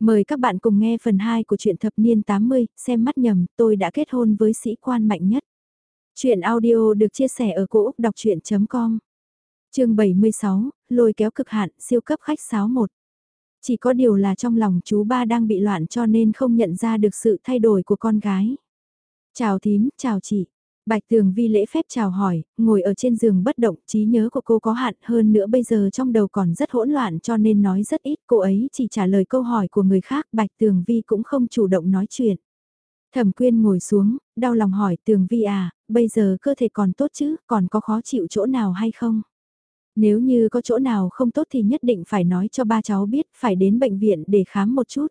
Mời các bạn cùng nghe phần 2 của truyện thập niên 80, xem mắt nhầm, tôi đã kết hôn với sĩ quan mạnh nhất. Chuyện audio được chia sẻ ở cỗ đọc chuyện.com Trường 76, lôi kéo cực hạn, siêu cấp khách sáo 1. Chỉ có điều là trong lòng chú ba đang bị loạn cho nên không nhận ra được sự thay đổi của con gái. Chào thím, chào chị. Bạch Tường Vi lễ phép chào hỏi, ngồi ở trên giường bất động, trí nhớ của cô có hạn hơn nữa bây giờ trong đầu còn rất hỗn loạn cho nên nói rất ít, cô ấy chỉ trả lời câu hỏi của người khác, Bạch Tường Vi cũng không chủ động nói chuyện. Thẩm Quyên ngồi xuống, đau lòng hỏi Tường Vi à, bây giờ cơ thể còn tốt chứ, còn có khó chịu chỗ nào hay không? Nếu như có chỗ nào không tốt thì nhất định phải nói cho ba cháu biết, phải đến bệnh viện để khám một chút.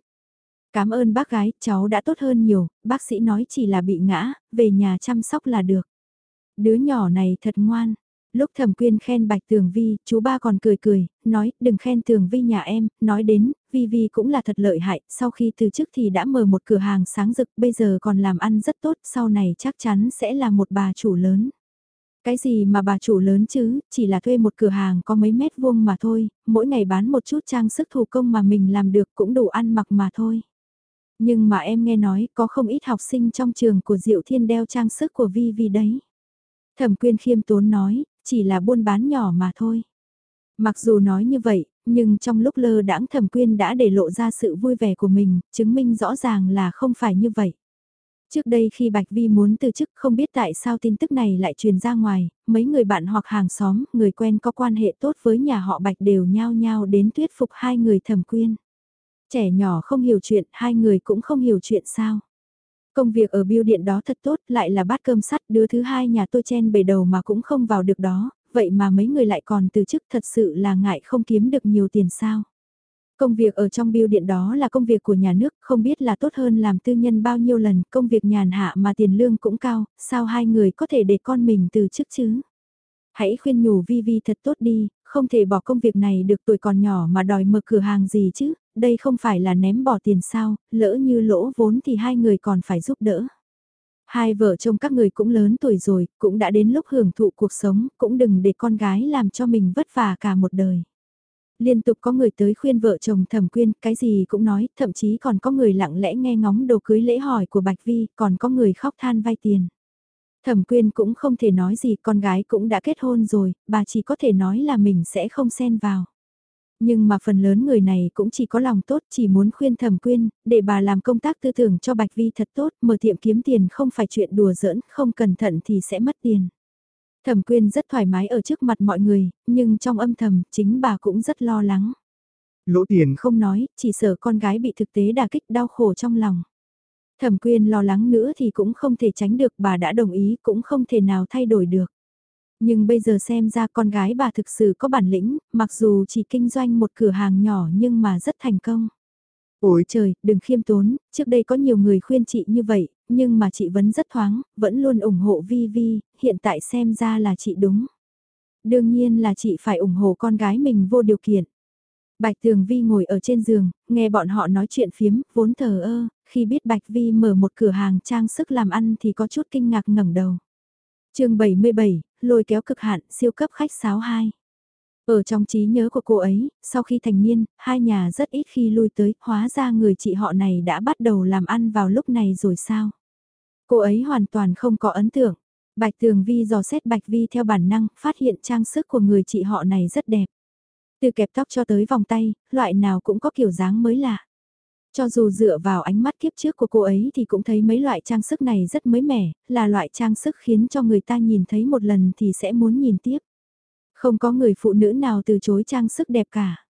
Cảm ơn bác gái, cháu đã tốt hơn nhiều, bác sĩ nói chỉ là bị ngã, về nhà chăm sóc là được. Đứa nhỏ này thật ngoan. Lúc thẩm quyên khen bạch tường vi, chú ba còn cười cười, nói đừng khen tường vi nhà em, nói đến, vi vi cũng là thật lợi hại, sau khi từ chức thì đã mở một cửa hàng sáng rực, bây giờ còn làm ăn rất tốt, sau này chắc chắn sẽ là một bà chủ lớn. Cái gì mà bà chủ lớn chứ, chỉ là thuê một cửa hàng có mấy mét vuông mà thôi, mỗi ngày bán một chút trang sức thủ công mà mình làm được cũng đủ ăn mặc mà thôi. Nhưng mà em nghe nói có không ít học sinh trong trường của Diệu Thiên đeo trang sức của Vi Vi đấy. Thẩm quyên khiêm tốn nói, chỉ là buôn bán nhỏ mà thôi. Mặc dù nói như vậy, nhưng trong lúc lơ đãng thẩm quyên đã để lộ ra sự vui vẻ của mình, chứng minh rõ ràng là không phải như vậy. Trước đây khi Bạch Vi muốn từ chức không biết tại sao tin tức này lại truyền ra ngoài, mấy người bạn hoặc hàng xóm, người quen có quan hệ tốt với nhà họ Bạch đều nhao nhao đến thuyết phục hai người thẩm quyên. Trẻ nhỏ không hiểu chuyện, hai người cũng không hiểu chuyện sao. Công việc ở biêu điện đó thật tốt, lại là bát cơm sắt, đứa thứ hai nhà tôi chen bề đầu mà cũng không vào được đó, vậy mà mấy người lại còn từ chức thật sự là ngại không kiếm được nhiều tiền sao. Công việc ở trong biêu điện đó là công việc của nhà nước, không biết là tốt hơn làm tư nhân bao nhiêu lần, công việc nhàn hạ mà tiền lương cũng cao, sao hai người có thể để con mình từ chức chứ? Hãy khuyên nhủ Vi Vi thật tốt đi, không thể bỏ công việc này được tuổi còn nhỏ mà đòi mở cửa hàng gì chứ, đây không phải là ném bỏ tiền sao, lỡ như lỗ vốn thì hai người còn phải giúp đỡ. Hai vợ chồng các người cũng lớn tuổi rồi, cũng đã đến lúc hưởng thụ cuộc sống, cũng đừng để con gái làm cho mình vất vả cả một đời. Liên tục có người tới khuyên vợ chồng thẩm quyên, cái gì cũng nói, thậm chí còn có người lặng lẽ nghe ngóng đồ cưới lễ hỏi của Bạch Vi, còn có người khóc than vay tiền. Thẩm quyên cũng không thể nói gì, con gái cũng đã kết hôn rồi, bà chỉ có thể nói là mình sẽ không xen vào. Nhưng mà phần lớn người này cũng chỉ có lòng tốt, chỉ muốn khuyên thẩm quyên, để bà làm công tác tư tưởng cho Bạch Vi thật tốt, mở tiệm kiếm tiền không phải chuyện đùa giỡn, không cẩn thận thì sẽ mất tiền. Thẩm quyên rất thoải mái ở trước mặt mọi người, nhưng trong âm thầm, chính bà cũng rất lo lắng. Lỗ tiền không nói, chỉ sợ con gái bị thực tế đà kích đau khổ trong lòng. Thẩm quyên lo lắng nữa thì cũng không thể tránh được bà đã đồng ý cũng không thể nào thay đổi được. Nhưng bây giờ xem ra con gái bà thực sự có bản lĩnh, mặc dù chỉ kinh doanh một cửa hàng nhỏ nhưng mà rất thành công. Ôi trời, đừng khiêm tốn, trước đây có nhiều người khuyên chị như vậy, nhưng mà chị vẫn rất thoáng, vẫn luôn ủng hộ Vi Vi, hiện tại xem ra là chị đúng. Đương nhiên là chị phải ủng hộ con gái mình vô điều kiện. Bạch Tường Vi ngồi ở trên giường, nghe bọn họ nói chuyện phiếm, vốn thờ ơ, khi biết Bạch Vi mở một cửa hàng trang sức làm ăn thì có chút kinh ngạc ngẩng đầu. chương 77, lôi kéo cực hạn, siêu cấp khách sáo 2. Ở trong trí nhớ của cô ấy, sau khi thành niên, hai nhà rất ít khi lui tới, hóa ra người chị họ này đã bắt đầu làm ăn vào lúc này rồi sao? Cô ấy hoàn toàn không có ấn tượng. Bạch Tường Vi dò xét Bạch Vi theo bản năng, phát hiện trang sức của người chị họ này rất đẹp. Từ kẹp tóc cho tới vòng tay, loại nào cũng có kiểu dáng mới lạ. Cho dù dựa vào ánh mắt kiếp trước của cô ấy thì cũng thấy mấy loại trang sức này rất mới mẻ, là loại trang sức khiến cho người ta nhìn thấy một lần thì sẽ muốn nhìn tiếp. Không có người phụ nữ nào từ chối trang sức đẹp cả.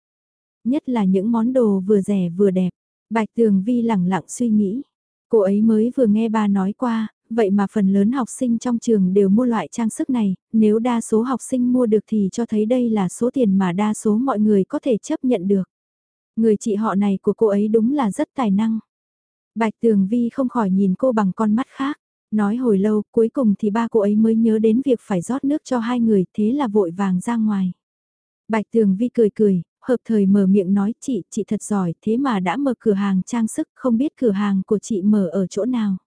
Nhất là những món đồ vừa rẻ vừa đẹp. Bạch Tường Vi lẳng lặng suy nghĩ. Cô ấy mới vừa nghe ba nói qua, vậy mà phần lớn học sinh trong trường đều mua loại trang sức này, nếu đa số học sinh mua được thì cho thấy đây là số tiền mà đa số mọi người có thể chấp nhận được. Người chị họ này của cô ấy đúng là rất tài năng. Bạch Tường Vi không khỏi nhìn cô bằng con mắt khác. Nói hồi lâu, cuối cùng thì ba cô ấy mới nhớ đến việc phải rót nước cho hai người, thế là vội vàng ra ngoài. Bạch Tường Vi cười cười, hợp thời mở miệng nói chị, chị thật giỏi, thế mà đã mở cửa hàng trang sức, không biết cửa hàng của chị mở ở chỗ nào.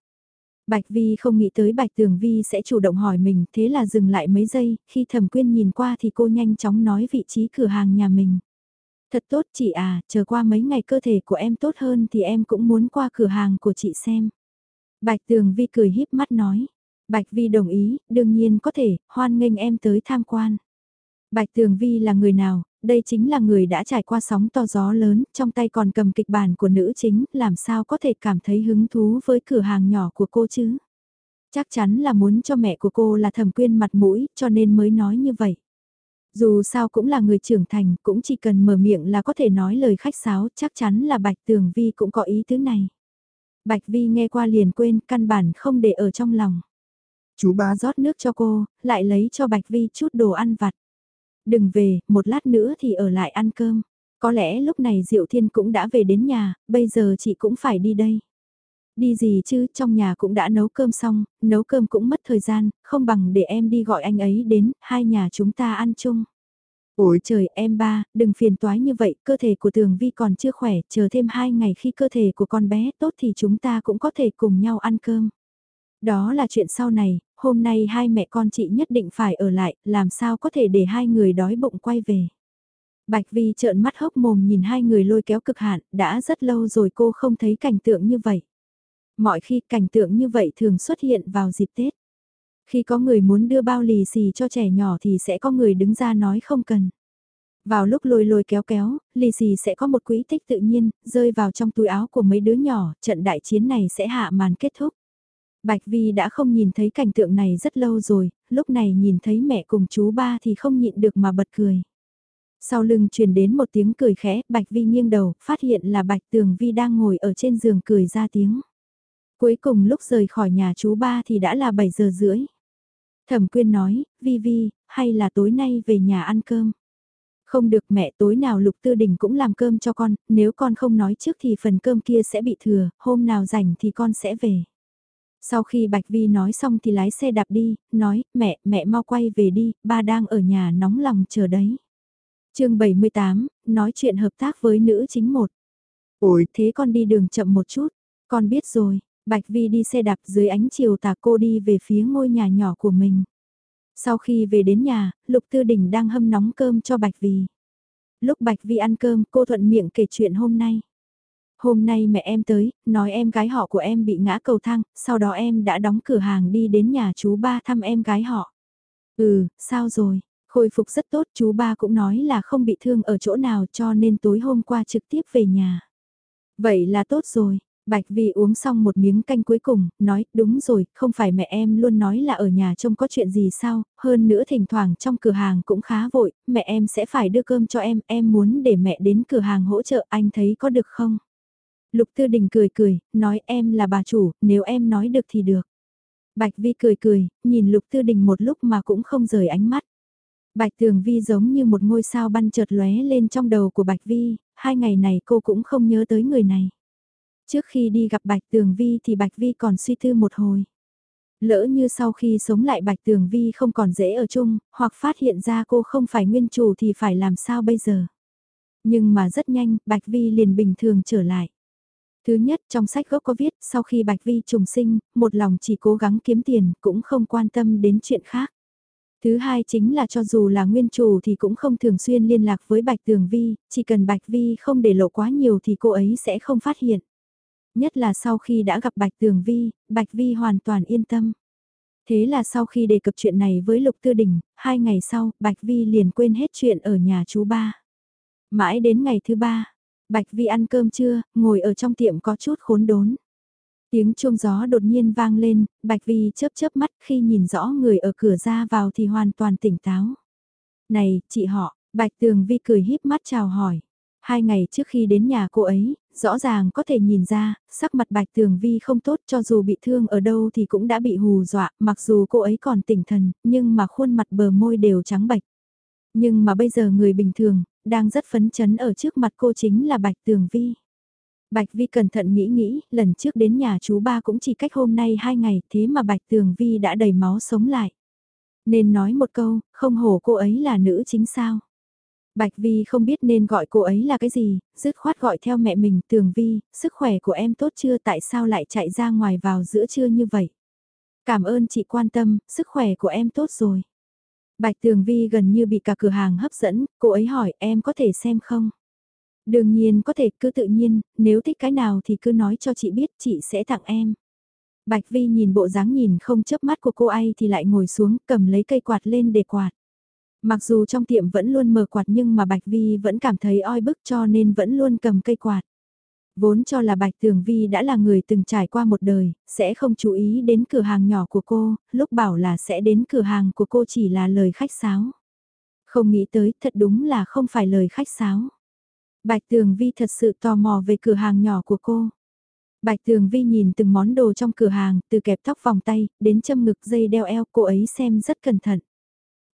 Bạch Vi không nghĩ tới Bạch Tường Vi sẽ chủ động hỏi mình, thế là dừng lại mấy giây, khi Thẩm Quyên nhìn qua thì cô nhanh chóng nói vị trí cửa hàng nhà mình. Thật tốt chị à, chờ qua mấy ngày cơ thể của em tốt hơn thì em cũng muốn qua cửa hàng của chị xem. Bạch Tường Vi cười híp mắt nói. Bạch Vi đồng ý, đương nhiên có thể, hoan nghênh em tới tham quan. Bạch Tường Vi là người nào, đây chính là người đã trải qua sóng to gió lớn, trong tay còn cầm kịch bản của nữ chính, làm sao có thể cảm thấy hứng thú với cửa hàng nhỏ của cô chứ? Chắc chắn là muốn cho mẹ của cô là thẩm quyên mặt mũi, cho nên mới nói như vậy. Dù sao cũng là người trưởng thành, cũng chỉ cần mở miệng là có thể nói lời khách sáo, chắc chắn là Bạch Tường Vi cũng có ý thứ này. Bạch Vi nghe qua liền quên, căn bản không để ở trong lòng. Chú ba rót nước cho cô, lại lấy cho Bạch Vi chút đồ ăn vặt. Đừng về, một lát nữa thì ở lại ăn cơm. Có lẽ lúc này Diệu Thiên cũng đã về đến nhà, bây giờ chị cũng phải đi đây. Đi gì chứ, trong nhà cũng đã nấu cơm xong, nấu cơm cũng mất thời gian, không bằng để em đi gọi anh ấy đến, hai nhà chúng ta ăn chung. Ôi trời em ba, đừng phiền toái như vậy, cơ thể của Tường Vi còn chưa khỏe, chờ thêm hai ngày khi cơ thể của con bé tốt thì chúng ta cũng có thể cùng nhau ăn cơm. Đó là chuyện sau này, hôm nay hai mẹ con chị nhất định phải ở lại, làm sao có thể để hai người đói bụng quay về. Bạch Vi trợn mắt hốc mồm nhìn hai người lôi kéo cực hạn, đã rất lâu rồi cô không thấy cảnh tượng như vậy. Mọi khi cảnh tượng như vậy thường xuất hiện vào dịp Tết. Khi có người muốn đưa bao lì xì cho trẻ nhỏ thì sẽ có người đứng ra nói không cần. Vào lúc lôi lôi kéo kéo, lì xì sẽ có một quỹ tích tự nhiên, rơi vào trong túi áo của mấy đứa nhỏ, trận đại chiến này sẽ hạ màn kết thúc. Bạch Vi đã không nhìn thấy cảnh tượng này rất lâu rồi, lúc này nhìn thấy mẹ cùng chú ba thì không nhịn được mà bật cười. Sau lưng truyền đến một tiếng cười khẽ, Bạch Vi nghiêng đầu, phát hiện là Bạch Tường Vi đang ngồi ở trên giường cười ra tiếng. Cuối cùng lúc rời khỏi nhà chú ba thì đã là 7 giờ rưỡi. Thẩm quyên nói, Vi Vi, hay là tối nay về nhà ăn cơm? Không được mẹ tối nào Lục Tư Đình cũng làm cơm cho con, nếu con không nói trước thì phần cơm kia sẽ bị thừa, hôm nào rảnh thì con sẽ về. Sau khi Bạch Vi nói xong thì lái xe đạp đi, nói, mẹ, mẹ mau quay về đi, ba đang ở nhà nóng lòng chờ đấy. chương 78, nói chuyện hợp tác với nữ chính một. Ôi, thế con đi đường chậm một chút, con biết rồi, Bạch Vi đi xe đạp dưới ánh chiều tà cô đi về phía ngôi nhà nhỏ của mình. Sau khi về đến nhà, Lục Tư Đình đang hâm nóng cơm cho Bạch Vi. Lúc Bạch Vi ăn cơm, cô thuận miệng kể chuyện hôm nay. Hôm nay mẹ em tới, nói em gái họ của em bị ngã cầu thang, sau đó em đã đóng cửa hàng đi đến nhà chú ba thăm em gái họ. Ừ, sao rồi? Khôi phục rất tốt, chú ba cũng nói là không bị thương ở chỗ nào cho nên tối hôm qua trực tiếp về nhà. Vậy là tốt rồi, Bạch Vi uống xong một miếng canh cuối cùng, nói, đúng rồi, không phải mẹ em luôn nói là ở nhà trông có chuyện gì sao, hơn nữa thỉnh thoảng trong cửa hàng cũng khá vội, mẹ em sẽ phải đưa cơm cho em, em muốn để mẹ đến cửa hàng hỗ trợ, anh thấy có được không? Lục Tư Đình cười cười, nói em là bà chủ, nếu em nói được thì được. Bạch Vi cười cười, nhìn Lục Tư Đình một lúc mà cũng không rời ánh mắt. Bạch Tường Vi giống như một ngôi sao băn chợt lóe lên trong đầu của Bạch Vi, hai ngày này cô cũng không nhớ tới người này. Trước khi đi gặp Bạch Tường Vi thì Bạch Vi còn suy tư một hồi. Lỡ như sau khi sống lại Bạch Tường Vi không còn dễ ở chung, hoặc phát hiện ra cô không phải nguyên chủ thì phải làm sao bây giờ. Nhưng mà rất nhanh, Bạch Vi liền bình thường trở lại. Thứ nhất trong sách gốc có viết sau khi Bạch Vi trùng sinh, một lòng chỉ cố gắng kiếm tiền cũng không quan tâm đến chuyện khác. Thứ hai chính là cho dù là nguyên chủ thì cũng không thường xuyên liên lạc với Bạch Tường Vi, chỉ cần Bạch Vi không để lộ quá nhiều thì cô ấy sẽ không phát hiện. Nhất là sau khi đã gặp Bạch Tường Vi, Bạch Vi hoàn toàn yên tâm. Thế là sau khi đề cập chuyện này với Lục Tư Đình, hai ngày sau, Bạch Vi liền quên hết chuyện ở nhà chú ba. Mãi đến ngày thứ ba, Bạch Vi ăn cơm trưa, ngồi ở trong tiệm có chút khốn đốn. Tiếng chuông gió đột nhiên vang lên, Bạch Vi chớp chớp mắt khi nhìn rõ người ở cửa ra vào thì hoàn toàn tỉnh táo. Này, chị họ, Bạch Tường Vi cười híp mắt chào hỏi. Hai ngày trước khi đến nhà cô ấy, rõ ràng có thể nhìn ra, sắc mặt Bạch Tường Vi không tốt cho dù bị thương ở đâu thì cũng đã bị hù dọa, mặc dù cô ấy còn tỉnh thần, nhưng mà khuôn mặt bờ môi đều trắng bạch. Nhưng mà bây giờ người bình thường, đang rất phấn chấn ở trước mặt cô chính là Bạch Tường Vi. Bạch Vi cẩn thận nghĩ nghĩ, lần trước đến nhà chú ba cũng chỉ cách hôm nay hai ngày, thế mà Bạch Tường Vi đã đầy máu sống lại. Nên nói một câu, không hổ cô ấy là nữ chính sao. Bạch Vi không biết nên gọi cô ấy là cái gì, dứt khoát gọi theo mẹ mình Tường Vi, sức khỏe của em tốt chưa tại sao lại chạy ra ngoài vào giữa trưa như vậy. Cảm ơn chị quan tâm, sức khỏe của em tốt rồi. Bạch Tường Vi gần như bị cả cửa hàng hấp dẫn, cô ấy hỏi em có thể xem không? Đương nhiên có thể cứ tự nhiên, nếu thích cái nào thì cứ nói cho chị biết chị sẽ tặng em. Bạch Vi nhìn bộ dáng nhìn không chớp mắt của cô ấy thì lại ngồi xuống cầm lấy cây quạt lên để quạt. Mặc dù trong tiệm vẫn luôn mở quạt nhưng mà Bạch Vi vẫn cảm thấy oi bức cho nên vẫn luôn cầm cây quạt. Vốn cho là Bạch Tường Vi đã là người từng trải qua một đời, sẽ không chú ý đến cửa hàng nhỏ của cô, lúc bảo là sẽ đến cửa hàng của cô chỉ là lời khách sáo. Không nghĩ tới thật đúng là không phải lời khách sáo. Bạch Tường Vi thật sự tò mò về cửa hàng nhỏ của cô. Bạch Tường Vi nhìn từng món đồ trong cửa hàng, từ kẹp tóc vòng tay, đến châm ngực dây đeo eo, cô ấy xem rất cẩn thận.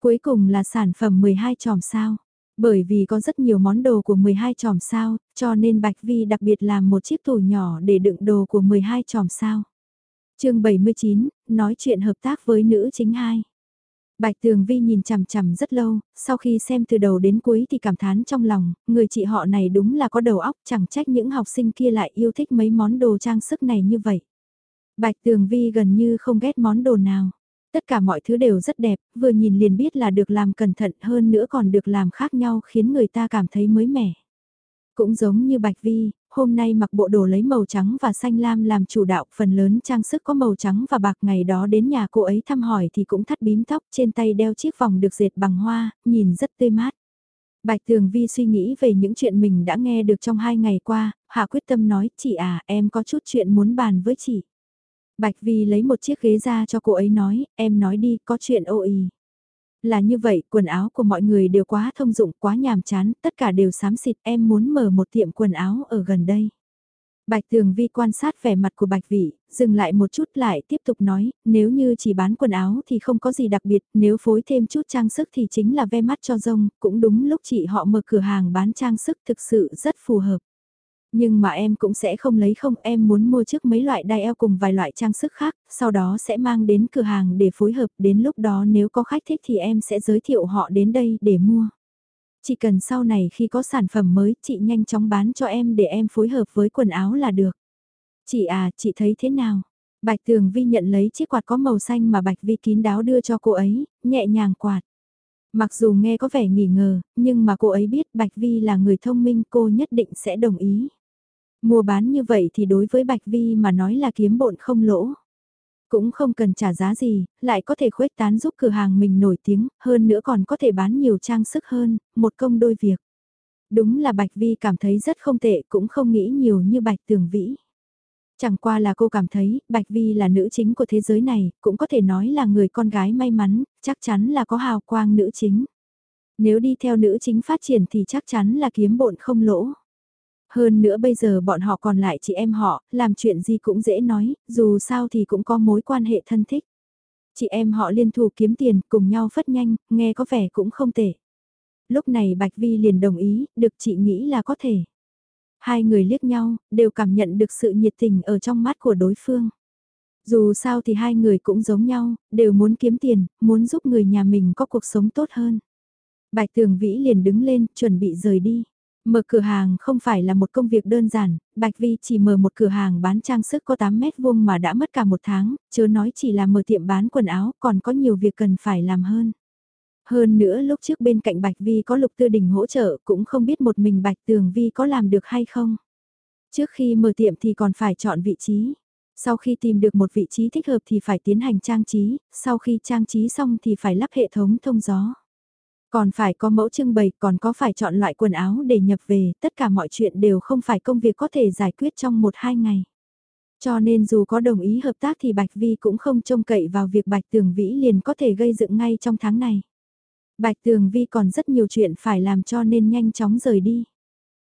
Cuối cùng là sản phẩm 12 tròm sao. Bởi vì có rất nhiều món đồ của 12 tròm sao, cho nên Bạch Vi đặc biệt làm một chiếc tủ nhỏ để đựng đồ của 12 tròm sao. chương 79, nói chuyện hợp tác với nữ chính hai. Bạch Tường Vi nhìn chằm chằm rất lâu, sau khi xem từ đầu đến cuối thì cảm thán trong lòng, người chị họ này đúng là có đầu óc, chẳng trách những học sinh kia lại yêu thích mấy món đồ trang sức này như vậy. Bạch Tường Vi gần như không ghét món đồ nào. Tất cả mọi thứ đều rất đẹp, vừa nhìn liền biết là được làm cẩn thận hơn nữa còn được làm khác nhau khiến người ta cảm thấy mới mẻ. Cũng giống như Bạch Vi, hôm nay mặc bộ đồ lấy màu trắng và xanh lam làm chủ đạo, phần lớn trang sức có màu trắng và bạc ngày đó đến nhà cô ấy thăm hỏi thì cũng thắt bím tóc trên tay đeo chiếc vòng được dệt bằng hoa, nhìn rất tươi mát. Bạch Thường Vi suy nghĩ về những chuyện mình đã nghe được trong hai ngày qua, Hạ quyết tâm nói, chị à, em có chút chuyện muốn bàn với chị. Bạch Vi lấy một chiếc ghế ra cho cô ấy nói, em nói đi, có chuyện ô ý. Là như vậy, quần áo của mọi người đều quá thông dụng, quá nhàm chán, tất cả đều xám xịt, em muốn mở một tiệm quần áo ở gần đây. Bạch Tường Vi quan sát vẻ mặt của Bạch Vị, dừng lại một chút lại tiếp tục nói, nếu như chỉ bán quần áo thì không có gì đặc biệt, nếu phối thêm chút trang sức thì chính là ve mắt cho rông, cũng đúng lúc chị họ mở cửa hàng bán trang sức thực sự rất phù hợp. Nhưng mà em cũng sẽ không lấy không, em muốn mua trước mấy loại đai eo cùng vài loại trang sức khác, sau đó sẽ mang đến cửa hàng để phối hợp, đến lúc đó nếu có khách thích thì em sẽ giới thiệu họ đến đây để mua. Chỉ cần sau này khi có sản phẩm mới, chị nhanh chóng bán cho em để em phối hợp với quần áo là được. Chị à, chị thấy thế nào? Bạch Tường Vi nhận lấy chiếc quạt có màu xanh mà Bạch Vi kín đáo đưa cho cô ấy, nhẹ nhàng quạt. Mặc dù nghe có vẻ nghỉ ngờ, nhưng mà cô ấy biết Bạch Vi là người thông minh cô nhất định sẽ đồng ý. Mua bán như vậy thì đối với Bạch Vi mà nói là kiếm bộn không lỗ. Cũng không cần trả giá gì, lại có thể khuếch tán giúp cửa hàng mình nổi tiếng, hơn nữa còn có thể bán nhiều trang sức hơn, một công đôi việc. Đúng là Bạch Vi cảm thấy rất không tệ cũng không nghĩ nhiều như Bạch Tường Vĩ. Chẳng qua là cô cảm thấy, Bạch Vi là nữ chính của thế giới này, cũng có thể nói là người con gái may mắn, chắc chắn là có hào quang nữ chính. Nếu đi theo nữ chính phát triển thì chắc chắn là kiếm bộn không lỗ. Hơn nữa bây giờ bọn họ còn lại chị em họ, làm chuyện gì cũng dễ nói, dù sao thì cũng có mối quan hệ thân thích. Chị em họ liên thủ kiếm tiền, cùng nhau phất nhanh, nghe có vẻ cũng không tệ. Lúc này Bạch Vi liền đồng ý, được chị nghĩ là có thể. Hai người liếc nhau, đều cảm nhận được sự nhiệt tình ở trong mắt của đối phương. Dù sao thì hai người cũng giống nhau, đều muốn kiếm tiền, muốn giúp người nhà mình có cuộc sống tốt hơn. Bạch Tường Vĩ liền đứng lên, chuẩn bị rời đi. Mở cửa hàng không phải là một công việc đơn giản, Bạch Vi chỉ mở một cửa hàng bán trang sức có 8 mét vuông mà đã mất cả một tháng, chớ nói chỉ là mở tiệm bán quần áo, còn có nhiều việc cần phải làm hơn. Hơn nữa lúc trước bên cạnh Bạch Vi có Lục Tư Đình hỗ trợ cũng không biết một mình Bạch Tường Vi có làm được hay không. Trước khi mở tiệm thì còn phải chọn vị trí. Sau khi tìm được một vị trí thích hợp thì phải tiến hành trang trí, sau khi trang trí xong thì phải lắp hệ thống thông gió. Còn phải có mẫu trưng bày, còn có phải chọn loại quần áo để nhập về, tất cả mọi chuyện đều không phải công việc có thể giải quyết trong một hai ngày. Cho nên dù có đồng ý hợp tác thì Bạch Vi cũng không trông cậy vào việc Bạch Tường Vĩ liền có thể gây dựng ngay trong tháng này. Bạch Tường Vi còn rất nhiều chuyện phải làm cho nên nhanh chóng rời đi.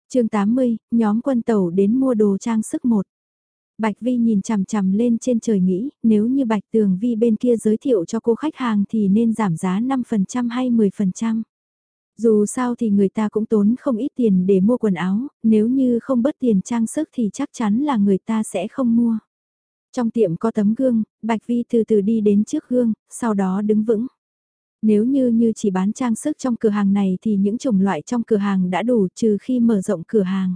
chương 80, nhóm quân tàu đến mua đồ trang sức một. Bạch Vi nhìn chằm chằm lên trên trời nghĩ, nếu như Bạch Tường Vi bên kia giới thiệu cho cô khách hàng thì nên giảm giá 5% hay 10%. Dù sao thì người ta cũng tốn không ít tiền để mua quần áo, nếu như không bớt tiền trang sức thì chắc chắn là người ta sẽ không mua. Trong tiệm có tấm gương, Bạch Vi từ từ đi đến trước gương, sau đó đứng vững. Nếu như như chỉ bán trang sức trong cửa hàng này thì những chủng loại trong cửa hàng đã đủ trừ khi mở rộng cửa hàng.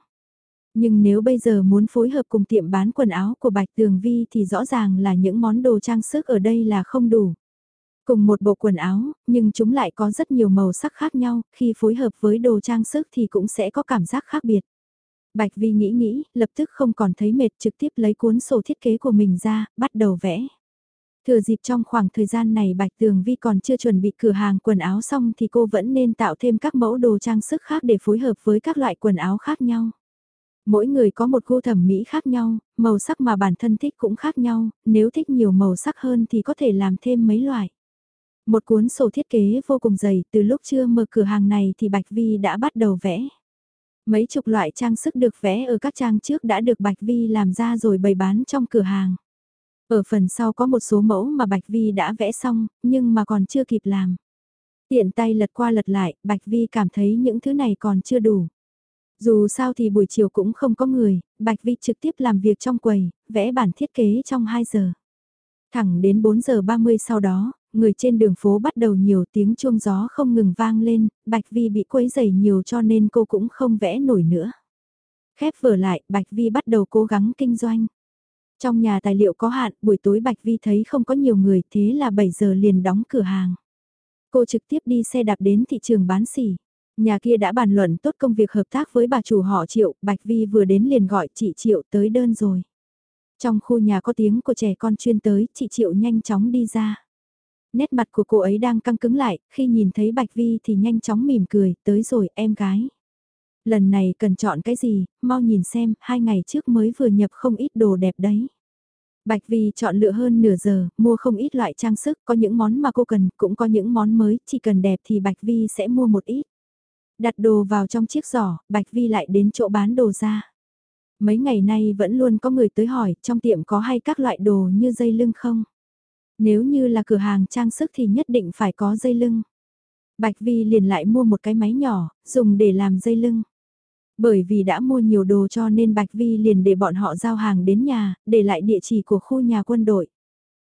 Nhưng nếu bây giờ muốn phối hợp cùng tiệm bán quần áo của Bạch Tường Vi thì rõ ràng là những món đồ trang sức ở đây là không đủ. Cùng một bộ quần áo, nhưng chúng lại có rất nhiều màu sắc khác nhau, khi phối hợp với đồ trang sức thì cũng sẽ có cảm giác khác biệt. Bạch Vi nghĩ nghĩ, lập tức không còn thấy mệt trực tiếp lấy cuốn sổ thiết kế của mình ra, bắt đầu vẽ. Thừa dịp trong khoảng thời gian này Bạch Tường Vi còn chưa chuẩn bị cửa hàng quần áo xong thì cô vẫn nên tạo thêm các mẫu đồ trang sức khác để phối hợp với các loại quần áo khác nhau. Mỗi người có một gu thẩm mỹ khác nhau, màu sắc mà bản thân thích cũng khác nhau, nếu thích nhiều màu sắc hơn thì có thể làm thêm mấy loại. Một cuốn sổ thiết kế vô cùng dày, từ lúc chưa mở cửa hàng này thì Bạch Vi đã bắt đầu vẽ. Mấy chục loại trang sức được vẽ ở các trang trước đã được Bạch Vi làm ra rồi bày bán trong cửa hàng. Ở phần sau có một số mẫu mà Bạch Vi đã vẽ xong, nhưng mà còn chưa kịp làm. Tiện tay lật qua lật lại, Bạch Vi cảm thấy những thứ này còn chưa đủ. Dù sao thì buổi chiều cũng không có người, Bạch Vi trực tiếp làm việc trong quầy, vẽ bản thiết kế trong 2 giờ. Thẳng đến 4 giờ 30 sau đó, người trên đường phố bắt đầu nhiều tiếng chuông gió không ngừng vang lên, Bạch Vi bị quấy dày nhiều cho nên cô cũng không vẽ nổi nữa. Khép vở lại, Bạch Vi bắt đầu cố gắng kinh doanh. Trong nhà tài liệu có hạn, buổi tối Bạch Vi thấy không có nhiều người, thế là 7 giờ liền đóng cửa hàng. Cô trực tiếp đi xe đạp đến thị trường bán xỉ. Nhà kia đã bàn luận tốt công việc hợp tác với bà chủ họ Triệu, Bạch Vi vừa đến liền gọi chị Triệu tới đơn rồi. Trong khu nhà có tiếng của trẻ con chuyên tới, chị Triệu nhanh chóng đi ra. Nét mặt của cô ấy đang căng cứng lại, khi nhìn thấy Bạch Vi thì nhanh chóng mỉm cười, tới rồi em gái. Lần này cần chọn cái gì, mau nhìn xem, hai ngày trước mới vừa nhập không ít đồ đẹp đấy. Bạch Vi chọn lựa hơn nửa giờ, mua không ít loại trang sức, có những món mà cô cần, cũng có những món mới, chỉ cần đẹp thì Bạch Vi sẽ mua một ít. Đặt đồ vào trong chiếc giỏ, Bạch Vi lại đến chỗ bán đồ ra. Mấy ngày nay vẫn luôn có người tới hỏi, trong tiệm có hay các loại đồ như dây lưng không? Nếu như là cửa hàng trang sức thì nhất định phải có dây lưng. Bạch Vi liền lại mua một cái máy nhỏ, dùng để làm dây lưng. Bởi vì đã mua nhiều đồ cho nên Bạch Vi liền để bọn họ giao hàng đến nhà, để lại địa chỉ của khu nhà quân đội.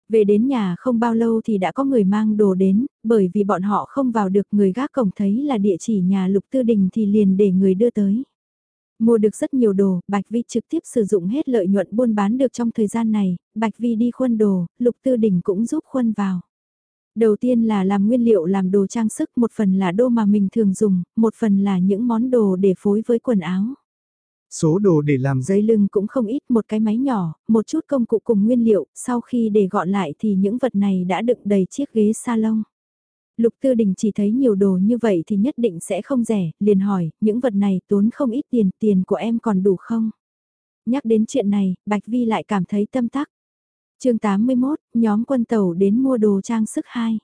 Về đến nhà không bao lâu thì đã có người mang đồ đến, bởi vì bọn họ không vào được người gác cổng thấy là địa chỉ nhà Lục Tư Đình thì liền để người đưa tới. Mua được rất nhiều đồ, Bạch Vi trực tiếp sử dụng hết lợi nhuận buôn bán được trong thời gian này, Bạch Vi đi khuân đồ, Lục Tư Đình cũng giúp khuân vào. Đầu tiên là làm nguyên liệu làm đồ trang sức, một phần là đô mà mình thường dùng, một phần là những món đồ để phối với quần áo. Số đồ để làm dây lưng cũng không ít, một cái máy nhỏ, một chút công cụ cùng nguyên liệu, sau khi để gọn lại thì những vật này đã đựng đầy chiếc ghế salon. Lục Tư Đình chỉ thấy nhiều đồ như vậy thì nhất định sẽ không rẻ, liền hỏi, những vật này tốn không ít tiền, tiền của em còn đủ không? Nhắc đến chuyện này, Bạch Vi lại cảm thấy tâm tắc. chương 81, nhóm quân tàu đến mua đồ trang sức 2.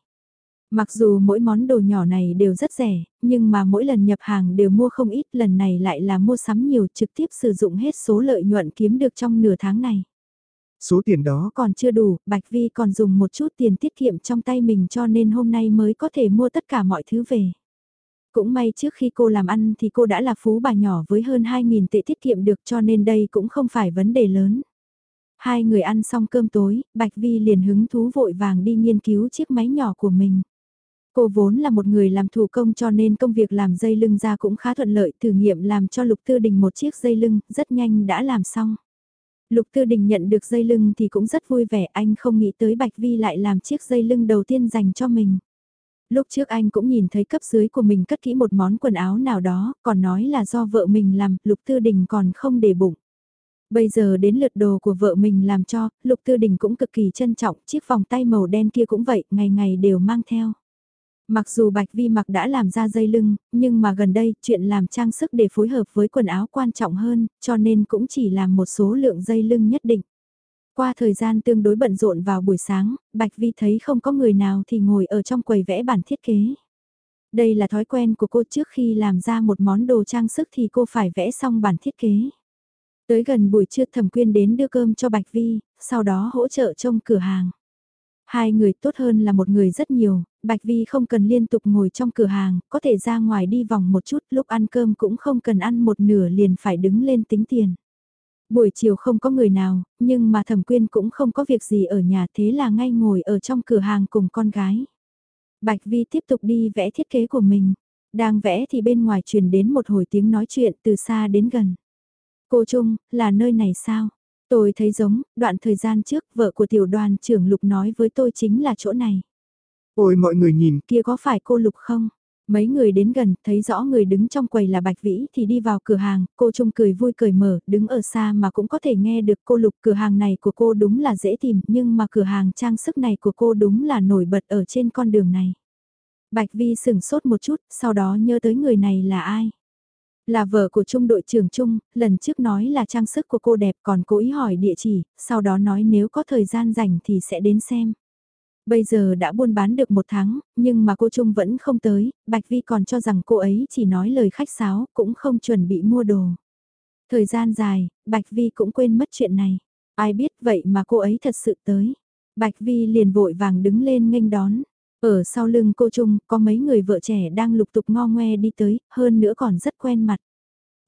Mặc dù mỗi món đồ nhỏ này đều rất rẻ, nhưng mà mỗi lần nhập hàng đều mua không ít, lần này lại là mua sắm nhiều trực tiếp sử dụng hết số lợi nhuận kiếm được trong nửa tháng này. Số tiền đó còn chưa đủ, Bạch Vi còn dùng một chút tiền tiết kiệm trong tay mình cho nên hôm nay mới có thể mua tất cả mọi thứ về. Cũng may trước khi cô làm ăn thì cô đã là phú bà nhỏ với hơn 2.000 tệ tiết kiệm được cho nên đây cũng không phải vấn đề lớn. Hai người ăn xong cơm tối, Bạch Vi liền hứng thú vội vàng đi nghiên cứu chiếc máy nhỏ của mình. Cô vốn là một người làm thủ công cho nên công việc làm dây lưng ra cũng khá thuận lợi thử nghiệm làm cho Lục Tư Đình một chiếc dây lưng, rất nhanh đã làm xong. Lục Tư Đình nhận được dây lưng thì cũng rất vui vẻ, anh không nghĩ tới Bạch Vi lại làm chiếc dây lưng đầu tiên dành cho mình. Lúc trước anh cũng nhìn thấy cấp dưới của mình cất kỹ một món quần áo nào đó, còn nói là do vợ mình làm, Lục Tư Đình còn không để bụng. Bây giờ đến lượt đồ của vợ mình làm cho, Lục Tư Đình cũng cực kỳ trân trọng, chiếc vòng tay màu đen kia cũng vậy, ngày ngày đều mang theo. Mặc dù Bạch Vi mặc đã làm ra dây lưng, nhưng mà gần đây chuyện làm trang sức để phối hợp với quần áo quan trọng hơn, cho nên cũng chỉ làm một số lượng dây lưng nhất định. Qua thời gian tương đối bận rộn vào buổi sáng, Bạch Vi thấy không có người nào thì ngồi ở trong quầy vẽ bản thiết kế. Đây là thói quen của cô trước khi làm ra một món đồ trang sức thì cô phải vẽ xong bản thiết kế. Tới gần buổi trưa thẩm quyên đến đưa cơm cho Bạch Vi, sau đó hỗ trợ trông cửa hàng. Hai người tốt hơn là một người rất nhiều, Bạch Vi không cần liên tục ngồi trong cửa hàng, có thể ra ngoài đi vòng một chút, lúc ăn cơm cũng không cần ăn một nửa liền phải đứng lên tính tiền. Buổi chiều không có người nào, nhưng mà thẩm quyên cũng không có việc gì ở nhà thế là ngay ngồi ở trong cửa hàng cùng con gái. Bạch Vi tiếp tục đi vẽ thiết kế của mình. Đang vẽ thì bên ngoài truyền đến một hồi tiếng nói chuyện từ xa đến gần. Cô Trung, là nơi này sao? Tôi thấy giống, đoạn thời gian trước vợ của tiểu đoàn trưởng Lục nói với tôi chính là chỗ này. Ôi mọi người nhìn, kia có phải cô Lục không? Mấy người đến gần, thấy rõ người đứng trong quầy là Bạch Vĩ thì đi vào cửa hàng, cô Trung cười vui cười mở, đứng ở xa mà cũng có thể nghe được cô Lục cửa hàng này của cô đúng là dễ tìm, nhưng mà cửa hàng trang sức này của cô đúng là nổi bật ở trên con đường này. Bạch Vi sửng sốt một chút, sau đó nhớ tới người này là ai. Là vợ của Trung đội trưởng Trung, lần trước nói là trang sức của cô đẹp còn cố ý hỏi địa chỉ, sau đó nói nếu có thời gian rảnh thì sẽ đến xem. Bây giờ đã buôn bán được một tháng, nhưng mà cô Trung vẫn không tới, Bạch Vi còn cho rằng cô ấy chỉ nói lời khách sáo, cũng không chuẩn bị mua đồ. Thời gian dài, Bạch Vi cũng quên mất chuyện này. Ai biết vậy mà cô ấy thật sự tới. Bạch Vi liền vội vàng đứng lên nghênh đón. Ở sau lưng cô Trung có mấy người vợ trẻ đang lục tục ngo ngoe đi tới, hơn nữa còn rất quen mặt.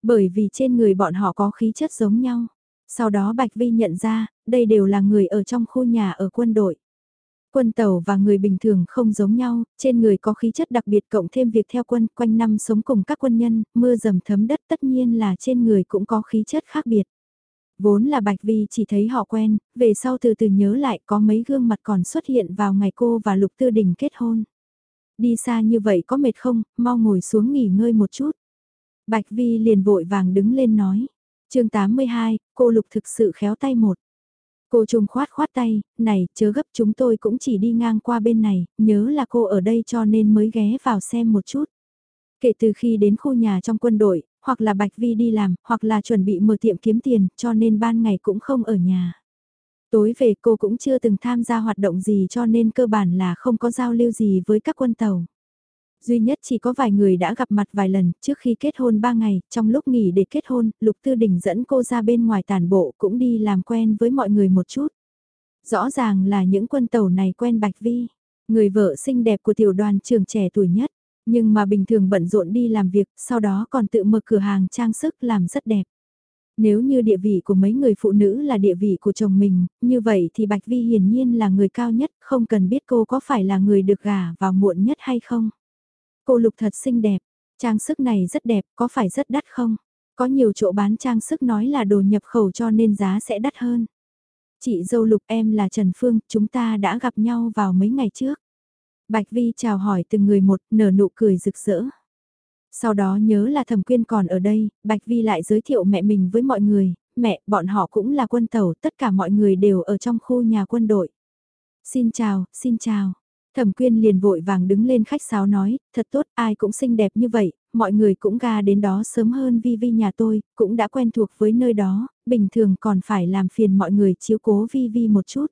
Bởi vì trên người bọn họ có khí chất giống nhau. Sau đó Bạch Vi nhận ra, đây đều là người ở trong khu nhà ở quân đội. Quân tàu và người bình thường không giống nhau, trên người có khí chất đặc biệt cộng thêm việc theo quân quanh năm sống cùng các quân nhân, mưa dầm thấm đất tất nhiên là trên người cũng có khí chất khác biệt. Vốn là Bạch Vi chỉ thấy họ quen, về sau từ từ nhớ lại có mấy gương mặt còn xuất hiện vào ngày cô và Lục Tư Đình kết hôn. Đi xa như vậy có mệt không, mau ngồi xuống nghỉ ngơi một chút. Bạch Vi liền vội vàng đứng lên nói. chương 82, cô Lục thực sự khéo tay một. Cô Trung khoát khoát tay, này, chớ gấp chúng tôi cũng chỉ đi ngang qua bên này, nhớ là cô ở đây cho nên mới ghé vào xem một chút. Kể từ khi đến khu nhà trong quân đội, hoặc là Bạch Vi đi làm, hoặc là chuẩn bị mở tiệm kiếm tiền, cho nên ban ngày cũng không ở nhà. Tối về cô cũng chưa từng tham gia hoạt động gì cho nên cơ bản là không có giao lưu gì với các quân tàu. Duy nhất chỉ có vài người đã gặp mặt vài lần trước khi kết hôn 3 ngày, trong lúc nghỉ để kết hôn, Lục Tư Đình dẫn cô ra bên ngoài tàn bộ cũng đi làm quen với mọi người một chút. Rõ ràng là những quân tàu này quen Bạch Vi, người vợ xinh đẹp của tiểu đoàn trường trẻ tuổi nhất, nhưng mà bình thường bận rộn đi làm việc, sau đó còn tự mở cửa hàng trang sức làm rất đẹp. Nếu như địa vị của mấy người phụ nữ là địa vị của chồng mình, như vậy thì Bạch Vi hiển nhiên là người cao nhất, không cần biết cô có phải là người được gả vào muộn nhất hay không. Cô Lục thật xinh đẹp, trang sức này rất đẹp, có phải rất đắt không? Có nhiều chỗ bán trang sức nói là đồ nhập khẩu cho nên giá sẽ đắt hơn. Chị dâu Lục em là Trần Phương, chúng ta đã gặp nhau vào mấy ngày trước. Bạch Vi chào hỏi từng người một, nở nụ cười rực rỡ. Sau đó nhớ là thẩm quyên còn ở đây, Bạch Vi lại giới thiệu mẹ mình với mọi người, mẹ, bọn họ cũng là quân tàu, tất cả mọi người đều ở trong khu nhà quân đội. Xin chào, xin chào. Thẩm quyên liền vội vàng đứng lên khách sáo nói, thật tốt, ai cũng xinh đẹp như vậy, mọi người cũng ga đến đó sớm hơn Vi Vi nhà tôi, cũng đã quen thuộc với nơi đó, bình thường còn phải làm phiền mọi người chiếu cố Vi Vi một chút.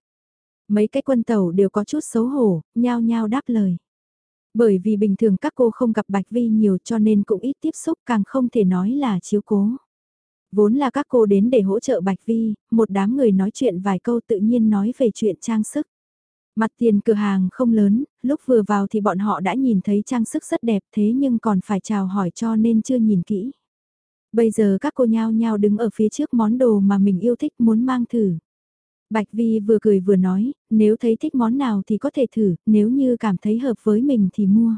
Mấy cái quân tàu đều có chút xấu hổ, nhao nhao đáp lời. Bởi vì bình thường các cô không gặp Bạch Vi nhiều cho nên cũng ít tiếp xúc càng không thể nói là chiếu cố. Vốn là các cô đến để hỗ trợ Bạch Vi, một đám người nói chuyện vài câu tự nhiên nói về chuyện trang sức. Mặt tiền cửa hàng không lớn, lúc vừa vào thì bọn họ đã nhìn thấy trang sức rất đẹp thế nhưng còn phải chào hỏi cho nên chưa nhìn kỹ. Bây giờ các cô nhao nhao đứng ở phía trước món đồ mà mình yêu thích muốn mang thử. Bạch Vi vừa cười vừa nói, nếu thấy thích món nào thì có thể thử, nếu như cảm thấy hợp với mình thì mua.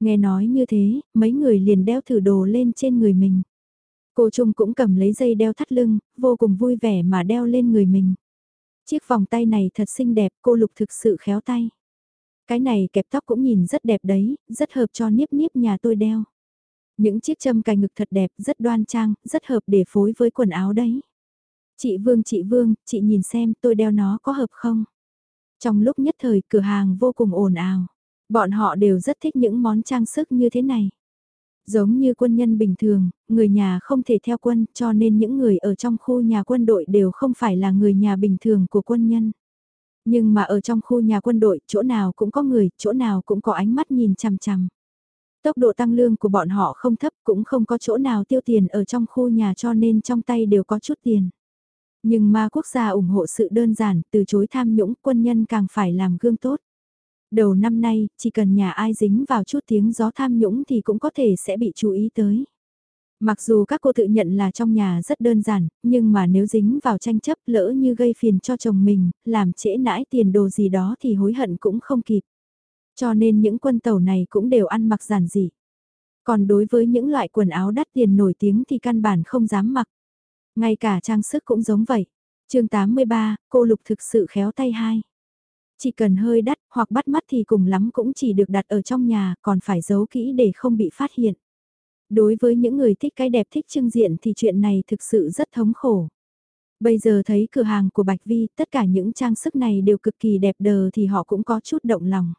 Nghe nói như thế, mấy người liền đeo thử đồ lên trên người mình. Cô Trung cũng cầm lấy dây đeo thắt lưng, vô cùng vui vẻ mà đeo lên người mình. Chiếc vòng tay này thật xinh đẹp, cô Lục thực sự khéo tay. Cái này kẹp tóc cũng nhìn rất đẹp đấy, rất hợp cho niếp niếp nhà tôi đeo. Những chiếc châm cài ngực thật đẹp, rất đoan trang, rất hợp để phối với quần áo đấy. Chị Vương chị Vương, chị nhìn xem tôi đeo nó có hợp không? Trong lúc nhất thời cửa hàng vô cùng ồn ào. Bọn họ đều rất thích những món trang sức như thế này. Giống như quân nhân bình thường, người nhà không thể theo quân cho nên những người ở trong khu nhà quân đội đều không phải là người nhà bình thường của quân nhân. Nhưng mà ở trong khu nhà quân đội, chỗ nào cũng có người, chỗ nào cũng có ánh mắt nhìn chằm chằm. Tốc độ tăng lương của bọn họ không thấp cũng không có chỗ nào tiêu tiền ở trong khu nhà cho nên trong tay đều có chút tiền. Nhưng mà quốc gia ủng hộ sự đơn giản, từ chối tham nhũng, quân nhân càng phải làm gương tốt. Đầu năm nay, chỉ cần nhà ai dính vào chút tiếng gió tham nhũng thì cũng có thể sẽ bị chú ý tới. Mặc dù các cô tự nhận là trong nhà rất đơn giản, nhưng mà nếu dính vào tranh chấp lỡ như gây phiền cho chồng mình, làm trễ nãi tiền đồ gì đó thì hối hận cũng không kịp. Cho nên những quân tàu này cũng đều ăn mặc giản dị. Còn đối với những loại quần áo đắt tiền nổi tiếng thì căn bản không dám mặc. Ngay cả trang sức cũng giống vậy. chương 83, cô Lục thực sự khéo tay hai. Chỉ cần hơi đắt hoặc bắt mắt thì cùng lắm cũng chỉ được đặt ở trong nhà, còn phải giấu kỹ để không bị phát hiện. Đối với những người thích cái đẹp thích trưng diện thì chuyện này thực sự rất thống khổ. Bây giờ thấy cửa hàng của Bạch Vi, tất cả những trang sức này đều cực kỳ đẹp đờ thì họ cũng có chút động lòng.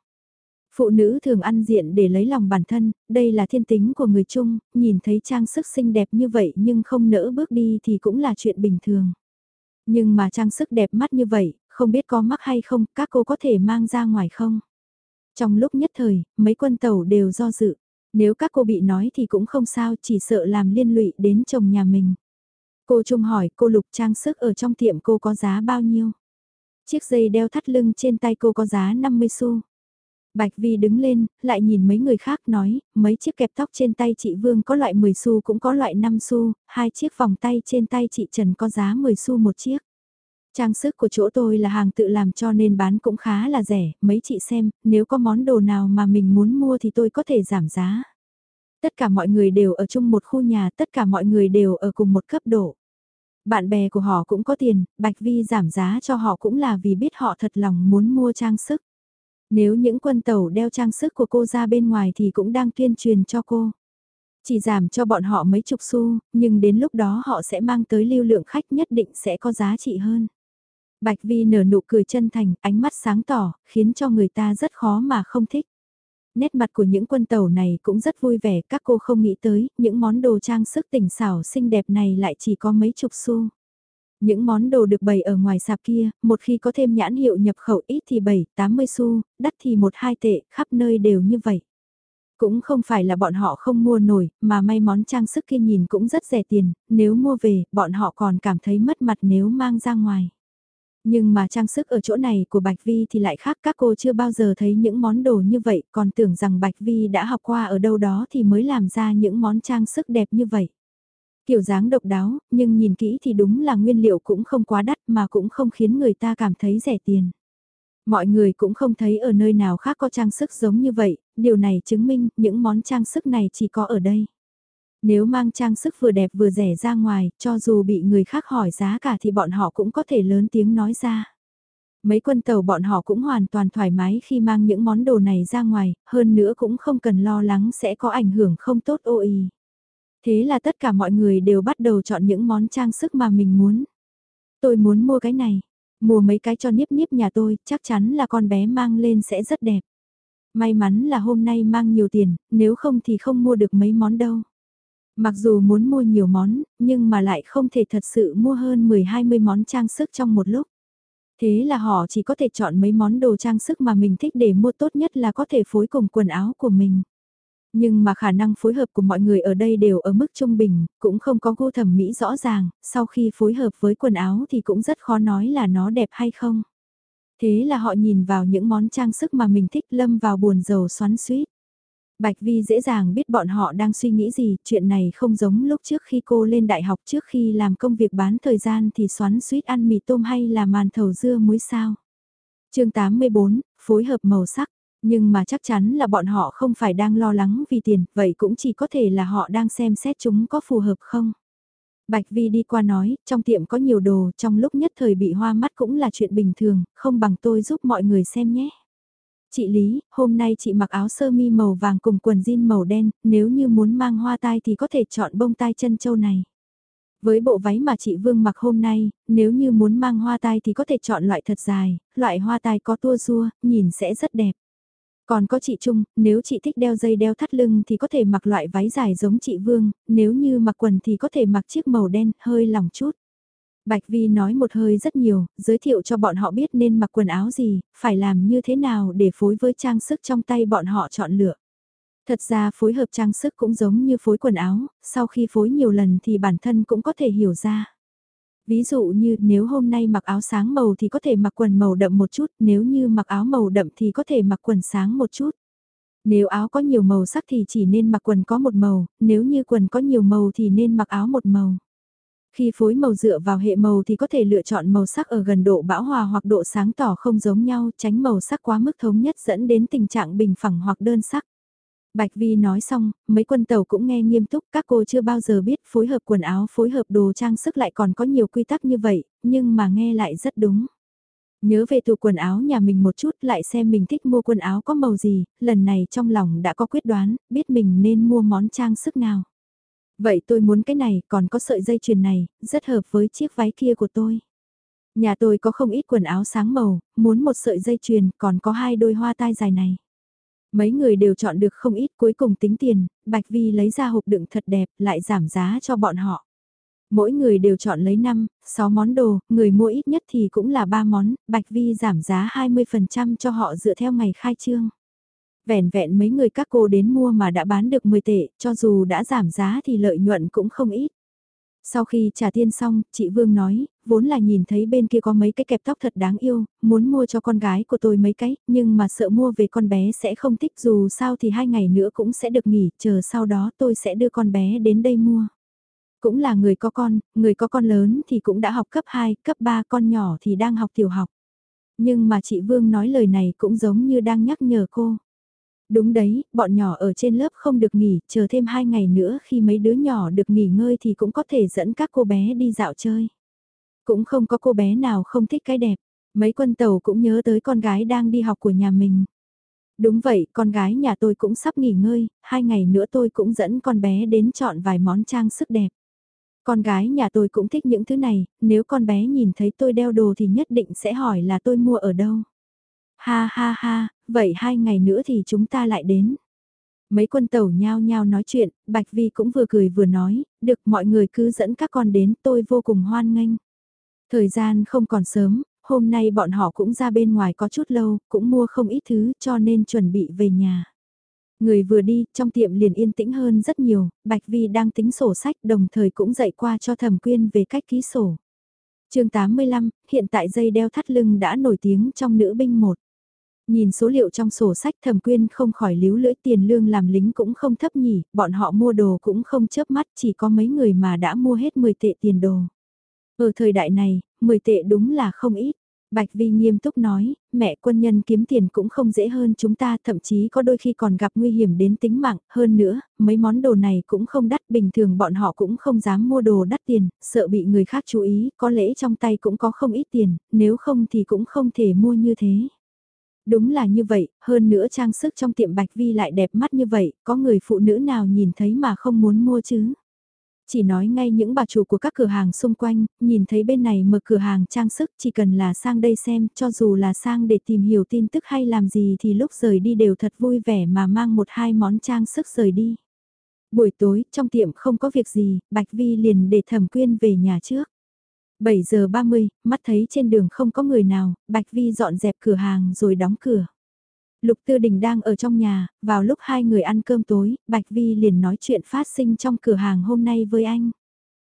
Phụ nữ thường ăn diện để lấy lòng bản thân, đây là thiên tính của người chung, nhìn thấy trang sức xinh đẹp như vậy nhưng không nỡ bước đi thì cũng là chuyện bình thường. Nhưng mà trang sức đẹp mắt như vậy, không biết có mắc hay không, các cô có thể mang ra ngoài không? Trong lúc nhất thời, mấy quân tàu đều do dự. Nếu các cô bị nói thì cũng không sao, chỉ sợ làm liên lụy đến chồng nhà mình. Cô Trung hỏi cô Lục trang sức ở trong tiệm cô có giá bao nhiêu? Chiếc dây đeo thắt lưng trên tay cô có giá 50 xu. Bạch Vi đứng lên, lại nhìn mấy người khác nói, mấy chiếc kẹp tóc trên tay chị Vương có loại 10 xu cũng có loại 5 xu, hai chiếc vòng tay trên tay chị Trần có giá 10 xu một chiếc. Trang sức của chỗ tôi là hàng tự làm cho nên bán cũng khá là rẻ, mấy chị xem, nếu có món đồ nào mà mình muốn mua thì tôi có thể giảm giá. Tất cả mọi người đều ở chung một khu nhà, tất cả mọi người đều ở cùng một cấp độ. Bạn bè của họ cũng có tiền, Bạch Vi giảm giá cho họ cũng là vì biết họ thật lòng muốn mua trang sức. Nếu những quân tàu đeo trang sức của cô ra bên ngoài thì cũng đang tuyên truyền cho cô. Chỉ giảm cho bọn họ mấy chục xu, nhưng đến lúc đó họ sẽ mang tới lưu lượng khách nhất định sẽ có giá trị hơn. Bạch Vi nở nụ cười chân thành, ánh mắt sáng tỏ, khiến cho người ta rất khó mà không thích. Nét mặt của những quân tàu này cũng rất vui vẻ, các cô không nghĩ tới, những món đồ trang sức tỉnh xảo xinh đẹp này lại chỉ có mấy chục xu. Những món đồ được bày ở ngoài sạp kia, một khi có thêm nhãn hiệu nhập khẩu ít thì 7, 80 xu, đắt thì 1-2 tệ, khắp nơi đều như vậy. Cũng không phải là bọn họ không mua nổi, mà may món trang sức kia nhìn cũng rất rẻ tiền, nếu mua về, bọn họ còn cảm thấy mất mặt nếu mang ra ngoài. Nhưng mà trang sức ở chỗ này của Bạch Vi thì lại khác các cô chưa bao giờ thấy những món đồ như vậy, còn tưởng rằng Bạch Vi đã học qua ở đâu đó thì mới làm ra những món trang sức đẹp như vậy. Kiểu dáng độc đáo, nhưng nhìn kỹ thì đúng là nguyên liệu cũng không quá đắt mà cũng không khiến người ta cảm thấy rẻ tiền. Mọi người cũng không thấy ở nơi nào khác có trang sức giống như vậy, điều này chứng minh những món trang sức này chỉ có ở đây. Nếu mang trang sức vừa đẹp vừa rẻ ra ngoài, cho dù bị người khác hỏi giá cả thì bọn họ cũng có thể lớn tiếng nói ra. Mấy quân tàu bọn họ cũng hoàn toàn thoải mái khi mang những món đồ này ra ngoài, hơn nữa cũng không cần lo lắng sẽ có ảnh hưởng không tốt ô y. Thế là tất cả mọi người đều bắt đầu chọn những món trang sức mà mình muốn. Tôi muốn mua cái này, mua mấy cái cho niếp niếp nhà tôi, chắc chắn là con bé mang lên sẽ rất đẹp. May mắn là hôm nay mang nhiều tiền, nếu không thì không mua được mấy món đâu. Mặc dù muốn mua nhiều món, nhưng mà lại không thể thật sự mua hơn 10-20 món trang sức trong một lúc. Thế là họ chỉ có thể chọn mấy món đồ trang sức mà mình thích để mua tốt nhất là có thể phối cùng quần áo của mình. Nhưng mà khả năng phối hợp của mọi người ở đây đều ở mức trung bình, cũng không có gu thẩm mỹ rõ ràng, sau khi phối hợp với quần áo thì cũng rất khó nói là nó đẹp hay không. Thế là họ nhìn vào những món trang sức mà mình thích lâm vào buồn rầu xoắn suýt. Bạch Vi dễ dàng biết bọn họ đang suy nghĩ gì, chuyện này không giống lúc trước khi cô lên đại học trước khi làm công việc bán thời gian thì xoắn suýt ăn mì tôm hay là màn thầu dưa muối sao. chương 84, phối hợp màu sắc, nhưng mà chắc chắn là bọn họ không phải đang lo lắng vì tiền, vậy cũng chỉ có thể là họ đang xem xét chúng có phù hợp không. Bạch Vi đi qua nói, trong tiệm có nhiều đồ, trong lúc nhất thời bị hoa mắt cũng là chuyện bình thường, không bằng tôi giúp mọi người xem nhé. Chị Lý, hôm nay chị mặc áo sơ mi màu vàng cùng quần jean màu đen, nếu như muốn mang hoa tai thì có thể chọn bông tai chân châu này. Với bộ váy mà chị Vương mặc hôm nay, nếu như muốn mang hoa tai thì có thể chọn loại thật dài, loại hoa tai có tua rua, nhìn sẽ rất đẹp. Còn có chị Trung, nếu chị thích đeo dây đeo thắt lưng thì có thể mặc loại váy dài giống chị Vương, nếu như mặc quần thì có thể mặc chiếc màu đen, hơi lỏng chút. Bạch Vi nói một hơi rất nhiều, giới thiệu cho bọn họ biết nên mặc quần áo gì, phải làm như thế nào để phối với trang sức trong tay bọn họ chọn lựa. Thật ra phối hợp trang sức cũng giống như phối quần áo, sau khi phối nhiều lần thì bản thân cũng có thể hiểu ra. Ví dụ như nếu hôm nay mặc áo sáng màu thì có thể mặc quần màu đậm một chút, nếu như mặc áo màu đậm thì có thể mặc quần sáng một chút. Nếu áo có nhiều màu sắc thì chỉ nên mặc quần có một màu, nếu như quần có nhiều màu thì nên mặc áo một màu. Khi phối màu dựa vào hệ màu thì có thể lựa chọn màu sắc ở gần độ bão hòa hoặc độ sáng tỏ không giống nhau, tránh màu sắc quá mức thống nhất dẫn đến tình trạng bình phẳng hoặc đơn sắc. Bạch Vi nói xong, mấy quân tàu cũng nghe nghiêm túc, các cô chưa bao giờ biết phối hợp quần áo, phối hợp đồ trang sức lại còn có nhiều quy tắc như vậy, nhưng mà nghe lại rất đúng. Nhớ về tủ quần áo nhà mình một chút lại xem mình thích mua quần áo có màu gì, lần này trong lòng đã có quyết đoán, biết mình nên mua món trang sức nào. Vậy tôi muốn cái này, còn có sợi dây chuyền này, rất hợp với chiếc váy kia của tôi. Nhà tôi có không ít quần áo sáng màu, muốn một sợi dây chuyền, còn có hai đôi hoa tai dài này. Mấy người đều chọn được không ít cuối cùng tính tiền, Bạch Vi lấy ra hộp đựng thật đẹp, lại giảm giá cho bọn họ. Mỗi người đều chọn lấy 5, 6 món đồ, người mua ít nhất thì cũng là 3 món, Bạch Vi giảm giá 20% cho họ dựa theo ngày khai trương. Vẹn vẹn mấy người các cô đến mua mà đã bán được 10 tệ, cho dù đã giảm giá thì lợi nhuận cũng không ít. Sau khi trả tiền xong, chị Vương nói, vốn là nhìn thấy bên kia có mấy cái kẹp tóc thật đáng yêu, muốn mua cho con gái của tôi mấy cái, nhưng mà sợ mua về con bé sẽ không thích dù sao thì hai ngày nữa cũng sẽ được nghỉ, chờ sau đó tôi sẽ đưa con bé đến đây mua. Cũng là người có con, người có con lớn thì cũng đã học cấp 2, cấp 3, con nhỏ thì đang học tiểu học. Nhưng mà chị Vương nói lời này cũng giống như đang nhắc nhở cô. Đúng đấy, bọn nhỏ ở trên lớp không được nghỉ, chờ thêm 2 ngày nữa khi mấy đứa nhỏ được nghỉ ngơi thì cũng có thể dẫn các cô bé đi dạo chơi. Cũng không có cô bé nào không thích cái đẹp, mấy quân tàu cũng nhớ tới con gái đang đi học của nhà mình. Đúng vậy, con gái nhà tôi cũng sắp nghỉ ngơi, hai ngày nữa tôi cũng dẫn con bé đến chọn vài món trang sức đẹp. Con gái nhà tôi cũng thích những thứ này, nếu con bé nhìn thấy tôi đeo đồ thì nhất định sẽ hỏi là tôi mua ở đâu. Ha ha ha, vậy hai ngày nữa thì chúng ta lại đến. Mấy quân tàu nhao nhao nói chuyện, Bạch Vi cũng vừa cười vừa nói, được mọi người cứ dẫn các con đến tôi vô cùng hoan nghênh. Thời gian không còn sớm, hôm nay bọn họ cũng ra bên ngoài có chút lâu, cũng mua không ít thứ cho nên chuẩn bị về nhà. Người vừa đi, trong tiệm liền yên tĩnh hơn rất nhiều, Bạch Vi đang tính sổ sách đồng thời cũng dạy qua cho thẩm quyên về cách ký sổ. chương 85, hiện tại dây đeo thắt lưng đã nổi tiếng trong nữ binh một. Nhìn số liệu trong sổ sách thẩm quyên không khỏi líu lưỡi tiền lương làm lính cũng không thấp nhỉ, bọn họ mua đồ cũng không chớp mắt chỉ có mấy người mà đã mua hết 10 tệ tiền đồ. Ở thời đại này, 10 tệ đúng là không ít. Bạch Vi nghiêm túc nói, mẹ quân nhân kiếm tiền cũng không dễ hơn chúng ta, thậm chí có đôi khi còn gặp nguy hiểm đến tính mạng, hơn nữa, mấy món đồ này cũng không đắt, bình thường bọn họ cũng không dám mua đồ đắt tiền, sợ bị người khác chú ý, có lẽ trong tay cũng có không ít tiền, nếu không thì cũng không thể mua như thế. Đúng là như vậy, hơn nữa trang sức trong tiệm Bạch Vi lại đẹp mắt như vậy, có người phụ nữ nào nhìn thấy mà không muốn mua chứ? Chỉ nói ngay những bà chủ của các cửa hàng xung quanh, nhìn thấy bên này mở cửa hàng trang sức chỉ cần là sang đây xem, cho dù là sang để tìm hiểu tin tức hay làm gì thì lúc rời đi đều thật vui vẻ mà mang một hai món trang sức rời đi. Buổi tối, trong tiệm không có việc gì, Bạch Vi liền để thẩm quyên về nhà trước. 7 giờ 30, mắt thấy trên đường không có người nào, Bạch Vi dọn dẹp cửa hàng rồi đóng cửa. Lục Tư Đình đang ở trong nhà, vào lúc hai người ăn cơm tối, Bạch Vi liền nói chuyện phát sinh trong cửa hàng hôm nay với anh.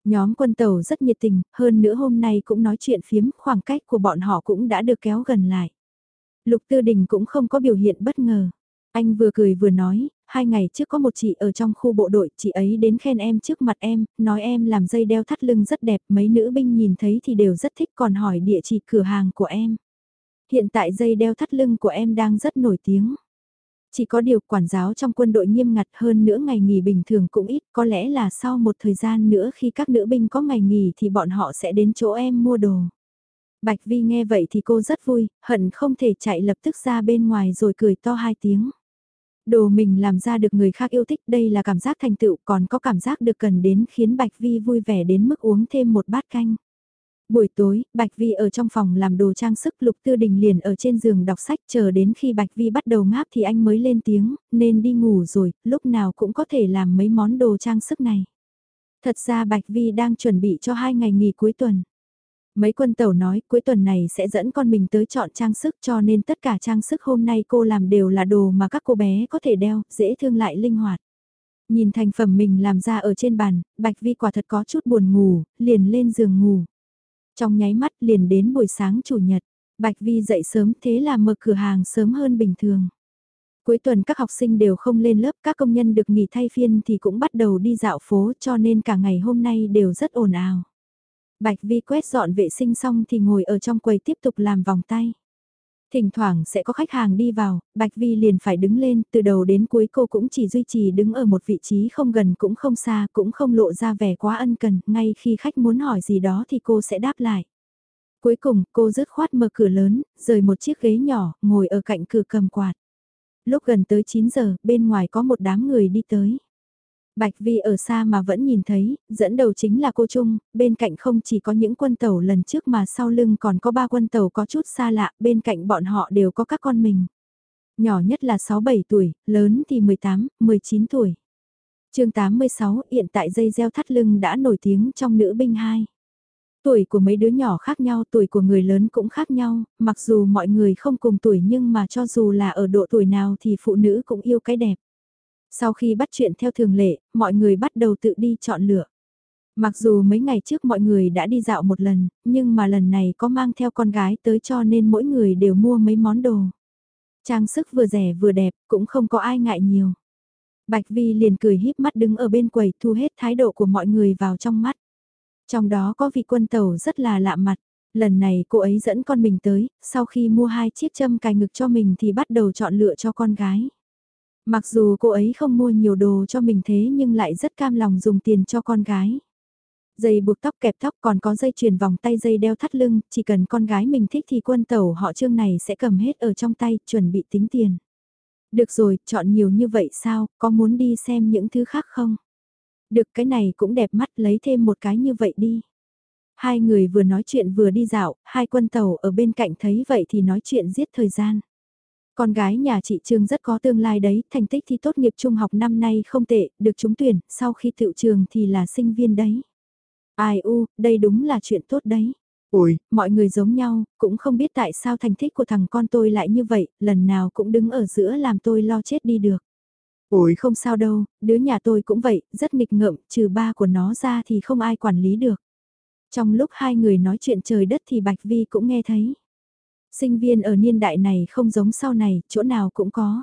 Nhóm quân tàu rất nhiệt tình, hơn nữa hôm nay cũng nói chuyện phiếm, khoảng cách của bọn họ cũng đã được kéo gần lại. Lục Tư Đình cũng không có biểu hiện bất ngờ. Anh vừa cười vừa nói, hai ngày trước có một chị ở trong khu bộ đội, chị ấy đến khen em trước mặt em, nói em làm dây đeo thắt lưng rất đẹp, mấy nữ binh nhìn thấy thì đều rất thích còn hỏi địa chỉ cửa hàng của em hiện tại dây đeo thắt lưng của em đang rất nổi tiếng. Chỉ có điều quản giáo trong quân đội nghiêm ngặt hơn nữa ngày nghỉ bình thường cũng ít, có lẽ là sau một thời gian nữa khi các nữ binh có ngày nghỉ thì bọn họ sẽ đến chỗ em mua đồ. Bạch Vi nghe vậy thì cô rất vui, hận không thể chạy lập tức ra bên ngoài rồi cười to hai tiếng. Đồ mình làm ra được người khác yêu thích đây là cảm giác thành tựu còn có cảm giác được cần đến khiến Bạch Vi vui vẻ đến mức uống thêm một bát canh. Buổi tối, Bạch Vi ở trong phòng làm đồ trang sức Lục Tư Đình liền ở trên giường đọc sách chờ đến khi Bạch Vi bắt đầu ngáp thì anh mới lên tiếng, nên đi ngủ rồi, lúc nào cũng có thể làm mấy món đồ trang sức này. Thật ra Bạch Vi đang chuẩn bị cho hai ngày nghỉ cuối tuần. Mấy quân tàu nói cuối tuần này sẽ dẫn con mình tới chọn trang sức cho nên tất cả trang sức hôm nay cô làm đều là đồ mà các cô bé có thể đeo, dễ thương lại linh hoạt. Nhìn thành phẩm mình làm ra ở trên bàn, Bạch Vi quả thật có chút buồn ngủ, liền lên giường ngủ. Trong nháy mắt liền đến buổi sáng chủ nhật, Bạch Vi dậy sớm thế là mở cửa hàng sớm hơn bình thường. Cuối tuần các học sinh đều không lên lớp, các công nhân được nghỉ thay phiên thì cũng bắt đầu đi dạo phố cho nên cả ngày hôm nay đều rất ồn ào. Bạch Vi quét dọn vệ sinh xong thì ngồi ở trong quầy tiếp tục làm vòng tay. Thỉnh thoảng sẽ có khách hàng đi vào, Bạch Vi liền phải đứng lên, từ đầu đến cuối cô cũng chỉ duy trì đứng ở một vị trí không gần cũng không xa, cũng không lộ ra vẻ quá ân cần, ngay khi khách muốn hỏi gì đó thì cô sẽ đáp lại. Cuối cùng, cô rứt khoát mở cửa lớn, rời một chiếc ghế nhỏ, ngồi ở cạnh cửa cầm quạt. Lúc gần tới 9 giờ, bên ngoài có một đám người đi tới. Bạch Vi ở xa mà vẫn nhìn thấy, dẫn đầu chính là cô Trung, bên cạnh không chỉ có những quân tàu lần trước mà sau lưng còn có ba quân tàu có chút xa lạ, bên cạnh bọn họ đều có các con mình. Nhỏ nhất là 6-7 tuổi, lớn thì 18, 19 tuổi. chương 86 hiện tại dây gieo thắt lưng đã nổi tiếng trong nữ binh 2. Tuổi của mấy đứa nhỏ khác nhau, tuổi của người lớn cũng khác nhau, mặc dù mọi người không cùng tuổi nhưng mà cho dù là ở độ tuổi nào thì phụ nữ cũng yêu cái đẹp. Sau khi bắt chuyện theo thường lệ, mọi người bắt đầu tự đi chọn lựa. Mặc dù mấy ngày trước mọi người đã đi dạo một lần, nhưng mà lần này có mang theo con gái tới cho nên mỗi người đều mua mấy món đồ. Trang sức vừa rẻ vừa đẹp, cũng không có ai ngại nhiều. Bạch Vi liền cười híp mắt đứng ở bên quầy thu hết thái độ của mọi người vào trong mắt. Trong đó có vị quân tàu rất là lạ mặt. Lần này cô ấy dẫn con mình tới, sau khi mua hai chiếc châm cài ngực cho mình thì bắt đầu chọn lựa cho con gái. Mặc dù cô ấy không mua nhiều đồ cho mình thế nhưng lại rất cam lòng dùng tiền cho con gái. Dây buộc tóc kẹp tóc còn có dây chuyền vòng tay dây đeo thắt lưng, chỉ cần con gái mình thích thì quân tàu họ trương này sẽ cầm hết ở trong tay, chuẩn bị tính tiền. Được rồi, chọn nhiều như vậy sao, có muốn đi xem những thứ khác không? Được cái này cũng đẹp mắt lấy thêm một cái như vậy đi. Hai người vừa nói chuyện vừa đi dạo, hai quân tàu ở bên cạnh thấy vậy thì nói chuyện giết thời gian. Con gái nhà chị Trương rất có tương lai đấy, thành tích thi tốt nghiệp trung học năm nay không tệ, được trúng tuyển, sau khi tự trường thì là sinh viên đấy. Ai u, đây đúng là chuyện tốt đấy. Ôi, mọi người giống nhau, cũng không biết tại sao thành tích của thằng con tôi lại như vậy, lần nào cũng đứng ở giữa làm tôi lo chết đi được. Ôi không sao đâu, đứa nhà tôi cũng vậy, rất nghịch ngợm, trừ ba của nó ra thì không ai quản lý được. Trong lúc hai người nói chuyện trời đất thì Bạch Vi cũng nghe thấy. Sinh viên ở niên đại này không giống sau này, chỗ nào cũng có.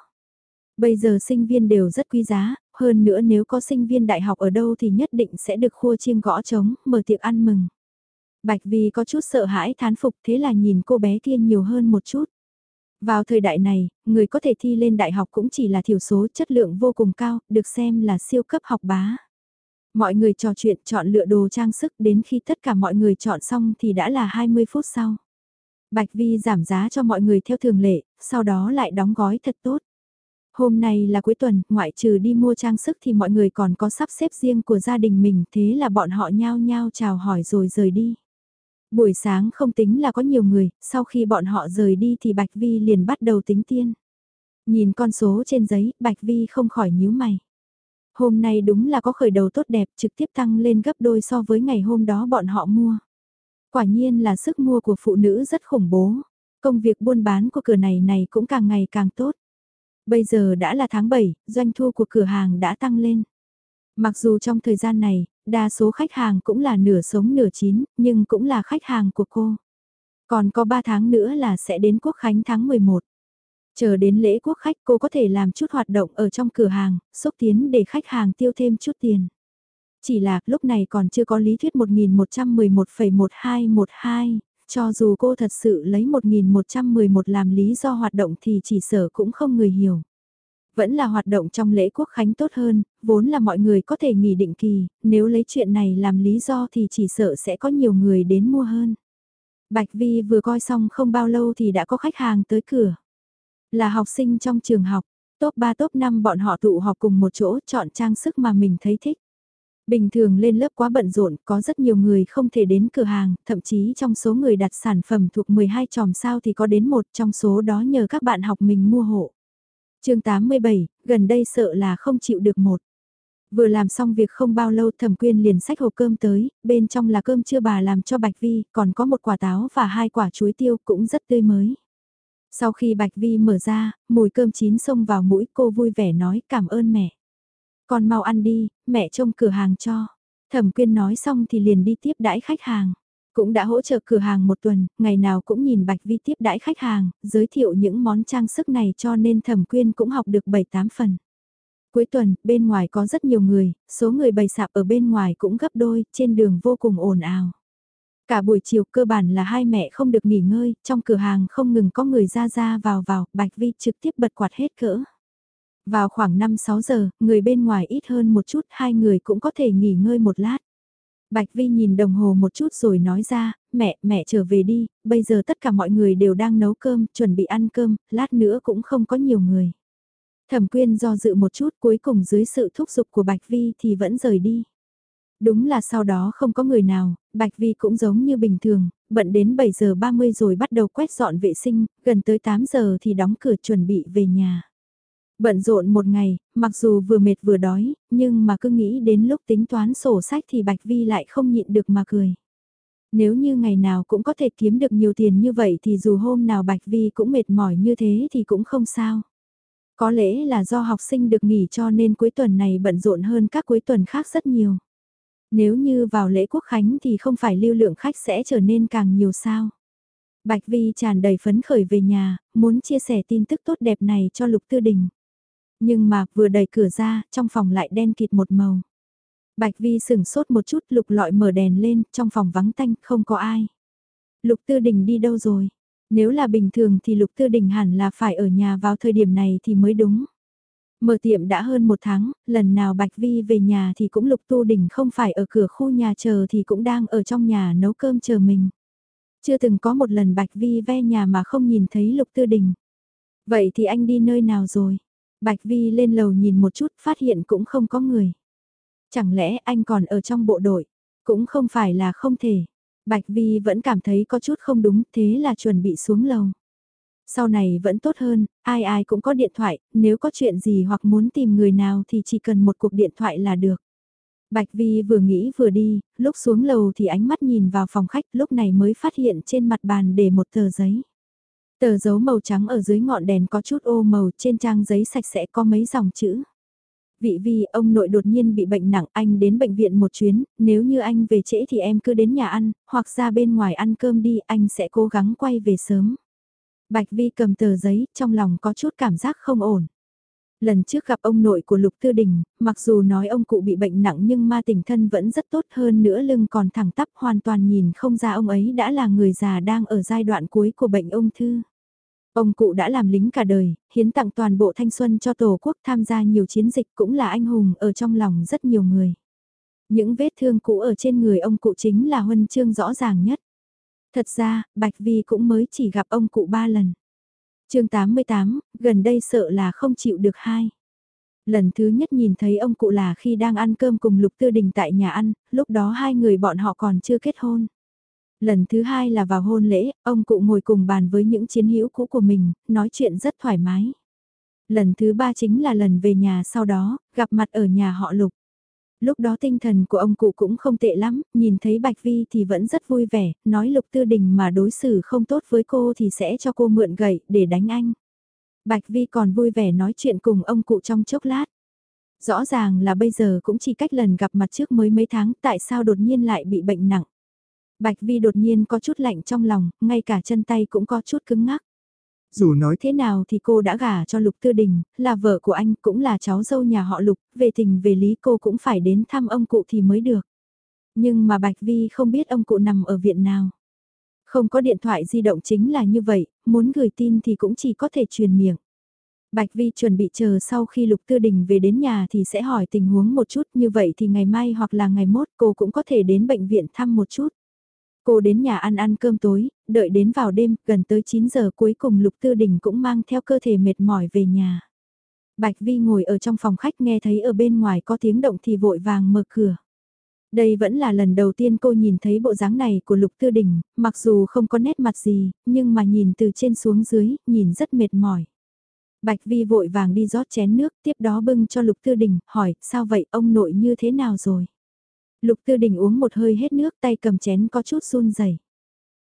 Bây giờ sinh viên đều rất quý giá, hơn nữa nếu có sinh viên đại học ở đâu thì nhất định sẽ được khua chiêng gõ trống, mở tiệc ăn mừng. Bạch Vi có chút sợ hãi thán phục thế là nhìn cô bé kia nhiều hơn một chút. Vào thời đại này, người có thể thi lên đại học cũng chỉ là thiểu số chất lượng vô cùng cao, được xem là siêu cấp học bá. Mọi người trò chuyện chọn lựa đồ trang sức đến khi tất cả mọi người chọn xong thì đã là 20 phút sau. Bạch Vi giảm giá cho mọi người theo thường lệ, sau đó lại đóng gói thật tốt. Hôm nay là cuối tuần, ngoại trừ đi mua trang sức thì mọi người còn có sắp xếp riêng của gia đình mình, thế là bọn họ nhao nhao chào hỏi rồi rời đi. Buổi sáng không tính là có nhiều người, sau khi bọn họ rời đi thì Bạch Vi liền bắt đầu tính tiên. Nhìn con số trên giấy, Bạch Vi không khỏi nhíu mày. Hôm nay đúng là có khởi đầu tốt đẹp trực tiếp tăng lên gấp đôi so với ngày hôm đó bọn họ mua. Quả nhiên là sức mua của phụ nữ rất khủng bố. Công việc buôn bán của cửa này này cũng càng ngày càng tốt. Bây giờ đã là tháng 7, doanh thu của cửa hàng đã tăng lên. Mặc dù trong thời gian này, đa số khách hàng cũng là nửa sống nửa chín, nhưng cũng là khách hàng của cô. Còn có 3 tháng nữa là sẽ đến quốc khánh tháng 11. Chờ đến lễ quốc khách cô có thể làm chút hoạt động ở trong cửa hàng, xúc tiến để khách hàng tiêu thêm chút tiền. Chỉ là lúc này còn chưa có lý thuyết 1111,1212, cho dù cô thật sự lấy 1111 làm lý do hoạt động thì chỉ sở cũng không người hiểu. Vẫn là hoạt động trong lễ quốc khánh tốt hơn, vốn là mọi người có thể nghỉ định kỳ, nếu lấy chuyện này làm lý do thì chỉ sợ sẽ có nhiều người đến mua hơn. Bạch Vi vừa coi xong không bao lâu thì đã có khách hàng tới cửa. Là học sinh trong trường học, top 3 top 5 bọn họ tụ họp cùng một chỗ chọn trang sức mà mình thấy thích. Bình thường lên lớp quá bận rộn, có rất nhiều người không thể đến cửa hàng, thậm chí trong số người đặt sản phẩm thuộc 12 tròm sao thì có đến một trong số đó nhờ các bạn học mình mua hộ. chương 87, gần đây sợ là không chịu được một. Vừa làm xong việc không bao lâu thẩm quyên liền sách hộp cơm tới, bên trong là cơm chưa bà làm cho Bạch Vi, còn có một quả táo và hai quả chuối tiêu cũng rất tươi mới. Sau khi Bạch Vi mở ra, mùi cơm chín xông vào mũi cô vui vẻ nói cảm ơn mẹ. Con mau ăn đi, mẹ trông cửa hàng cho. Thẩm quyên nói xong thì liền đi tiếp đãi khách hàng. Cũng đã hỗ trợ cửa hàng một tuần, ngày nào cũng nhìn Bạch Vi tiếp đãi khách hàng, giới thiệu những món trang sức này cho nên thẩm quyên cũng học được 7-8 phần. Cuối tuần, bên ngoài có rất nhiều người, số người bày sạp ở bên ngoài cũng gấp đôi, trên đường vô cùng ồn ào. Cả buổi chiều cơ bản là hai mẹ không được nghỉ ngơi, trong cửa hàng không ngừng có người ra ra vào vào, Bạch Vi trực tiếp bật quạt hết cỡ. Vào khoảng 5-6 giờ, người bên ngoài ít hơn một chút, hai người cũng có thể nghỉ ngơi một lát. Bạch Vi nhìn đồng hồ một chút rồi nói ra, mẹ, mẹ trở về đi, bây giờ tất cả mọi người đều đang nấu cơm, chuẩn bị ăn cơm, lát nữa cũng không có nhiều người. Thẩm quyên do dự một chút cuối cùng dưới sự thúc giục của Bạch Vi thì vẫn rời đi. Đúng là sau đó không có người nào, Bạch Vi cũng giống như bình thường, bận đến 7 giờ 30 rồi bắt đầu quét dọn vệ sinh, gần tới 8 giờ thì đóng cửa chuẩn bị về nhà. Bận rộn một ngày, mặc dù vừa mệt vừa đói, nhưng mà cứ nghĩ đến lúc tính toán sổ sách thì Bạch Vi lại không nhịn được mà cười. Nếu như ngày nào cũng có thể kiếm được nhiều tiền như vậy thì dù hôm nào Bạch Vi cũng mệt mỏi như thế thì cũng không sao. Có lẽ là do học sinh được nghỉ cho nên cuối tuần này bận rộn hơn các cuối tuần khác rất nhiều. Nếu như vào lễ quốc khánh thì không phải lưu lượng khách sẽ trở nên càng nhiều sao. Bạch Vi tràn đầy phấn khởi về nhà, muốn chia sẻ tin tức tốt đẹp này cho Lục Tư Đình. Nhưng mà vừa đẩy cửa ra, trong phòng lại đen kịt một màu. Bạch Vi sửng sốt một chút lục lọi mở đèn lên, trong phòng vắng tanh, không có ai. Lục Tư Đình đi đâu rồi? Nếu là bình thường thì Lục Tư Đình hẳn là phải ở nhà vào thời điểm này thì mới đúng. Mở tiệm đã hơn một tháng, lần nào Bạch Vi về nhà thì cũng Lục Tu Đình không phải ở cửa khu nhà chờ thì cũng đang ở trong nhà nấu cơm chờ mình. Chưa từng có một lần Bạch Vi ve nhà mà không nhìn thấy Lục Tư Đình. Vậy thì anh đi nơi nào rồi? Bạch Vi lên lầu nhìn một chút phát hiện cũng không có người. Chẳng lẽ anh còn ở trong bộ đội? Cũng không phải là không thể. Bạch Vi vẫn cảm thấy có chút không đúng thế là chuẩn bị xuống lầu. Sau này vẫn tốt hơn, ai ai cũng có điện thoại, nếu có chuyện gì hoặc muốn tìm người nào thì chỉ cần một cuộc điện thoại là được. Bạch Vi vừa nghĩ vừa đi, lúc xuống lầu thì ánh mắt nhìn vào phòng khách lúc này mới phát hiện trên mặt bàn để một tờ giấy. Tờ dấu màu trắng ở dưới ngọn đèn có chút ô màu trên trang giấy sạch sẽ có mấy dòng chữ. Vị vi ông nội đột nhiên bị bệnh nặng anh đến bệnh viện một chuyến, nếu như anh về trễ thì em cứ đến nhà ăn, hoặc ra bên ngoài ăn cơm đi anh sẽ cố gắng quay về sớm. Bạch vi cầm tờ giấy, trong lòng có chút cảm giác không ổn. Lần trước gặp ông nội của Lục Tư Đình, mặc dù nói ông cụ bị bệnh nặng nhưng ma tình thân vẫn rất tốt hơn nữa lưng còn thẳng tắp hoàn toàn nhìn không ra ông ấy đã là người già đang ở giai đoạn cuối của bệnh ung thư. Ông cụ đã làm lính cả đời, hiến tặng toàn bộ thanh xuân cho Tổ quốc tham gia nhiều chiến dịch cũng là anh hùng ở trong lòng rất nhiều người. Những vết thương cũ ở trên người ông cụ chính là huân chương rõ ràng nhất. Thật ra, Bạch Vi cũng mới chỉ gặp ông cụ ba lần. chương 88, gần đây sợ là không chịu được hai. Lần thứ nhất nhìn thấy ông cụ là khi đang ăn cơm cùng Lục Tư Đình tại nhà ăn, lúc đó hai người bọn họ còn chưa kết hôn. Lần thứ hai là vào hôn lễ, ông cụ ngồi cùng bàn với những chiến hữu cũ của mình, nói chuyện rất thoải mái. Lần thứ ba chính là lần về nhà sau đó, gặp mặt ở nhà họ Lục. Lúc đó tinh thần của ông cụ cũng không tệ lắm, nhìn thấy Bạch Vi thì vẫn rất vui vẻ, nói Lục Tư Đình mà đối xử không tốt với cô thì sẽ cho cô mượn gậy để đánh anh. Bạch Vi còn vui vẻ nói chuyện cùng ông cụ trong chốc lát. Rõ ràng là bây giờ cũng chỉ cách lần gặp mặt trước mới mấy tháng tại sao đột nhiên lại bị bệnh nặng. Bạch Vi đột nhiên có chút lạnh trong lòng, ngay cả chân tay cũng có chút cứng ngắc. Dù nói thế nào thì cô đã gả cho Lục Tư Đình, là vợ của anh, cũng là cháu dâu nhà họ Lục, về tình về lý cô cũng phải đến thăm ông cụ thì mới được. Nhưng mà Bạch Vi không biết ông cụ nằm ở viện nào. Không có điện thoại di động chính là như vậy, muốn gửi tin thì cũng chỉ có thể truyền miệng. Bạch Vi chuẩn bị chờ sau khi Lục Tư Đình về đến nhà thì sẽ hỏi tình huống một chút như vậy thì ngày mai hoặc là ngày mốt cô cũng có thể đến bệnh viện thăm một chút. Cô đến nhà ăn ăn cơm tối, đợi đến vào đêm, gần tới 9 giờ cuối cùng Lục Tư Đình cũng mang theo cơ thể mệt mỏi về nhà. Bạch Vi ngồi ở trong phòng khách nghe thấy ở bên ngoài có tiếng động thì vội vàng mở cửa. Đây vẫn là lần đầu tiên cô nhìn thấy bộ dáng này của Lục Tư Đình, mặc dù không có nét mặt gì, nhưng mà nhìn từ trên xuống dưới, nhìn rất mệt mỏi. Bạch Vi vội vàng đi rót chén nước, tiếp đó bưng cho Lục Tư Đình, hỏi, sao vậy, ông nội như thế nào rồi? Lục Tư Đình uống một hơi hết nước tay cầm chén có chút run rẩy.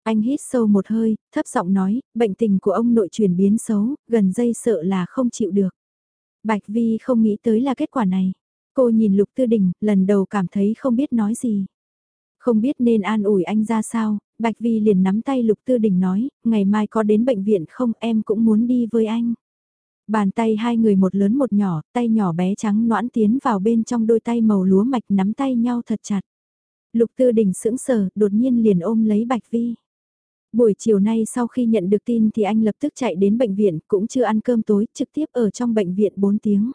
Anh hít sâu một hơi, thấp giọng nói, bệnh tình của ông nội chuyển biến xấu, gần dây sợ là không chịu được. Bạch Vi không nghĩ tới là kết quả này. Cô nhìn Lục Tư Đình, lần đầu cảm thấy không biết nói gì. Không biết nên an ủi anh ra sao, Bạch Vi liền nắm tay Lục Tư Đình nói, ngày mai có đến bệnh viện không em cũng muốn đi với anh. Bàn tay hai người một lớn một nhỏ, tay nhỏ bé trắng noãn tiến vào bên trong đôi tay màu lúa mạch nắm tay nhau thật chặt. Lục Tư Đình sững sờ, đột nhiên liền ôm lấy Bạch Vi. Buổi chiều nay sau khi nhận được tin thì anh lập tức chạy đến bệnh viện, cũng chưa ăn cơm tối, trực tiếp ở trong bệnh viện 4 tiếng.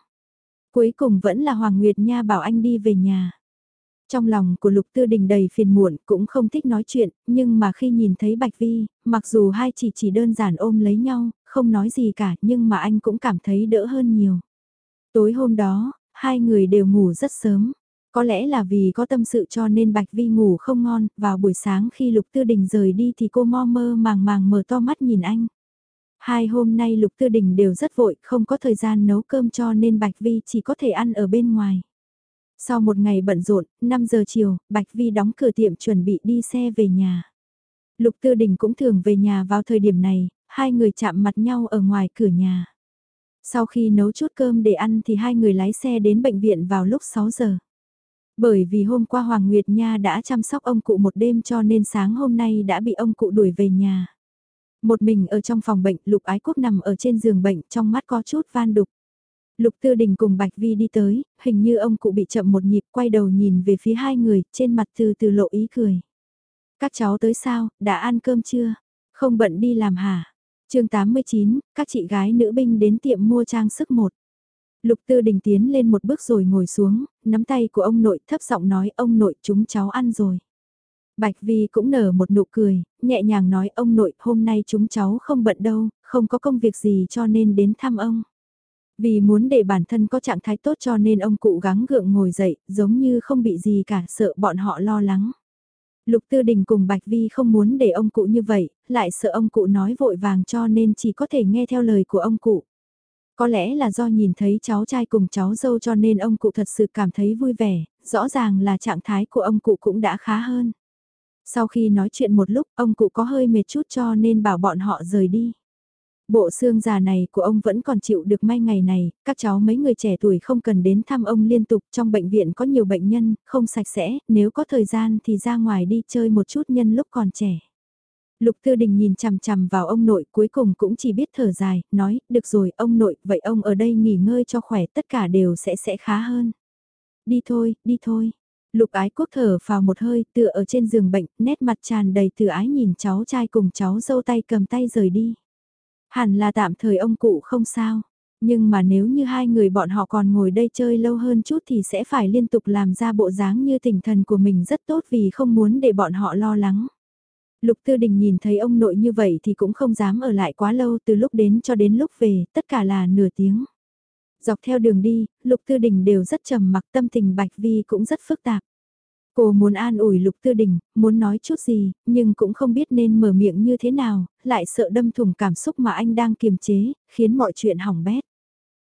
Cuối cùng vẫn là Hoàng Nguyệt Nha bảo anh đi về nhà. Trong lòng của Lục Tư Đình đầy phiền muộn cũng không thích nói chuyện, nhưng mà khi nhìn thấy Bạch Vi, mặc dù hai chỉ chỉ đơn giản ôm lấy nhau, không nói gì cả nhưng mà anh cũng cảm thấy đỡ hơn nhiều. Tối hôm đó, hai người đều ngủ rất sớm. Có lẽ là vì có tâm sự cho nên Bạch Vi ngủ không ngon, vào buổi sáng khi Lục Tư Đình rời đi thì cô mơ mơ màng màng mở to mắt nhìn anh. Hai hôm nay Lục Tư Đình đều rất vội, không có thời gian nấu cơm cho nên Bạch Vi chỉ có thể ăn ở bên ngoài. Sau một ngày bận rộn, 5 giờ chiều, Bạch Vi đóng cửa tiệm chuẩn bị đi xe về nhà. Lục Tư Đình cũng thường về nhà vào thời điểm này, hai người chạm mặt nhau ở ngoài cửa nhà. Sau khi nấu chút cơm để ăn thì hai người lái xe đến bệnh viện vào lúc 6 giờ. Bởi vì hôm qua Hoàng Nguyệt Nha đã chăm sóc ông cụ một đêm cho nên sáng hôm nay đã bị ông cụ đuổi về nhà. Một mình ở trong phòng bệnh, Lục Ái Quốc nằm ở trên giường bệnh, trong mắt có chút van đục. Lục Tư Đình cùng Bạch Vi đi tới, hình như ông cụ bị chậm một nhịp, quay đầu nhìn về phía hai người, trên mặt từ từ lộ ý cười. Các cháu tới sao, đã ăn cơm chưa? Không bận đi làm hả? Chương 89, các chị gái nữ binh đến tiệm mua trang sức một. Lục Tư Đình tiến lên một bước rồi ngồi xuống, nắm tay của ông nội thấp giọng nói ông nội chúng cháu ăn rồi. Bạch Vi cũng nở một nụ cười, nhẹ nhàng nói ông nội hôm nay chúng cháu không bận đâu, không có công việc gì cho nên đến thăm ông. Vì muốn để bản thân có trạng thái tốt cho nên ông cụ gắng gượng ngồi dậy, giống như không bị gì cả, sợ bọn họ lo lắng. Lục Tư Đình cùng Bạch Vi không muốn để ông cụ như vậy, lại sợ ông cụ nói vội vàng cho nên chỉ có thể nghe theo lời của ông cụ. Có lẽ là do nhìn thấy cháu trai cùng cháu dâu cho nên ông cụ thật sự cảm thấy vui vẻ, rõ ràng là trạng thái của ông cụ cũng đã khá hơn. Sau khi nói chuyện một lúc, ông cụ có hơi mệt chút cho nên bảo bọn họ rời đi. Bộ xương già này của ông vẫn còn chịu được may ngày này, các cháu mấy người trẻ tuổi không cần đến thăm ông liên tục, trong bệnh viện có nhiều bệnh nhân, không sạch sẽ, nếu có thời gian thì ra ngoài đi chơi một chút nhân lúc còn trẻ. Lục Tư Đình nhìn chằm chằm vào ông nội cuối cùng cũng chỉ biết thở dài, nói, được rồi ông nội, vậy ông ở đây nghỉ ngơi cho khỏe tất cả đều sẽ sẽ khá hơn. Đi thôi, đi thôi. Lục ái quốc thở vào một hơi tựa ở trên giường bệnh, nét mặt tràn đầy từ ái nhìn cháu trai cùng cháu dâu tay cầm tay rời đi. Hẳn là tạm thời ông cụ không sao. Nhưng mà nếu như hai người bọn họ còn ngồi đây chơi lâu hơn chút thì sẽ phải liên tục làm ra bộ dáng như tinh thần của mình rất tốt vì không muốn để bọn họ lo lắng. Lục Tư Đình nhìn thấy ông nội như vậy thì cũng không dám ở lại quá lâu từ lúc đến cho đến lúc về, tất cả là nửa tiếng. Dọc theo đường đi, Lục Tư Đình đều rất trầm mặc tâm tình Bạch Vi cũng rất phức tạp. Cô muốn an ủi Lục Tư Đình, muốn nói chút gì, nhưng cũng không biết nên mở miệng như thế nào, lại sợ đâm thủng cảm xúc mà anh đang kiềm chế, khiến mọi chuyện hỏng bét.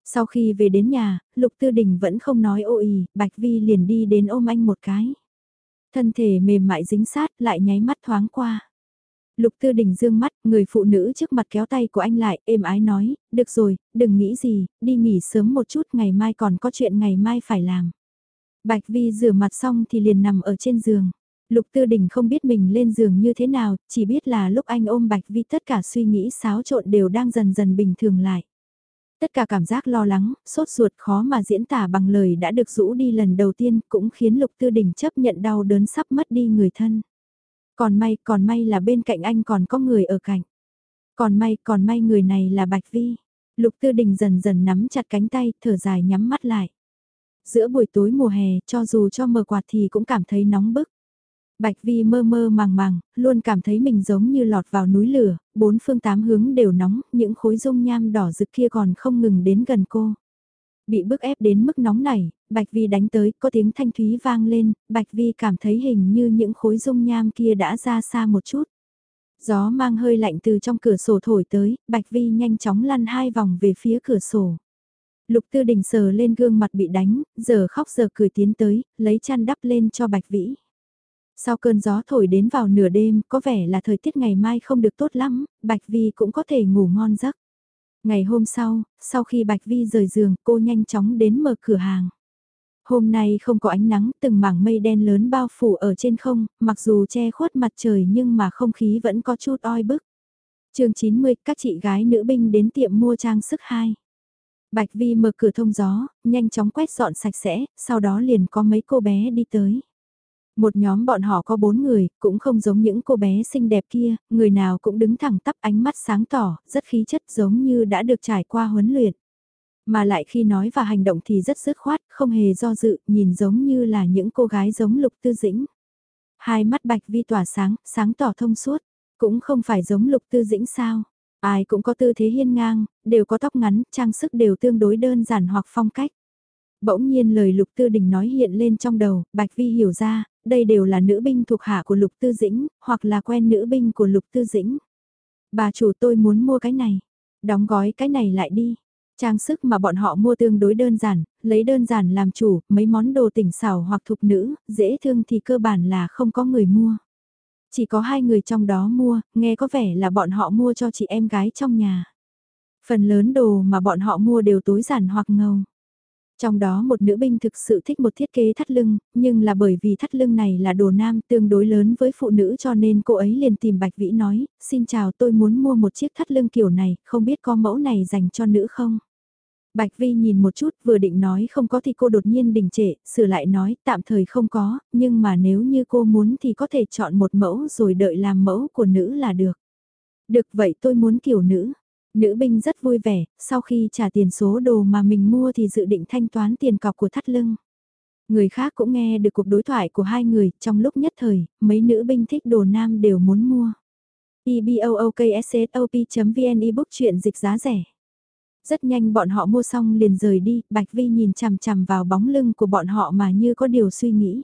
Sau khi về đến nhà, Lục Tư Đình vẫn không nói ô Bạch Vi liền đi đến ôm anh một cái. Thân thể mềm mại dính sát lại nháy mắt thoáng qua. Lục Tư Đình dương mắt, người phụ nữ trước mặt kéo tay của anh lại, êm ái nói, được rồi, đừng nghĩ gì, đi nghỉ sớm một chút, ngày mai còn có chuyện ngày mai phải làm. Bạch Vi rửa mặt xong thì liền nằm ở trên giường. Lục Tư Đình không biết mình lên giường như thế nào, chỉ biết là lúc anh ôm Bạch Vi tất cả suy nghĩ xáo trộn đều đang dần dần bình thường lại. Tất cả cảm giác lo lắng, sốt ruột khó mà diễn tả bằng lời đã được rũ đi lần đầu tiên cũng khiến Lục Tư Đình chấp nhận đau đớn sắp mất đi người thân. Còn may, còn may là bên cạnh anh còn có người ở cạnh. Còn may, còn may người này là Bạch Vi. Lục Tư Đình dần dần nắm chặt cánh tay, thở dài nhắm mắt lại. Giữa buổi tối mùa hè, cho dù cho mở quạt thì cũng cảm thấy nóng bức. Bạch Vi mơ mơ màng màng, luôn cảm thấy mình giống như lọt vào núi lửa, bốn phương tám hướng đều nóng, những khối dung nham đỏ rực kia còn không ngừng đến gần cô. Bị bức ép đến mức nóng này, Bạch Vi đánh tới, có tiếng thanh thúy vang lên, Bạch Vi cảm thấy hình như những khối dung nham kia đã ra xa một chút. Gió mang hơi lạnh từ trong cửa sổ thổi tới, Bạch Vi nhanh chóng lăn hai vòng về phía cửa sổ. Lục Tư Đình sờ lên gương mặt bị đánh, giờ khóc giờ cười tiến tới, lấy chăn đắp lên cho Bạch Vĩ. Sau cơn gió thổi đến vào nửa đêm, có vẻ là thời tiết ngày mai không được tốt lắm, Bạch Vi cũng có thể ngủ ngon giấc. Ngày hôm sau, sau khi Bạch Vi rời giường, cô nhanh chóng đến mở cửa hàng. Hôm nay không có ánh nắng, từng mảng mây đen lớn bao phủ ở trên không, mặc dù che khuất mặt trời nhưng mà không khí vẫn có chút oi bức. chương 90, các chị gái nữ binh đến tiệm mua trang sức 2. Bạch Vi mở cửa thông gió, nhanh chóng quét dọn sạch sẽ, sau đó liền có mấy cô bé đi tới. Một nhóm bọn họ có bốn người, cũng không giống những cô bé xinh đẹp kia, người nào cũng đứng thẳng tắp ánh mắt sáng tỏ, rất khí chất giống như đã được trải qua huấn luyện. Mà lại khi nói và hành động thì rất dứt khoát, không hề do dự, nhìn giống như là những cô gái giống lục tư dĩnh. Hai mắt bạch vi tỏa sáng, sáng tỏ thông suốt, cũng không phải giống lục tư dĩnh sao. Ai cũng có tư thế hiên ngang, đều có tóc ngắn, trang sức đều tương đối đơn giản hoặc phong cách. Bỗng nhiên lời Lục Tư Đình nói hiện lên trong đầu, Bạch Vi hiểu ra, đây đều là nữ binh thuộc hạ của Lục Tư Dĩnh, hoặc là quen nữ binh của Lục Tư Dĩnh. Bà chủ tôi muốn mua cái này, đóng gói cái này lại đi. Trang sức mà bọn họ mua tương đối đơn giản, lấy đơn giản làm chủ, mấy món đồ tỉnh xảo hoặc thục nữ, dễ thương thì cơ bản là không có người mua. Chỉ có hai người trong đó mua, nghe có vẻ là bọn họ mua cho chị em gái trong nhà. Phần lớn đồ mà bọn họ mua đều tối giản hoặc ngầu. Trong đó một nữ binh thực sự thích một thiết kế thắt lưng, nhưng là bởi vì thắt lưng này là đồ nam tương đối lớn với phụ nữ cho nên cô ấy liền tìm Bạch Vĩ nói, xin chào tôi muốn mua một chiếc thắt lưng kiểu này, không biết có mẫu này dành cho nữ không? Bạch Vi nhìn một chút vừa định nói không có thì cô đột nhiên đình trệ, sửa lại nói tạm thời không có, nhưng mà nếu như cô muốn thì có thể chọn một mẫu rồi đợi làm mẫu của nữ là được. Được vậy tôi muốn kiểu nữ. Nữ binh rất vui vẻ, sau khi trả tiền số đồ mà mình mua thì dự định thanh toán tiền cọc của thắt lưng. Người khác cũng nghe được cuộc đối thoại của hai người, trong lúc nhất thời, mấy nữ binh thích đồ nam đều muốn mua. ebookssop.vn ebook chuyện dịch giá rẻ. Rất nhanh bọn họ mua xong liền rời đi, Bạch Vi nhìn chằm chằm vào bóng lưng của bọn họ mà như có điều suy nghĩ.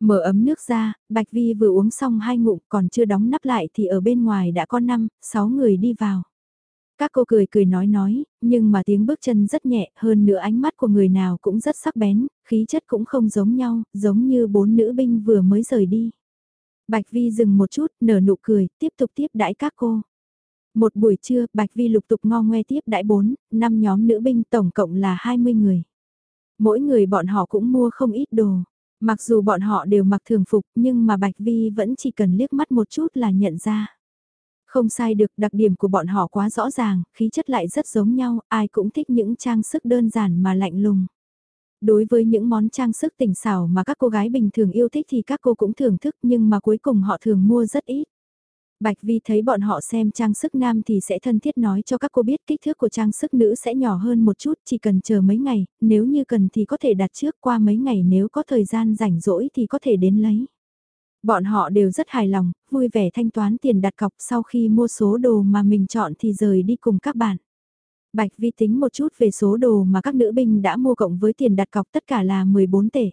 Mở ấm nước ra, Bạch Vi vừa uống xong hai ngụm còn chưa đóng nắp lại thì ở bên ngoài đã có 5, 6 người đi vào. Các cô cười cười nói nói, nhưng mà tiếng bước chân rất nhẹ, hơn nữa ánh mắt của người nào cũng rất sắc bén, khí chất cũng không giống nhau, giống như bốn nữ binh vừa mới rời đi. Bạch Vi dừng một chút, nở nụ cười, tiếp tục tiếp đãi các cô. Một buổi trưa, Bạch Vi lục tục ngo ngoe tiếp đãi bốn, năm nhóm nữ binh tổng cộng là 20 người. Mỗi người bọn họ cũng mua không ít đồ. Mặc dù bọn họ đều mặc thường phục nhưng mà Bạch Vi vẫn chỉ cần liếc mắt một chút là nhận ra. Không sai được, đặc điểm của bọn họ quá rõ ràng, khí chất lại rất giống nhau, ai cũng thích những trang sức đơn giản mà lạnh lùng. Đối với những món trang sức tỉnh xảo mà các cô gái bình thường yêu thích thì các cô cũng thưởng thức nhưng mà cuối cùng họ thường mua rất ít. Bạch Vi thấy bọn họ xem trang sức nam thì sẽ thân thiết nói cho các cô biết kích thước của trang sức nữ sẽ nhỏ hơn một chút, chỉ cần chờ mấy ngày, nếu như cần thì có thể đặt trước qua mấy ngày nếu có thời gian rảnh rỗi thì có thể đến lấy. Bọn họ đều rất hài lòng, vui vẻ thanh toán tiền đặt cọc sau khi mua số đồ mà mình chọn thì rời đi cùng các bạn. Bạch Vi tính một chút về số đồ mà các nữ binh đã mua cộng với tiền đặt cọc tất cả là 14 tể.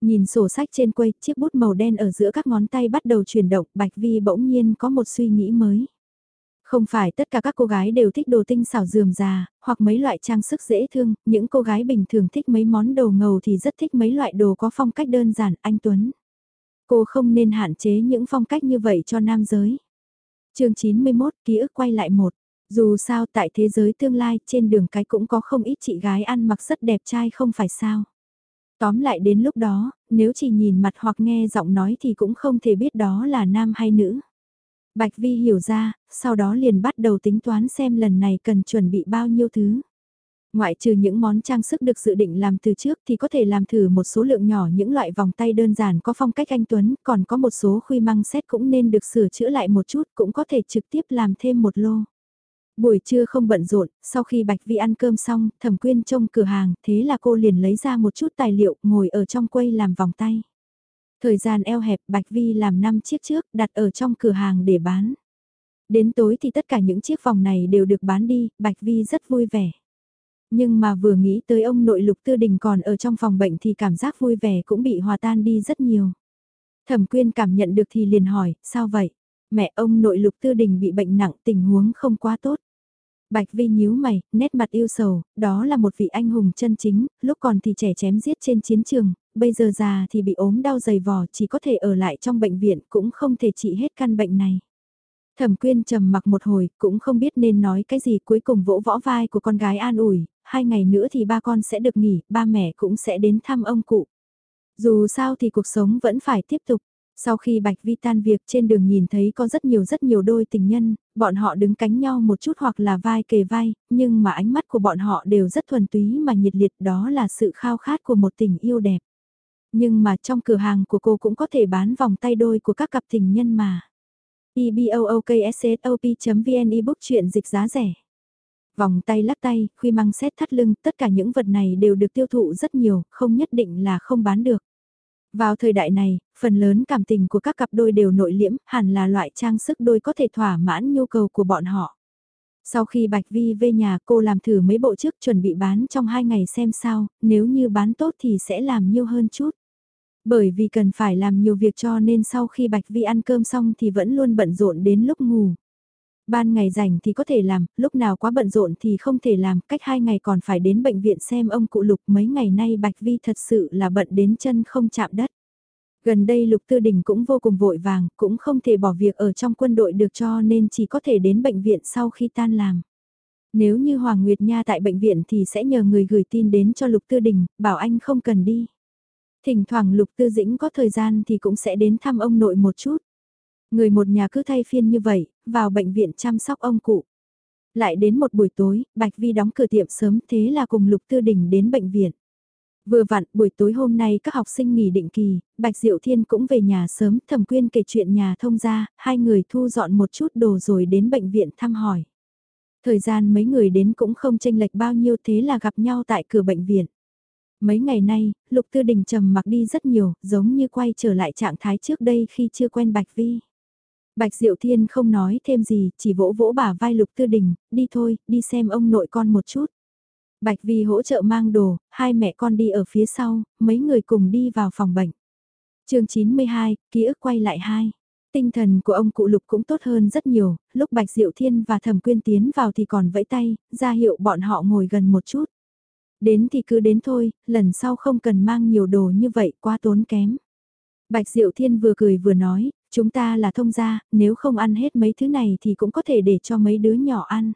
Nhìn sổ sách trên quầy, chiếc bút màu đen ở giữa các ngón tay bắt đầu chuyển động, Bạch Vi bỗng nhiên có một suy nghĩ mới. Không phải tất cả các cô gái đều thích đồ tinh xảo dườm già, hoặc mấy loại trang sức dễ thương, những cô gái bình thường thích mấy món đồ ngầu thì rất thích mấy loại đồ có phong cách đơn giản, anh Tuấn. Cô không nên hạn chế những phong cách như vậy cho nam giới. chương 91, ký ức quay lại một. Dù sao tại thế giới tương lai trên đường cái cũng có không ít chị gái ăn mặc rất đẹp trai không phải sao. Tóm lại đến lúc đó, nếu chỉ nhìn mặt hoặc nghe giọng nói thì cũng không thể biết đó là nam hay nữ. Bạch Vi hiểu ra, sau đó liền bắt đầu tính toán xem lần này cần chuẩn bị bao nhiêu thứ. Ngoại trừ những món trang sức được dự định làm từ trước thì có thể làm thử một số lượng nhỏ những loại vòng tay đơn giản có phong cách anh Tuấn, còn có một số khuy măng xét cũng nên được sửa chữa lại một chút cũng có thể trực tiếp làm thêm một lô. Buổi trưa không bận rộn, sau khi Bạch Vi ăn cơm xong, thẩm quyên trông cửa hàng, thế là cô liền lấy ra một chút tài liệu, ngồi ở trong quầy làm vòng tay. Thời gian eo hẹp, Bạch Vi làm 5 chiếc trước, đặt ở trong cửa hàng để bán. Đến tối thì tất cả những chiếc vòng này đều được bán đi, Bạch Vi rất vui vẻ. Nhưng mà vừa nghĩ tới ông nội lục tư đình còn ở trong phòng bệnh thì cảm giác vui vẻ cũng bị hòa tan đi rất nhiều. Thẩm quyên cảm nhận được thì liền hỏi, sao vậy? Mẹ ông nội lục tư đình bị bệnh nặng tình huống không quá tốt. Bạch Vi nhíu mày, nét mặt yêu sầu, đó là một vị anh hùng chân chính, lúc còn thì trẻ chém giết trên chiến trường, bây giờ già thì bị ốm đau dày vò chỉ có thể ở lại trong bệnh viện cũng không thể trị hết căn bệnh này. Thẩm quyên trầm mặc một hồi, cũng không biết nên nói cái gì cuối cùng vỗ võ vai của con gái an ủi, hai ngày nữa thì ba con sẽ được nghỉ, ba mẹ cũng sẽ đến thăm ông cụ. Dù sao thì cuộc sống vẫn phải tiếp tục. Sau khi Bạch Vi tan việc trên đường nhìn thấy có rất nhiều rất nhiều đôi tình nhân, bọn họ đứng cánh nhau một chút hoặc là vai kề vai, nhưng mà ánh mắt của bọn họ đều rất thuần túy mà nhiệt liệt đó là sự khao khát của một tình yêu đẹp. Nhưng mà trong cửa hàng của cô cũng có thể bán vòng tay đôi của các cặp tình nhân mà. ebookssop.vn ebook chuyện dịch giá rẻ. Vòng tay lắc tay, khuy măng xét thắt lưng, tất cả những vật này đều được tiêu thụ rất nhiều, không nhất định là không bán được. Vào thời đại này, phần lớn cảm tình của các cặp đôi đều nội liễm, hẳn là loại trang sức đôi có thể thỏa mãn nhu cầu của bọn họ. Sau khi Bạch Vi về nhà cô làm thử mấy bộ trước chuẩn bị bán trong hai ngày xem sao, nếu như bán tốt thì sẽ làm nhiều hơn chút. Bởi vì cần phải làm nhiều việc cho nên sau khi Bạch Vi ăn cơm xong thì vẫn luôn bận rộn đến lúc ngủ. Ban ngày rảnh thì có thể làm, lúc nào quá bận rộn thì không thể làm, cách hai ngày còn phải đến bệnh viện xem ông cụ Lục mấy ngày nay Bạch Vi thật sự là bận đến chân không chạm đất. Gần đây Lục Tư Đình cũng vô cùng vội vàng, cũng không thể bỏ việc ở trong quân đội được cho nên chỉ có thể đến bệnh viện sau khi tan làm. Nếu như Hoàng Nguyệt Nha tại bệnh viện thì sẽ nhờ người gửi tin đến cho Lục Tư Đình, bảo anh không cần đi. Thỉnh thoảng Lục Tư Dĩnh có thời gian thì cũng sẽ đến thăm ông nội một chút. Người một nhà cứ thay phiên như vậy, vào bệnh viện chăm sóc ông cụ. Lại đến một buổi tối, Bạch Vi đóng cửa tiệm sớm thế là cùng Lục Tư Đình đến bệnh viện. Vừa vặn, buổi tối hôm nay các học sinh nghỉ định kỳ, Bạch Diệu Thiên cũng về nhà sớm, thẩm quyên kể chuyện nhà thông ra, hai người thu dọn một chút đồ rồi đến bệnh viện thăm hỏi. Thời gian mấy người đến cũng không tranh lệch bao nhiêu thế là gặp nhau tại cửa bệnh viện. Mấy ngày nay, Lục Tư Đình trầm mặc đi rất nhiều, giống như quay trở lại trạng thái trước đây khi chưa quen Bạch Vi. Bạch Diệu Thiên không nói thêm gì, chỉ vỗ vỗ bả vai Lục Tư Đình, đi thôi, đi xem ông nội con một chút. Bạch Vi hỗ trợ mang đồ, hai mẹ con đi ở phía sau, mấy người cùng đi vào phòng bệnh. chương 92, ký ức quay lại hai. Tinh thần của ông cụ Lục cũng tốt hơn rất nhiều, lúc Bạch Diệu Thiên và Thẩm Quyên tiến vào thì còn vẫy tay, ra hiệu bọn họ ngồi gần một chút. Đến thì cứ đến thôi, lần sau không cần mang nhiều đồ như vậy quá tốn kém. Bạch Diệu Thiên vừa cười vừa nói, chúng ta là thông gia, nếu không ăn hết mấy thứ này thì cũng có thể để cho mấy đứa nhỏ ăn.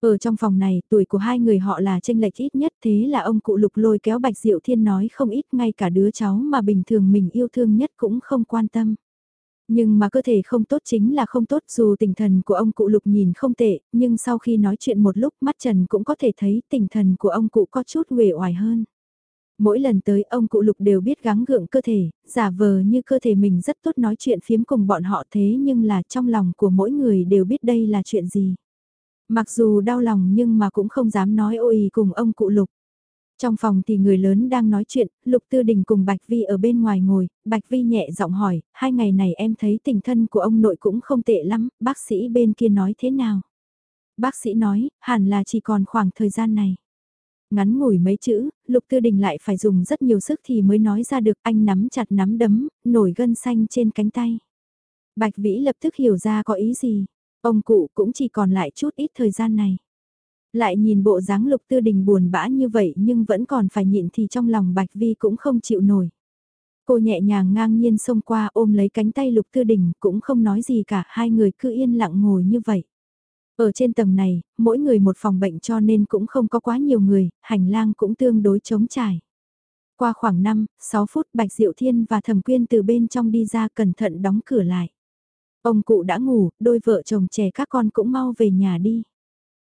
Ở trong phòng này, tuổi của hai người họ là tranh lệch ít nhất thế là ông cụ lục lôi kéo Bạch Diệu Thiên nói không ít ngay cả đứa cháu mà bình thường mình yêu thương nhất cũng không quan tâm. Nhưng mà cơ thể không tốt chính là không tốt dù tinh thần của ông cụ lục nhìn không tệ, nhưng sau khi nói chuyện một lúc mắt Trần cũng có thể thấy tinh thần của ông cụ có chút uể oải hơn. Mỗi lần tới ông cụ lục đều biết gắng gượng cơ thể, giả vờ như cơ thể mình rất tốt nói chuyện phiếm cùng bọn họ thế nhưng là trong lòng của mỗi người đều biết đây là chuyện gì. Mặc dù đau lòng nhưng mà cũng không dám nói ôi cùng ông cụ lục. Trong phòng thì người lớn đang nói chuyện, Lục Tư Đình cùng Bạch Vi ở bên ngoài ngồi, Bạch Vi nhẹ giọng hỏi, hai ngày này em thấy tình thân của ông nội cũng không tệ lắm, bác sĩ bên kia nói thế nào? Bác sĩ nói, hẳn là chỉ còn khoảng thời gian này. Ngắn ngủi mấy chữ, Lục Tư Đình lại phải dùng rất nhiều sức thì mới nói ra được anh nắm chặt nắm đấm, nổi gân xanh trên cánh tay. Bạch Vĩ lập tức hiểu ra có ý gì, ông cụ cũng chỉ còn lại chút ít thời gian này. Lại nhìn bộ dáng lục tư đình buồn bã như vậy nhưng vẫn còn phải nhịn thì trong lòng Bạch Vi cũng không chịu nổi. Cô nhẹ nhàng ngang nhiên xông qua ôm lấy cánh tay lục tư đình cũng không nói gì cả hai người cứ yên lặng ngồi như vậy. Ở trên tầng này, mỗi người một phòng bệnh cho nên cũng không có quá nhiều người, hành lang cũng tương đối trống trải. Qua khoảng 5, 6 phút Bạch Diệu Thiên và Thẩm Quyên từ bên trong đi ra cẩn thận đóng cửa lại. Ông cụ đã ngủ, đôi vợ chồng trẻ các con cũng mau về nhà đi.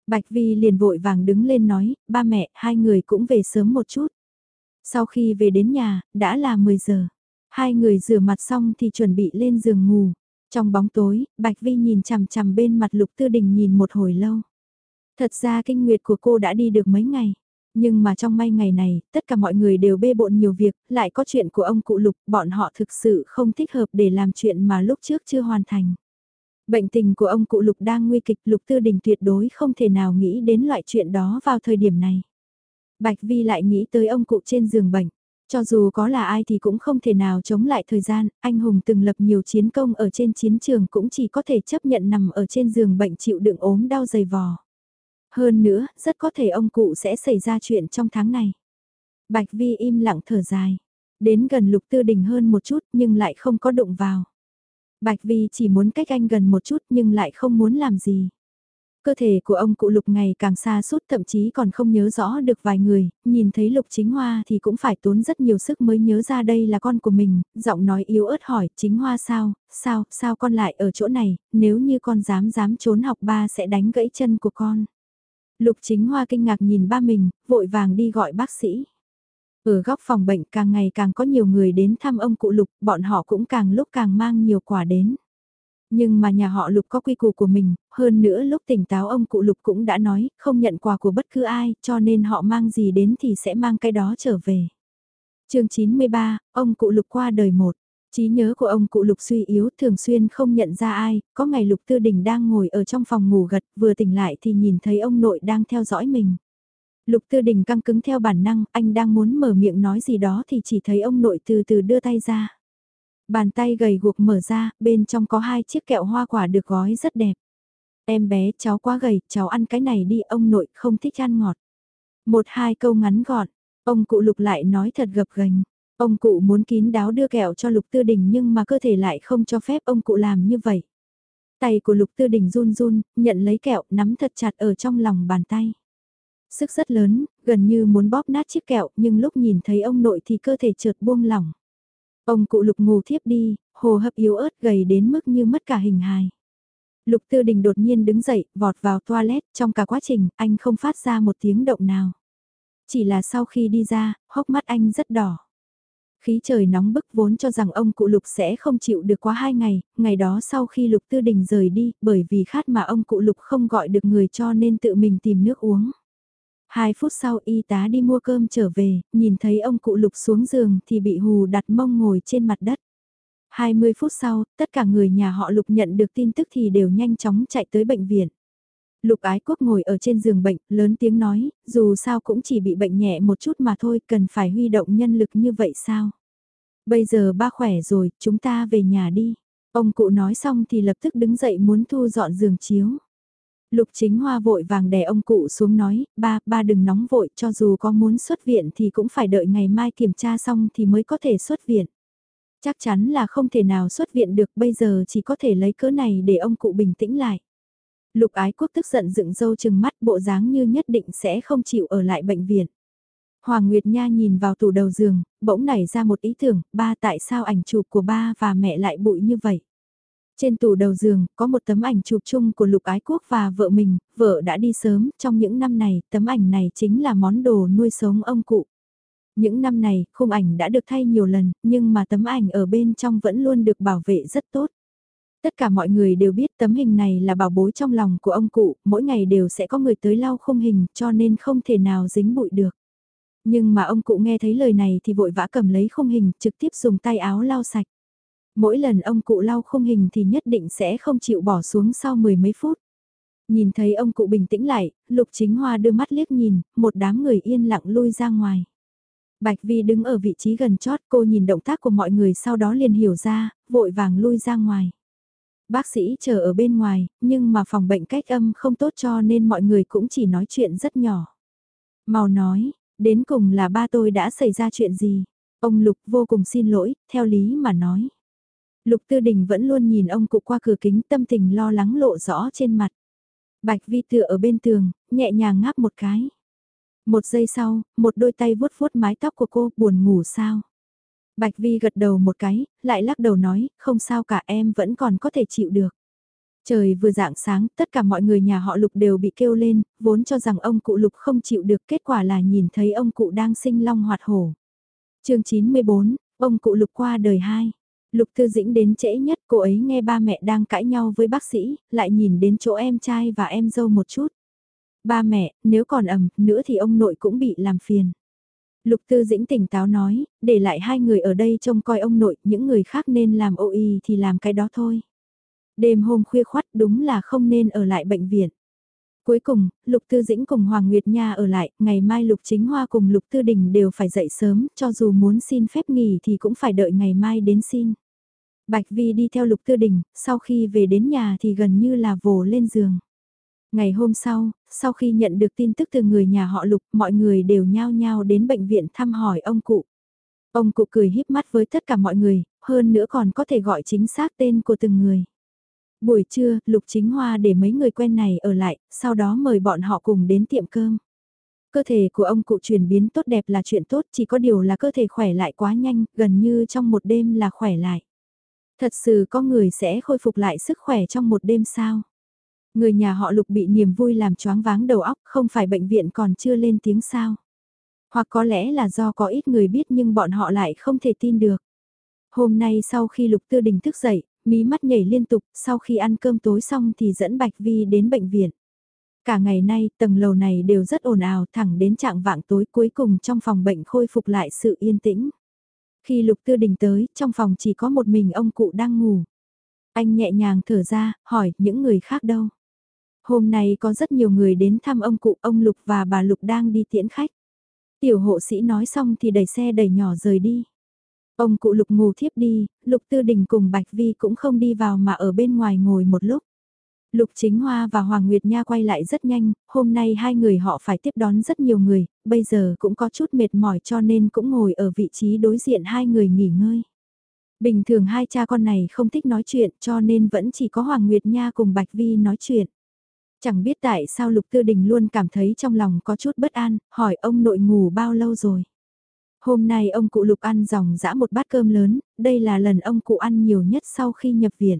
Bạch Vi liền vội vàng đứng lên nói, ba mẹ, hai người cũng về sớm một chút. Sau khi về đến nhà, đã là 10 giờ. Hai người rửa mặt xong thì chuẩn bị lên giường ngủ. Trong bóng tối, Bạch Vi nhìn chằm chằm bên mặt Lục Tư Đình nhìn một hồi lâu. Thật ra kinh nguyệt của cô đã đi được mấy ngày. Nhưng mà trong may ngày này, tất cả mọi người đều bê bộn nhiều việc, lại có chuyện của ông cụ Lục, bọn họ thực sự không thích hợp để làm chuyện mà lúc trước chưa hoàn thành. Bệnh tình của ông cụ Lục đang nguy kịch, Lục Tư Đình tuyệt đối không thể nào nghĩ đến loại chuyện đó vào thời điểm này. Bạch Vi lại nghĩ tới ông cụ trên giường bệnh. Cho dù có là ai thì cũng không thể nào chống lại thời gian, anh hùng từng lập nhiều chiến công ở trên chiến trường cũng chỉ có thể chấp nhận nằm ở trên giường bệnh chịu đựng ốm đau dày vò. Hơn nữa, rất có thể ông cụ sẽ xảy ra chuyện trong tháng này. Bạch Vi im lặng thở dài. Đến gần lục tư đình hơn một chút nhưng lại không có đụng vào. Bạch Vi chỉ muốn cách anh gần một chút nhưng lại không muốn làm gì. Cơ thể của ông cụ lục ngày càng xa suốt thậm chí còn không nhớ rõ được vài người, nhìn thấy lục chính hoa thì cũng phải tốn rất nhiều sức mới nhớ ra đây là con của mình, giọng nói yếu ớt hỏi chính hoa sao, sao, sao con lại ở chỗ này, nếu như con dám dám trốn học ba sẽ đánh gãy chân của con. Lục chính hoa kinh ngạc nhìn ba mình, vội vàng đi gọi bác sĩ. Ở góc phòng bệnh càng ngày càng có nhiều người đến thăm ông cụ Lục, bọn họ cũng càng lúc càng mang nhiều quả đến. Nhưng mà nhà họ Lục có quy củ của mình, hơn nữa lúc tỉnh táo ông cụ Lục cũng đã nói, không nhận quà của bất cứ ai, cho nên họ mang gì đến thì sẽ mang cái đó trở về. chương 93, ông cụ Lục qua đời một trí nhớ của ông cụ Lục suy yếu thường xuyên không nhận ra ai, có ngày Lục Tư Đình đang ngồi ở trong phòng ngủ gật, vừa tỉnh lại thì nhìn thấy ông nội đang theo dõi mình. Lục Tư Đình căng cứng theo bản năng, anh đang muốn mở miệng nói gì đó thì chỉ thấy ông nội từ từ đưa tay ra. Bàn tay gầy guộc mở ra, bên trong có hai chiếc kẹo hoa quả được gói rất đẹp. Em bé, cháu quá gầy, cháu ăn cái này đi, ông nội không thích ăn ngọt. Một hai câu ngắn gọn, ông cụ lục lại nói thật gập gành. Ông cụ muốn kín đáo đưa kẹo cho lục tư đình nhưng mà cơ thể lại không cho phép ông cụ làm như vậy. Tay của lục tư đình run run, nhận lấy kẹo, nắm thật chặt ở trong lòng bàn tay. Sức rất lớn, gần như muốn bóp nát chiếc kẹo nhưng lúc nhìn thấy ông nội thì cơ thể trượt buông lỏng. Ông cụ lục ngủ thiếp đi, hồ hấp yếu ớt gầy đến mức như mất cả hình hài. Lục Tư Đình đột nhiên đứng dậy, vọt vào toilet, trong cả quá trình, anh không phát ra một tiếng động nào. Chỉ là sau khi đi ra, hốc mắt anh rất đỏ. Khí trời nóng bức vốn cho rằng ông cụ Lục sẽ không chịu được quá hai ngày, ngày đó sau khi Lục Tư Đình rời đi, bởi vì khát mà ông cụ Lục không gọi được người cho nên tự mình tìm nước uống. Hai phút sau y tá đi mua cơm trở về, nhìn thấy ông cụ lục xuống giường thì bị hù đặt mông ngồi trên mặt đất. 20 phút sau, tất cả người nhà họ lục nhận được tin tức thì đều nhanh chóng chạy tới bệnh viện. Lục ái quốc ngồi ở trên giường bệnh, lớn tiếng nói, dù sao cũng chỉ bị bệnh nhẹ một chút mà thôi, cần phải huy động nhân lực như vậy sao? Bây giờ ba khỏe rồi, chúng ta về nhà đi. Ông cụ nói xong thì lập tức đứng dậy muốn thu dọn giường chiếu. Lục chính hoa vội vàng đè ông cụ xuống nói, ba, ba đừng nóng vội, cho dù có muốn xuất viện thì cũng phải đợi ngày mai kiểm tra xong thì mới có thể xuất viện. Chắc chắn là không thể nào xuất viện được, bây giờ chỉ có thể lấy cớ này để ông cụ bình tĩnh lại. Lục ái quốc tức giận dựng dâu chừng mắt bộ dáng như nhất định sẽ không chịu ở lại bệnh viện. Hoàng Nguyệt Nha nhìn vào tủ đầu giường, bỗng nảy ra một ý tưởng, ba tại sao ảnh chụp của ba và mẹ lại bụi như vậy? Trên tủ đầu giường, có một tấm ảnh chụp chung của Lục Ái Quốc và vợ mình, vợ đã đi sớm, trong những năm này, tấm ảnh này chính là món đồ nuôi sống ông cụ. Những năm này, khung ảnh đã được thay nhiều lần, nhưng mà tấm ảnh ở bên trong vẫn luôn được bảo vệ rất tốt. Tất cả mọi người đều biết tấm hình này là bảo bối trong lòng của ông cụ, mỗi ngày đều sẽ có người tới lau khung hình cho nên không thể nào dính bụi được. Nhưng mà ông cụ nghe thấy lời này thì vội vã cầm lấy khung hình trực tiếp dùng tay áo lau sạch. Mỗi lần ông cụ lau khung hình thì nhất định sẽ không chịu bỏ xuống sau mười mấy phút. Nhìn thấy ông cụ bình tĩnh lại, Lục Chính Hoa đưa mắt liếc nhìn, một đám người yên lặng lui ra ngoài. Bạch Vi đứng ở vị trí gần chót cô nhìn động tác của mọi người sau đó liền hiểu ra, vội vàng lui ra ngoài. Bác sĩ chờ ở bên ngoài, nhưng mà phòng bệnh cách âm không tốt cho nên mọi người cũng chỉ nói chuyện rất nhỏ. Mau nói, đến cùng là ba tôi đã xảy ra chuyện gì? Ông Lục vô cùng xin lỗi, theo lý mà nói. Lục Tư Đình vẫn luôn nhìn ông cụ qua cửa kính tâm tình lo lắng lộ rõ trên mặt. Bạch Vi tựa ở bên tường, nhẹ nhàng ngáp một cái. Một giây sau, một đôi tay vuốt vuốt mái tóc của cô, buồn ngủ sao? Bạch Vi gật đầu một cái, lại lắc đầu nói, không sao cả em vẫn còn có thể chịu được. Trời vừa dạng sáng, tất cả mọi người nhà họ Lục đều bị kêu lên, vốn cho rằng ông cụ Lục không chịu được, kết quả là nhìn thấy ông cụ đang sinh long hoạt hổ. chương 94, ông cụ Lục qua đời 2. Lục Thư Dĩnh đến trễ nhất, cô ấy nghe ba mẹ đang cãi nhau với bác sĩ, lại nhìn đến chỗ em trai và em dâu một chút. Ba mẹ, nếu còn ẩm nữa thì ông nội cũng bị làm phiền. Lục Tư Dĩnh tỉnh táo nói, để lại hai người ở đây trông coi ông nội, những người khác nên làm ô y thì làm cái đó thôi. Đêm hôm khuya khoắt đúng là không nên ở lại bệnh viện. Cuối cùng, Lục Tư Dĩnh cùng Hoàng Nguyệt Nha ở lại, ngày mai Lục Chính Hoa cùng Lục Tư Đình đều phải dậy sớm, cho dù muốn xin phép nghỉ thì cũng phải đợi ngày mai đến xin. Bạch Vi đi theo Lục Tư Đình, sau khi về đến nhà thì gần như là vồ lên giường. Ngày hôm sau, sau khi nhận được tin tức từ người nhà họ Lục, mọi người đều nhao nhao đến bệnh viện thăm hỏi ông cụ. Ông cụ cười híp mắt với tất cả mọi người, hơn nữa còn có thể gọi chính xác tên của từng người. Buổi trưa, Lục Chính Hoa để mấy người quen này ở lại, sau đó mời bọn họ cùng đến tiệm cơm. Cơ thể của ông cụ chuyển biến tốt đẹp là chuyện tốt, chỉ có điều là cơ thể khỏe lại quá nhanh, gần như trong một đêm là khỏe lại. Thật sự có người sẽ khôi phục lại sức khỏe trong một đêm sao? Người nhà họ lục bị niềm vui làm choáng váng đầu óc, không phải bệnh viện còn chưa lên tiếng sao? Hoặc có lẽ là do có ít người biết nhưng bọn họ lại không thể tin được. Hôm nay sau khi Lục Tư Đình thức dậy, mí mắt nhảy liên tục, sau khi ăn cơm tối xong thì dẫn Bạch Vi đến bệnh viện. Cả ngày nay, tầng lầu này đều rất ồn ào thẳng đến trạng vạng tối cuối cùng trong phòng bệnh khôi phục lại sự yên tĩnh. Khi Lục Tư Đình tới, trong phòng chỉ có một mình ông cụ đang ngủ. Anh nhẹ nhàng thở ra, hỏi những người khác đâu. Hôm nay có rất nhiều người đến thăm ông cụ, ông Lục và bà Lục đang đi tiễn khách. Tiểu hộ sĩ nói xong thì đẩy xe đẩy nhỏ rời đi. Ông cụ Lục ngủ thiếp đi, Lục Tư Đình cùng Bạch Vi cũng không đi vào mà ở bên ngoài ngồi một lúc. Lục Chính Hoa và Hoàng Nguyệt Nha quay lại rất nhanh, hôm nay hai người họ phải tiếp đón rất nhiều người, bây giờ cũng có chút mệt mỏi cho nên cũng ngồi ở vị trí đối diện hai người nghỉ ngơi. Bình thường hai cha con này không thích nói chuyện cho nên vẫn chỉ có Hoàng Nguyệt Nha cùng Bạch Vi nói chuyện. Chẳng biết tại sao Lục Tư Đình luôn cảm thấy trong lòng có chút bất an, hỏi ông nội ngủ bao lâu rồi. Hôm nay ông cụ Lục ăn dòng dã một bát cơm lớn, đây là lần ông cụ ăn nhiều nhất sau khi nhập viện.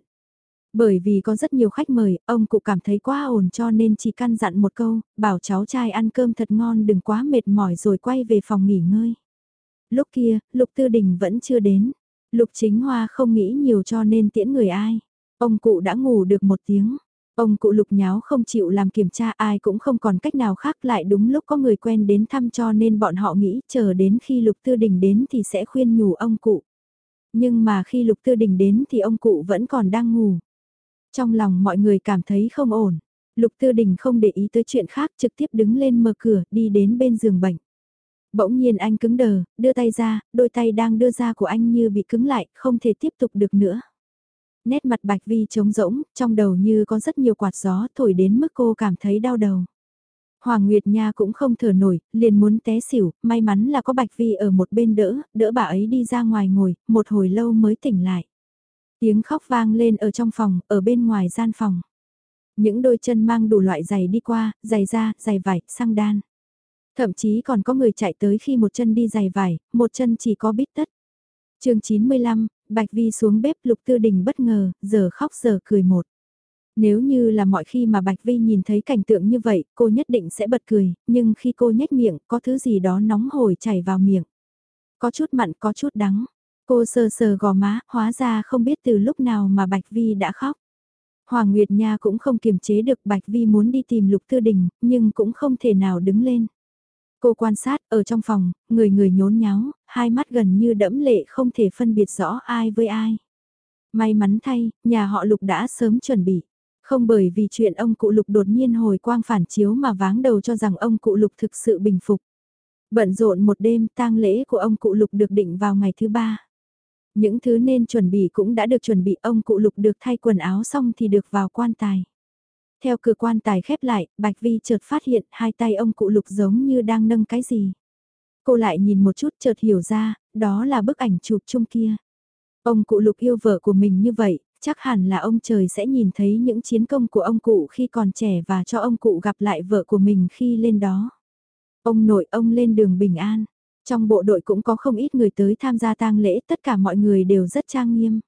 Bởi vì có rất nhiều khách mời, ông cụ cảm thấy quá ổn cho nên chỉ căn dặn một câu, bảo cháu trai ăn cơm thật ngon đừng quá mệt mỏi rồi quay về phòng nghỉ ngơi. Lúc kia, Lục Tư Đình vẫn chưa đến. Lục Chính Hoa không nghĩ nhiều cho nên tiễn người ai. Ông cụ đã ngủ được một tiếng. Ông cụ lục nháo không chịu làm kiểm tra ai cũng không còn cách nào khác lại đúng lúc có người quen đến thăm cho nên bọn họ nghĩ chờ đến khi lục tư đình đến thì sẽ khuyên nhủ ông cụ. Nhưng mà khi lục tư đình đến thì ông cụ vẫn còn đang ngủ. Trong lòng mọi người cảm thấy không ổn. Lục tư đình không để ý tới chuyện khác trực tiếp đứng lên mở cửa đi đến bên giường bệnh. Bỗng nhiên anh cứng đờ, đưa tay ra, đôi tay đang đưa ra của anh như bị cứng lại, không thể tiếp tục được nữa nét mặt Bạch Vi trống rỗng, trong đầu như có rất nhiều quạt gió thổi đến mức cô cảm thấy đau đầu. Hoàng Nguyệt Nha cũng không thở nổi, liền muốn té xỉu, may mắn là có Bạch Vi ở một bên đỡ, đỡ bà ấy đi ra ngoài ngồi, một hồi lâu mới tỉnh lại. Tiếng khóc vang lên ở trong phòng, ở bên ngoài gian phòng. Những đôi chân mang đủ loại giày đi qua, giày da, giày vải, sang đan. Thậm chí còn có người chạy tới khi một chân đi giày vải, một chân chỉ có bít tất. chương 95, Bạch Vi xuống bếp Lục Tư Đình bất ngờ, giờ khóc giờ cười một. Nếu như là mọi khi mà Bạch Vi nhìn thấy cảnh tượng như vậy, cô nhất định sẽ bật cười, nhưng khi cô nhếch miệng, có thứ gì đó nóng hổi chảy vào miệng. Có chút mặn, có chút đắng. Cô sờ sờ gò má, hóa ra không biết từ lúc nào mà Bạch Vi đã khóc. Hoàng Nguyệt Nha cũng không kiềm chế được Bạch Vi muốn đi tìm Lục Tư Đình, nhưng cũng không thể nào đứng lên. Cô quan sát ở trong phòng, người người nhốn nháo, hai mắt gần như đẫm lệ không thể phân biệt rõ ai với ai. May mắn thay, nhà họ Lục đã sớm chuẩn bị. Không bởi vì chuyện ông cụ Lục đột nhiên hồi quang phản chiếu mà váng đầu cho rằng ông cụ Lục thực sự bình phục. Bận rộn một đêm tang lễ của ông cụ Lục được định vào ngày thứ ba. Những thứ nên chuẩn bị cũng đã được chuẩn bị ông cụ Lục được thay quần áo xong thì được vào quan tài. Theo cửa quan tài khép lại, Bạch Vi chợt phát hiện hai tay ông cụ lục giống như đang nâng cái gì. Cô lại nhìn một chút chợt hiểu ra, đó là bức ảnh chụp chung kia. Ông cụ lục yêu vợ của mình như vậy, chắc hẳn là ông trời sẽ nhìn thấy những chiến công của ông cụ khi còn trẻ và cho ông cụ gặp lại vợ của mình khi lên đó. Ông nội ông lên đường bình an. Trong bộ đội cũng có không ít người tới tham gia tang lễ, tất cả mọi người đều rất trang nghiêm.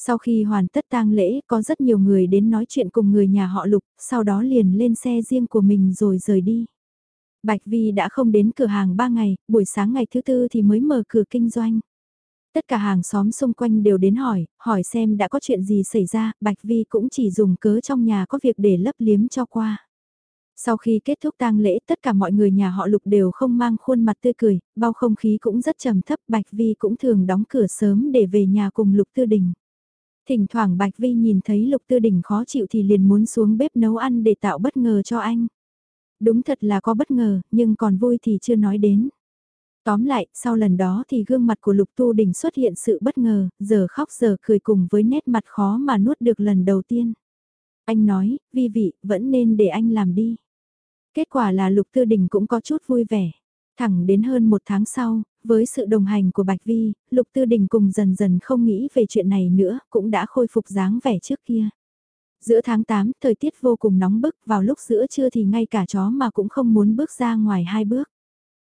Sau khi hoàn tất tang lễ, có rất nhiều người đến nói chuyện cùng người nhà họ Lục, sau đó liền lên xe riêng của mình rồi rời đi. Bạch Vi đã không đến cửa hàng 3 ngày, buổi sáng ngày thứ tư thì mới mở cửa kinh doanh. Tất cả hàng xóm xung quanh đều đến hỏi, hỏi xem đã có chuyện gì xảy ra, Bạch Vi cũng chỉ dùng cớ trong nhà có việc để lấp liếm cho qua. Sau khi kết thúc tang lễ tất cả mọi người nhà họ Lục đều không mang khuôn mặt tươi cười, bao không khí cũng rất trầm thấp Bạch Vi cũng thường đóng cửa sớm để về nhà cùng Lục Tư Đình. Thỉnh thoảng Bạch Vi nhìn thấy Lục Tư Đình khó chịu thì liền muốn xuống bếp nấu ăn để tạo bất ngờ cho anh. Đúng thật là có bất ngờ, nhưng còn vui thì chưa nói đến. Tóm lại, sau lần đó thì gương mặt của Lục Tu Đình xuất hiện sự bất ngờ, giờ khóc giờ cười cùng với nét mặt khó mà nuốt được lần đầu tiên. Anh nói, vi vị, vẫn nên để anh làm đi. Kết quả là Lục Tư Đình cũng có chút vui vẻ. Thẳng đến hơn một tháng sau, với sự đồng hành của Bạch Vi, Lục Tư Đình cùng dần dần không nghĩ về chuyện này nữa, cũng đã khôi phục dáng vẻ trước kia. Giữa tháng 8, thời tiết vô cùng nóng bức, vào lúc giữa trưa thì ngay cả chó mà cũng không muốn bước ra ngoài hai bước.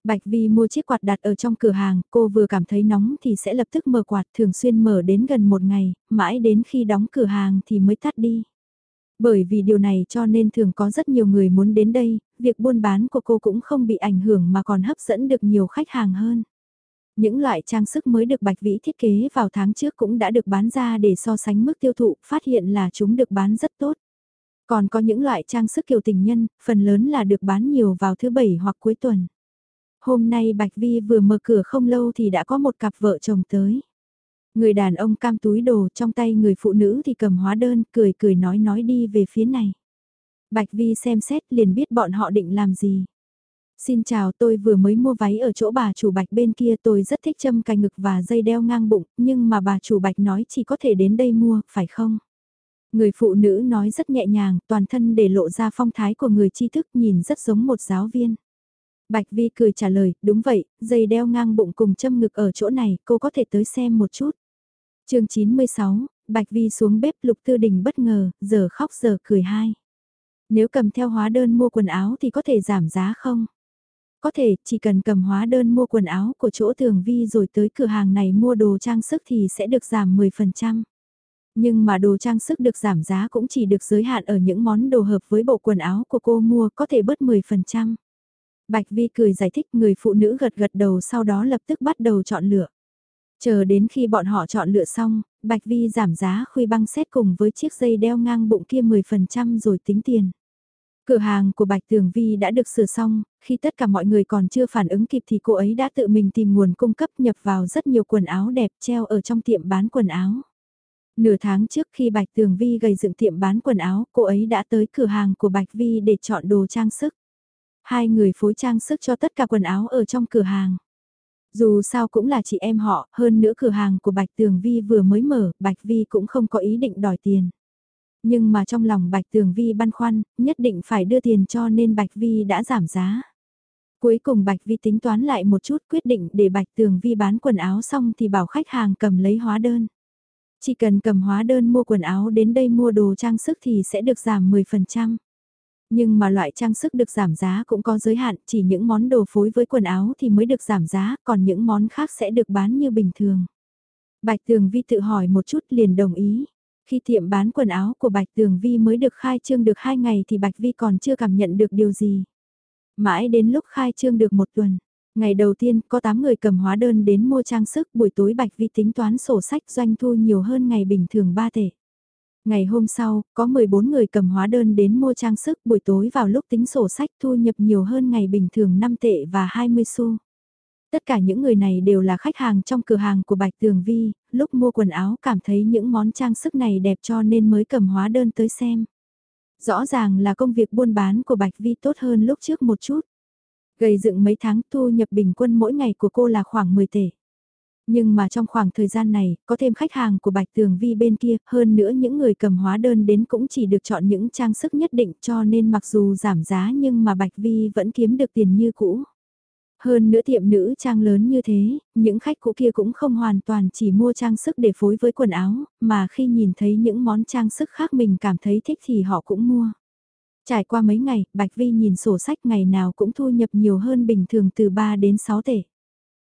Bạch Vi mua chiếc quạt đặt ở trong cửa hàng, cô vừa cảm thấy nóng thì sẽ lập tức mở quạt thường xuyên mở đến gần một ngày, mãi đến khi đóng cửa hàng thì mới tắt đi. Bởi vì điều này cho nên thường có rất nhiều người muốn đến đây, việc buôn bán của cô cũng không bị ảnh hưởng mà còn hấp dẫn được nhiều khách hàng hơn. Những loại trang sức mới được Bạch Vĩ thiết kế vào tháng trước cũng đã được bán ra để so sánh mức tiêu thụ, phát hiện là chúng được bán rất tốt. Còn có những loại trang sức kiểu tình nhân, phần lớn là được bán nhiều vào thứ bảy hoặc cuối tuần. Hôm nay Bạch Vi vừa mở cửa không lâu thì đã có một cặp vợ chồng tới. Người đàn ông cam túi đồ trong tay người phụ nữ thì cầm hóa đơn, cười cười nói nói đi về phía này. Bạch Vi xem xét liền biết bọn họ định làm gì. Xin chào tôi vừa mới mua váy ở chỗ bà chủ bạch bên kia tôi rất thích châm cài ngực và dây đeo ngang bụng, nhưng mà bà chủ bạch nói chỉ có thể đến đây mua, phải không? Người phụ nữ nói rất nhẹ nhàng, toàn thân để lộ ra phong thái của người tri thức nhìn rất giống một giáo viên. Bạch Vi cười trả lời, đúng vậy, dây đeo ngang bụng cùng châm ngực ở chỗ này, cô có thể tới xem một chút. chương 96, Bạch Vi xuống bếp lục tư đình bất ngờ, giờ khóc giờ cười hai. Nếu cầm theo hóa đơn mua quần áo thì có thể giảm giá không? Có thể, chỉ cần cầm hóa đơn mua quần áo của chỗ thường vi rồi tới cửa hàng này mua đồ trang sức thì sẽ được giảm 10%. Nhưng mà đồ trang sức được giảm giá cũng chỉ được giới hạn ở những món đồ hợp với bộ quần áo của cô mua có thể bớt 10%. Bạch Vi cười giải thích người phụ nữ gật gật đầu sau đó lập tức bắt đầu chọn lựa. Chờ đến khi bọn họ chọn lựa xong, Bạch Vi giảm giá khuy băng xét cùng với chiếc dây đeo ngang bụng kia 10% rồi tính tiền. Cửa hàng của Bạch Tường Vi đã được sửa xong, khi tất cả mọi người còn chưa phản ứng kịp thì cô ấy đã tự mình tìm nguồn cung cấp nhập vào rất nhiều quần áo đẹp treo ở trong tiệm bán quần áo. Nửa tháng trước khi Bạch Tường Vi gầy dựng tiệm bán quần áo, cô ấy đã tới cửa hàng của Bạch Vi để chọn đồ trang sức. Hai người phối trang sức cho tất cả quần áo ở trong cửa hàng. Dù sao cũng là chị em họ, hơn nữa cửa hàng của Bạch Tường Vi vừa mới mở, Bạch Vi cũng không có ý định đòi tiền. Nhưng mà trong lòng Bạch Tường Vi băn khoăn, nhất định phải đưa tiền cho nên Bạch Vi đã giảm giá. Cuối cùng Bạch Vi tính toán lại một chút quyết định để Bạch Tường Vi bán quần áo xong thì bảo khách hàng cầm lấy hóa đơn. Chỉ cần cầm hóa đơn mua quần áo đến đây mua đồ trang sức thì sẽ được giảm 10%. Nhưng mà loại trang sức được giảm giá cũng có giới hạn, chỉ những món đồ phối với quần áo thì mới được giảm giá, còn những món khác sẽ được bán như bình thường. Bạch Tường Vi tự hỏi một chút liền đồng ý. Khi tiệm bán quần áo của Bạch Tường Vi mới được khai trương được 2 ngày thì Bạch Vi còn chưa cảm nhận được điều gì. Mãi đến lúc khai trương được một tuần, ngày đầu tiên có 8 người cầm hóa đơn đến mua trang sức buổi tối Bạch Vi tính toán sổ sách doanh thu nhiều hơn ngày bình thường 3 tệ. Ngày hôm sau, có 14 người cầm hóa đơn đến mua trang sức buổi tối vào lúc tính sổ sách thu nhập nhiều hơn ngày bình thường 5 tệ và 20 xu. Tất cả những người này đều là khách hàng trong cửa hàng của Bạch Tường Vi, lúc mua quần áo cảm thấy những món trang sức này đẹp cho nên mới cầm hóa đơn tới xem. Rõ ràng là công việc buôn bán của Bạch Vi tốt hơn lúc trước một chút. Gầy dựng mấy tháng thu nhập bình quân mỗi ngày của cô là khoảng 10 tể. Nhưng mà trong khoảng thời gian này, có thêm khách hàng của Bạch Tường Vi bên kia, hơn nữa những người cầm hóa đơn đến cũng chỉ được chọn những trang sức nhất định cho nên mặc dù giảm giá nhưng mà Bạch Vi vẫn kiếm được tiền như cũ. Hơn nữa tiệm nữ trang lớn như thế, những khách cũ kia cũng không hoàn toàn chỉ mua trang sức để phối với quần áo, mà khi nhìn thấy những món trang sức khác mình cảm thấy thích thì họ cũng mua. Trải qua mấy ngày, Bạch Vi nhìn sổ sách ngày nào cũng thu nhập nhiều hơn bình thường từ 3 đến 6 tệ.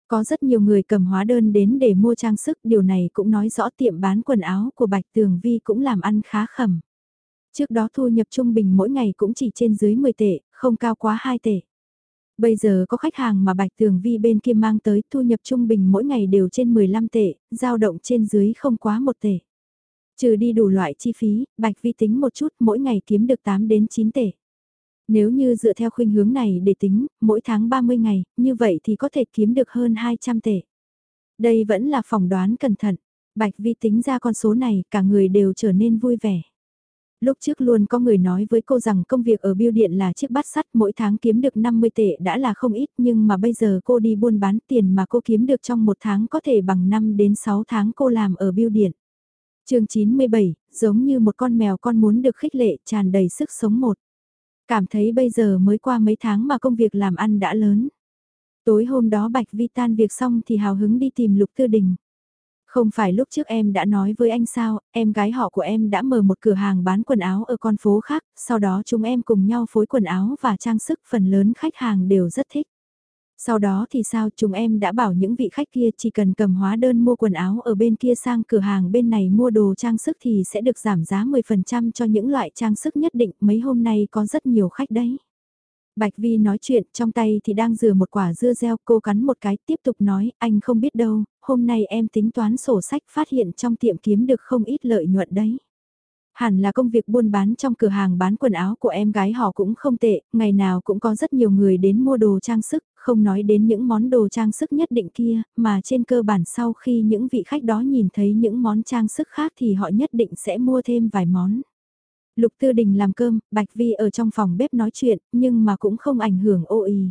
Có rất nhiều người cầm hóa đơn đến để mua trang sức, điều này cũng nói rõ tiệm bán quần áo của Bạch Tường Vi cũng làm ăn khá khẩm. Trước đó thu nhập trung bình mỗi ngày cũng chỉ trên dưới 10 tệ, không cao quá 2 tệ. Bây giờ có khách hàng mà Bạch Tường Vi bên kia mang tới thu nhập trung bình mỗi ngày đều trên 15 tệ, dao động trên dưới không quá 1 tệ. Trừ đi đủ loại chi phí, Bạch Vi tính một chút mỗi ngày kiếm được 8 đến 9 tệ. Nếu như dựa theo khuynh hướng này để tính, mỗi tháng 30 ngày, như vậy thì có thể kiếm được hơn 200 tệ. Đây vẫn là phỏng đoán cẩn thận. Bạch Vi tính ra con số này, cả người đều trở nên vui vẻ. Lúc trước luôn có người nói với cô rằng công việc ở biêu điện là chiếc bát sắt mỗi tháng kiếm được 50 tệ đã là không ít nhưng mà bây giờ cô đi buôn bán tiền mà cô kiếm được trong một tháng có thể bằng 5 đến 6 tháng cô làm ở biêu điện. chương 97, giống như một con mèo con muốn được khích lệ tràn đầy sức sống một. Cảm thấy bây giờ mới qua mấy tháng mà công việc làm ăn đã lớn. Tối hôm đó Bạch Vi tan việc xong thì hào hứng đi tìm Lục Tư Đình. Không phải lúc trước em đã nói với anh sao, em gái họ của em đã mở một cửa hàng bán quần áo ở con phố khác, sau đó chúng em cùng nhau phối quần áo và trang sức phần lớn khách hàng đều rất thích. Sau đó thì sao chúng em đã bảo những vị khách kia chỉ cần cầm hóa đơn mua quần áo ở bên kia sang cửa hàng bên này mua đồ trang sức thì sẽ được giảm giá 10% cho những loại trang sức nhất định mấy hôm nay có rất nhiều khách đấy. Bạch Vi nói chuyện, trong tay thì đang rửa một quả dưa leo, cô cắn một cái, tiếp tục nói, anh không biết đâu, hôm nay em tính toán sổ sách phát hiện trong tiệm kiếm được không ít lợi nhuận đấy. Hẳn là công việc buôn bán trong cửa hàng bán quần áo của em gái họ cũng không tệ, ngày nào cũng có rất nhiều người đến mua đồ trang sức, không nói đến những món đồ trang sức nhất định kia, mà trên cơ bản sau khi những vị khách đó nhìn thấy những món trang sức khác thì họ nhất định sẽ mua thêm vài món. Lục Tư Đình làm cơm, Bạch Vi ở trong phòng bếp nói chuyện, nhưng mà cũng không ảnh hưởng ô y.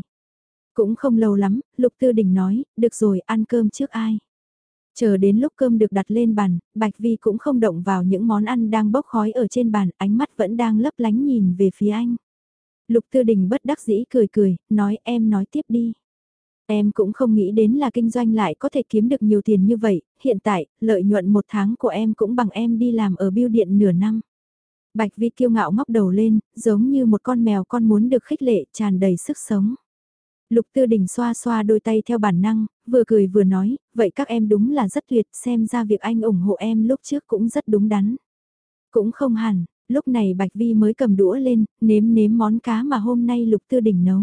Cũng không lâu lắm, Lục Tư Đình nói, được rồi, ăn cơm trước ai. Chờ đến lúc cơm được đặt lên bàn, Bạch Vi cũng không động vào những món ăn đang bốc khói ở trên bàn, ánh mắt vẫn đang lấp lánh nhìn về phía anh. Lục Tư Đình bất đắc dĩ cười cười, nói em nói tiếp đi. Em cũng không nghĩ đến là kinh doanh lại có thể kiếm được nhiều tiền như vậy, hiện tại, lợi nhuận một tháng của em cũng bằng em đi làm ở biêu điện nửa năm. Bạch Vi kiêu ngạo ngóc đầu lên, giống như một con mèo con muốn được khích lệ, tràn đầy sức sống. Lục Tư Đình xoa xoa đôi tay theo bản năng, vừa cười vừa nói, vậy các em đúng là rất tuyệt, xem ra việc anh ủng hộ em lúc trước cũng rất đúng đắn. Cũng không hẳn, lúc này Bạch Vi mới cầm đũa lên, nếm nếm món cá mà hôm nay Lục Tư Đình nấu.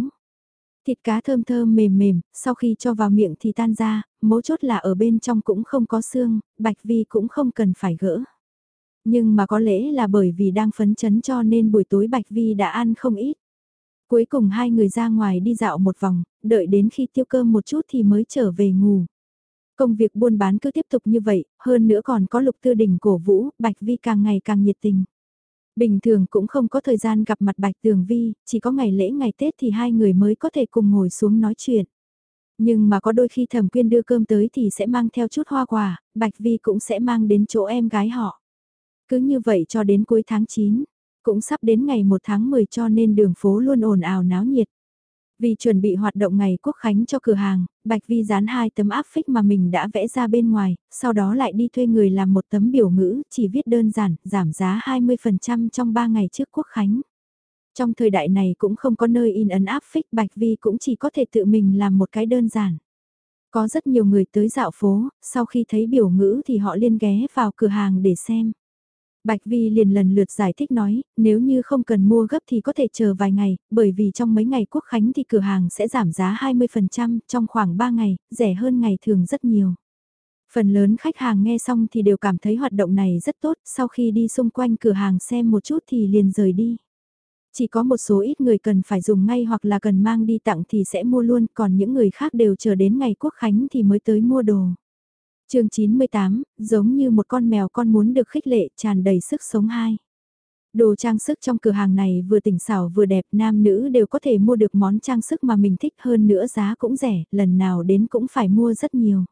Thịt cá thơm thơm mềm mềm, sau khi cho vào miệng thì tan ra, mấu chốt là ở bên trong cũng không có xương, Bạch Vi cũng không cần phải gỡ. Nhưng mà có lẽ là bởi vì đang phấn chấn cho nên buổi tối Bạch Vi đã ăn không ít. Cuối cùng hai người ra ngoài đi dạo một vòng, đợi đến khi tiêu cơm một chút thì mới trở về ngủ. Công việc buôn bán cứ tiếp tục như vậy, hơn nữa còn có lục tư đỉnh cổ vũ, Bạch Vi càng ngày càng nhiệt tình. Bình thường cũng không có thời gian gặp mặt Bạch Tường Vi, chỉ có ngày lễ ngày Tết thì hai người mới có thể cùng ngồi xuống nói chuyện. Nhưng mà có đôi khi thẩm quyên đưa cơm tới thì sẽ mang theo chút hoa quả, Bạch Vi cũng sẽ mang đến chỗ em gái họ. Cứ như vậy cho đến cuối tháng 9, cũng sắp đến ngày 1 tháng 10 cho nên đường phố luôn ồn ào náo nhiệt. Vì chuẩn bị hoạt động ngày quốc khánh cho cửa hàng, Bạch Vi dán hai tấm áp phích mà mình đã vẽ ra bên ngoài, sau đó lại đi thuê người làm một tấm biểu ngữ, chỉ viết đơn giản, giảm giá 20% trong 3 ngày trước quốc khánh. Trong thời đại này cũng không có nơi in ấn áp phích Bạch Vi cũng chỉ có thể tự mình làm một cái đơn giản. Có rất nhiều người tới dạo phố, sau khi thấy biểu ngữ thì họ liên ghé vào cửa hàng để xem. Bạch Vi liền lần lượt giải thích nói, nếu như không cần mua gấp thì có thể chờ vài ngày, bởi vì trong mấy ngày quốc khánh thì cửa hàng sẽ giảm giá 20%, trong khoảng 3 ngày, rẻ hơn ngày thường rất nhiều. Phần lớn khách hàng nghe xong thì đều cảm thấy hoạt động này rất tốt, sau khi đi xung quanh cửa hàng xem một chút thì liền rời đi. Chỉ có một số ít người cần phải dùng ngay hoặc là cần mang đi tặng thì sẽ mua luôn, còn những người khác đều chờ đến ngày quốc khánh thì mới tới mua đồ chương 98, giống như một con mèo con muốn được khích lệ tràn đầy sức sống hai. Đồ trang sức trong cửa hàng này vừa tỉnh xảo vừa đẹp, nam nữ đều có thể mua được món trang sức mà mình thích hơn nữa giá cũng rẻ, lần nào đến cũng phải mua rất nhiều.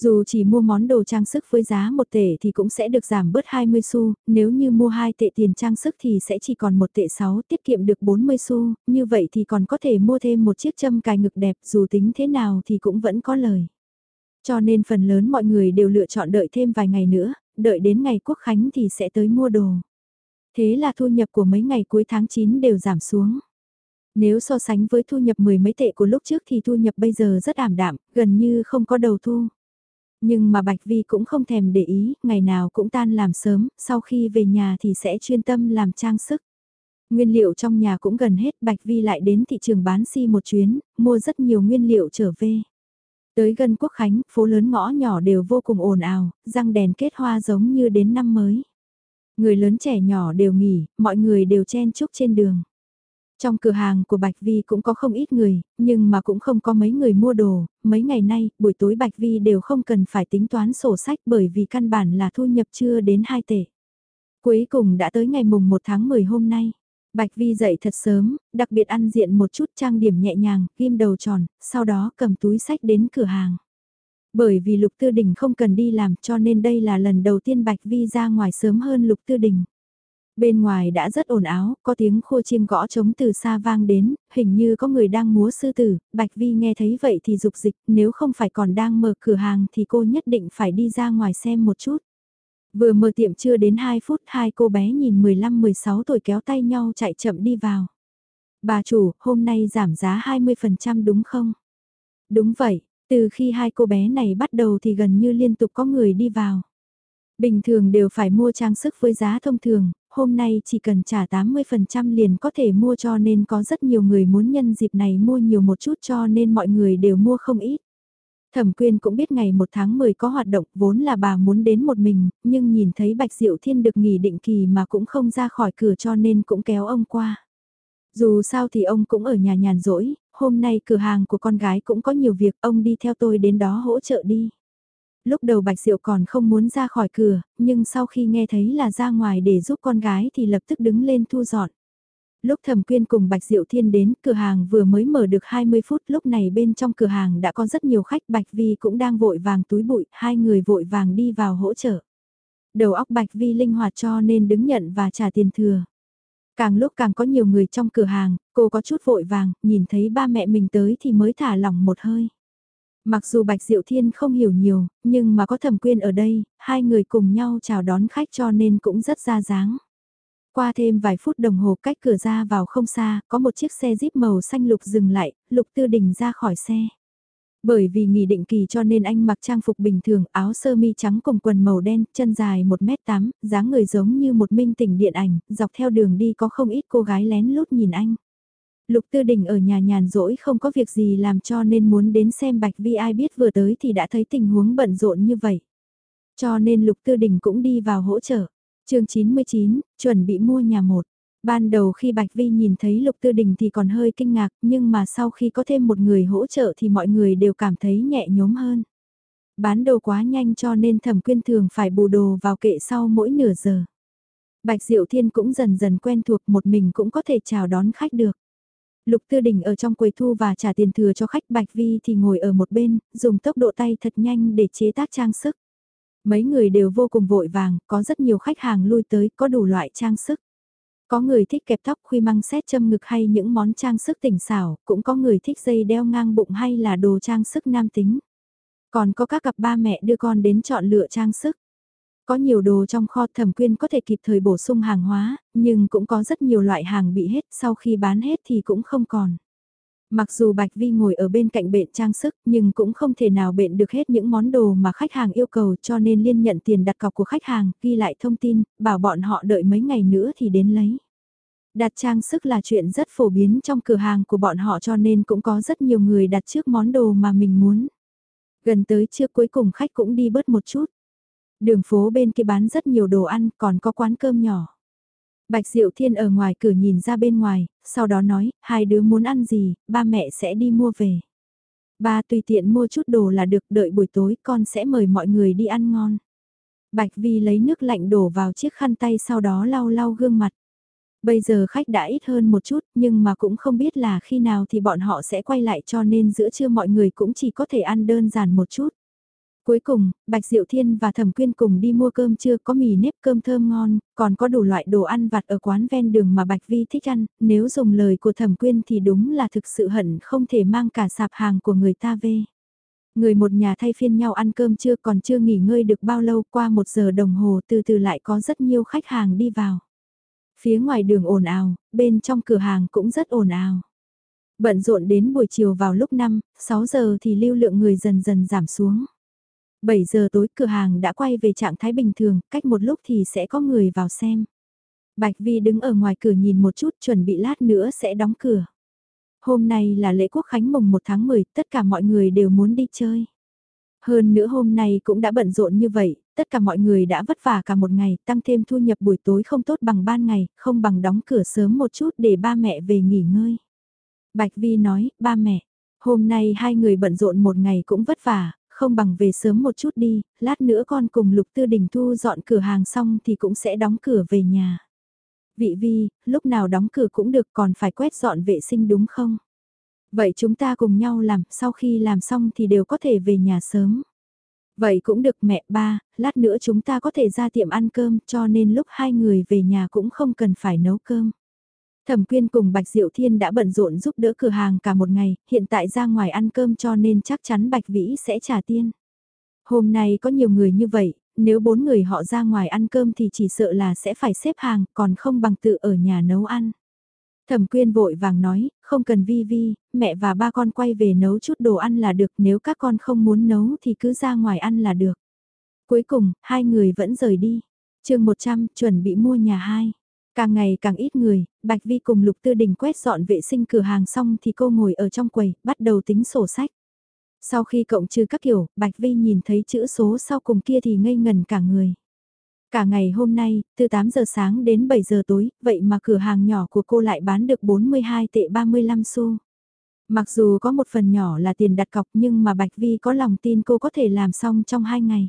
Dù chỉ mua món đồ trang sức với giá 1 tệ thì cũng sẽ được giảm bớt 20 xu, nếu như mua 2 tệ tiền trang sức thì sẽ chỉ còn 1 tệ 6 tiết kiệm được 40 xu, như vậy thì còn có thể mua thêm một chiếc châm cài ngực đẹp dù tính thế nào thì cũng vẫn có lời. Cho nên phần lớn mọi người đều lựa chọn đợi thêm vài ngày nữa, đợi đến ngày quốc khánh thì sẽ tới mua đồ. Thế là thu nhập của mấy ngày cuối tháng 9 đều giảm xuống. Nếu so sánh với thu nhập mười mấy tệ của lúc trước thì thu nhập bây giờ rất ảm đạm, gần như không có đầu thu. Nhưng mà Bạch Vi cũng không thèm để ý, ngày nào cũng tan làm sớm, sau khi về nhà thì sẽ chuyên tâm làm trang sức. Nguyên liệu trong nhà cũng gần hết, Bạch Vi lại đến thị trường bán si một chuyến, mua rất nhiều nguyên liệu trở về. Tới gần quốc khánh, phố lớn ngõ nhỏ đều vô cùng ồn ào, răng đèn kết hoa giống như đến năm mới. Người lớn trẻ nhỏ đều nghỉ, mọi người đều chen chúc trên đường. Trong cửa hàng của Bạch Vi cũng có không ít người, nhưng mà cũng không có mấy người mua đồ, mấy ngày nay, buổi tối Bạch Vi đều không cần phải tính toán sổ sách bởi vì căn bản là thu nhập chưa đến 2 tệ. Cuối cùng đã tới ngày mùng 1 tháng 10 hôm nay. Bạch Vi dậy thật sớm, đặc biệt ăn diện một chút trang điểm nhẹ nhàng, ghim đầu tròn, sau đó cầm túi sách đến cửa hàng. Bởi vì Lục Tư Đình không cần đi làm cho nên đây là lần đầu tiên Bạch Vi ra ngoài sớm hơn Lục Tư Đình. Bên ngoài đã rất ồn áo, có tiếng khua chiêng gõ trống từ xa vang đến, hình như có người đang múa sư tử, Bạch Vi nghe thấy vậy thì dục dịch, nếu không phải còn đang mở cửa hàng thì cô nhất định phải đi ra ngoài xem một chút. Vừa mở tiệm chưa đến 2 phút hai cô bé nhìn 15-16 tuổi kéo tay nhau chạy chậm đi vào. Bà chủ, hôm nay giảm giá 20% đúng không? Đúng vậy, từ khi hai cô bé này bắt đầu thì gần như liên tục có người đi vào. Bình thường đều phải mua trang sức với giá thông thường, hôm nay chỉ cần trả 80% liền có thể mua cho nên có rất nhiều người muốn nhân dịp này mua nhiều một chút cho nên mọi người đều mua không ít. Thẩm quyên cũng biết ngày 1 tháng 10 có hoạt động vốn là bà muốn đến một mình, nhưng nhìn thấy Bạch Diệu Thiên được nghỉ định kỳ mà cũng không ra khỏi cửa cho nên cũng kéo ông qua. Dù sao thì ông cũng ở nhà nhàn rỗi, hôm nay cửa hàng của con gái cũng có nhiều việc ông đi theo tôi đến đó hỗ trợ đi. Lúc đầu Bạch Diệu còn không muốn ra khỏi cửa, nhưng sau khi nghe thấy là ra ngoài để giúp con gái thì lập tức đứng lên thu dọn. Lúc Thẩm Quyên cùng Bạch Diệu Thiên đến, cửa hàng vừa mới mở được 20 phút, lúc này bên trong cửa hàng đã có rất nhiều khách, Bạch Vi cũng đang vội vàng túi bụi, hai người vội vàng đi vào hỗ trợ. Đầu óc Bạch Vi linh hoạt cho nên đứng nhận và trả tiền thừa. Càng lúc càng có nhiều người trong cửa hàng, cô có chút vội vàng, nhìn thấy ba mẹ mình tới thì mới thả lỏng một hơi. Mặc dù Bạch Diệu Thiên không hiểu nhiều, nhưng mà có thẩm quyên ở đây, hai người cùng nhau chào đón khách cho nên cũng rất ra dáng. Qua thêm vài phút đồng hồ cách cửa ra vào không xa, có một chiếc xe jeep màu xanh lục dừng lại, lục tư đình ra khỏi xe. Bởi vì nghỉ định kỳ cho nên anh mặc trang phục bình thường, áo sơ mi trắng cùng quần màu đen, chân dài 1m8, dáng người giống như một minh tỉnh điện ảnh, dọc theo đường đi có không ít cô gái lén lút nhìn anh. Lục Tư Đình ở nhà nhàn rỗi không có việc gì làm cho nên muốn đến xem Bạch Vi ai biết vừa tới thì đã thấy tình huống bận rộn như vậy. Cho nên Lục Tư Đình cũng đi vào hỗ trợ chương 99, chuẩn bị mua nhà một. Ban đầu khi Bạch Vi nhìn thấy Lục Tư Đình thì còn hơi kinh ngạc, nhưng mà sau khi có thêm một người hỗ trợ thì mọi người đều cảm thấy nhẹ nhõm hơn. Bán đồ quá nhanh cho nên thẩm quyên thường phải bù đồ vào kệ sau mỗi nửa giờ. Bạch Diệu Thiên cũng dần dần quen thuộc một mình cũng có thể chào đón khách được. Lục Tư Đình ở trong quầy thu và trả tiền thừa cho khách Bạch Vi thì ngồi ở một bên, dùng tốc độ tay thật nhanh để chế tác trang sức. Mấy người đều vô cùng vội vàng, có rất nhiều khách hàng lui tới, có đủ loại trang sức. Có người thích kẹp tóc khuy măng xét châm ngực hay những món trang sức tỉnh xảo, cũng có người thích dây đeo ngang bụng hay là đồ trang sức nam tính. Còn có các cặp ba mẹ đưa con đến chọn lựa trang sức. Có nhiều đồ trong kho thẩm quyên có thể kịp thời bổ sung hàng hóa, nhưng cũng có rất nhiều loại hàng bị hết sau khi bán hết thì cũng không còn. Mặc dù Bạch Vi ngồi ở bên cạnh bện trang sức nhưng cũng không thể nào bện được hết những món đồ mà khách hàng yêu cầu cho nên liên nhận tiền đặt cọc của khách hàng, ghi lại thông tin, bảo bọn họ đợi mấy ngày nữa thì đến lấy. Đặt trang sức là chuyện rất phổ biến trong cửa hàng của bọn họ cho nên cũng có rất nhiều người đặt trước món đồ mà mình muốn. Gần tới trưa cuối cùng khách cũng đi bớt một chút. Đường phố bên kia bán rất nhiều đồ ăn, còn có quán cơm nhỏ. Bạch Diệu Thiên ở ngoài cửa nhìn ra bên ngoài, sau đó nói, hai đứa muốn ăn gì, ba mẹ sẽ đi mua về. Ba tùy tiện mua chút đồ là được, đợi buổi tối con sẽ mời mọi người đi ăn ngon. Bạch Vi lấy nước lạnh đổ vào chiếc khăn tay sau đó lau lau gương mặt. Bây giờ khách đã ít hơn một chút nhưng mà cũng không biết là khi nào thì bọn họ sẽ quay lại cho nên giữa trưa mọi người cũng chỉ có thể ăn đơn giản một chút. Cuối cùng, Bạch Diệu Thiên và Thẩm Quyên cùng đi mua cơm trưa có mì nếp cơm thơm ngon, còn có đủ loại đồ ăn vặt ở quán ven đường mà Bạch Vi thích ăn, nếu dùng lời của Thẩm Quyên thì đúng là thực sự hận không thể mang cả sạp hàng của người ta về. Người một nhà thay phiên nhau ăn cơm trưa còn chưa nghỉ ngơi được bao lâu qua một giờ đồng hồ từ từ lại có rất nhiều khách hàng đi vào. Phía ngoài đường ồn ào, bên trong cửa hàng cũng rất ồn ào. Bận rộn đến buổi chiều vào lúc 5, 6 giờ thì lưu lượng người dần dần giảm xuống. 7 giờ tối cửa hàng đã quay về trạng thái bình thường, cách một lúc thì sẽ có người vào xem. Bạch Vi đứng ở ngoài cửa nhìn một chút chuẩn bị lát nữa sẽ đóng cửa. Hôm nay là lễ quốc khánh mùng 1 tháng 10, tất cả mọi người đều muốn đi chơi. Hơn nữa hôm nay cũng đã bận rộn như vậy, tất cả mọi người đã vất vả cả một ngày, tăng thêm thu nhập buổi tối không tốt bằng ban ngày, không bằng đóng cửa sớm một chút để ba mẹ về nghỉ ngơi. Bạch Vi nói, ba mẹ, hôm nay hai người bận rộn một ngày cũng vất vả, không bằng về sớm một chút đi, lát nữa con cùng Lục Tư Đình Thu dọn cửa hàng xong thì cũng sẽ đóng cửa về nhà. Vị Vi, lúc nào đóng cửa cũng được còn phải quét dọn vệ sinh đúng không? Vậy chúng ta cùng nhau làm, sau khi làm xong thì đều có thể về nhà sớm. Vậy cũng được mẹ ba, lát nữa chúng ta có thể ra tiệm ăn cơm cho nên lúc hai người về nhà cũng không cần phải nấu cơm. Thẩm Quyên cùng Bạch Diệu Thiên đã bận rộn giúp đỡ cửa hàng cả một ngày, hiện tại ra ngoài ăn cơm cho nên chắc chắn Bạch Vĩ sẽ trả tiền. Hôm nay có nhiều người như vậy, nếu bốn người họ ra ngoài ăn cơm thì chỉ sợ là sẽ phải xếp hàng, còn không bằng tự ở nhà nấu ăn. Thẩm Quyên vội vàng nói, không cần vi vi, mẹ và ba con quay về nấu chút đồ ăn là được, nếu các con không muốn nấu thì cứ ra ngoài ăn là được. Cuối cùng, hai người vẫn rời đi. chương 100, chuẩn bị mua nhà hai. Càng ngày càng ít người, Bạch Vi cùng Lục Tư Đình quét dọn vệ sinh cửa hàng xong thì cô ngồi ở trong quầy, bắt đầu tính sổ sách. Sau khi cộng trừ các kiểu, Bạch Vi nhìn thấy chữ số sau cùng kia thì ngây ngần cả người. Cả ngày hôm nay, từ 8 giờ sáng đến 7 giờ tối, vậy mà cửa hàng nhỏ của cô lại bán được 42 tệ 35 xu. Mặc dù có một phần nhỏ là tiền đặt cọc nhưng mà Bạch Vi có lòng tin cô có thể làm xong trong 2 ngày.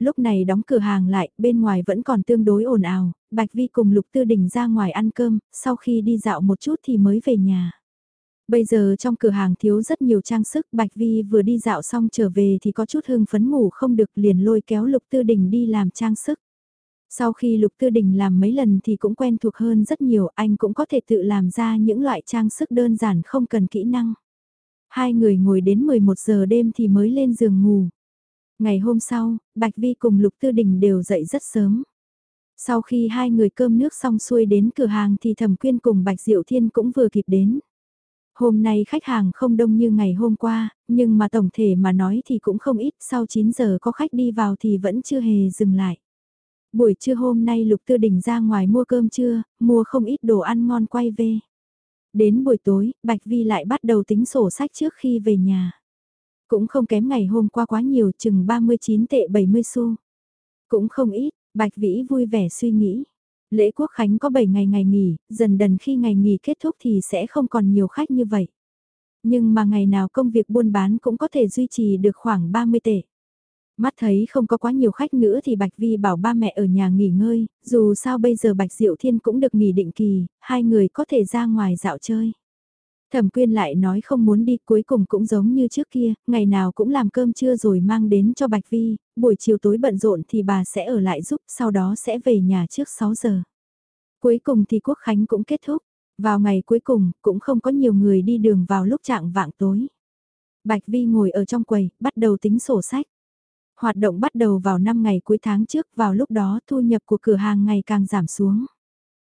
Lúc này đóng cửa hàng lại, bên ngoài vẫn còn tương đối ồn ào, Bạch Vi cùng Lục Tư Đình ra ngoài ăn cơm, sau khi đi dạo một chút thì mới về nhà. Bây giờ trong cửa hàng thiếu rất nhiều trang sức, Bạch Vi vừa đi dạo xong trở về thì có chút hưng phấn ngủ không được liền lôi kéo Lục Tư Đình đi làm trang sức. Sau khi Lục Tư Đình làm mấy lần thì cũng quen thuộc hơn rất nhiều, anh cũng có thể tự làm ra những loại trang sức đơn giản không cần kỹ năng. Hai người ngồi đến 11 giờ đêm thì mới lên giường ngủ. Ngày hôm sau, Bạch Vi cùng Lục Tư Đình đều dậy rất sớm. Sau khi hai người cơm nước xong xuôi đến cửa hàng thì Thẩm Quyên cùng Bạch Diệu Thiên cũng vừa kịp đến. Hôm nay khách hàng không đông như ngày hôm qua, nhưng mà tổng thể mà nói thì cũng không ít, sau 9 giờ có khách đi vào thì vẫn chưa hề dừng lại. Buổi trưa hôm nay Lục Tư Đình ra ngoài mua cơm trưa, mua không ít đồ ăn ngon quay về. Đến buổi tối, Bạch Vi lại bắt đầu tính sổ sách trước khi về nhà. Cũng không kém ngày hôm qua quá nhiều, chừng 39 tệ 70 xu. Cũng không ít, Bạch Vĩ vui vẻ suy nghĩ. Lễ quốc khánh có 7 ngày ngày nghỉ, dần dần khi ngày nghỉ kết thúc thì sẽ không còn nhiều khách như vậy. Nhưng mà ngày nào công việc buôn bán cũng có thể duy trì được khoảng 30 tệ. Mắt thấy không có quá nhiều khách nữa thì Bạch Vi bảo ba mẹ ở nhà nghỉ ngơi, dù sao bây giờ Bạch Diệu Thiên cũng được nghỉ định kỳ, hai người có thể ra ngoài dạo chơi. Thẩm quyên lại nói không muốn đi cuối cùng cũng giống như trước kia, ngày nào cũng làm cơm trưa rồi mang đến cho Bạch Vi, buổi chiều tối bận rộn thì bà sẽ ở lại giúp, sau đó sẽ về nhà trước 6 giờ. Cuối cùng thì Quốc Khánh cũng kết thúc, vào ngày cuối cùng cũng không có nhiều người đi đường vào lúc trạng vạng tối. Bạch Vi ngồi ở trong quầy, bắt đầu tính sổ sách. Hoạt động bắt đầu vào 5 ngày cuối tháng trước, vào lúc đó thu nhập của cửa hàng ngày càng giảm xuống.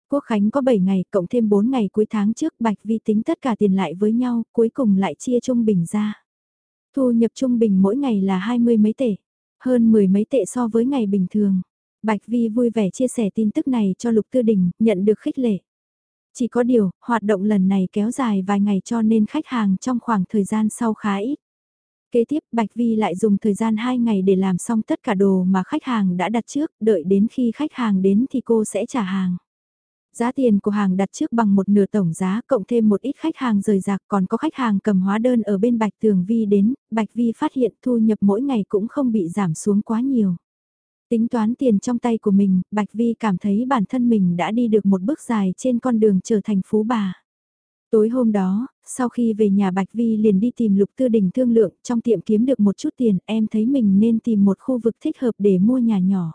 Quốc Khánh có 7 ngày, cộng thêm 4 ngày cuối tháng trước Bạch Vi tính tất cả tiền lại với nhau, cuối cùng lại chia trung bình ra. Thu nhập trung bình mỗi ngày là 20 mấy tệ, hơn 10 mấy tệ so với ngày bình thường. Bạch Vi vui vẻ chia sẻ tin tức này cho Lục Tư Đình, nhận được khích lệ. Chỉ có điều, hoạt động lần này kéo dài vài ngày cho nên khách hàng trong khoảng thời gian sau khá ít. Kế tiếp Bạch Vi lại dùng thời gian 2 ngày để làm xong tất cả đồ mà khách hàng đã đặt trước, đợi đến khi khách hàng đến thì cô sẽ trả hàng. Giá tiền của hàng đặt trước bằng một nửa tổng giá cộng thêm một ít khách hàng rời rạc còn có khách hàng cầm hóa đơn ở bên Bạch Tường Vi đến, Bạch Vi phát hiện thu nhập mỗi ngày cũng không bị giảm xuống quá nhiều. Tính toán tiền trong tay của mình, Bạch Vi cảm thấy bản thân mình đã đi được một bước dài trên con đường trở thành phú bà. Tối hôm đó, sau khi về nhà Bạch Vi liền đi tìm Lục Tư Đình thương lượng trong tiệm kiếm được một chút tiền em thấy mình nên tìm một khu vực thích hợp để mua nhà nhỏ.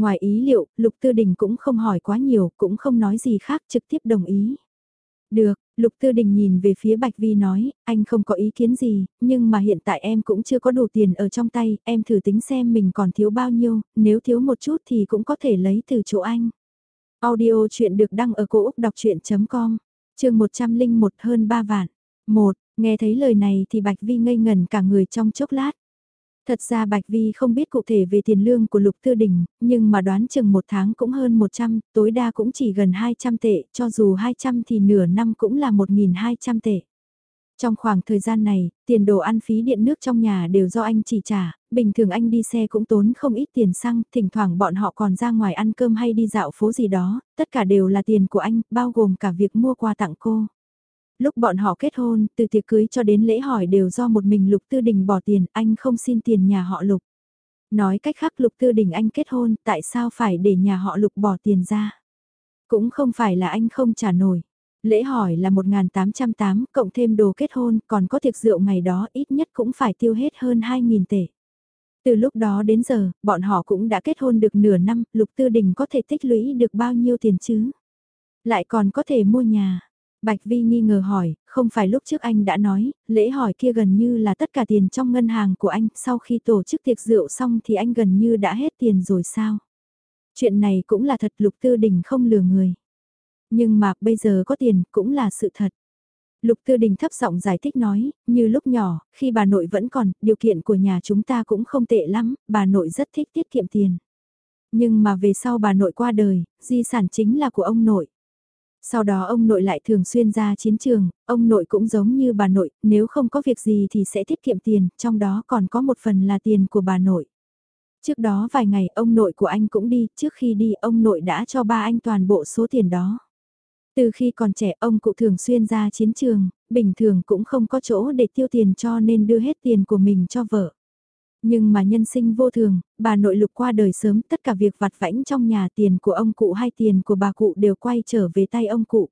Ngoài ý liệu, Lục Tư Đình cũng không hỏi quá nhiều, cũng không nói gì khác trực tiếp đồng ý. Được, Lục Tư Đình nhìn về phía Bạch Vi nói, anh không có ý kiến gì, nhưng mà hiện tại em cũng chưa có đủ tiền ở trong tay, em thử tính xem mình còn thiếu bao nhiêu, nếu thiếu một chút thì cũng có thể lấy từ chỗ anh. Audio chuyện được đăng ở cổ Úc đọc chuyện.com, trường 101 hơn 3 vạn. Một, nghe thấy lời này thì Bạch Vi ngây ngần cả người trong chốc lát. Thật ra Bạch Vi không biết cụ thể về tiền lương của Lục Tư Đình, nhưng mà đoán chừng một tháng cũng hơn 100, tối đa cũng chỉ gần 200 tệ, cho dù 200 thì nửa năm cũng là 1.200 tệ. Trong khoảng thời gian này, tiền đồ ăn phí điện nước trong nhà đều do anh chỉ trả, bình thường anh đi xe cũng tốn không ít tiền xăng, thỉnh thoảng bọn họ còn ra ngoài ăn cơm hay đi dạo phố gì đó, tất cả đều là tiền của anh, bao gồm cả việc mua quà tặng cô. Lúc bọn họ kết hôn, từ tiệc cưới cho đến lễ hỏi đều do một mình Lục Tư Đình bỏ tiền, anh không xin tiền nhà họ Lục. Nói cách khác Lục Tư Đình anh kết hôn, tại sao phải để nhà họ Lục bỏ tiền ra? Cũng không phải là anh không trả nổi. Lễ hỏi là 1.808, cộng thêm đồ kết hôn, còn có tiệc rượu ngày đó ít nhất cũng phải tiêu hết hơn 2.000 tệ. Từ lúc đó đến giờ, bọn họ cũng đã kết hôn được nửa năm, Lục Tư Đình có thể tích lũy được bao nhiêu tiền chứ? Lại còn có thể mua nhà. Bạch Vi nghi ngờ hỏi, không phải lúc trước anh đã nói, lễ hỏi kia gần như là tất cả tiền trong ngân hàng của anh, sau khi tổ chức tiệc rượu xong thì anh gần như đã hết tiền rồi sao? Chuyện này cũng là thật Lục Tư Đình không lừa người. Nhưng mà bây giờ có tiền cũng là sự thật. Lục Tư Đình thấp giọng giải thích nói, như lúc nhỏ, khi bà nội vẫn còn, điều kiện của nhà chúng ta cũng không tệ lắm, bà nội rất thích tiết kiệm tiền. Nhưng mà về sau bà nội qua đời, di sản chính là của ông nội. Sau đó ông nội lại thường xuyên ra chiến trường, ông nội cũng giống như bà nội, nếu không có việc gì thì sẽ tiết kiệm tiền, trong đó còn có một phần là tiền của bà nội. Trước đó vài ngày ông nội của anh cũng đi, trước khi đi ông nội đã cho ba anh toàn bộ số tiền đó. Từ khi còn trẻ ông cụ thường xuyên ra chiến trường, bình thường cũng không có chỗ để tiêu tiền cho nên đưa hết tiền của mình cho vợ. Nhưng mà nhân sinh vô thường, bà nội lục qua đời sớm tất cả việc vặt vãnh trong nhà tiền của ông cụ hay tiền của bà cụ đều quay trở về tay ông cụ.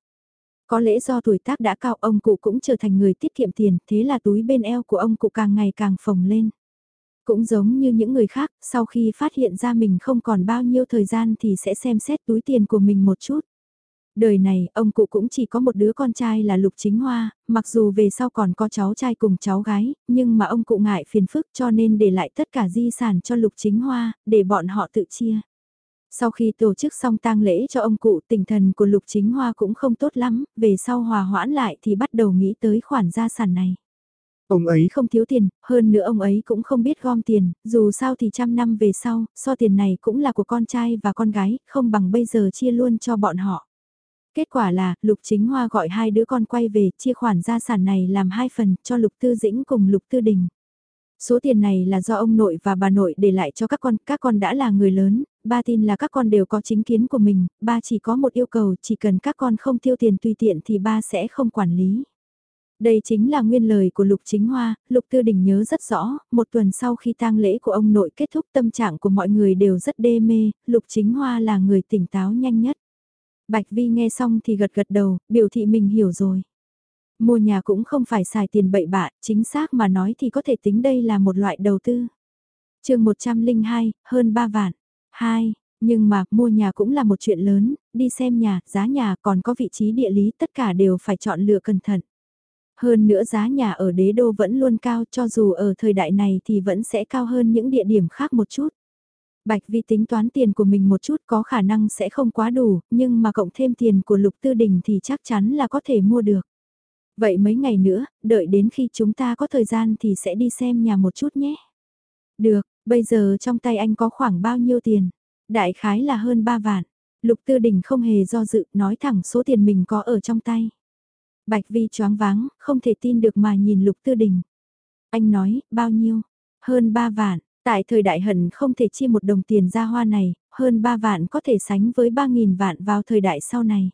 Có lẽ do tuổi tác đã cao ông cụ cũng trở thành người tiết kiệm tiền, thế là túi bên eo của ông cụ càng ngày càng phồng lên. Cũng giống như những người khác, sau khi phát hiện ra mình không còn bao nhiêu thời gian thì sẽ xem xét túi tiền của mình một chút. Đời này, ông cụ cũng chỉ có một đứa con trai là Lục Chính Hoa, mặc dù về sau còn có cháu trai cùng cháu gái, nhưng mà ông cụ ngại phiền phức cho nên để lại tất cả di sản cho Lục Chính Hoa, để bọn họ tự chia. Sau khi tổ chức xong tang lễ cho ông cụ, tinh thần của Lục Chính Hoa cũng không tốt lắm, về sau hòa hoãn lại thì bắt đầu nghĩ tới khoản gia sản này. Ông ấy không thiếu tiền, hơn nữa ông ấy cũng không biết gom tiền, dù sao thì trăm năm về sau, so tiền này cũng là của con trai và con gái, không bằng bây giờ chia luôn cho bọn họ. Kết quả là, Lục Chính Hoa gọi hai đứa con quay về, chia khoản gia sản này làm hai phần, cho Lục Tư Dĩnh cùng Lục Tư Đình. Số tiền này là do ông nội và bà nội để lại cho các con, các con đã là người lớn, ba tin là các con đều có chính kiến của mình, ba chỉ có một yêu cầu, chỉ cần các con không tiêu tiền tùy tiện thì ba sẽ không quản lý. Đây chính là nguyên lời của Lục Chính Hoa, Lục Tư Đình nhớ rất rõ, một tuần sau khi tang lễ của ông nội kết thúc tâm trạng của mọi người đều rất đê mê, Lục Chính Hoa là người tỉnh táo nhanh nhất. Bạch Vi nghe xong thì gật gật đầu, biểu thị mình hiểu rồi. Mua nhà cũng không phải xài tiền bậy bạ, chính xác mà nói thì có thể tính đây là một loại đầu tư. chương 102, hơn 3 vạn. 2. Nhưng mà, mua nhà cũng là một chuyện lớn, đi xem nhà, giá nhà còn có vị trí địa lý tất cả đều phải chọn lựa cẩn thận. Hơn nữa giá nhà ở đế đô vẫn luôn cao cho dù ở thời đại này thì vẫn sẽ cao hơn những địa điểm khác một chút. Bạch Vi tính toán tiền của mình một chút có khả năng sẽ không quá đủ, nhưng mà cộng thêm tiền của Lục Tư Đình thì chắc chắn là có thể mua được. Vậy mấy ngày nữa, đợi đến khi chúng ta có thời gian thì sẽ đi xem nhà một chút nhé. Được, bây giờ trong tay anh có khoảng bao nhiêu tiền? Đại khái là hơn 3 vạn. Lục Tư Đình không hề do dự, nói thẳng số tiền mình có ở trong tay. Bạch Vi choáng váng, không thể tin được mà nhìn Lục Tư Đình. Anh nói, bao nhiêu? Hơn 3 vạn. Tại thời đại hận không thể chia một đồng tiền ra hoa này, hơn 3 vạn có thể sánh với 3.000 vạn vào thời đại sau này.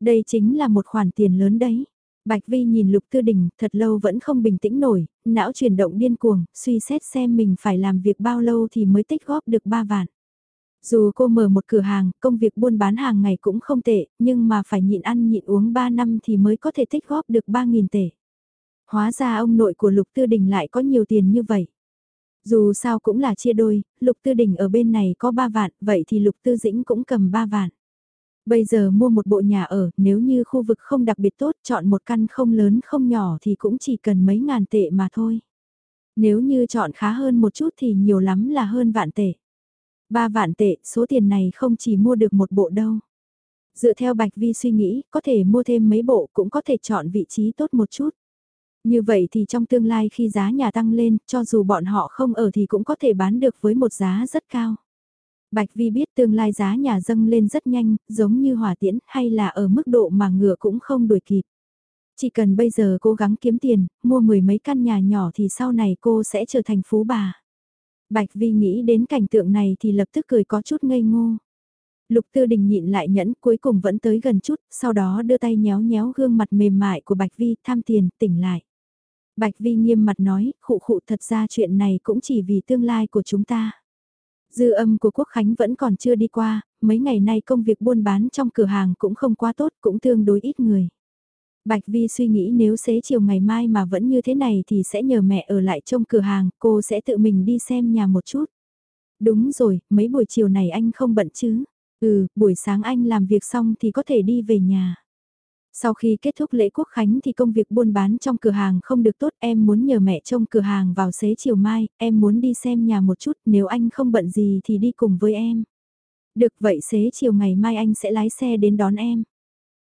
Đây chính là một khoản tiền lớn đấy. Bạch Vi nhìn Lục Tư Đình thật lâu vẫn không bình tĩnh nổi, não chuyển động điên cuồng, suy xét xem mình phải làm việc bao lâu thì mới tích góp được 3 vạn. Dù cô mở một cửa hàng, công việc buôn bán hàng ngày cũng không tệ, nhưng mà phải nhịn ăn nhịn uống 3 năm thì mới có thể tích góp được 3.000 tệ. Hóa ra ông nội của Lục Tư Đình lại có nhiều tiền như vậy. Dù sao cũng là chia đôi, Lục Tư Đình ở bên này có 3 vạn, vậy thì Lục Tư Dĩnh cũng cầm 3 vạn. Bây giờ mua một bộ nhà ở, nếu như khu vực không đặc biệt tốt, chọn một căn không lớn không nhỏ thì cũng chỉ cần mấy ngàn tệ mà thôi. Nếu như chọn khá hơn một chút thì nhiều lắm là hơn vạn tệ. Ba vạn tệ, số tiền này không chỉ mua được một bộ đâu. Dựa theo Bạch Vi suy nghĩ, có thể mua thêm mấy bộ cũng có thể chọn vị trí tốt một chút. Như vậy thì trong tương lai khi giá nhà tăng lên, cho dù bọn họ không ở thì cũng có thể bán được với một giá rất cao. Bạch Vi biết tương lai giá nhà dâng lên rất nhanh, giống như hỏa tiễn hay là ở mức độ mà ngựa cũng không đuổi kịp. Chỉ cần bây giờ cố gắng kiếm tiền, mua mười mấy căn nhà nhỏ thì sau này cô sẽ trở thành phú bà. Bạch Vi nghĩ đến cảnh tượng này thì lập tức cười có chút ngây ngô. Lục Tư Đình nhịn lại nhẫn cuối cùng vẫn tới gần chút, sau đó đưa tay nhéo nhéo gương mặt mềm mại của Bạch Vi tham tiền, tỉnh lại. Bạch Vi nghiêm mặt nói, khụ khụ thật ra chuyện này cũng chỉ vì tương lai của chúng ta. Dư âm của Quốc Khánh vẫn còn chưa đi qua, mấy ngày nay công việc buôn bán trong cửa hàng cũng không quá tốt, cũng tương đối ít người. Bạch Vi suy nghĩ nếu xế chiều ngày mai mà vẫn như thế này thì sẽ nhờ mẹ ở lại trong cửa hàng, cô sẽ tự mình đi xem nhà một chút. Đúng rồi, mấy buổi chiều này anh không bận chứ? Ừ, buổi sáng anh làm việc xong thì có thể đi về nhà. Sau khi kết thúc lễ quốc khánh thì công việc buôn bán trong cửa hàng không được tốt em muốn nhờ mẹ trông cửa hàng vào xế chiều mai, em muốn đi xem nhà một chút nếu anh không bận gì thì đi cùng với em. Được vậy xế chiều ngày mai anh sẽ lái xe đến đón em.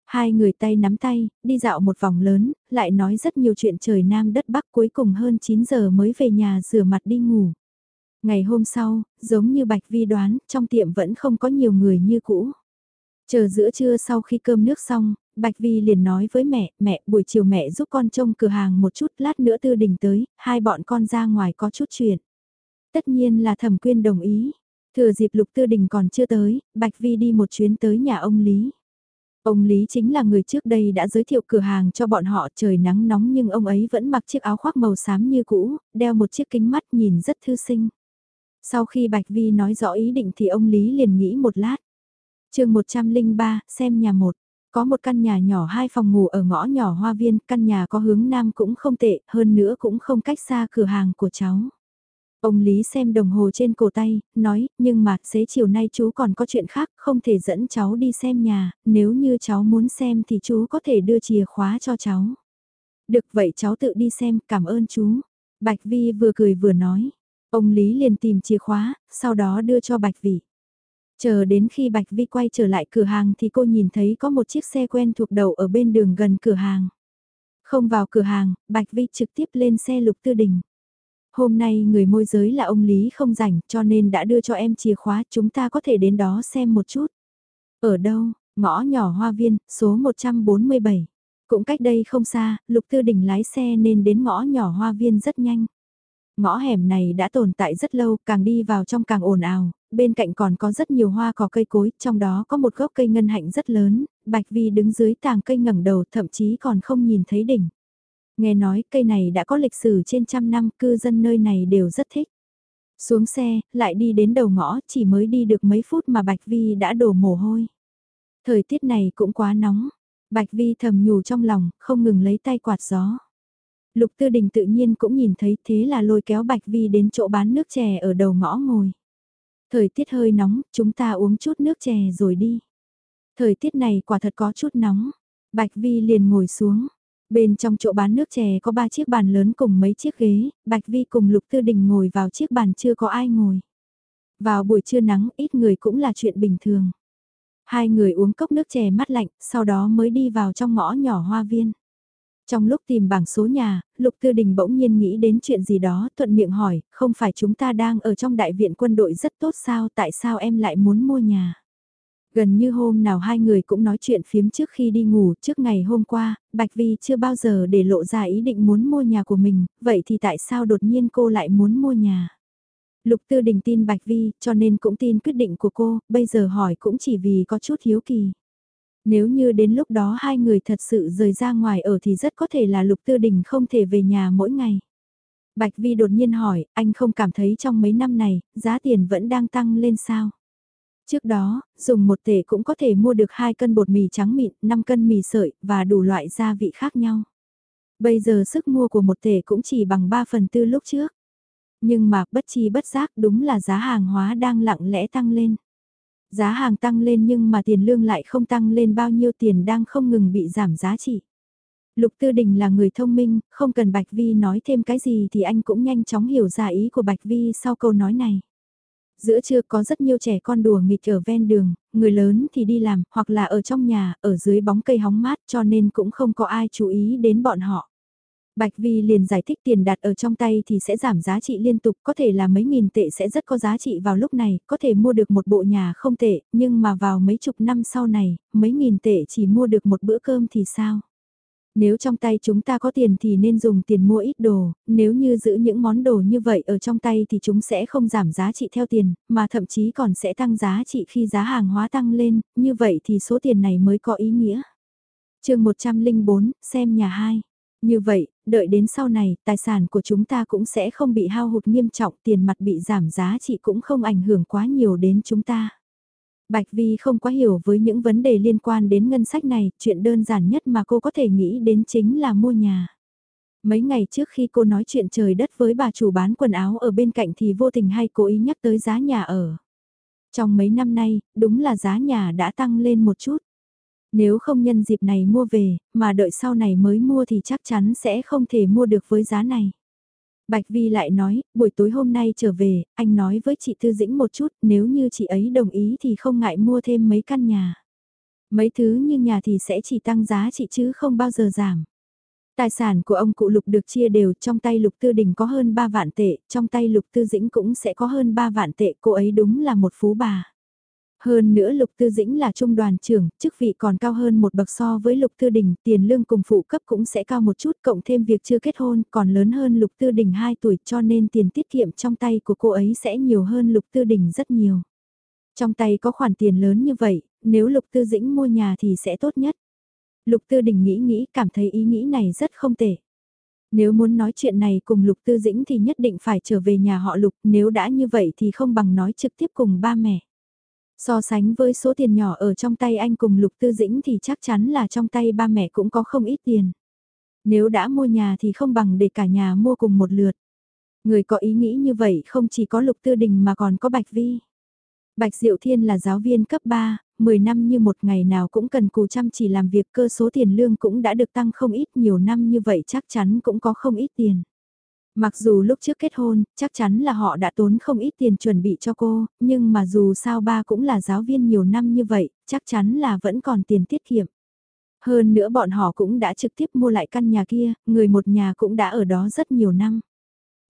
Hai người tay nắm tay, đi dạo một vòng lớn, lại nói rất nhiều chuyện trời Nam đất Bắc cuối cùng hơn 9 giờ mới về nhà rửa mặt đi ngủ. Ngày hôm sau, giống như Bạch Vi đoán, trong tiệm vẫn không có nhiều người như cũ. Chờ giữa trưa sau khi cơm nước xong, Bạch Vi liền nói với mẹ, mẹ, buổi chiều mẹ giúp con trông cửa hàng một chút, lát nữa tư đình tới, hai bọn con ra ngoài có chút chuyện. Tất nhiên là thẩm quyên đồng ý. Thừa dịp lục tư đình còn chưa tới, Bạch Vi đi một chuyến tới nhà ông Lý. Ông Lý chính là người trước đây đã giới thiệu cửa hàng cho bọn họ trời nắng nóng nhưng ông ấy vẫn mặc chiếc áo khoác màu xám như cũ, đeo một chiếc kính mắt nhìn rất thư sinh. Sau khi Bạch Vi nói rõ ý định thì ông Lý liền nghĩ một lát chương 103, xem nhà một. Có một căn nhà nhỏ hai phòng ngủ ở ngõ nhỏ hoa viên, căn nhà có hướng nam cũng không tệ, hơn nữa cũng không cách xa cửa hàng của cháu. Ông Lý xem đồng hồ trên cổ tay, nói, nhưng mà, xế chiều nay chú còn có chuyện khác, không thể dẫn cháu đi xem nhà, nếu như cháu muốn xem thì chú có thể đưa chìa khóa cho cháu. Được vậy cháu tự đi xem, cảm ơn chú. Bạch Vi vừa cười vừa nói. Ông Lý liền tìm chìa khóa, sau đó đưa cho Bạch Vi. Chờ đến khi Bạch Vi quay trở lại cửa hàng thì cô nhìn thấy có một chiếc xe quen thuộc đầu ở bên đường gần cửa hàng. Không vào cửa hàng, Bạch Vi trực tiếp lên xe lục tư đình. Hôm nay người môi giới là ông Lý không rảnh cho nên đã đưa cho em chìa khóa chúng ta có thể đến đó xem một chút. Ở đâu, ngõ nhỏ hoa viên, số 147. Cũng cách đây không xa, Lục Tư Đình lái xe nên đến ngõ nhỏ hoa viên rất nhanh. Ngõ hẻm này đã tồn tại rất lâu, càng đi vào trong càng ồn ào, bên cạnh còn có rất nhiều hoa cỏ cây cối, trong đó có một gốc cây ngân hạnh rất lớn, Bạch Vi đứng dưới tàng cây ngẩng đầu thậm chí còn không nhìn thấy đỉnh. Nghe nói cây này đã có lịch sử trên trăm năm, cư dân nơi này đều rất thích. Xuống xe, lại đi đến đầu ngõ, chỉ mới đi được mấy phút mà Bạch Vi đã đổ mồ hôi. Thời tiết này cũng quá nóng. Bạch Vi thầm nhủ trong lòng, không ngừng lấy tay quạt gió. Lục Tư Đình tự nhiên cũng nhìn thấy thế là lôi kéo Bạch Vi đến chỗ bán nước chè ở đầu ngõ ngồi. Thời tiết hơi nóng, chúng ta uống chút nước chè rồi đi. Thời tiết này quả thật có chút nóng. Bạch Vi liền ngồi xuống. Bên trong chỗ bán nước chè có ba chiếc bàn lớn cùng mấy chiếc ghế, Bạch Vi cùng Lục Tư Đình ngồi vào chiếc bàn chưa có ai ngồi. Vào buổi trưa nắng ít người cũng là chuyện bình thường. Hai người uống cốc nước chè mát lạnh, sau đó mới đi vào trong ngõ nhỏ hoa viên. Trong lúc tìm bảng số nhà, Lục Tư Đình bỗng nhiên nghĩ đến chuyện gì đó, thuận miệng hỏi, không phải chúng ta đang ở trong đại viện quân đội rất tốt sao, tại sao em lại muốn mua nhà? Gần như hôm nào hai người cũng nói chuyện phiếm trước khi đi ngủ, trước ngày hôm qua, Bạch Vi chưa bao giờ để lộ ra ý định muốn mua nhà của mình, vậy thì tại sao đột nhiên cô lại muốn mua nhà? Lục Tư Đình tin Bạch Vi, cho nên cũng tin quyết định của cô, bây giờ hỏi cũng chỉ vì có chút hiếu kỳ. Nếu như đến lúc đó hai người thật sự rời ra ngoài ở thì rất có thể là Lục Tư Đình không thể về nhà mỗi ngày. Bạch Vi đột nhiên hỏi, anh không cảm thấy trong mấy năm này, giá tiền vẫn đang tăng lên sao? Trước đó, dùng một tể cũng có thể mua được 2 cân bột mì trắng mịn, 5 cân mì sợi và đủ loại gia vị khác nhau. Bây giờ sức mua của một tể cũng chỉ bằng 3 phần tư lúc trước. Nhưng mà bất chi bất giác đúng là giá hàng hóa đang lặng lẽ tăng lên. Giá hàng tăng lên nhưng mà tiền lương lại không tăng lên bao nhiêu tiền đang không ngừng bị giảm giá trị. Lục Tư Đình là người thông minh, không cần Bạch Vi nói thêm cái gì thì anh cũng nhanh chóng hiểu ra ý của Bạch Vi sau câu nói này. Giữa trưa có rất nhiều trẻ con đùa nghịch ở ven đường, người lớn thì đi làm, hoặc là ở trong nhà, ở dưới bóng cây hóng mát cho nên cũng không có ai chú ý đến bọn họ. Bạch Vi liền giải thích tiền đặt ở trong tay thì sẽ giảm giá trị liên tục, có thể là mấy nghìn tệ sẽ rất có giá trị vào lúc này, có thể mua được một bộ nhà không tệ, nhưng mà vào mấy chục năm sau này, mấy nghìn tệ chỉ mua được một bữa cơm thì sao? Nếu trong tay chúng ta có tiền thì nên dùng tiền mua ít đồ, nếu như giữ những món đồ như vậy ở trong tay thì chúng sẽ không giảm giá trị theo tiền, mà thậm chí còn sẽ tăng giá trị khi giá hàng hóa tăng lên, như vậy thì số tiền này mới có ý nghĩa. chương 104, xem nhà 2. Như vậy, đợi đến sau này, tài sản của chúng ta cũng sẽ không bị hao hụt nghiêm trọng, tiền mặt bị giảm giá trị cũng không ảnh hưởng quá nhiều đến chúng ta. Bạch Vi không quá hiểu với những vấn đề liên quan đến ngân sách này, chuyện đơn giản nhất mà cô có thể nghĩ đến chính là mua nhà. Mấy ngày trước khi cô nói chuyện trời đất với bà chủ bán quần áo ở bên cạnh thì vô tình hay cố ý nhắc tới giá nhà ở. Trong mấy năm nay, đúng là giá nhà đã tăng lên một chút. Nếu không nhân dịp này mua về, mà đợi sau này mới mua thì chắc chắn sẽ không thể mua được với giá này. Bạch Vi lại nói, buổi tối hôm nay trở về, anh nói với chị Thư Dĩnh một chút, nếu như chị ấy đồng ý thì không ngại mua thêm mấy căn nhà. Mấy thứ như nhà thì sẽ chỉ tăng giá trị chứ không bao giờ giảm. Tài sản của ông cụ Lục được chia đều, trong tay Lục Tư Đình có hơn 3 vạn tệ, trong tay Lục Tư Dĩnh cũng sẽ có hơn 3 vạn tệ, cô ấy đúng là một phú bà. Hơn nữa Lục Tư Dĩnh là trung đoàn trưởng, chức vị còn cao hơn một bậc so với Lục Tư Đình, tiền lương cùng phụ cấp cũng sẽ cao một chút, cộng thêm việc chưa kết hôn, còn lớn hơn Lục Tư Đình 2 tuổi cho nên tiền tiết kiệm trong tay của cô ấy sẽ nhiều hơn Lục Tư Đình rất nhiều. Trong tay có khoản tiền lớn như vậy, nếu Lục Tư Dĩnh mua nhà thì sẽ tốt nhất. Lục Tư Đình nghĩ nghĩ cảm thấy ý nghĩ này rất không tệ. Nếu muốn nói chuyện này cùng Lục Tư Dĩnh thì nhất định phải trở về nhà họ Lục, nếu đã như vậy thì không bằng nói trực tiếp cùng ba mẹ. So sánh với số tiền nhỏ ở trong tay anh cùng Lục Tư Dĩnh thì chắc chắn là trong tay ba mẹ cũng có không ít tiền. Nếu đã mua nhà thì không bằng để cả nhà mua cùng một lượt. Người có ý nghĩ như vậy không chỉ có Lục Tư Đình mà còn có Bạch Vi. Bạch Diệu Thiên là giáo viên cấp 3, 10 năm như một ngày nào cũng cần cù chăm chỉ làm việc cơ số tiền lương cũng đã được tăng không ít nhiều năm như vậy chắc chắn cũng có không ít tiền. Mặc dù lúc trước kết hôn, chắc chắn là họ đã tốn không ít tiền chuẩn bị cho cô, nhưng mà dù sao ba cũng là giáo viên nhiều năm như vậy, chắc chắn là vẫn còn tiền tiết kiệm. Hơn nữa bọn họ cũng đã trực tiếp mua lại căn nhà kia, người một nhà cũng đã ở đó rất nhiều năm.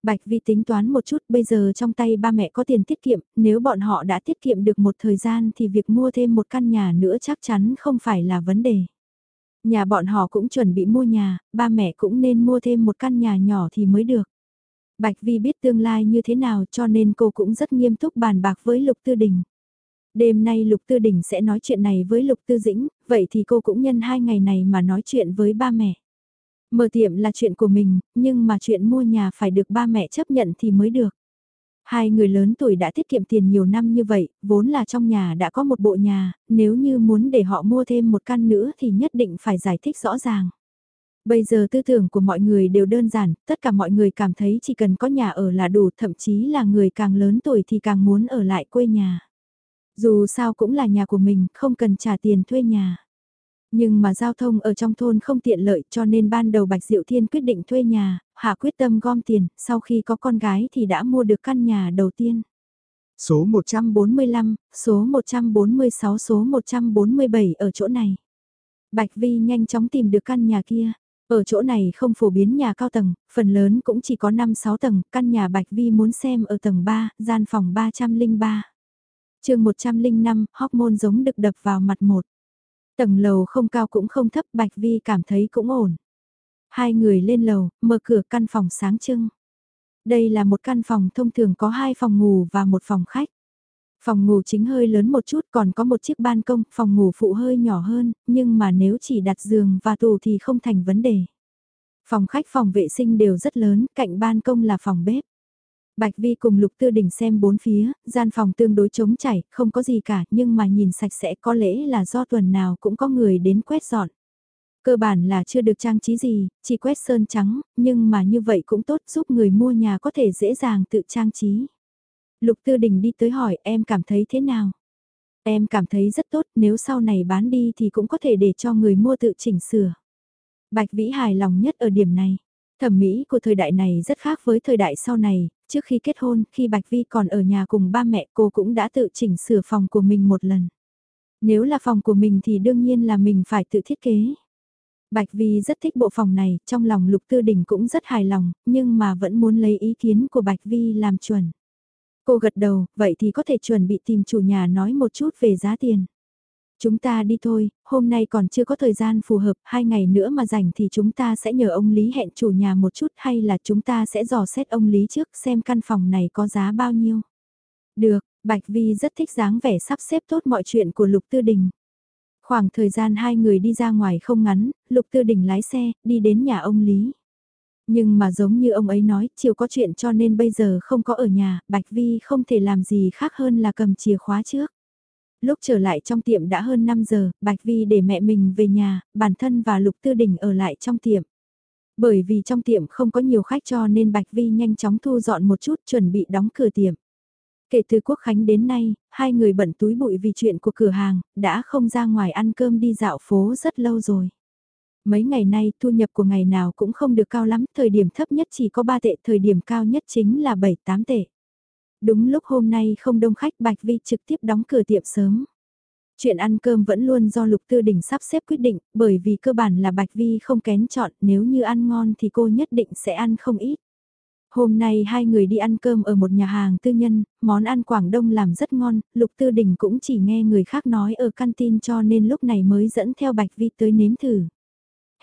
Bạch Vi tính toán một chút bây giờ trong tay ba mẹ có tiền tiết kiệm, nếu bọn họ đã tiết kiệm được một thời gian thì việc mua thêm một căn nhà nữa chắc chắn không phải là vấn đề. Nhà bọn họ cũng chuẩn bị mua nhà, ba mẹ cũng nên mua thêm một căn nhà nhỏ thì mới được. Bạch Vi biết tương lai như thế nào cho nên cô cũng rất nghiêm túc bàn bạc với Lục Tư Đình. Đêm nay Lục Tư Đình sẽ nói chuyện này với Lục Tư Dĩnh, vậy thì cô cũng nhân hai ngày này mà nói chuyện với ba mẹ. Mở tiệm là chuyện của mình, nhưng mà chuyện mua nhà phải được ba mẹ chấp nhận thì mới được. Hai người lớn tuổi đã tiết kiệm tiền nhiều năm như vậy, vốn là trong nhà đã có một bộ nhà, nếu như muốn để họ mua thêm một căn nữa thì nhất định phải giải thích rõ ràng. Bây giờ tư tưởng của mọi người đều đơn giản, tất cả mọi người cảm thấy chỉ cần có nhà ở là đủ, thậm chí là người càng lớn tuổi thì càng muốn ở lại quê nhà. Dù sao cũng là nhà của mình, không cần trả tiền thuê nhà. Nhưng mà giao thông ở trong thôn không tiện lợi cho nên ban đầu Bạch Diệu Thiên quyết định thuê nhà, hạ quyết tâm gom tiền, sau khi có con gái thì đã mua được căn nhà đầu tiên. Số 145, số 146, số 147 ở chỗ này. Bạch Vi nhanh chóng tìm được căn nhà kia. Ở chỗ này không phổ biến nhà cao tầng, phần lớn cũng chỉ có 5-6 tầng, căn nhà Bạch Vi muốn xem ở tầng 3, gian phòng 303. chương 105, hormone giống được đập vào mặt một. Tầng lầu không cao cũng không thấp Bạch Vi cảm thấy cũng ổn. Hai người lên lầu, mở cửa căn phòng sáng trưng. Đây là một căn phòng thông thường có hai phòng ngủ và một phòng khách. Phòng ngủ chính hơi lớn một chút còn có một chiếc ban công, phòng ngủ phụ hơi nhỏ hơn, nhưng mà nếu chỉ đặt giường và tủ thì không thành vấn đề. Phòng khách phòng vệ sinh đều rất lớn, cạnh ban công là phòng bếp. Bạch Vi cùng Lục Tư Đình xem bốn phía, gian phòng tương đối trống chảy, không có gì cả, nhưng mà nhìn sạch sẽ có lẽ là do tuần nào cũng có người đến quét dọn. Cơ bản là chưa được trang trí gì, chỉ quét sơn trắng, nhưng mà như vậy cũng tốt giúp người mua nhà có thể dễ dàng tự trang trí. Lục Tư Đình đi tới hỏi em cảm thấy thế nào? Em cảm thấy rất tốt nếu sau này bán đi thì cũng có thể để cho người mua tự chỉnh sửa. Bạch Vĩ hài lòng nhất ở điểm này. Thẩm mỹ của thời đại này rất khác với thời đại sau này, trước khi kết hôn, khi Bạch Vi còn ở nhà cùng ba mẹ cô cũng đã tự chỉnh sửa phòng của mình một lần. Nếu là phòng của mình thì đương nhiên là mình phải tự thiết kế. Bạch Vi rất thích bộ phòng này, trong lòng Lục Tư Đình cũng rất hài lòng, nhưng mà vẫn muốn lấy ý kiến của Bạch Vi làm chuẩn. Cô gật đầu, vậy thì có thể chuẩn bị tìm chủ nhà nói một chút về giá tiền. Chúng ta đi thôi, hôm nay còn chưa có thời gian phù hợp, hai ngày nữa mà rảnh thì chúng ta sẽ nhờ ông Lý hẹn chủ nhà một chút hay là chúng ta sẽ dò xét ông Lý trước xem căn phòng này có giá bao nhiêu. Được, Bạch Vi rất thích dáng vẻ sắp xếp tốt mọi chuyện của Lục Tư Đình. Khoảng thời gian hai người đi ra ngoài không ngắn, Lục Tư Đình lái xe, đi đến nhà ông Lý. Nhưng mà giống như ông ấy nói, chiều có chuyện cho nên bây giờ không có ở nhà, Bạch Vi không thể làm gì khác hơn là cầm chìa khóa trước. Lúc trở lại trong tiệm đã hơn 5 giờ, Bạch Vi để mẹ mình về nhà, bản thân và Lục Tư Đình ở lại trong tiệm. Bởi vì trong tiệm không có nhiều khách cho nên Bạch Vi nhanh chóng thu dọn một chút chuẩn bị đóng cửa tiệm. Kể từ Quốc Khánh đến nay, hai người bận túi bụi vì chuyện của cửa hàng, đã không ra ngoài ăn cơm đi dạo phố rất lâu rồi. Mấy ngày nay thu nhập của ngày nào cũng không được cao lắm, thời điểm thấp nhất chỉ có 3 tệ, thời điểm cao nhất chính là 7-8 tệ. Đúng lúc hôm nay không đông khách Bạch Vi trực tiếp đóng cửa tiệm sớm. Chuyện ăn cơm vẫn luôn do Lục Tư Đình sắp xếp quyết định, bởi vì cơ bản là Bạch Vi không kén chọn, nếu như ăn ngon thì cô nhất định sẽ ăn không ít. Hôm nay hai người đi ăn cơm ở một nhà hàng tư nhân, món ăn Quảng Đông làm rất ngon, Lục Tư Đình cũng chỉ nghe người khác nói ở canteen cho nên lúc này mới dẫn theo Bạch Vi tới nếm thử.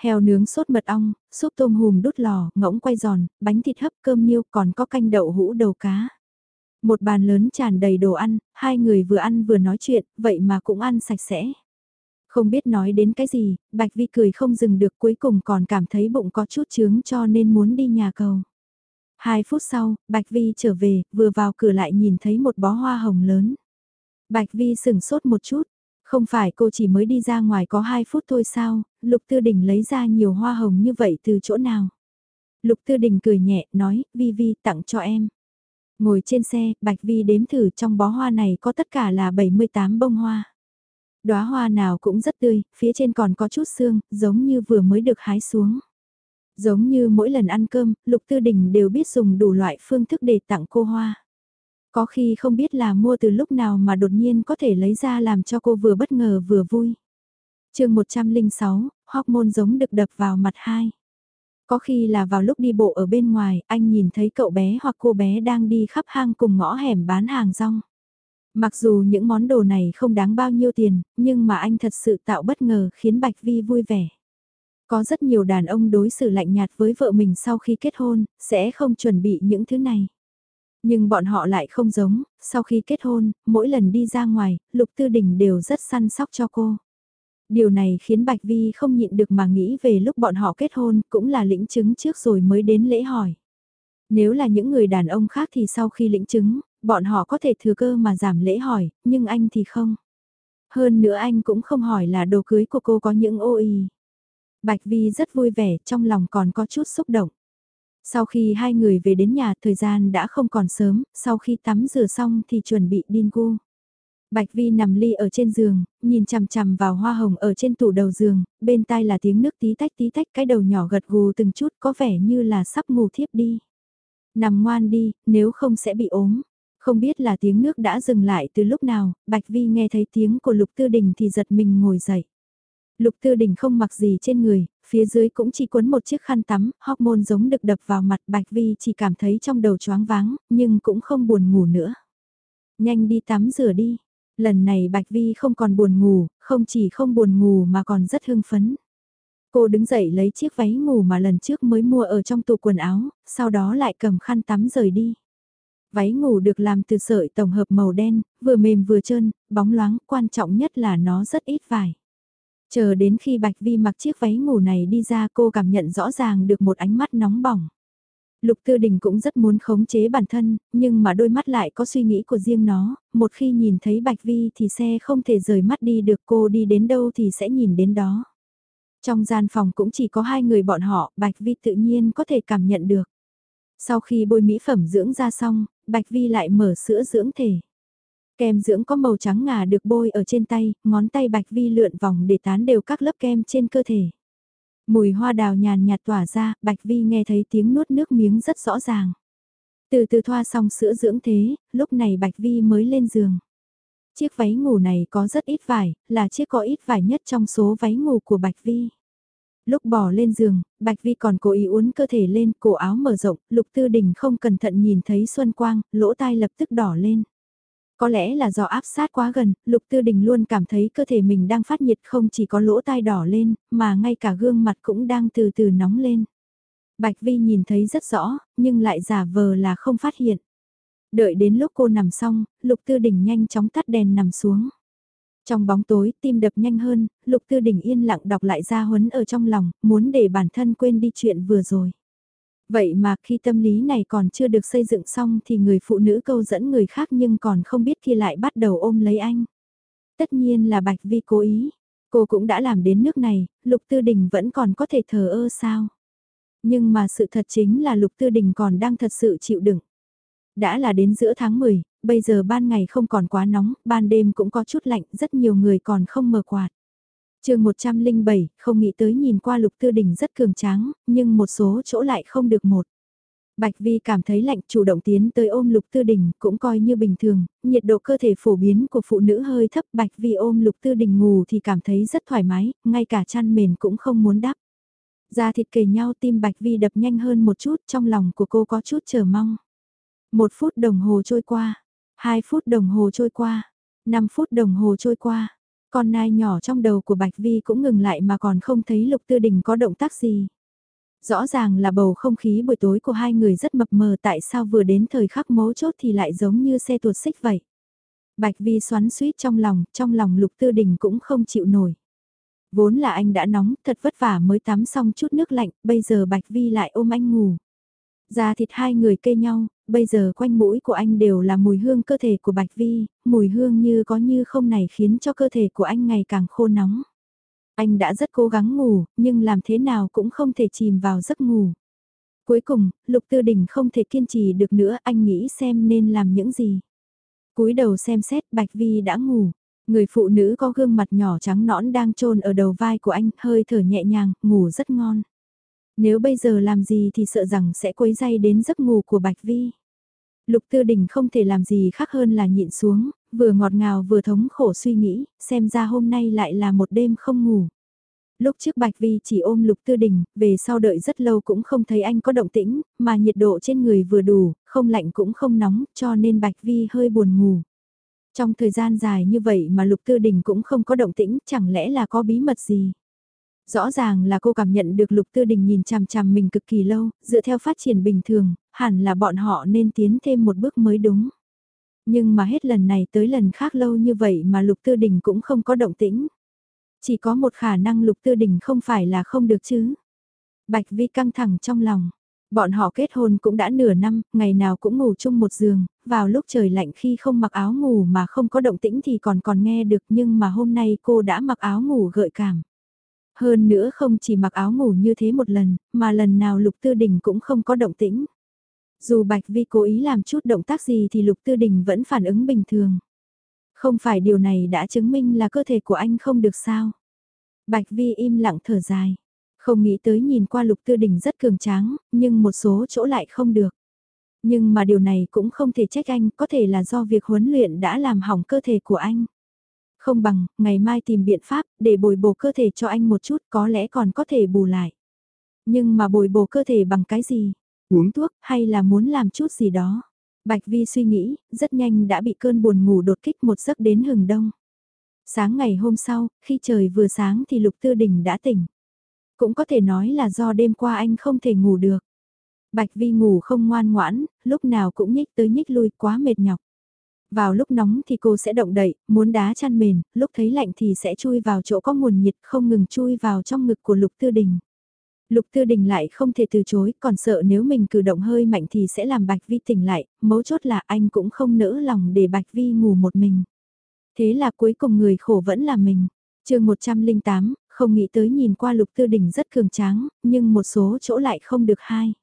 Heo nướng sốt mật ong, súp tôm hùm đút lò, ngỗng quay giòn, bánh thịt hấp cơm niêu còn có canh đậu hũ đầu cá. Một bàn lớn tràn đầy đồ ăn, hai người vừa ăn vừa nói chuyện, vậy mà cũng ăn sạch sẽ. Không biết nói đến cái gì, Bạch Vi cười không dừng được cuối cùng còn cảm thấy bụng có chút chướng cho nên muốn đi nhà cầu. Hai phút sau, Bạch Vi trở về, vừa vào cửa lại nhìn thấy một bó hoa hồng lớn. Bạch Vi sửng sốt một chút, không phải cô chỉ mới đi ra ngoài có hai phút thôi sao, Lục Tư Đình lấy ra nhiều hoa hồng như vậy từ chỗ nào? Lục Tư Đình cười nhẹ, nói, Vi Vi tặng cho em. Ngồi trên xe, Bạch Vi đếm thử trong bó hoa này có tất cả là 78 bông hoa. Đóa hoa nào cũng rất tươi, phía trên còn có chút xương, giống như vừa mới được hái xuống. Giống như mỗi lần ăn cơm, Lục Tư Đình đều biết dùng đủ loại phương thức để tặng cô hoa. Có khi không biết là mua từ lúc nào mà đột nhiên có thể lấy ra làm cho cô vừa bất ngờ vừa vui. chương 106, hormone giống được đập vào mặt hai. Có khi là vào lúc đi bộ ở bên ngoài, anh nhìn thấy cậu bé hoặc cô bé đang đi khắp hang cùng ngõ hẻm bán hàng rong. Mặc dù những món đồ này không đáng bao nhiêu tiền, nhưng mà anh thật sự tạo bất ngờ khiến Bạch Vi vui vẻ. Có rất nhiều đàn ông đối xử lạnh nhạt với vợ mình sau khi kết hôn, sẽ không chuẩn bị những thứ này. Nhưng bọn họ lại không giống, sau khi kết hôn, mỗi lần đi ra ngoài, Lục Tư Đình đều rất săn sóc cho cô. Điều này khiến Bạch Vi không nhịn được mà nghĩ về lúc bọn họ kết hôn cũng là lĩnh chứng trước rồi mới đến lễ hỏi. Nếu là những người đàn ông khác thì sau khi lĩnh chứng, bọn họ có thể thừa cơ mà giảm lễ hỏi, nhưng anh thì không. Hơn nữa anh cũng không hỏi là đồ cưới của cô có những ô y. Bạch Vi rất vui vẻ, trong lòng còn có chút xúc động. Sau khi hai người về đến nhà, thời gian đã không còn sớm, sau khi tắm rửa xong thì chuẩn bị đi gu. Bạch Vi nằm ly ở trên giường, nhìn chằm chằm vào hoa hồng ở trên tủ đầu giường, bên tai là tiếng nước tí tách tí tách cái đầu nhỏ gật gù từng chút có vẻ như là sắp ngủ thiếp đi. Nằm ngoan đi, nếu không sẽ bị ốm. Không biết là tiếng nước đã dừng lại từ lúc nào, Bạch Vi nghe thấy tiếng của Lục Tư Đình thì giật mình ngồi dậy. Lục Tư Đình không mặc gì trên người, phía dưới cũng chỉ cuốn một chiếc khăn tắm, hormone giống được đập vào mặt Bạch Vi chỉ cảm thấy trong đầu choáng váng, nhưng cũng không buồn ngủ nữa. Nhanh đi tắm rửa đi. Lần này Bạch Vi không còn buồn ngủ, không chỉ không buồn ngủ mà còn rất hưng phấn. Cô đứng dậy lấy chiếc váy ngủ mà lần trước mới mua ở trong tủ quần áo, sau đó lại cầm khăn tắm rời đi. Váy ngủ được làm từ sợi tổng hợp màu đen, vừa mềm vừa trơn, bóng loáng, quan trọng nhất là nó rất ít vải. Chờ đến khi Bạch Vi mặc chiếc váy ngủ này đi ra cô cảm nhận rõ ràng được một ánh mắt nóng bỏng. Lục Tư Đình cũng rất muốn khống chế bản thân, nhưng mà đôi mắt lại có suy nghĩ của riêng nó, một khi nhìn thấy Bạch Vi thì xe không thể rời mắt đi được cô đi đến đâu thì sẽ nhìn đến đó. Trong gian phòng cũng chỉ có hai người bọn họ, Bạch Vi tự nhiên có thể cảm nhận được. Sau khi bôi mỹ phẩm dưỡng ra xong, Bạch Vi lại mở sữa dưỡng thể. Kem dưỡng có màu trắng ngà được bôi ở trên tay, ngón tay Bạch Vi lượn vòng để tán đều các lớp kem trên cơ thể. Mùi hoa đào nhàn nhạt tỏa ra, Bạch Vi nghe thấy tiếng nuốt nước miếng rất rõ ràng. Từ từ thoa xong sữa dưỡng thế, lúc này Bạch Vi mới lên giường. Chiếc váy ngủ này có rất ít vải, là chiếc có ít vải nhất trong số váy ngủ của Bạch Vi. Lúc bỏ lên giường, Bạch Vi còn cố ý uốn cơ thể lên, cổ áo mở rộng, Lục Tư Đình không cẩn thận nhìn thấy Xuân Quang, lỗ tai lập tức đỏ lên. Có lẽ là do áp sát quá gần, Lục Tư Đình luôn cảm thấy cơ thể mình đang phát nhiệt không chỉ có lỗ tai đỏ lên, mà ngay cả gương mặt cũng đang từ từ nóng lên. Bạch Vi nhìn thấy rất rõ, nhưng lại giả vờ là không phát hiện. Đợi đến lúc cô nằm xong, Lục Tư Đình nhanh chóng tắt đèn nằm xuống. Trong bóng tối, tim đập nhanh hơn, Lục Tư Đình yên lặng đọc lại ra huấn ở trong lòng, muốn để bản thân quên đi chuyện vừa rồi. Vậy mà khi tâm lý này còn chưa được xây dựng xong thì người phụ nữ câu dẫn người khác nhưng còn không biết khi lại bắt đầu ôm lấy anh. Tất nhiên là Bạch Vi cố ý. Cô cũng đã làm đến nước này, Lục Tư Đình vẫn còn có thể thờ ơ sao. Nhưng mà sự thật chính là Lục Tư Đình còn đang thật sự chịu đựng. Đã là đến giữa tháng 10, bây giờ ban ngày không còn quá nóng, ban đêm cũng có chút lạnh, rất nhiều người còn không mở quạt chương 107, không nghĩ tới nhìn qua lục tư đỉnh rất cường tráng, nhưng một số chỗ lại không được một. Bạch Vi cảm thấy lạnh chủ động tiến tới ôm Lục Tư Đình cũng coi như bình thường, nhiệt độ cơ thể phổ biến của phụ nữ hơi thấp Bạch Vi ôm Lục Tư Đình ngủ thì cảm thấy rất thoải mái, ngay cả chăn mền cũng không muốn đắp. Da thịt kề nhau tim Bạch Vi đập nhanh hơn một chút trong lòng của cô có chút chờ mong. Một phút đồng hồ trôi qua, hai phút đồng hồ trôi qua, năm phút đồng hồ trôi qua. Con nai nhỏ trong đầu của Bạch Vi cũng ngừng lại mà còn không thấy Lục Tư Đình có động tác gì. Rõ ràng là bầu không khí buổi tối của hai người rất mập mờ tại sao vừa đến thời khắc mấu chốt thì lại giống như xe tuột xích vậy. Bạch Vi xoắn suýt trong lòng, trong lòng Lục Tư Đình cũng không chịu nổi. Vốn là anh đã nóng, thật vất vả mới tắm xong chút nước lạnh, bây giờ Bạch Vi lại ôm anh ngủ. Da thịt hai người kê nhau, bây giờ quanh mũi của anh đều là mùi hương cơ thể của Bạch Vi, mùi hương như có như không này khiến cho cơ thể của anh ngày càng khô nóng. Anh đã rất cố gắng ngủ, nhưng làm thế nào cũng không thể chìm vào giấc ngủ. Cuối cùng, Lục Tư Đình không thể kiên trì được nữa, anh nghĩ xem nên làm những gì. cúi đầu xem xét Bạch Vi đã ngủ. Người phụ nữ có gương mặt nhỏ trắng nõn đang trôn ở đầu vai của anh, hơi thở nhẹ nhàng, ngủ rất ngon. Nếu bây giờ làm gì thì sợ rằng sẽ quấy dây đến giấc ngủ của Bạch Vi. Lục Tư Đình không thể làm gì khác hơn là nhịn xuống, vừa ngọt ngào vừa thống khổ suy nghĩ, xem ra hôm nay lại là một đêm không ngủ. Lúc trước Bạch Vi chỉ ôm Lục Tư Đình, về sau đợi rất lâu cũng không thấy anh có động tĩnh, mà nhiệt độ trên người vừa đủ, không lạnh cũng không nóng, cho nên Bạch Vi hơi buồn ngủ. Trong thời gian dài như vậy mà Lục Tư Đình cũng không có động tĩnh, chẳng lẽ là có bí mật gì? Rõ ràng là cô cảm nhận được Lục Tư Đình nhìn chằm chằm mình cực kỳ lâu, dựa theo phát triển bình thường, hẳn là bọn họ nên tiến thêm một bước mới đúng. Nhưng mà hết lần này tới lần khác lâu như vậy mà Lục Tư Đình cũng không có động tĩnh. Chỉ có một khả năng Lục Tư Đình không phải là không được chứ. Bạch Vi căng thẳng trong lòng. Bọn họ kết hôn cũng đã nửa năm, ngày nào cũng ngủ chung một giường, vào lúc trời lạnh khi không mặc áo ngủ mà không có động tĩnh thì còn còn nghe được nhưng mà hôm nay cô đã mặc áo ngủ gợi cảm. Hơn nữa không chỉ mặc áo ngủ như thế một lần, mà lần nào Lục Tư Đình cũng không có động tĩnh. Dù Bạch Vi cố ý làm chút động tác gì thì Lục Tư Đình vẫn phản ứng bình thường. Không phải điều này đã chứng minh là cơ thể của anh không được sao. Bạch Vi im lặng thở dài. Không nghĩ tới nhìn qua Lục Tư Đình rất cường tráng, nhưng một số chỗ lại không được. Nhưng mà điều này cũng không thể trách anh, có thể là do việc huấn luyện đã làm hỏng cơ thể của anh. Không bằng, ngày mai tìm biện pháp để bồi bổ cơ thể cho anh một chút có lẽ còn có thể bù lại. Nhưng mà bồi bổ cơ thể bằng cái gì? Uống thuốc hay là muốn làm chút gì đó? Bạch Vi suy nghĩ, rất nhanh đã bị cơn buồn ngủ đột kích một giấc đến hừng đông. Sáng ngày hôm sau, khi trời vừa sáng thì Lục Tư Đình đã tỉnh. Cũng có thể nói là do đêm qua anh không thể ngủ được. Bạch Vi ngủ không ngoan ngoãn, lúc nào cũng nhích tới nhích lui quá mệt nhọc. Vào lúc nóng thì cô sẽ động đậy, muốn đá chăn mền, lúc thấy lạnh thì sẽ chui vào chỗ có nguồn nhiệt không ngừng chui vào trong ngực của Lục Tư Đình. Lục Tư Đình lại không thể từ chối, còn sợ nếu mình cử động hơi mạnh thì sẽ làm Bạch Vi tỉnh lại, mấu chốt là anh cũng không nỡ lòng để Bạch Vi ngủ một mình. Thế là cuối cùng người khổ vẫn là mình. chương 108, không nghĩ tới nhìn qua Lục Tư Đình rất cường tráng, nhưng một số chỗ lại không được hai.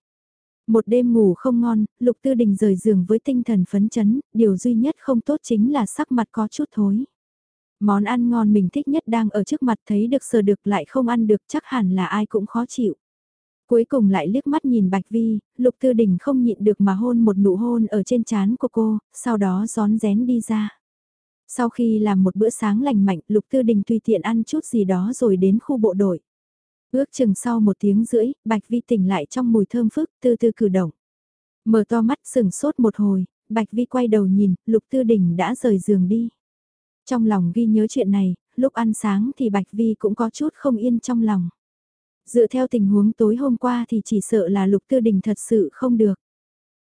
Một đêm ngủ không ngon, Lục Tư Đình rời giường với tinh thần phấn chấn, điều duy nhất không tốt chính là sắc mặt có chút thối. Món ăn ngon mình thích nhất đang ở trước mặt thấy được sờ được lại không ăn được chắc hẳn là ai cũng khó chịu. Cuối cùng lại liếc mắt nhìn Bạch Vi, Lục Tư Đình không nhịn được mà hôn một nụ hôn ở trên trán của cô, sau đó gión rén đi ra. Sau khi làm một bữa sáng lành mạnh, Lục Tư Đình tùy tiện ăn chút gì đó rồi đến khu bộ đội. Ước chừng sau một tiếng rưỡi, Bạch Vi tỉnh lại trong mùi thơm phức, từ từ cử động. Mở to mắt sừng sốt một hồi, Bạch Vi quay đầu nhìn, Lục Tư Đình đã rời giường đi. Trong lòng ghi nhớ chuyện này, lúc ăn sáng thì Bạch Vi cũng có chút không yên trong lòng. Dựa theo tình huống tối hôm qua thì chỉ sợ là Lục Tư Đình thật sự không được.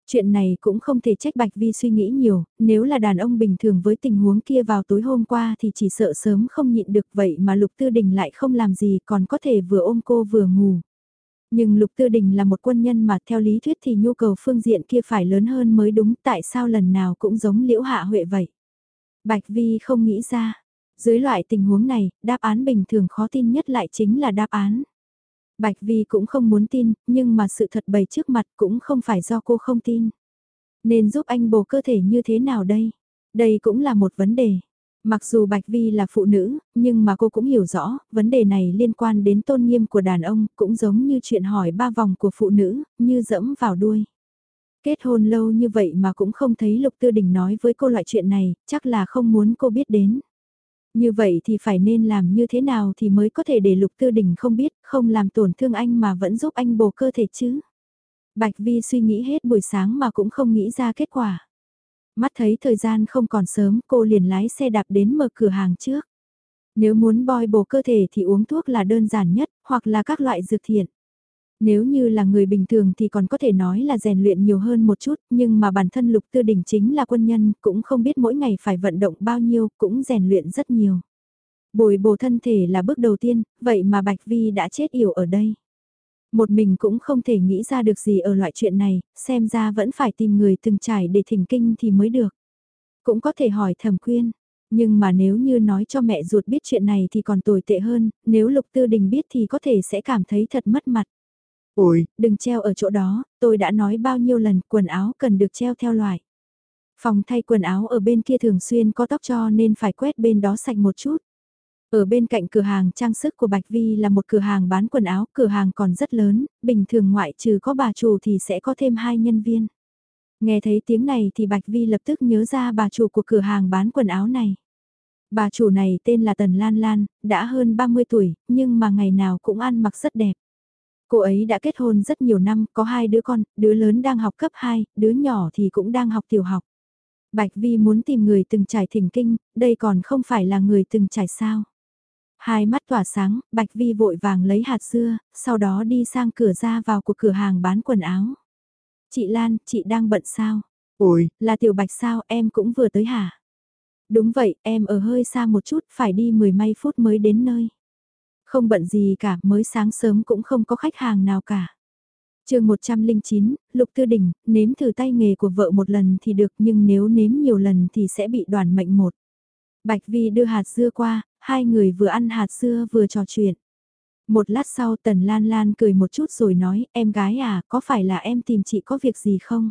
Chuyện này cũng không thể trách Bạch Vi suy nghĩ nhiều, nếu là đàn ông bình thường với tình huống kia vào tối hôm qua thì chỉ sợ sớm không nhịn được vậy mà Lục Tư Đình lại không làm gì còn có thể vừa ôm cô vừa ngủ. Nhưng Lục Tư Đình là một quân nhân mà theo lý thuyết thì nhu cầu phương diện kia phải lớn hơn mới đúng tại sao lần nào cũng giống liễu hạ huệ vậy. Bạch Vi không nghĩ ra. Dưới loại tình huống này, đáp án bình thường khó tin nhất lại chính là đáp án. Bạch Vi cũng không muốn tin, nhưng mà sự thật bày trước mặt cũng không phải do cô không tin. Nên giúp anh bổ cơ thể như thế nào đây? Đây cũng là một vấn đề. Mặc dù Bạch Vi là phụ nữ, nhưng mà cô cũng hiểu rõ, vấn đề này liên quan đến tôn nghiêm của đàn ông, cũng giống như chuyện hỏi ba vòng của phụ nữ, như dẫm vào đuôi. Kết hôn lâu như vậy mà cũng không thấy Lục Tư Đình nói với cô loại chuyện này, chắc là không muốn cô biết đến. Như vậy thì phải nên làm như thế nào thì mới có thể để Lục Tư Đình không biết, không làm tổn thương anh mà vẫn giúp anh bổ cơ thể chứ. Bạch Vi suy nghĩ hết buổi sáng mà cũng không nghĩ ra kết quả. Mắt thấy thời gian không còn sớm, cô liền lái xe đạp đến mở cửa hàng trước. Nếu muốn boi bổ cơ thể thì uống thuốc là đơn giản nhất, hoặc là các loại dược thiện. Nếu như là người bình thường thì còn có thể nói là rèn luyện nhiều hơn một chút, nhưng mà bản thân Lục Tư Đình chính là quân nhân, cũng không biết mỗi ngày phải vận động bao nhiêu, cũng rèn luyện rất nhiều. Bồi bổ thân thể là bước đầu tiên, vậy mà Bạch Vi đã chết yểu ở đây. Một mình cũng không thể nghĩ ra được gì ở loại chuyện này, xem ra vẫn phải tìm người từng trải để thỉnh kinh thì mới được. Cũng có thể hỏi thẩm quyên, nhưng mà nếu như nói cho mẹ ruột biết chuyện này thì còn tồi tệ hơn, nếu Lục Tư Đình biết thì có thể sẽ cảm thấy thật mất mặt. Ôi, đừng treo ở chỗ đó, tôi đã nói bao nhiêu lần quần áo cần được treo theo loại. Phòng thay quần áo ở bên kia thường xuyên có tóc cho nên phải quét bên đó sạch một chút. Ở bên cạnh cửa hàng trang sức của Bạch Vi là một cửa hàng bán quần áo, cửa hàng còn rất lớn, bình thường ngoại trừ có bà chủ thì sẽ có thêm hai nhân viên. Nghe thấy tiếng này thì Bạch Vi lập tức nhớ ra bà chủ của cửa hàng bán quần áo này. Bà chủ này tên là Tần Lan Lan, đã hơn 30 tuổi, nhưng mà ngày nào cũng ăn mặc rất đẹp. Cô ấy đã kết hôn rất nhiều năm, có hai đứa con, đứa lớn đang học cấp 2, đứa nhỏ thì cũng đang học tiểu học. Bạch Vi muốn tìm người từng trải thỉnh kinh, đây còn không phải là người từng trải sao. Hai mắt tỏa sáng, Bạch Vi vội vàng lấy hạt dưa, sau đó đi sang cửa ra vào của cửa hàng bán quần áo. Chị Lan, chị đang bận sao? Ôi, là tiểu Bạch sao, em cũng vừa tới hả? Đúng vậy, em ở hơi xa một chút, phải đi mười mấy phút mới đến nơi. Không bận gì cả, mới sáng sớm cũng không có khách hàng nào cả. chương 109, Lục Tư Đình, nếm thử tay nghề của vợ một lần thì được nhưng nếu nếm nhiều lần thì sẽ bị đoàn mệnh một. Bạch Vi đưa hạt dưa qua, hai người vừa ăn hạt dưa vừa trò chuyện. Một lát sau Tần Lan Lan cười một chút rồi nói, em gái à, có phải là em tìm chị có việc gì không?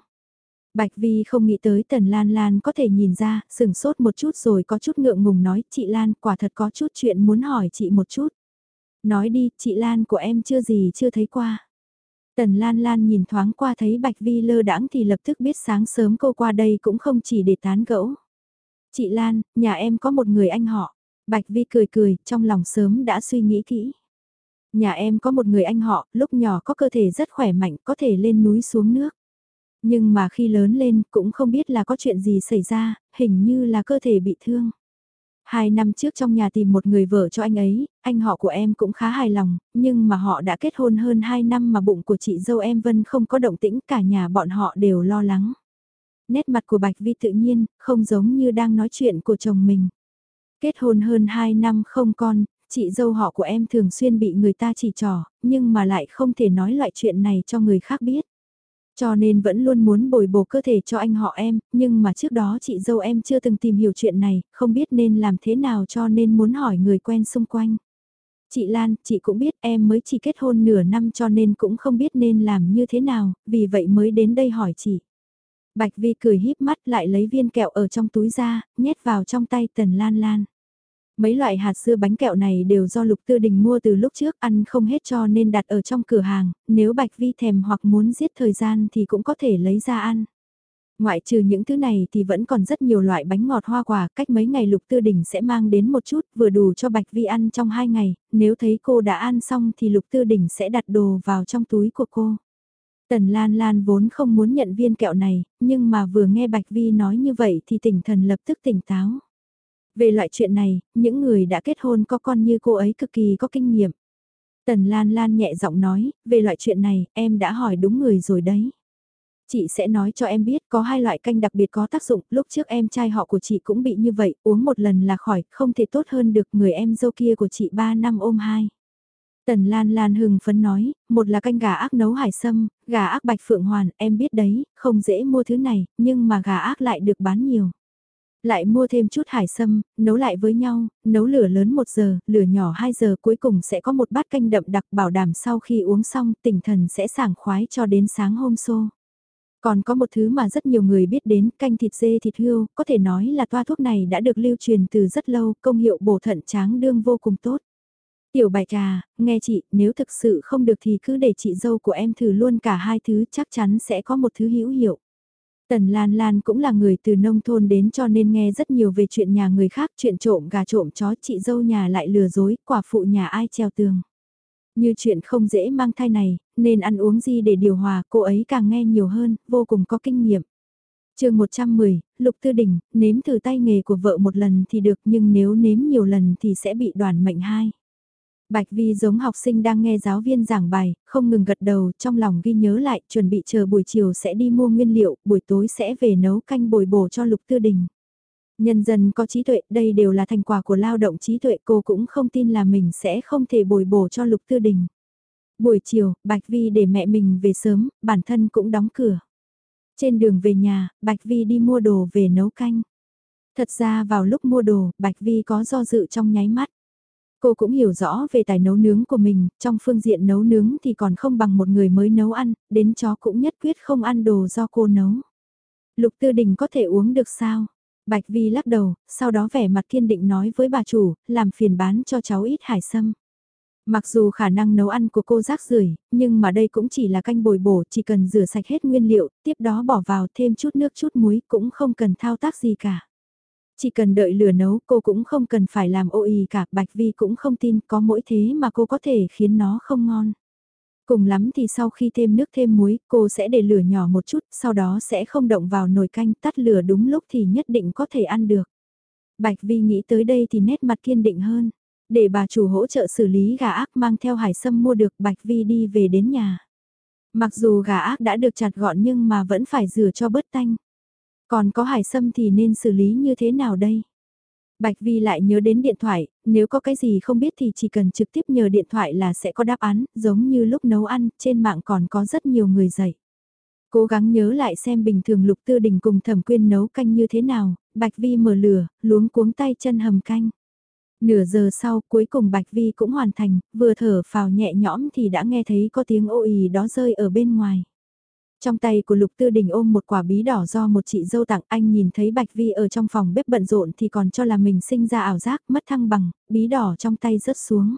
Bạch Vi không nghĩ tới Tần Lan Lan có thể nhìn ra, sừng sốt một chút rồi có chút ngượng ngùng nói, chị Lan quả thật có chút chuyện muốn hỏi chị một chút. Nói đi, chị Lan của em chưa gì chưa thấy qua. Tần Lan Lan nhìn thoáng qua thấy Bạch Vi lơ đãng thì lập tức biết sáng sớm cô qua đây cũng không chỉ để tán gẫu. Chị Lan, nhà em có một người anh họ. Bạch Vi cười cười, trong lòng sớm đã suy nghĩ kỹ. Nhà em có một người anh họ, lúc nhỏ có cơ thể rất khỏe mạnh, có thể lên núi xuống nước. Nhưng mà khi lớn lên cũng không biết là có chuyện gì xảy ra, hình như là cơ thể bị thương. Hai năm trước trong nhà tìm một người vợ cho anh ấy, anh họ của em cũng khá hài lòng, nhưng mà họ đã kết hôn hơn hai năm mà bụng của chị dâu em Vân không có động tĩnh, cả nhà bọn họ đều lo lắng. Nét mặt của Bạch Vi tự nhiên, không giống như đang nói chuyện của chồng mình. Kết hôn hơn hai năm không con, chị dâu họ của em thường xuyên bị người ta chỉ trỏ, nhưng mà lại không thể nói loại chuyện này cho người khác biết. Cho nên vẫn luôn muốn bồi bổ cơ thể cho anh họ em, nhưng mà trước đó chị dâu em chưa từng tìm hiểu chuyện này, không biết nên làm thế nào cho nên muốn hỏi người quen xung quanh. Chị Lan, chị cũng biết em mới chỉ kết hôn nửa năm cho nên cũng không biết nên làm như thế nào, vì vậy mới đến đây hỏi chị. Bạch Vi cười híp mắt lại lấy viên kẹo ở trong túi ra, nhét vào trong tay Tần Lan Lan. Mấy loại hạt dưa bánh kẹo này đều do Lục Tư Đình mua từ lúc trước ăn không hết cho nên đặt ở trong cửa hàng, nếu Bạch Vi thèm hoặc muốn giết thời gian thì cũng có thể lấy ra ăn. Ngoại trừ những thứ này thì vẫn còn rất nhiều loại bánh ngọt hoa quả, cách mấy ngày Lục Tư Đình sẽ mang đến một chút vừa đủ cho Bạch Vi ăn trong hai ngày, nếu thấy cô đã ăn xong thì Lục Tư Đình sẽ đặt đồ vào trong túi của cô. Tần Lan Lan vốn không muốn nhận viên kẹo này, nhưng mà vừa nghe Bạch Vi nói như vậy thì tỉnh thần lập tức tỉnh táo. Về loại chuyện này, những người đã kết hôn có con như cô ấy cực kỳ có kinh nghiệm. Tần Lan Lan nhẹ giọng nói, về loại chuyện này, em đã hỏi đúng người rồi đấy. Chị sẽ nói cho em biết có hai loại canh đặc biệt có tác dụng, lúc trước em trai họ của chị cũng bị như vậy, uống một lần là khỏi, không thể tốt hơn được người em dâu kia của chị ba năm ôm hai. Tần Lan Lan hừng phấn nói, một là canh gà ác nấu hải sâm, gà ác bạch phượng hoàn, em biết đấy, không dễ mua thứ này, nhưng mà gà ác lại được bán nhiều. Lại mua thêm chút hải sâm, nấu lại với nhau, nấu lửa lớn 1 giờ, lửa nhỏ 2 giờ cuối cùng sẽ có một bát canh đậm đặc bảo đảm sau khi uống xong tinh thần sẽ sảng khoái cho đến sáng hôm sau. Còn có một thứ mà rất nhiều người biết đến, canh thịt dê thịt hươu, có thể nói là toa thuốc này đã được lưu truyền từ rất lâu, công hiệu bổ thận tráng đương vô cùng tốt. Tiểu bạch à, nghe chị, nếu thực sự không được thì cứ để chị dâu của em thử luôn cả hai thứ chắc chắn sẽ có một thứ hữu hiệu. Tần Lan Lan cũng là người từ nông thôn đến cho nên nghe rất nhiều về chuyện nhà người khác, chuyện trộm gà trộm chó chị dâu nhà lại lừa dối, quả phụ nhà ai treo tường. Như chuyện không dễ mang thai này, nên ăn uống gì để điều hòa, cô ấy càng nghe nhiều hơn, vô cùng có kinh nghiệm. chương 110, Lục Tư Đình, nếm thử tay nghề của vợ một lần thì được nhưng nếu nếm nhiều lần thì sẽ bị đoàn mệnh hai. Bạch Vi giống học sinh đang nghe giáo viên giảng bài, không ngừng gật đầu, trong lòng ghi nhớ lại, chuẩn bị chờ buổi chiều sẽ đi mua nguyên liệu, buổi tối sẽ về nấu canh bồi bổ cho Lục Tư Đình. Nhân dân có trí tuệ, đây đều là thành quả của lao động trí tuệ, cô cũng không tin là mình sẽ không thể bồi bổ cho Lục Tư Đình. Buổi chiều, Bạch Vi để mẹ mình về sớm, bản thân cũng đóng cửa. Trên đường về nhà, Bạch Vi đi mua đồ về nấu canh. Thật ra vào lúc mua đồ, Bạch Vi có do dự trong nháy mắt. Cô cũng hiểu rõ về tài nấu nướng của mình, trong phương diện nấu nướng thì còn không bằng một người mới nấu ăn, đến chó cũng nhất quyết không ăn đồ do cô nấu. Lục Tư Đình có thể uống được sao? Bạch Vi lắc đầu, sau đó vẻ mặt kiên định nói với bà chủ, làm phiền bán cho cháu ít hải sâm. Mặc dù khả năng nấu ăn của cô rác rưởi, nhưng mà đây cũng chỉ là canh bồi bổ, chỉ cần rửa sạch hết nguyên liệu, tiếp đó bỏ vào thêm chút nước chút muối cũng không cần thao tác gì cả. Chỉ cần đợi lửa nấu cô cũng không cần phải làm ô y cả, Bạch Vi cũng không tin có mỗi thế mà cô có thể khiến nó không ngon. Cùng lắm thì sau khi thêm nước thêm muối, cô sẽ để lửa nhỏ một chút, sau đó sẽ không động vào nồi canh, tắt lửa đúng lúc thì nhất định có thể ăn được. Bạch Vi nghĩ tới đây thì nét mặt kiên định hơn. Để bà chủ hỗ trợ xử lý gà ác mang theo hải sâm mua được Bạch Vi đi về đến nhà. Mặc dù gà ác đã được chặt gọn nhưng mà vẫn phải rửa cho bớt tanh. Còn có hải sâm thì nên xử lý như thế nào đây? Bạch Vi lại nhớ đến điện thoại, nếu có cái gì không biết thì chỉ cần trực tiếp nhờ điện thoại là sẽ có đáp án, giống như lúc nấu ăn, trên mạng còn có rất nhiều người dạy. Cố gắng nhớ lại xem bình thường Lục Tư Đình cùng Thẩm Quyên nấu canh như thế nào, Bạch Vi mở lửa, luống cuống tay chân hầm canh. Nửa giờ sau cuối cùng Bạch Vi cũng hoàn thành, vừa thở phào nhẹ nhõm thì đã nghe thấy có tiếng ô ì đó rơi ở bên ngoài. Trong tay của Lục Tư Đình ôm một quả bí đỏ do một chị dâu tặng anh nhìn thấy Bạch Vi ở trong phòng bếp bận rộn thì còn cho là mình sinh ra ảo giác mất thăng bằng, bí đỏ trong tay rớt xuống.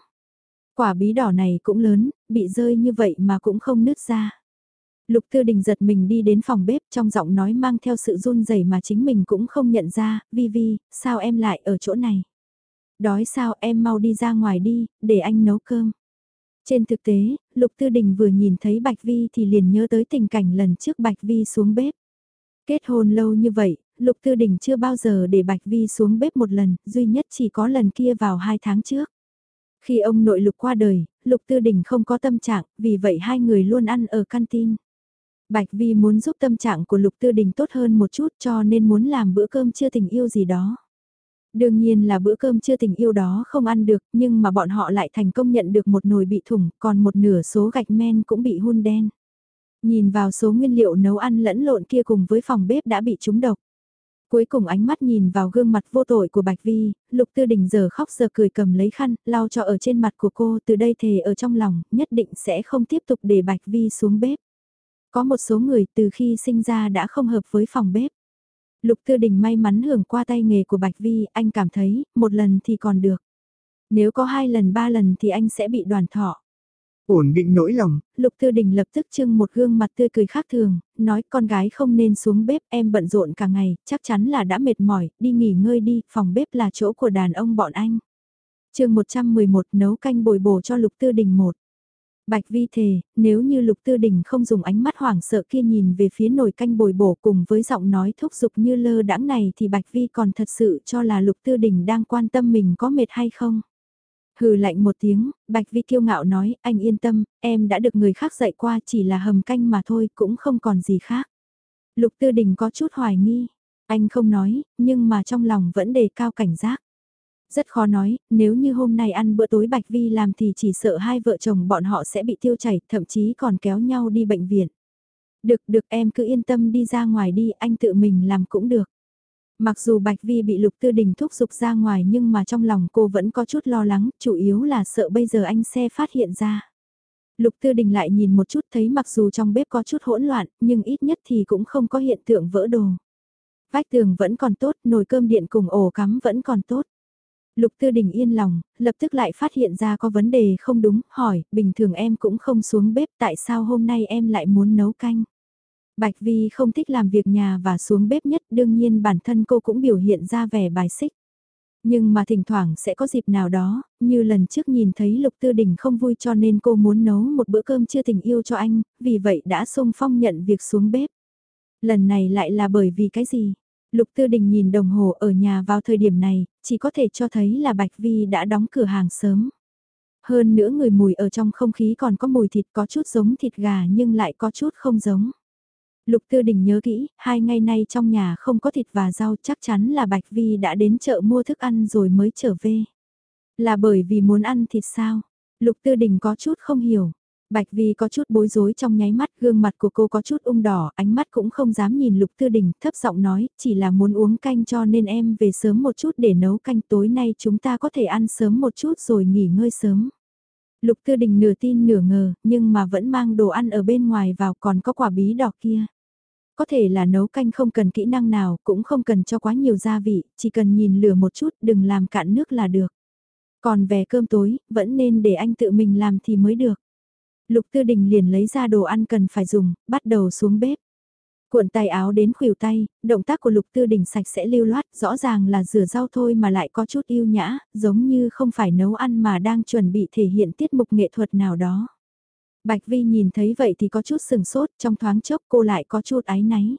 Quả bí đỏ này cũng lớn, bị rơi như vậy mà cũng không nứt ra. Lục Tư Đình giật mình đi đến phòng bếp trong giọng nói mang theo sự run rẩy mà chính mình cũng không nhận ra, Vi Vi, sao em lại ở chỗ này? Đói sao em mau đi ra ngoài đi, để anh nấu cơm. Trên thực tế, Lục Tư Đình vừa nhìn thấy Bạch Vi thì liền nhớ tới tình cảnh lần trước Bạch Vi xuống bếp. Kết hôn lâu như vậy, Lục Tư Đình chưa bao giờ để Bạch Vi xuống bếp một lần, duy nhất chỉ có lần kia vào hai tháng trước. Khi ông nội Lục qua đời, Lục Tư Đình không có tâm trạng, vì vậy hai người luôn ăn ở canteen. Bạch Vi muốn giúp tâm trạng của Lục Tư Đình tốt hơn một chút cho nên muốn làm bữa cơm chưa tình yêu gì đó. Đương nhiên là bữa cơm chưa tình yêu đó không ăn được, nhưng mà bọn họ lại thành công nhận được một nồi bị thủng, còn một nửa số gạch men cũng bị hun đen. Nhìn vào số nguyên liệu nấu ăn lẫn lộn kia cùng với phòng bếp đã bị trúng độc. Cuối cùng ánh mắt nhìn vào gương mặt vô tội của Bạch Vi, Lục Tư Đình giờ khóc giờ cười cầm lấy khăn, lau cho ở trên mặt của cô từ đây thề ở trong lòng, nhất định sẽ không tiếp tục để Bạch Vi xuống bếp. Có một số người từ khi sinh ra đã không hợp với phòng bếp. Lục Tư Đình may mắn hưởng qua tay nghề của Bạch Vi, anh cảm thấy, một lần thì còn được. Nếu có hai lần ba lần thì anh sẽ bị đoàn thọ. Ổn định nỗi lòng. Lục Tư Đình lập tức trưng một gương mặt tươi cười khác thường, nói con gái không nên xuống bếp, em bận rộn cả ngày, chắc chắn là đã mệt mỏi, đi nghỉ ngơi đi, phòng bếp là chỗ của đàn ông bọn anh. chương 111 nấu canh bồi bổ cho Lục Tư Đình một. Bạch Vi thề, nếu như Lục Tư Đình không dùng ánh mắt hoảng sợ kia nhìn về phía nồi canh bồi bổ cùng với giọng nói thúc giục như lơ đãng này thì Bạch Vi còn thật sự cho là Lục Tư Đình đang quan tâm mình có mệt hay không. Hừ lạnh một tiếng, Bạch Vi kiêu ngạo nói, anh yên tâm, em đã được người khác dạy qua chỉ là hầm canh mà thôi, cũng không còn gì khác. Lục Tư Đình có chút hoài nghi, anh không nói, nhưng mà trong lòng vẫn đề cao cảnh giác. Rất khó nói, nếu như hôm nay ăn bữa tối Bạch Vi làm thì chỉ sợ hai vợ chồng bọn họ sẽ bị tiêu chảy, thậm chí còn kéo nhau đi bệnh viện. Được, được em cứ yên tâm đi ra ngoài đi, anh tự mình làm cũng được. Mặc dù Bạch Vi bị Lục Tư Đình thúc giục ra ngoài nhưng mà trong lòng cô vẫn có chút lo lắng, chủ yếu là sợ bây giờ anh xe phát hiện ra. Lục Tư Đình lại nhìn một chút thấy mặc dù trong bếp có chút hỗn loạn, nhưng ít nhất thì cũng không có hiện tượng vỡ đồ. Vách tường vẫn còn tốt, nồi cơm điện cùng ổ cắm vẫn còn tốt. Lục Tư Đình yên lòng, lập tức lại phát hiện ra có vấn đề không đúng, hỏi, bình thường em cũng không xuống bếp tại sao hôm nay em lại muốn nấu canh. Bạch Vi không thích làm việc nhà và xuống bếp nhất đương nhiên bản thân cô cũng biểu hiện ra vẻ bài xích. Nhưng mà thỉnh thoảng sẽ có dịp nào đó, như lần trước nhìn thấy Lục Tư Đình không vui cho nên cô muốn nấu một bữa cơm chưa tình yêu cho anh, vì vậy đã xung phong nhận việc xuống bếp. Lần này lại là bởi vì cái gì? Lục Tư Đình nhìn đồng hồ ở nhà vào thời điểm này, chỉ có thể cho thấy là Bạch Vi đã đóng cửa hàng sớm. Hơn nữa người mùi ở trong không khí còn có mùi thịt có chút giống thịt gà nhưng lại có chút không giống. Lục Tư Đình nhớ kỹ, hai ngày nay trong nhà không có thịt và rau chắc chắn là Bạch Vi đã đến chợ mua thức ăn rồi mới trở về. Là bởi vì muốn ăn thịt sao? Lục Tư Đình có chút không hiểu. Bạch Vi có chút bối rối trong nháy mắt, gương mặt của cô có chút ung đỏ, ánh mắt cũng không dám nhìn Lục Tư Đình, thấp giọng nói, chỉ là muốn uống canh cho nên em về sớm một chút để nấu canh tối nay chúng ta có thể ăn sớm một chút rồi nghỉ ngơi sớm. Lục Tư Đình nửa tin nửa ngờ, nhưng mà vẫn mang đồ ăn ở bên ngoài vào còn có quả bí đỏ kia. Có thể là nấu canh không cần kỹ năng nào, cũng không cần cho quá nhiều gia vị, chỉ cần nhìn lửa một chút, đừng làm cạn nước là được. Còn về cơm tối, vẫn nên để anh tự mình làm thì mới được. Lục Tư Đình liền lấy ra đồ ăn cần phải dùng, bắt đầu xuống bếp. Cuộn tay áo đến khuỷu tay, động tác của Lục Tư Đình sạch sẽ lưu loát, rõ ràng là rửa rau thôi mà lại có chút yêu nhã, giống như không phải nấu ăn mà đang chuẩn bị thể hiện tiết mục nghệ thuật nào đó. Bạch Vi nhìn thấy vậy thì có chút sừng sốt, trong thoáng chốc cô lại có chút áy náy.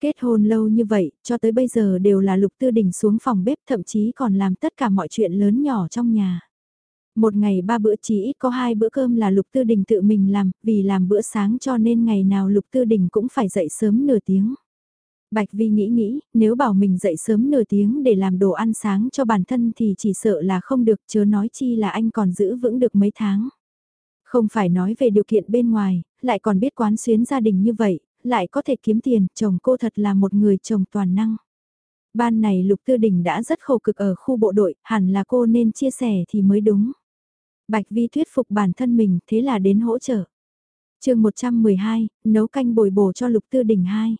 Kết hôn lâu như vậy, cho tới bây giờ đều là Lục Tư Đình xuống phòng bếp thậm chí còn làm tất cả mọi chuyện lớn nhỏ trong nhà. Một ngày ba bữa chỉ ít có hai bữa cơm là Lục Tư Đình tự mình làm, vì làm bữa sáng cho nên ngày nào Lục Tư Đình cũng phải dậy sớm nửa tiếng. Bạch Vi nghĩ nghĩ, nếu bảo mình dậy sớm nửa tiếng để làm đồ ăn sáng cho bản thân thì chỉ sợ là không được chớ nói chi là anh còn giữ vững được mấy tháng. Không phải nói về điều kiện bên ngoài, lại còn biết quán xuyến gia đình như vậy, lại có thể kiếm tiền, chồng cô thật là một người chồng toàn năng. Ban này Lục Tư Đình đã rất khổ cực ở khu bộ đội, hẳn là cô nên chia sẻ thì mới đúng. Bạch Vi thuyết phục bản thân mình, thế là đến hỗ trợ. chương 112, nấu canh bồi bổ cho Lục Tư Đình 2.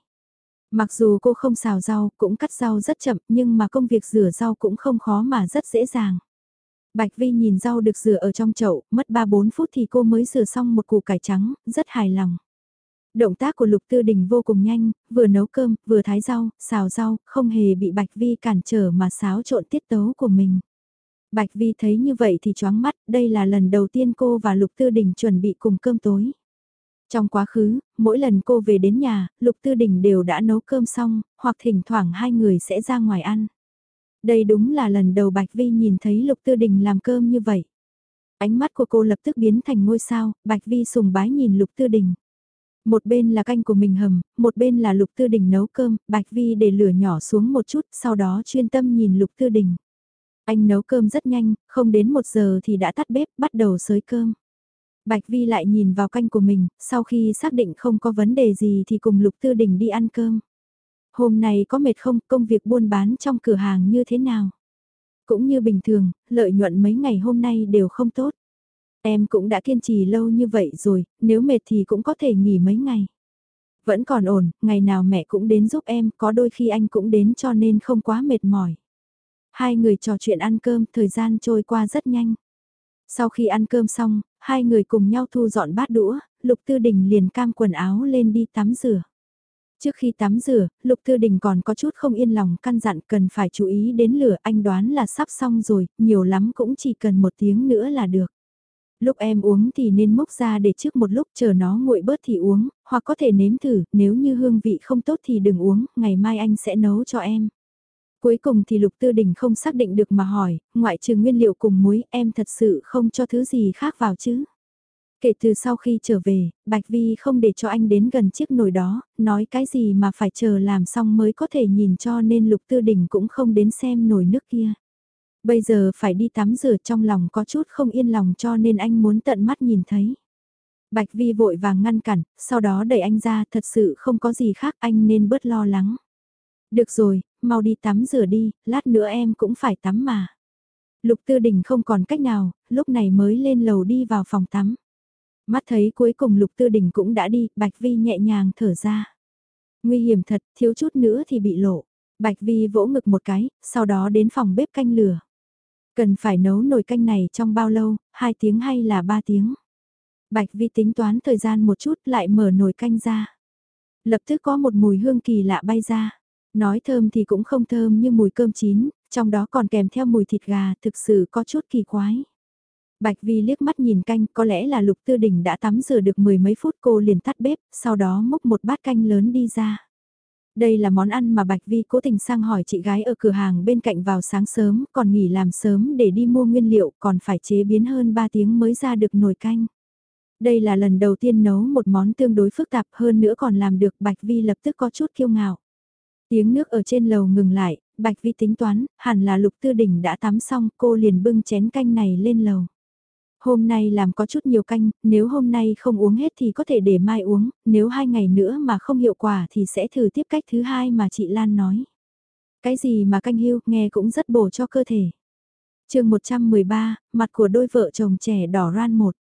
Mặc dù cô không xào rau, cũng cắt rau rất chậm, nhưng mà công việc rửa rau cũng không khó mà rất dễ dàng. Bạch Vi nhìn rau được rửa ở trong chậu, mất 3-4 phút thì cô mới rửa xong một củ cải trắng, rất hài lòng. Động tác của Lục Tư Đình vô cùng nhanh, vừa nấu cơm, vừa thái rau, xào rau, không hề bị Bạch Vi cản trở mà xáo trộn tiết tấu của mình. Bạch Vi thấy như vậy thì choáng mắt, đây là lần đầu tiên cô và Lục Tư Đình chuẩn bị cùng cơm tối. Trong quá khứ, mỗi lần cô về đến nhà, Lục Tư Đình đều đã nấu cơm xong, hoặc thỉnh thoảng hai người sẽ ra ngoài ăn. Đây đúng là lần đầu Bạch Vi nhìn thấy Lục Tư Đình làm cơm như vậy. Ánh mắt của cô lập tức biến thành ngôi sao, Bạch Vi sùng bái nhìn Lục Tư Đình. Một bên là canh của mình hầm, một bên là Lục Tư Đình nấu cơm, Bạch Vi để lửa nhỏ xuống một chút, sau đó chuyên tâm nhìn Lục Tư Đình. Anh nấu cơm rất nhanh, không đến một giờ thì đã tắt bếp, bắt đầu sới cơm. Bạch Vi lại nhìn vào canh của mình, sau khi xác định không có vấn đề gì thì cùng Lục Tư Đình đi ăn cơm. Hôm nay có mệt không, công việc buôn bán trong cửa hàng như thế nào? Cũng như bình thường, lợi nhuận mấy ngày hôm nay đều không tốt. Em cũng đã kiên trì lâu như vậy rồi, nếu mệt thì cũng có thể nghỉ mấy ngày. Vẫn còn ổn, ngày nào mẹ cũng đến giúp em, có đôi khi anh cũng đến cho nên không quá mệt mỏi. Hai người trò chuyện ăn cơm, thời gian trôi qua rất nhanh. Sau khi ăn cơm xong, hai người cùng nhau thu dọn bát đũa, Lục Tư Đình liền cam quần áo lên đi tắm rửa. Trước khi tắm rửa, Lục Tư Đình còn có chút không yên lòng căn dặn cần phải chú ý đến lửa anh đoán là sắp xong rồi, nhiều lắm cũng chỉ cần một tiếng nữa là được. Lúc em uống thì nên mốc ra để trước một lúc chờ nó nguội bớt thì uống, hoặc có thể nếm thử, nếu như hương vị không tốt thì đừng uống, ngày mai anh sẽ nấu cho em. Cuối cùng thì Lục Tư Đình không xác định được mà hỏi, ngoại trừ nguyên liệu cùng muối em thật sự không cho thứ gì khác vào chứ. Kể từ sau khi trở về, Bạch Vi không để cho anh đến gần chiếc nồi đó, nói cái gì mà phải chờ làm xong mới có thể nhìn cho nên Lục Tư Đình cũng không đến xem nồi nước kia. Bây giờ phải đi tắm rửa trong lòng có chút không yên lòng cho nên anh muốn tận mắt nhìn thấy. Bạch Vi vội vàng ngăn cản, sau đó đẩy anh ra thật sự không có gì khác anh nên bớt lo lắng. Được rồi, mau đi tắm rửa đi, lát nữa em cũng phải tắm mà. Lục Tư Đình không còn cách nào, lúc này mới lên lầu đi vào phòng tắm. Mắt thấy cuối cùng Lục Tư Đình cũng đã đi, Bạch Vi nhẹ nhàng thở ra. Nguy hiểm thật, thiếu chút nữa thì bị lộ. Bạch Vi vỗ ngực một cái, sau đó đến phòng bếp canh lửa. Cần phải nấu nồi canh này trong bao lâu, 2 tiếng hay là 3 tiếng? Bạch Vi tính toán thời gian một chút lại mở nồi canh ra. Lập tức có một mùi hương kỳ lạ bay ra. Nói thơm thì cũng không thơm như mùi cơm chín, trong đó còn kèm theo mùi thịt gà thực sự có chút kỳ quái. Bạch Vi liếc mắt nhìn canh, có lẽ là Lục Tư Đình đã tắm rửa được mười mấy phút cô liền tắt bếp, sau đó múc một bát canh lớn đi ra. Đây là món ăn mà Bạch Vi cố tình sang hỏi chị gái ở cửa hàng bên cạnh vào sáng sớm, còn nghỉ làm sớm để đi mua nguyên liệu, còn phải chế biến hơn 3 tiếng mới ra được nồi canh. Đây là lần đầu tiên nấu một món tương đối phức tạp hơn nữa còn làm được Bạch Vi lập tức có chút kiêu ngạo. Tiếng nước ở trên lầu ngừng lại, Bạch Vi tính toán, hẳn là Lục Tư Đình đã tắm xong, cô liền bưng chén canh này lên lầu. Hôm nay làm có chút nhiều canh, nếu hôm nay không uống hết thì có thể để mai uống, nếu hai ngày nữa mà không hiệu quả thì sẽ thử tiếp cách thứ hai mà chị Lan nói. Cái gì mà canh hưu, nghe cũng rất bổ cho cơ thể. chương 113, mặt của đôi vợ chồng trẻ đỏ ran một.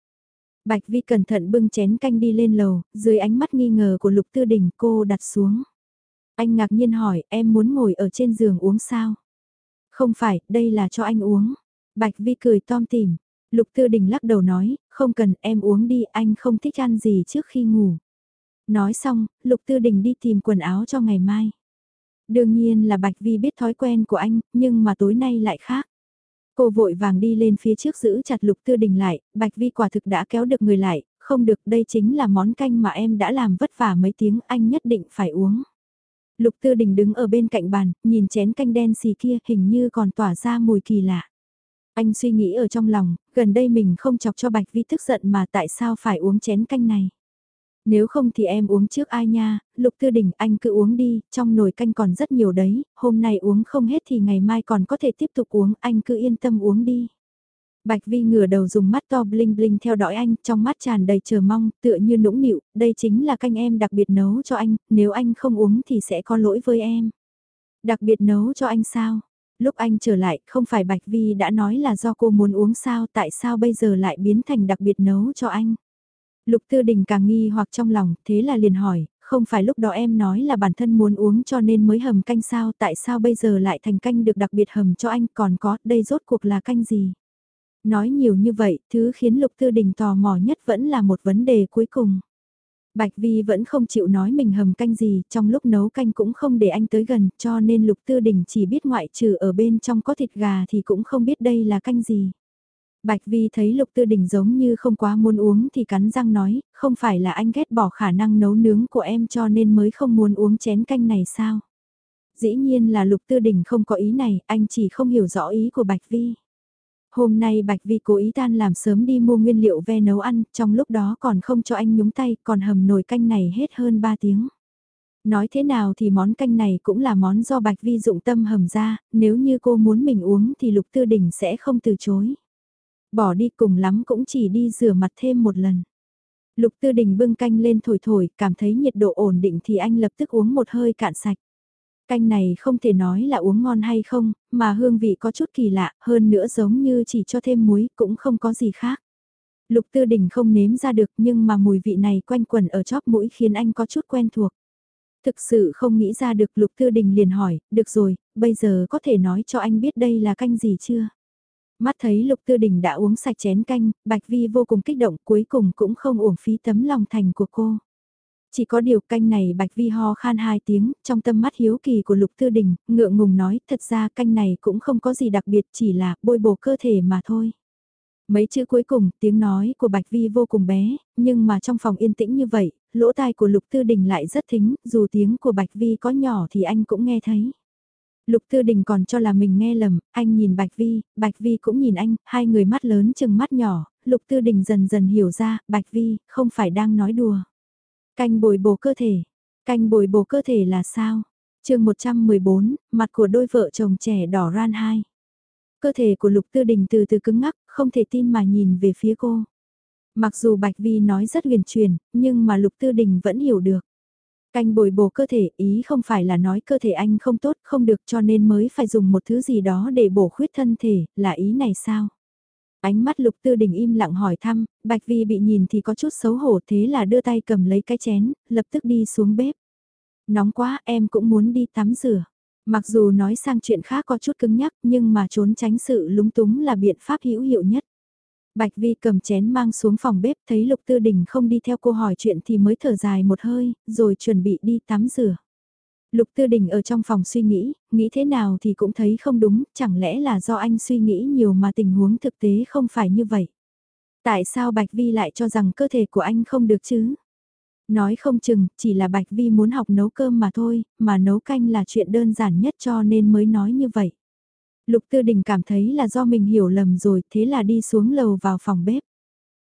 Bạch Vi cẩn thận bưng chén canh đi lên lầu, dưới ánh mắt nghi ngờ của Lục Tư Đình cô đặt xuống. Anh ngạc nhiên hỏi, em muốn ngồi ở trên giường uống sao? Không phải, đây là cho anh uống. Bạch Vi cười tom tìm. Lục Tư Đình lắc đầu nói, không cần em uống đi, anh không thích ăn gì trước khi ngủ. Nói xong, Lục Tư Đình đi tìm quần áo cho ngày mai. Đương nhiên là Bạch Vi biết thói quen của anh, nhưng mà tối nay lại khác. Cô vội vàng đi lên phía trước giữ chặt Lục Tư Đình lại, Bạch Vi quả thực đã kéo được người lại, không được đây chính là món canh mà em đã làm vất vả mấy tiếng anh nhất định phải uống. Lục Tư Đình đứng ở bên cạnh bàn, nhìn chén canh đen xì kia hình như còn tỏa ra mùi kỳ lạ. Anh suy nghĩ ở trong lòng, gần đây mình không chọc cho Bạch Vi tức giận mà tại sao phải uống chén canh này. Nếu không thì em uống trước ai nha, Lục Tư Đình anh cứ uống đi, trong nồi canh còn rất nhiều đấy, hôm nay uống không hết thì ngày mai còn có thể tiếp tục uống, anh cứ yên tâm uống đi. Bạch Vi ngửa đầu dùng mắt to bling bling theo dõi anh, trong mắt tràn đầy chờ mong, tựa như nũng nịu, đây chính là canh em đặc biệt nấu cho anh, nếu anh không uống thì sẽ có lỗi với em. Đặc biệt nấu cho anh sao? Lúc anh trở lại, không phải Bạch Vi đã nói là do cô muốn uống sao, tại sao bây giờ lại biến thành đặc biệt nấu cho anh? Lục Tư Đình càng nghi hoặc trong lòng, thế là liền hỏi, không phải lúc đó em nói là bản thân muốn uống cho nên mới hầm canh sao, tại sao bây giờ lại thành canh được đặc biệt hầm cho anh, còn có, đây rốt cuộc là canh gì? Nói nhiều như vậy, thứ khiến Lục Tư Đình tò mò nhất vẫn là một vấn đề cuối cùng. Bạch Vi vẫn không chịu nói mình hầm canh gì, trong lúc nấu canh cũng không để anh tới gần, cho nên Lục Tư Đình chỉ biết ngoại trừ ở bên trong có thịt gà thì cũng không biết đây là canh gì. Bạch Vi thấy Lục Tư Đình giống như không quá muốn uống thì cắn răng nói, không phải là anh ghét bỏ khả năng nấu nướng của em cho nên mới không muốn uống chén canh này sao? Dĩ nhiên là Lục Tư Đình không có ý này, anh chỉ không hiểu rõ ý của Bạch Vi. Hôm nay Bạch Vi cố ý tan làm sớm đi mua nguyên liệu ve nấu ăn, trong lúc đó còn không cho anh nhúng tay, còn hầm nồi canh này hết hơn 3 tiếng. Nói thế nào thì món canh này cũng là món do Bạch Vi dụng tâm hầm ra, nếu như cô muốn mình uống thì Lục Tư Đình sẽ không từ chối. Bỏ đi cùng lắm cũng chỉ đi rửa mặt thêm một lần. Lục Tư Đình bưng canh lên thổi thổi, cảm thấy nhiệt độ ổn định thì anh lập tức uống một hơi cạn sạch. Canh này không thể nói là uống ngon hay không, mà hương vị có chút kỳ lạ, hơn nữa giống như chỉ cho thêm muối, cũng không có gì khác. Lục Tư Đình không nếm ra được nhưng mà mùi vị này quanh quẩn ở chóp mũi khiến anh có chút quen thuộc. Thực sự không nghĩ ra được Lục Tư Đình liền hỏi, được rồi, bây giờ có thể nói cho anh biết đây là canh gì chưa? Mắt thấy Lục Tư Đình đã uống sạch chén canh, Bạch Vi vô cùng kích động cuối cùng cũng không uổng phí tấm lòng thành của cô. Chỉ có điều canh này Bạch Vi ho khan hai tiếng, trong tâm mắt hiếu kỳ của Lục Tư Đình, ngượng ngùng nói, thật ra canh này cũng không có gì đặc biệt, chỉ là bôi bổ cơ thể mà thôi. Mấy chữ cuối cùng, tiếng nói của Bạch Vi vô cùng bé, nhưng mà trong phòng yên tĩnh như vậy, lỗ tai của Lục Tư Đình lại rất thính, dù tiếng của Bạch Vi có nhỏ thì anh cũng nghe thấy. Lục Tư Đình còn cho là mình nghe lầm, anh nhìn Bạch Vi, Bạch Vi cũng nhìn anh, hai người mắt lớn chừng mắt nhỏ, Lục Tư Đình dần dần hiểu ra, Bạch Vi, không phải đang nói đùa. Canh bồi bổ cơ thể. Canh bồi bổ cơ thể là sao? chương 114, mặt của đôi vợ chồng trẻ đỏ ran hai. Cơ thể của Lục Tư Đình từ từ cứng ngắc, không thể tin mà nhìn về phía cô. Mặc dù Bạch Vi nói rất huyền truyền, nhưng mà Lục Tư Đình vẫn hiểu được. Canh bồi bổ cơ thể ý không phải là nói cơ thể anh không tốt không được cho nên mới phải dùng một thứ gì đó để bổ khuyết thân thể, là ý này sao? Ánh mắt lục tư đình im lặng hỏi thăm, Bạch Vi bị nhìn thì có chút xấu hổ thế là đưa tay cầm lấy cái chén, lập tức đi xuống bếp. Nóng quá em cũng muốn đi tắm rửa. Mặc dù nói sang chuyện khác có chút cứng nhắc nhưng mà trốn tránh sự lúng túng là biện pháp hữu hiệu nhất. Bạch Vi cầm chén mang xuống phòng bếp thấy Lục Tư Đình không đi theo cô hỏi chuyện thì mới thở dài một hơi, rồi chuẩn bị đi tắm rửa. Lục Tư Đình ở trong phòng suy nghĩ, nghĩ thế nào thì cũng thấy không đúng, chẳng lẽ là do anh suy nghĩ nhiều mà tình huống thực tế không phải như vậy. Tại sao Bạch Vi lại cho rằng cơ thể của anh không được chứ? Nói không chừng, chỉ là Bạch Vi muốn học nấu cơm mà thôi, mà nấu canh là chuyện đơn giản nhất cho nên mới nói như vậy. Lục Tư Đình cảm thấy là do mình hiểu lầm rồi, thế là đi xuống lầu vào phòng bếp.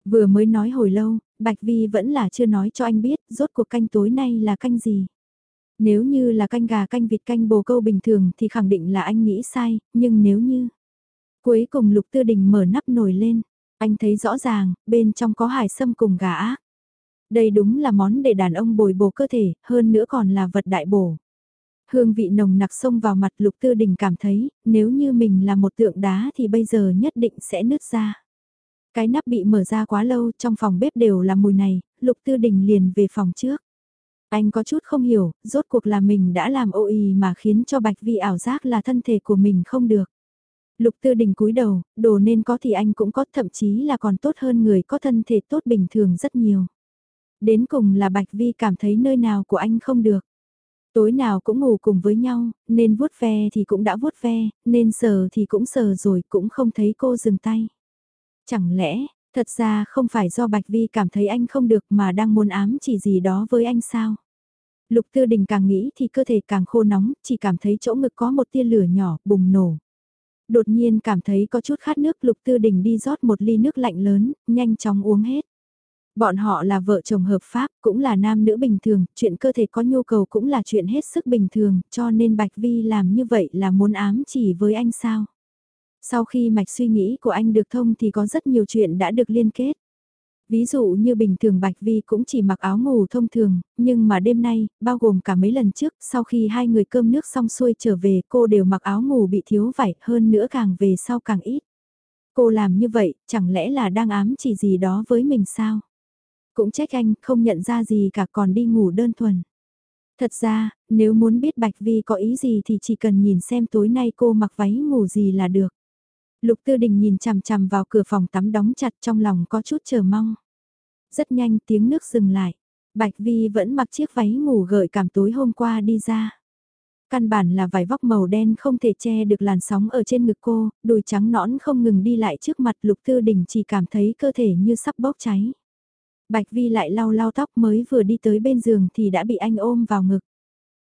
Vừa mới nói hồi lâu, Bạch Vi vẫn là chưa nói cho anh biết, rốt cuộc canh tối nay là canh gì. Nếu như là canh gà canh vịt canh bồ câu bình thường thì khẳng định là anh nghĩ sai, nhưng nếu như... Cuối cùng Lục Tư Đình mở nắp nồi lên, anh thấy rõ ràng, bên trong có hải sâm cùng gà ác. Đây đúng là món để đàn ông bồi bổ cơ thể, hơn nữa còn là vật đại bổ. Hương vị nồng nặc xông vào mặt Lục Tư Đình cảm thấy, nếu như mình là một tượng đá thì bây giờ nhất định sẽ nứt ra. Cái nắp bị mở ra quá lâu, trong phòng bếp đều là mùi này, Lục Tư Đình liền về phòng trước. Anh có chút không hiểu, rốt cuộc là mình đã làm ô y mà khiến cho Bạch Vi ảo giác là thân thể của mình không được. Lục Tư Đình cúi đầu, đồ nên có thì anh cũng có, thậm chí là còn tốt hơn người có thân thể tốt bình thường rất nhiều. Đến cùng là Bạch Vi cảm thấy nơi nào của anh không được. Tối nào cũng ngủ cùng với nhau, nên vuốt ve thì cũng đã vuốt ve, nên sờ thì cũng sờ rồi cũng không thấy cô dừng tay. Chẳng lẽ, thật ra không phải do Bạch Vi cảm thấy anh không được mà đang muốn ám chỉ gì đó với anh sao? Lục Tư Đình càng nghĩ thì cơ thể càng khô nóng, chỉ cảm thấy chỗ ngực có một tia lửa nhỏ, bùng nổ. Đột nhiên cảm thấy có chút khát nước Lục Tư Đình đi rót một ly nước lạnh lớn, nhanh chóng uống hết. Bọn họ là vợ chồng hợp pháp, cũng là nam nữ bình thường, chuyện cơ thể có nhu cầu cũng là chuyện hết sức bình thường, cho nên Bạch Vi làm như vậy là muốn ám chỉ với anh sao. Sau khi mạch suy nghĩ của anh được thông thì có rất nhiều chuyện đã được liên kết. Ví dụ như bình thường Bạch Vi cũng chỉ mặc áo ngủ thông thường, nhưng mà đêm nay, bao gồm cả mấy lần trước, sau khi hai người cơm nước xong xuôi trở về cô đều mặc áo ngủ bị thiếu vải hơn nữa càng về sau càng ít. Cô làm như vậy, chẳng lẽ là đang ám chỉ gì đó với mình sao? Cũng trách anh không nhận ra gì cả còn đi ngủ đơn thuần. Thật ra, nếu muốn biết Bạch Vi có ý gì thì chỉ cần nhìn xem tối nay cô mặc váy ngủ gì là được. Lục Tư Đình nhìn chằm chằm vào cửa phòng tắm đóng chặt trong lòng có chút chờ mong. Rất nhanh tiếng nước dừng lại. Bạch Vi vẫn mặc chiếc váy ngủ gợi cảm tối hôm qua đi ra. Căn bản là vải vóc màu đen không thể che được làn sóng ở trên ngực cô, đùi trắng nõn không ngừng đi lại trước mặt Lục Tư Đình chỉ cảm thấy cơ thể như sắp bốc cháy. Bạch Vi lại lau lau tóc mới vừa đi tới bên giường thì đã bị anh ôm vào ngực.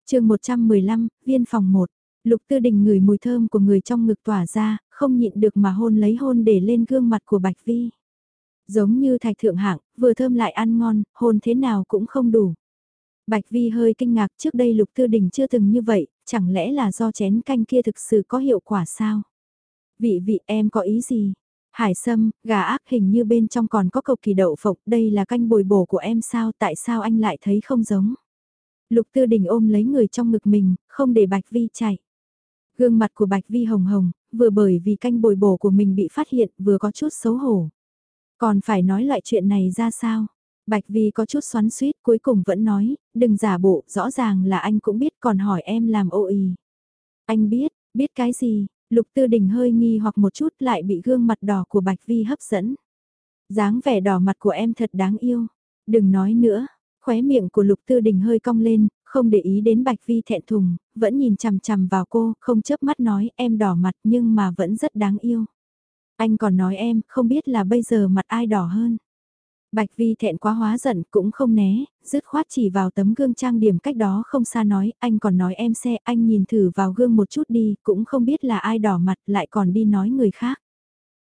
chương 115, viên phòng 1. Lục Tư Đình ngửi mùi thơm của người trong ngực tỏa ra, không nhịn được mà hôn lấy hôn để lên gương mặt của Bạch Vi. Giống như thạch thượng hạng, vừa thơm lại ăn ngon, hôn thế nào cũng không đủ. Bạch Vi hơi kinh ngạc trước đây Lục Tư Đình chưa từng như vậy, chẳng lẽ là do chén canh kia thực sự có hiệu quả sao? Vị vị em có ý gì? Hải sâm, gà ác hình như bên trong còn có cầu kỳ đậu phộng, đây là canh bồi bổ của em sao, tại sao anh lại thấy không giống? Lục Tư Đình ôm lấy người trong ngực mình, không để Bạch Vi chạy. Gương mặt của Bạch Vi hồng hồng, vừa bởi vì canh bồi bổ của mình bị phát hiện, vừa có chút xấu hổ. Còn phải nói loại chuyện này ra sao? Bạch Vi có chút xoắn suýt cuối cùng vẫn nói, đừng giả bộ, rõ ràng là anh cũng biết còn hỏi em làm ô y. Anh biết, biết cái gì, Lục Tư Đình hơi nghi hoặc một chút lại bị gương mặt đỏ của Bạch Vi hấp dẫn. dáng vẻ đỏ mặt của em thật đáng yêu. Đừng nói nữa, khóe miệng của Lục Tư Đình hơi cong lên, không để ý đến Bạch Vi thẹn thùng, vẫn nhìn chằm chằm vào cô, không chớp mắt nói em đỏ mặt nhưng mà vẫn rất đáng yêu. Anh còn nói em, không biết là bây giờ mặt ai đỏ hơn. Bạch Vi thẹn quá hóa giận cũng không né, dứt khoát chỉ vào tấm gương trang điểm cách đó không xa nói, anh còn nói em xe, anh nhìn thử vào gương một chút đi, cũng không biết là ai đỏ mặt lại còn đi nói người khác.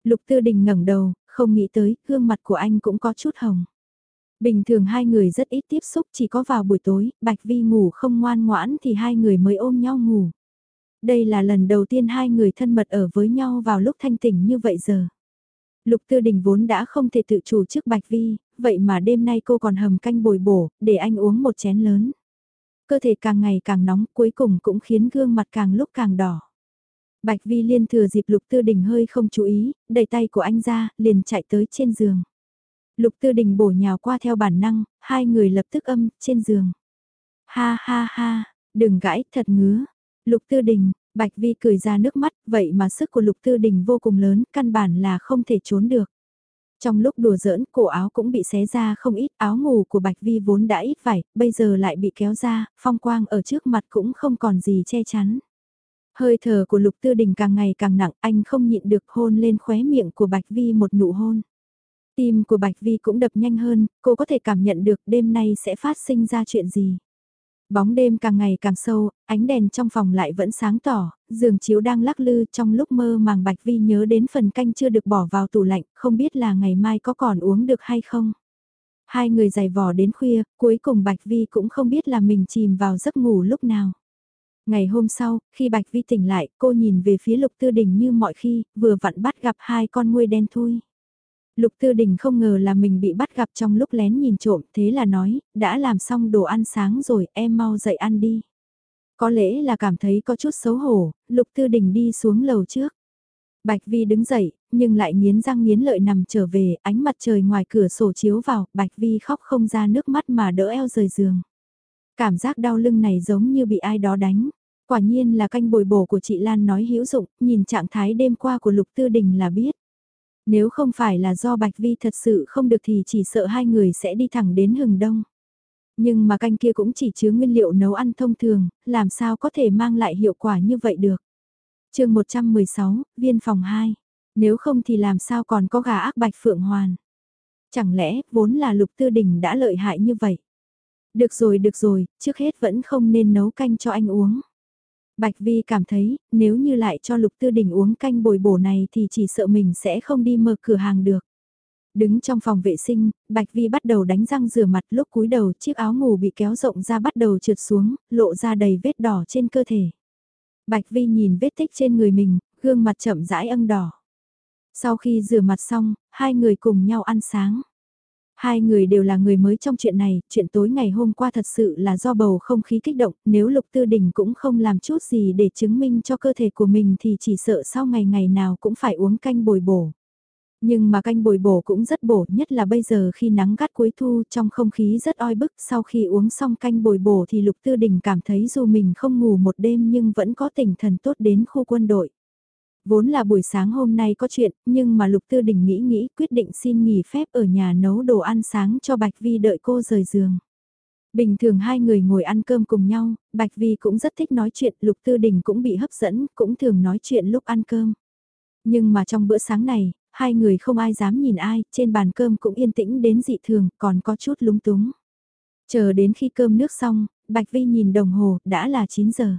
Lục Tư Đình ngẩng đầu, không nghĩ tới, gương mặt của anh cũng có chút hồng. Bình thường hai người rất ít tiếp xúc chỉ có vào buổi tối, Bạch Vi ngủ không ngoan ngoãn thì hai người mới ôm nhau ngủ. Đây là lần đầu tiên hai người thân mật ở với nhau vào lúc thanh tỉnh như vậy giờ. Lục Tư Đình vốn đã không thể tự chủ trước Bạch Vi, vậy mà đêm nay cô còn hầm canh bồi bổ, để anh uống một chén lớn. Cơ thể càng ngày càng nóng, cuối cùng cũng khiến gương mặt càng lúc càng đỏ. Bạch Vi liên thừa dịp Lục Tư Đình hơi không chú ý, đẩy tay của anh ra, liền chạy tới trên giường. Lục Tư Đình bổ nhào qua theo bản năng, hai người lập tức âm, trên giường. Ha ha ha, đừng gãi, thật ngứa. Lục Tư Đình, Bạch Vi cười ra nước mắt, vậy mà sức của Lục Tư Đình vô cùng lớn, căn bản là không thể trốn được. Trong lúc đùa giỡn, cổ áo cũng bị xé ra không ít, áo ngủ của Bạch Vi vốn đã ít vải, bây giờ lại bị kéo ra, phong quang ở trước mặt cũng không còn gì che chắn. Hơi thở của Lục Tư Đình càng ngày càng nặng, anh không nhịn được hôn lên khóe miệng của Bạch Vi một nụ hôn. Tim của Bạch Vi cũng đập nhanh hơn, cô có thể cảm nhận được đêm nay sẽ phát sinh ra chuyện gì. Bóng đêm càng ngày càng sâu, ánh đèn trong phòng lại vẫn sáng tỏ, giường chiếu đang lắc lư trong lúc mơ màng Bạch Vi nhớ đến phần canh chưa được bỏ vào tủ lạnh, không biết là ngày mai có còn uống được hay không. Hai người giày vò đến khuya, cuối cùng Bạch Vi cũng không biết là mình chìm vào giấc ngủ lúc nào. Ngày hôm sau, khi Bạch Vi tỉnh lại, cô nhìn về phía Lục Tư Đình như mọi khi, vừa vặn bắt gặp hai con nguôi đen thui. Lục Tư Đình không ngờ là mình bị bắt gặp trong lúc lén nhìn trộm, thế là nói, đã làm xong đồ ăn sáng rồi, em mau dậy ăn đi. Có lẽ là cảm thấy có chút xấu hổ, Lục Tư Đình đi xuống lầu trước. Bạch Vi đứng dậy, nhưng lại nghiến răng nghiến lợi nằm trở về, ánh mặt trời ngoài cửa sổ chiếu vào, Bạch Vi khóc không ra nước mắt mà đỡ eo rời giường. Cảm giác đau lưng này giống như bị ai đó đánh. Quả nhiên là canh bồi bổ của chị Lan nói hữu dụng, nhìn trạng thái đêm qua của Lục Tư Đình là biết. Nếu không phải là do Bạch Vi thật sự không được thì chỉ sợ hai người sẽ đi thẳng đến hừng đông. Nhưng mà canh kia cũng chỉ chứa nguyên liệu nấu ăn thông thường, làm sao có thể mang lại hiệu quả như vậy được. chương 116, viên phòng 2. Nếu không thì làm sao còn có gà ác bạch phượng hoàn. Chẳng lẽ vốn là lục tư đình đã lợi hại như vậy. Được rồi được rồi, trước hết vẫn không nên nấu canh cho anh uống. Bạch Vi cảm thấy, nếu như lại cho Lục Tư Đình uống canh bồi bổ này thì chỉ sợ mình sẽ không đi mở cửa hàng được. Đứng trong phòng vệ sinh, Bạch Vi bắt đầu đánh răng rửa mặt lúc cúi đầu chiếc áo ngủ bị kéo rộng ra bắt đầu trượt xuống, lộ ra đầy vết đỏ trên cơ thể. Bạch Vi nhìn vết tích trên người mình, gương mặt chậm rãi âng đỏ. Sau khi rửa mặt xong, hai người cùng nhau ăn sáng. Hai người đều là người mới trong chuyện này, chuyện tối ngày hôm qua thật sự là do bầu không khí kích động, nếu Lục Tư Đình cũng không làm chút gì để chứng minh cho cơ thể của mình thì chỉ sợ sau ngày ngày nào cũng phải uống canh bồi bổ. Nhưng mà canh bồi bổ cũng rất bổ, nhất là bây giờ khi nắng gắt cuối thu trong không khí rất oi bức, sau khi uống xong canh bồi bổ thì Lục Tư Đình cảm thấy dù mình không ngủ một đêm nhưng vẫn có tinh thần tốt đến khu quân đội. Vốn là buổi sáng hôm nay có chuyện, nhưng mà Lục Tư Đình nghĩ nghĩ quyết định xin nghỉ phép ở nhà nấu đồ ăn sáng cho Bạch Vi đợi cô rời giường. Bình thường hai người ngồi ăn cơm cùng nhau, Bạch Vi cũng rất thích nói chuyện, Lục Tư Đình cũng bị hấp dẫn, cũng thường nói chuyện lúc ăn cơm. Nhưng mà trong bữa sáng này, hai người không ai dám nhìn ai, trên bàn cơm cũng yên tĩnh đến dị thường, còn có chút lúng túng. Chờ đến khi cơm nước xong, Bạch Vi nhìn đồng hồ, đã là 9 giờ.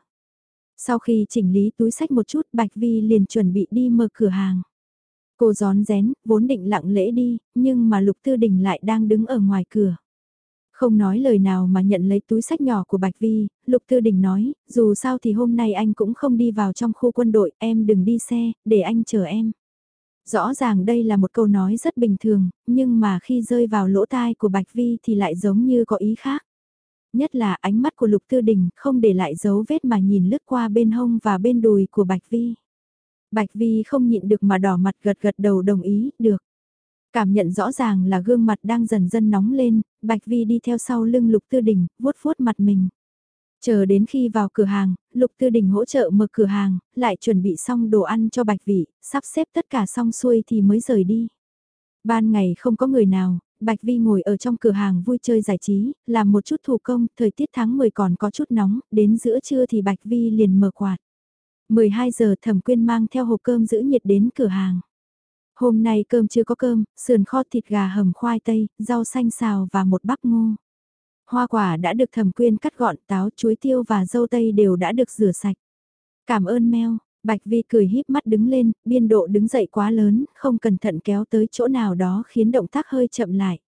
Sau khi chỉnh lý túi sách một chút Bạch Vi liền chuẩn bị đi mở cửa hàng. Cô gión rén, vốn định lặng lẽ đi, nhưng mà Lục Tư Đình lại đang đứng ở ngoài cửa. Không nói lời nào mà nhận lấy túi sách nhỏ của Bạch Vi, Lục Tư Đình nói, dù sao thì hôm nay anh cũng không đi vào trong khu quân đội, em đừng đi xe, để anh chờ em. Rõ ràng đây là một câu nói rất bình thường, nhưng mà khi rơi vào lỗ tai của Bạch Vi thì lại giống như có ý khác. Nhất là ánh mắt của Lục Tư Đình không để lại dấu vết mà nhìn lướt qua bên hông và bên đùi của Bạch Vi. Bạch Vi không nhịn được mà đỏ mặt gật gật đầu đồng ý, được. Cảm nhận rõ ràng là gương mặt đang dần dần nóng lên, Bạch Vi đi theo sau lưng Lục Tư Đình, vuốt vuốt mặt mình. Chờ đến khi vào cửa hàng, Lục Tư Đình hỗ trợ mở cửa hàng, lại chuẩn bị xong đồ ăn cho Bạch Vi, sắp xếp tất cả xong xuôi thì mới rời đi. Ban ngày không có người nào, Bạch Vi ngồi ở trong cửa hàng vui chơi giải trí, làm một chút thủ công, thời tiết tháng 10 còn có chút nóng, đến giữa trưa thì Bạch Vi liền mở quạt. 12 giờ thẩm quyên mang theo hộp cơm giữ nhiệt đến cửa hàng. Hôm nay cơm chưa có cơm, sườn kho thịt gà hầm khoai tây, rau xanh xào và một bắp ngô. Hoa quả đã được thẩm quyên cắt gọn, táo, chuối tiêu và dâu tây đều đã được rửa sạch. Cảm ơn Mel, Bạch Vi cười híp mắt đứng lên, biên độ đứng dậy quá lớn, không cẩn thận kéo tới chỗ nào đó khiến động tác hơi chậm lại.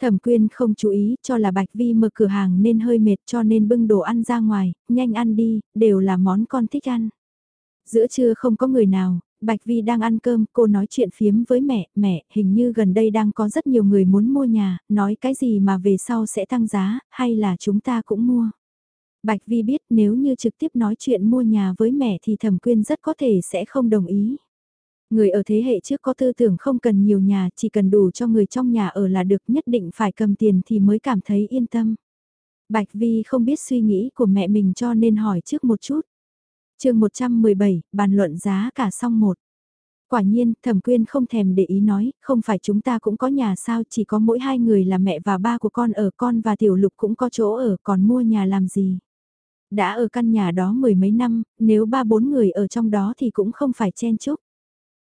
Thẩm quyên không chú ý cho là Bạch Vi mở cửa hàng nên hơi mệt cho nên bưng đồ ăn ra ngoài, nhanh ăn đi, đều là món con thích ăn. Giữa trưa không có người nào, Bạch Vi đang ăn cơm, cô nói chuyện phiếm với mẹ, mẹ, hình như gần đây đang có rất nhiều người muốn mua nhà, nói cái gì mà về sau sẽ tăng giá, hay là chúng ta cũng mua. Bạch Vi biết nếu như trực tiếp nói chuyện mua nhà với mẹ thì thẩm quyên rất có thể sẽ không đồng ý. Người ở thế hệ trước có tư tưởng không cần nhiều nhà, chỉ cần đủ cho người trong nhà ở là được nhất định phải cầm tiền thì mới cảm thấy yên tâm. Bạch Vi không biết suy nghĩ của mẹ mình cho nên hỏi trước một chút. chương 117, bàn luận giá cả xong một. Quả nhiên, thẩm quyên không thèm để ý nói, không phải chúng ta cũng có nhà sao, chỉ có mỗi hai người là mẹ và ba của con ở, con và tiểu lục cũng có chỗ ở, còn mua nhà làm gì. Đã ở căn nhà đó mười mấy năm, nếu ba bốn người ở trong đó thì cũng không phải chen chúc.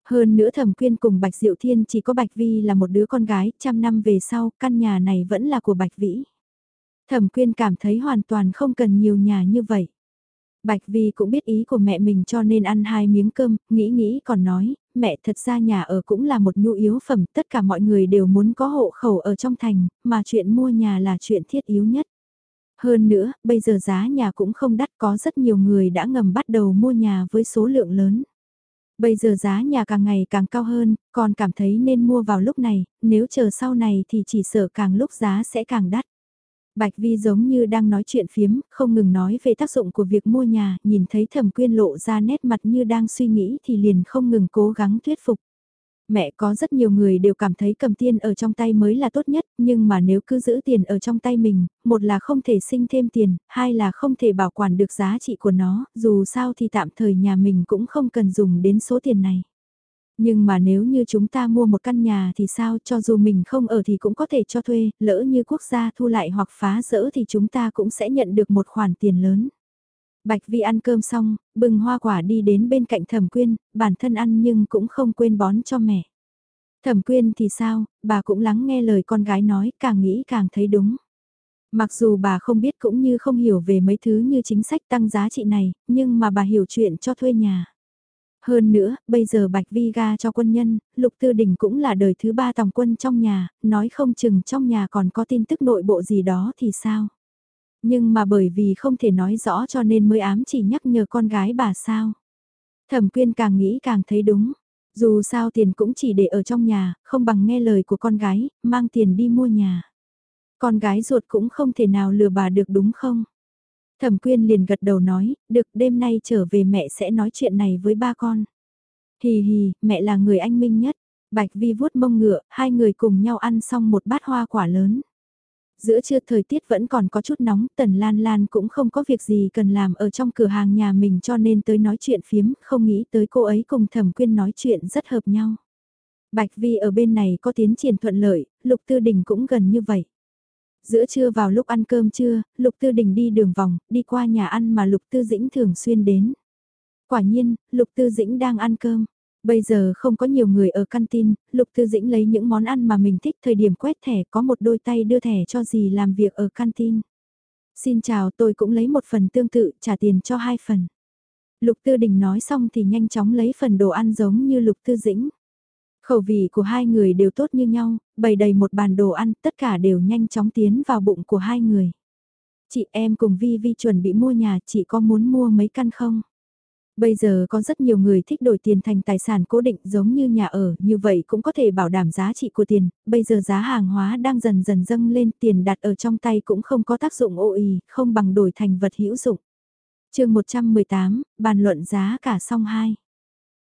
Hơn nữa thẩm quyên cùng Bạch Diệu Thiên chỉ có Bạch Vi là một đứa con gái, trăm năm về sau, căn nhà này vẫn là của Bạch Vĩ. Thẩm quyên cảm thấy hoàn toàn không cần nhiều nhà như vậy. Bạch Vi cũng biết ý của mẹ mình cho nên ăn hai miếng cơm, nghĩ nghĩ còn nói, mẹ thật ra nhà ở cũng là một nhu yếu phẩm, tất cả mọi người đều muốn có hộ khẩu ở trong thành, mà chuyện mua nhà là chuyện thiết yếu nhất. Hơn nữa, bây giờ giá nhà cũng không đắt có rất nhiều người đã ngầm bắt đầu mua nhà với số lượng lớn. Bây giờ giá nhà càng ngày càng cao hơn, còn cảm thấy nên mua vào lúc này, nếu chờ sau này thì chỉ sợ càng lúc giá sẽ càng đắt. Bạch Vi giống như đang nói chuyện phiếm, không ngừng nói về tác dụng của việc mua nhà, nhìn thấy thẩm quyên lộ ra nét mặt như đang suy nghĩ thì liền không ngừng cố gắng thuyết phục. Mẹ có rất nhiều người đều cảm thấy cầm tiền ở trong tay mới là tốt nhất, nhưng mà nếu cứ giữ tiền ở trong tay mình, một là không thể sinh thêm tiền, hai là không thể bảo quản được giá trị của nó, dù sao thì tạm thời nhà mình cũng không cần dùng đến số tiền này. Nhưng mà nếu như chúng ta mua một căn nhà thì sao cho dù mình không ở thì cũng có thể cho thuê, lỡ như quốc gia thu lại hoặc phá rỡ thì chúng ta cũng sẽ nhận được một khoản tiền lớn. Bạch Vi ăn cơm xong, bừng hoa quả đi đến bên cạnh thẩm quyên, bản thân ăn nhưng cũng không quên bón cho mẹ. Thẩm quyên thì sao, bà cũng lắng nghe lời con gái nói, càng nghĩ càng thấy đúng. Mặc dù bà không biết cũng như không hiểu về mấy thứ như chính sách tăng giá trị này, nhưng mà bà hiểu chuyện cho thuê nhà. Hơn nữa, bây giờ Bạch Vi ga cho quân nhân, Lục Tư Đình cũng là đời thứ ba tòng quân trong nhà, nói không chừng trong nhà còn có tin tức nội bộ gì đó thì sao. Nhưng mà bởi vì không thể nói rõ cho nên mới ám chỉ nhắc nhở con gái bà sao. Thẩm quyên càng nghĩ càng thấy đúng. Dù sao tiền cũng chỉ để ở trong nhà, không bằng nghe lời của con gái, mang tiền đi mua nhà. Con gái ruột cũng không thể nào lừa bà được đúng không? Thẩm quyên liền gật đầu nói, được đêm nay trở về mẹ sẽ nói chuyện này với ba con. Hì hì, mẹ là người anh minh nhất. Bạch Vi vuốt mông ngựa, hai người cùng nhau ăn xong một bát hoa quả lớn. Giữa trưa thời tiết vẫn còn có chút nóng, Tần Lan Lan cũng không có việc gì cần làm ở trong cửa hàng nhà mình cho nên tới nói chuyện phiếm, không nghĩ tới cô ấy cùng Thẩm Quyên nói chuyện rất hợp nhau. Bạch Vi ở bên này có tiến triển thuận lợi, Lục Tư Đình cũng gần như vậy. Giữa trưa vào lúc ăn cơm trưa, Lục Tư Đình đi đường vòng, đi qua nhà ăn mà Lục Tư Dĩnh thường xuyên đến. Quả nhiên, Lục Tư Dĩnh đang ăn cơm. Bây giờ không có nhiều người ở canteen, Lục Tư Dĩnh lấy những món ăn mà mình thích thời điểm quét thẻ có một đôi tay đưa thẻ cho gì làm việc ở canteen. Xin chào tôi cũng lấy một phần tương tự, trả tiền cho hai phần. Lục Tư Đình nói xong thì nhanh chóng lấy phần đồ ăn giống như Lục Tư Dĩnh. Khẩu vị của hai người đều tốt như nhau, bày đầy một bàn đồ ăn, tất cả đều nhanh chóng tiến vào bụng của hai người. Chị em cùng Vi Vi chuẩn bị mua nhà, chị có muốn mua mấy căn không? Bây giờ có rất nhiều người thích đổi tiền thành tài sản cố định giống như nhà ở, như vậy cũng có thể bảo đảm giá trị của tiền, bây giờ giá hàng hóa đang dần dần dâng lên, tiền đặt ở trong tay cũng không có tác dụng ô không bằng đổi thành vật hữu dụng. chương 118, bàn luận giá cả song 2.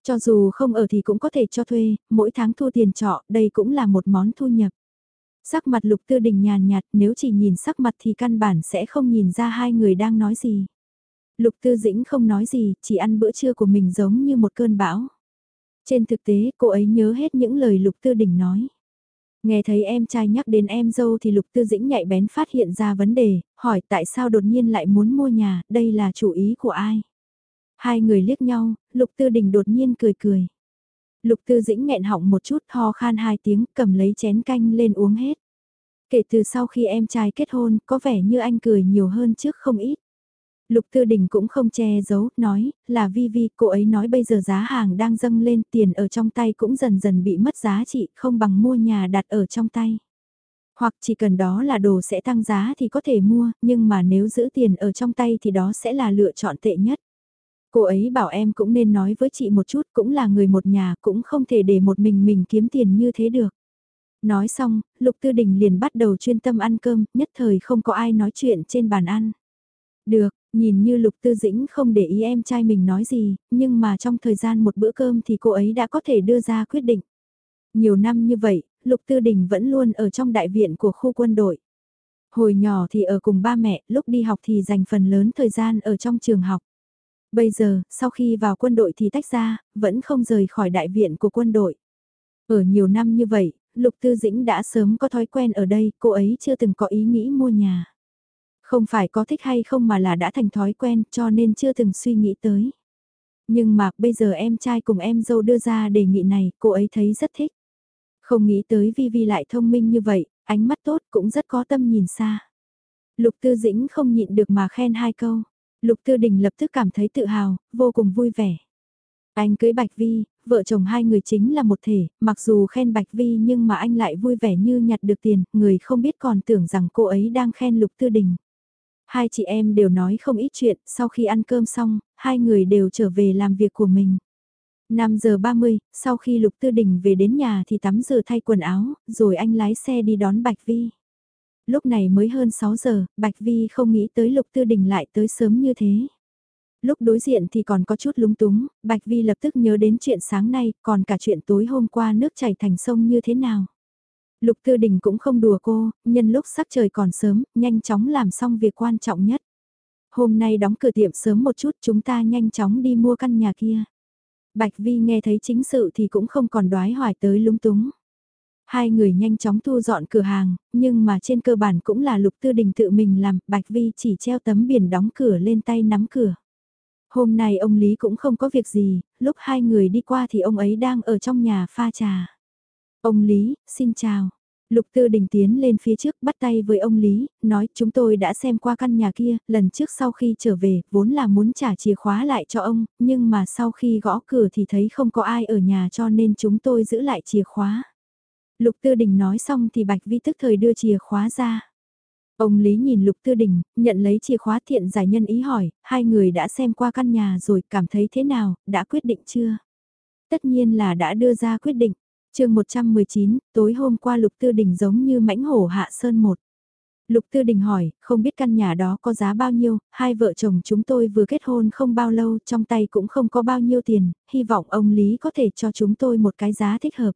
Cho dù không ở thì cũng có thể cho thuê, mỗi tháng thu tiền trọ, đây cũng là một món thu nhập. Sắc mặt lục tư đình nhàn nhạt, nếu chỉ nhìn sắc mặt thì căn bản sẽ không nhìn ra hai người đang nói gì. Lục tư dĩnh không nói gì, chỉ ăn bữa trưa của mình giống như một cơn bão. Trên thực tế, cô ấy nhớ hết những lời lục tư đình nói. Nghe thấy em trai nhắc đến em dâu thì lục tư dĩnh nhạy bén phát hiện ra vấn đề, hỏi tại sao đột nhiên lại muốn mua nhà, đây là chủ ý của ai? Hai người liếc nhau, Lục Tư Đình đột nhiên cười cười. Lục Tư Dĩnh nghẹn họng một chút ho khan hai tiếng cầm lấy chén canh lên uống hết. Kể từ sau khi em trai kết hôn có vẻ như anh cười nhiều hơn trước không ít. Lục Tư Đình cũng không che giấu, nói, là Vi Vi, cô ấy nói bây giờ giá hàng đang dâng lên, tiền ở trong tay cũng dần dần bị mất giá trị, không bằng mua nhà đặt ở trong tay. Hoặc chỉ cần đó là đồ sẽ tăng giá thì có thể mua, nhưng mà nếu giữ tiền ở trong tay thì đó sẽ là lựa chọn tệ nhất. Cô ấy bảo em cũng nên nói với chị một chút, cũng là người một nhà, cũng không thể để một mình mình kiếm tiền như thế được. Nói xong, Lục Tư Đình liền bắt đầu chuyên tâm ăn cơm, nhất thời không có ai nói chuyện trên bàn ăn. Được, nhìn như Lục Tư Dĩnh không để ý em trai mình nói gì, nhưng mà trong thời gian một bữa cơm thì cô ấy đã có thể đưa ra quyết định. Nhiều năm như vậy, Lục Tư Đình vẫn luôn ở trong đại viện của khu quân đội. Hồi nhỏ thì ở cùng ba mẹ, lúc đi học thì dành phần lớn thời gian ở trong trường học. Bây giờ, sau khi vào quân đội thì tách ra, vẫn không rời khỏi đại viện của quân đội. Ở nhiều năm như vậy, Lục Tư Dĩnh đã sớm có thói quen ở đây, cô ấy chưa từng có ý nghĩ mua nhà. Không phải có thích hay không mà là đã thành thói quen cho nên chưa từng suy nghĩ tới. Nhưng mà bây giờ em trai cùng em dâu đưa ra đề nghị này, cô ấy thấy rất thích. Không nghĩ tới Vi Vi lại thông minh như vậy, ánh mắt tốt cũng rất có tâm nhìn xa. Lục Tư Dĩnh không nhịn được mà khen hai câu. Lục Tư Đình lập tức cảm thấy tự hào, vô cùng vui vẻ. Anh cưới Bạch Vi, vợ chồng hai người chính là một thể, mặc dù khen Bạch Vi nhưng mà anh lại vui vẻ như nhặt được tiền, người không biết còn tưởng rằng cô ấy đang khen Lục Tư Đình. Hai chị em đều nói không ít chuyện, sau khi ăn cơm xong, hai người đều trở về làm việc của mình. 5 giờ 30, sau khi Lục Tư Đình về đến nhà thì tắm rửa thay quần áo, rồi anh lái xe đi đón Bạch Vi. Lúc này mới hơn 6 giờ, Bạch Vi không nghĩ tới Lục Tư Đình lại tới sớm như thế. Lúc đối diện thì còn có chút lúng túng, Bạch Vi lập tức nhớ đến chuyện sáng nay, còn cả chuyện tối hôm qua nước chảy thành sông như thế nào. Lục Tư Đình cũng không đùa cô, nhân lúc sắc trời còn sớm, nhanh chóng làm xong việc quan trọng nhất. Hôm nay đóng cửa tiệm sớm một chút chúng ta nhanh chóng đi mua căn nhà kia. Bạch Vi nghe thấy chính sự thì cũng không còn đoái hoài tới lúng túng. Hai người nhanh chóng thu dọn cửa hàng, nhưng mà trên cơ bản cũng là Lục Tư Đình tự mình làm, Bạch Vi chỉ treo tấm biển đóng cửa lên tay nắm cửa. Hôm nay ông Lý cũng không có việc gì, lúc hai người đi qua thì ông ấy đang ở trong nhà pha trà. Ông Lý, xin chào. Lục Tư Đình tiến lên phía trước bắt tay với ông Lý, nói chúng tôi đã xem qua căn nhà kia, lần trước sau khi trở về, vốn là muốn trả chìa khóa lại cho ông, nhưng mà sau khi gõ cửa thì thấy không có ai ở nhà cho nên chúng tôi giữ lại chìa khóa. Lục Tư Đình nói xong thì Bạch Vi tức thời đưa chìa khóa ra. Ông Lý nhìn Lục Tư Đình, nhận lấy chìa khóa thiện giải nhân ý hỏi, hai người đã xem qua căn nhà rồi cảm thấy thế nào, đã quyết định chưa? Tất nhiên là đã đưa ra quyết định chương 119, tối hôm qua Lục Tư Đình giống như mãnh hổ hạ sơn một. Lục Tư Đình hỏi, không biết căn nhà đó có giá bao nhiêu, hai vợ chồng chúng tôi vừa kết hôn không bao lâu, trong tay cũng không có bao nhiêu tiền, hy vọng ông Lý có thể cho chúng tôi một cái giá thích hợp.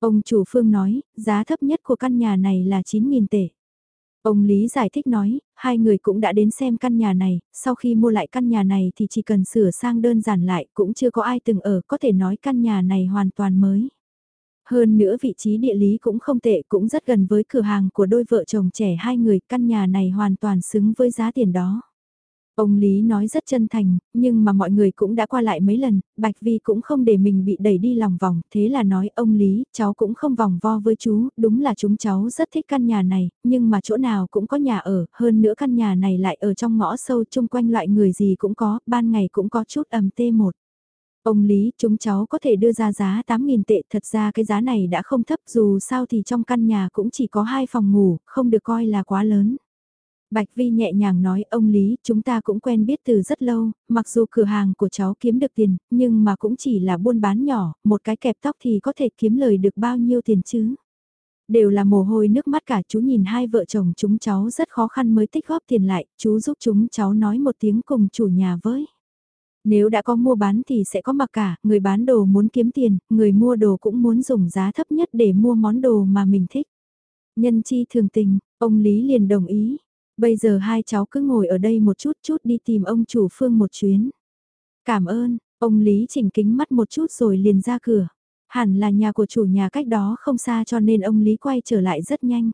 Ông chủ phương nói, giá thấp nhất của căn nhà này là 9.000 tệ. Ông Lý giải thích nói, hai người cũng đã đến xem căn nhà này, sau khi mua lại căn nhà này thì chỉ cần sửa sang đơn giản lại cũng chưa có ai từng ở, có thể nói căn nhà này hoàn toàn mới. Hơn nữa vị trí địa lý cũng không tệ, cũng rất gần với cửa hàng của đôi vợ chồng trẻ hai người, căn nhà này hoàn toàn xứng với giá tiền đó. Ông Lý nói rất chân thành, nhưng mà mọi người cũng đã qua lại mấy lần, Bạch Vi cũng không để mình bị đẩy đi lòng vòng, thế là nói ông Lý, cháu cũng không vòng vo với chú, đúng là chúng cháu rất thích căn nhà này, nhưng mà chỗ nào cũng có nhà ở, hơn nữa căn nhà này lại ở trong ngõ sâu chung quanh loại người gì cũng có, ban ngày cũng có chút ẩm T1. Ông Lý, chúng cháu có thể đưa ra giá 8.000 tệ, thật ra cái giá này đã không thấp dù sao thì trong căn nhà cũng chỉ có hai phòng ngủ, không được coi là quá lớn. Bạch Vi nhẹ nhàng nói ông Lý, chúng ta cũng quen biết từ rất lâu, mặc dù cửa hàng của cháu kiếm được tiền, nhưng mà cũng chỉ là buôn bán nhỏ, một cái kẹp tóc thì có thể kiếm lời được bao nhiêu tiền chứ. Đều là mồ hôi nước mắt cả chú nhìn hai vợ chồng chúng cháu rất khó khăn mới tích góp tiền lại, chú giúp chúng cháu nói một tiếng cùng chủ nhà với. Nếu đã có mua bán thì sẽ có mặc cả, người bán đồ muốn kiếm tiền, người mua đồ cũng muốn dùng giá thấp nhất để mua món đồ mà mình thích. Nhân chi thường tình, ông Lý liền đồng ý, Bây giờ hai cháu cứ ngồi ở đây một chút chút đi tìm ông chủ phương một chuyến. Cảm ơn, ông Lý chỉnh kính mắt một chút rồi liền ra cửa. Hẳn là nhà của chủ nhà cách đó không xa cho nên ông Lý quay trở lại rất nhanh.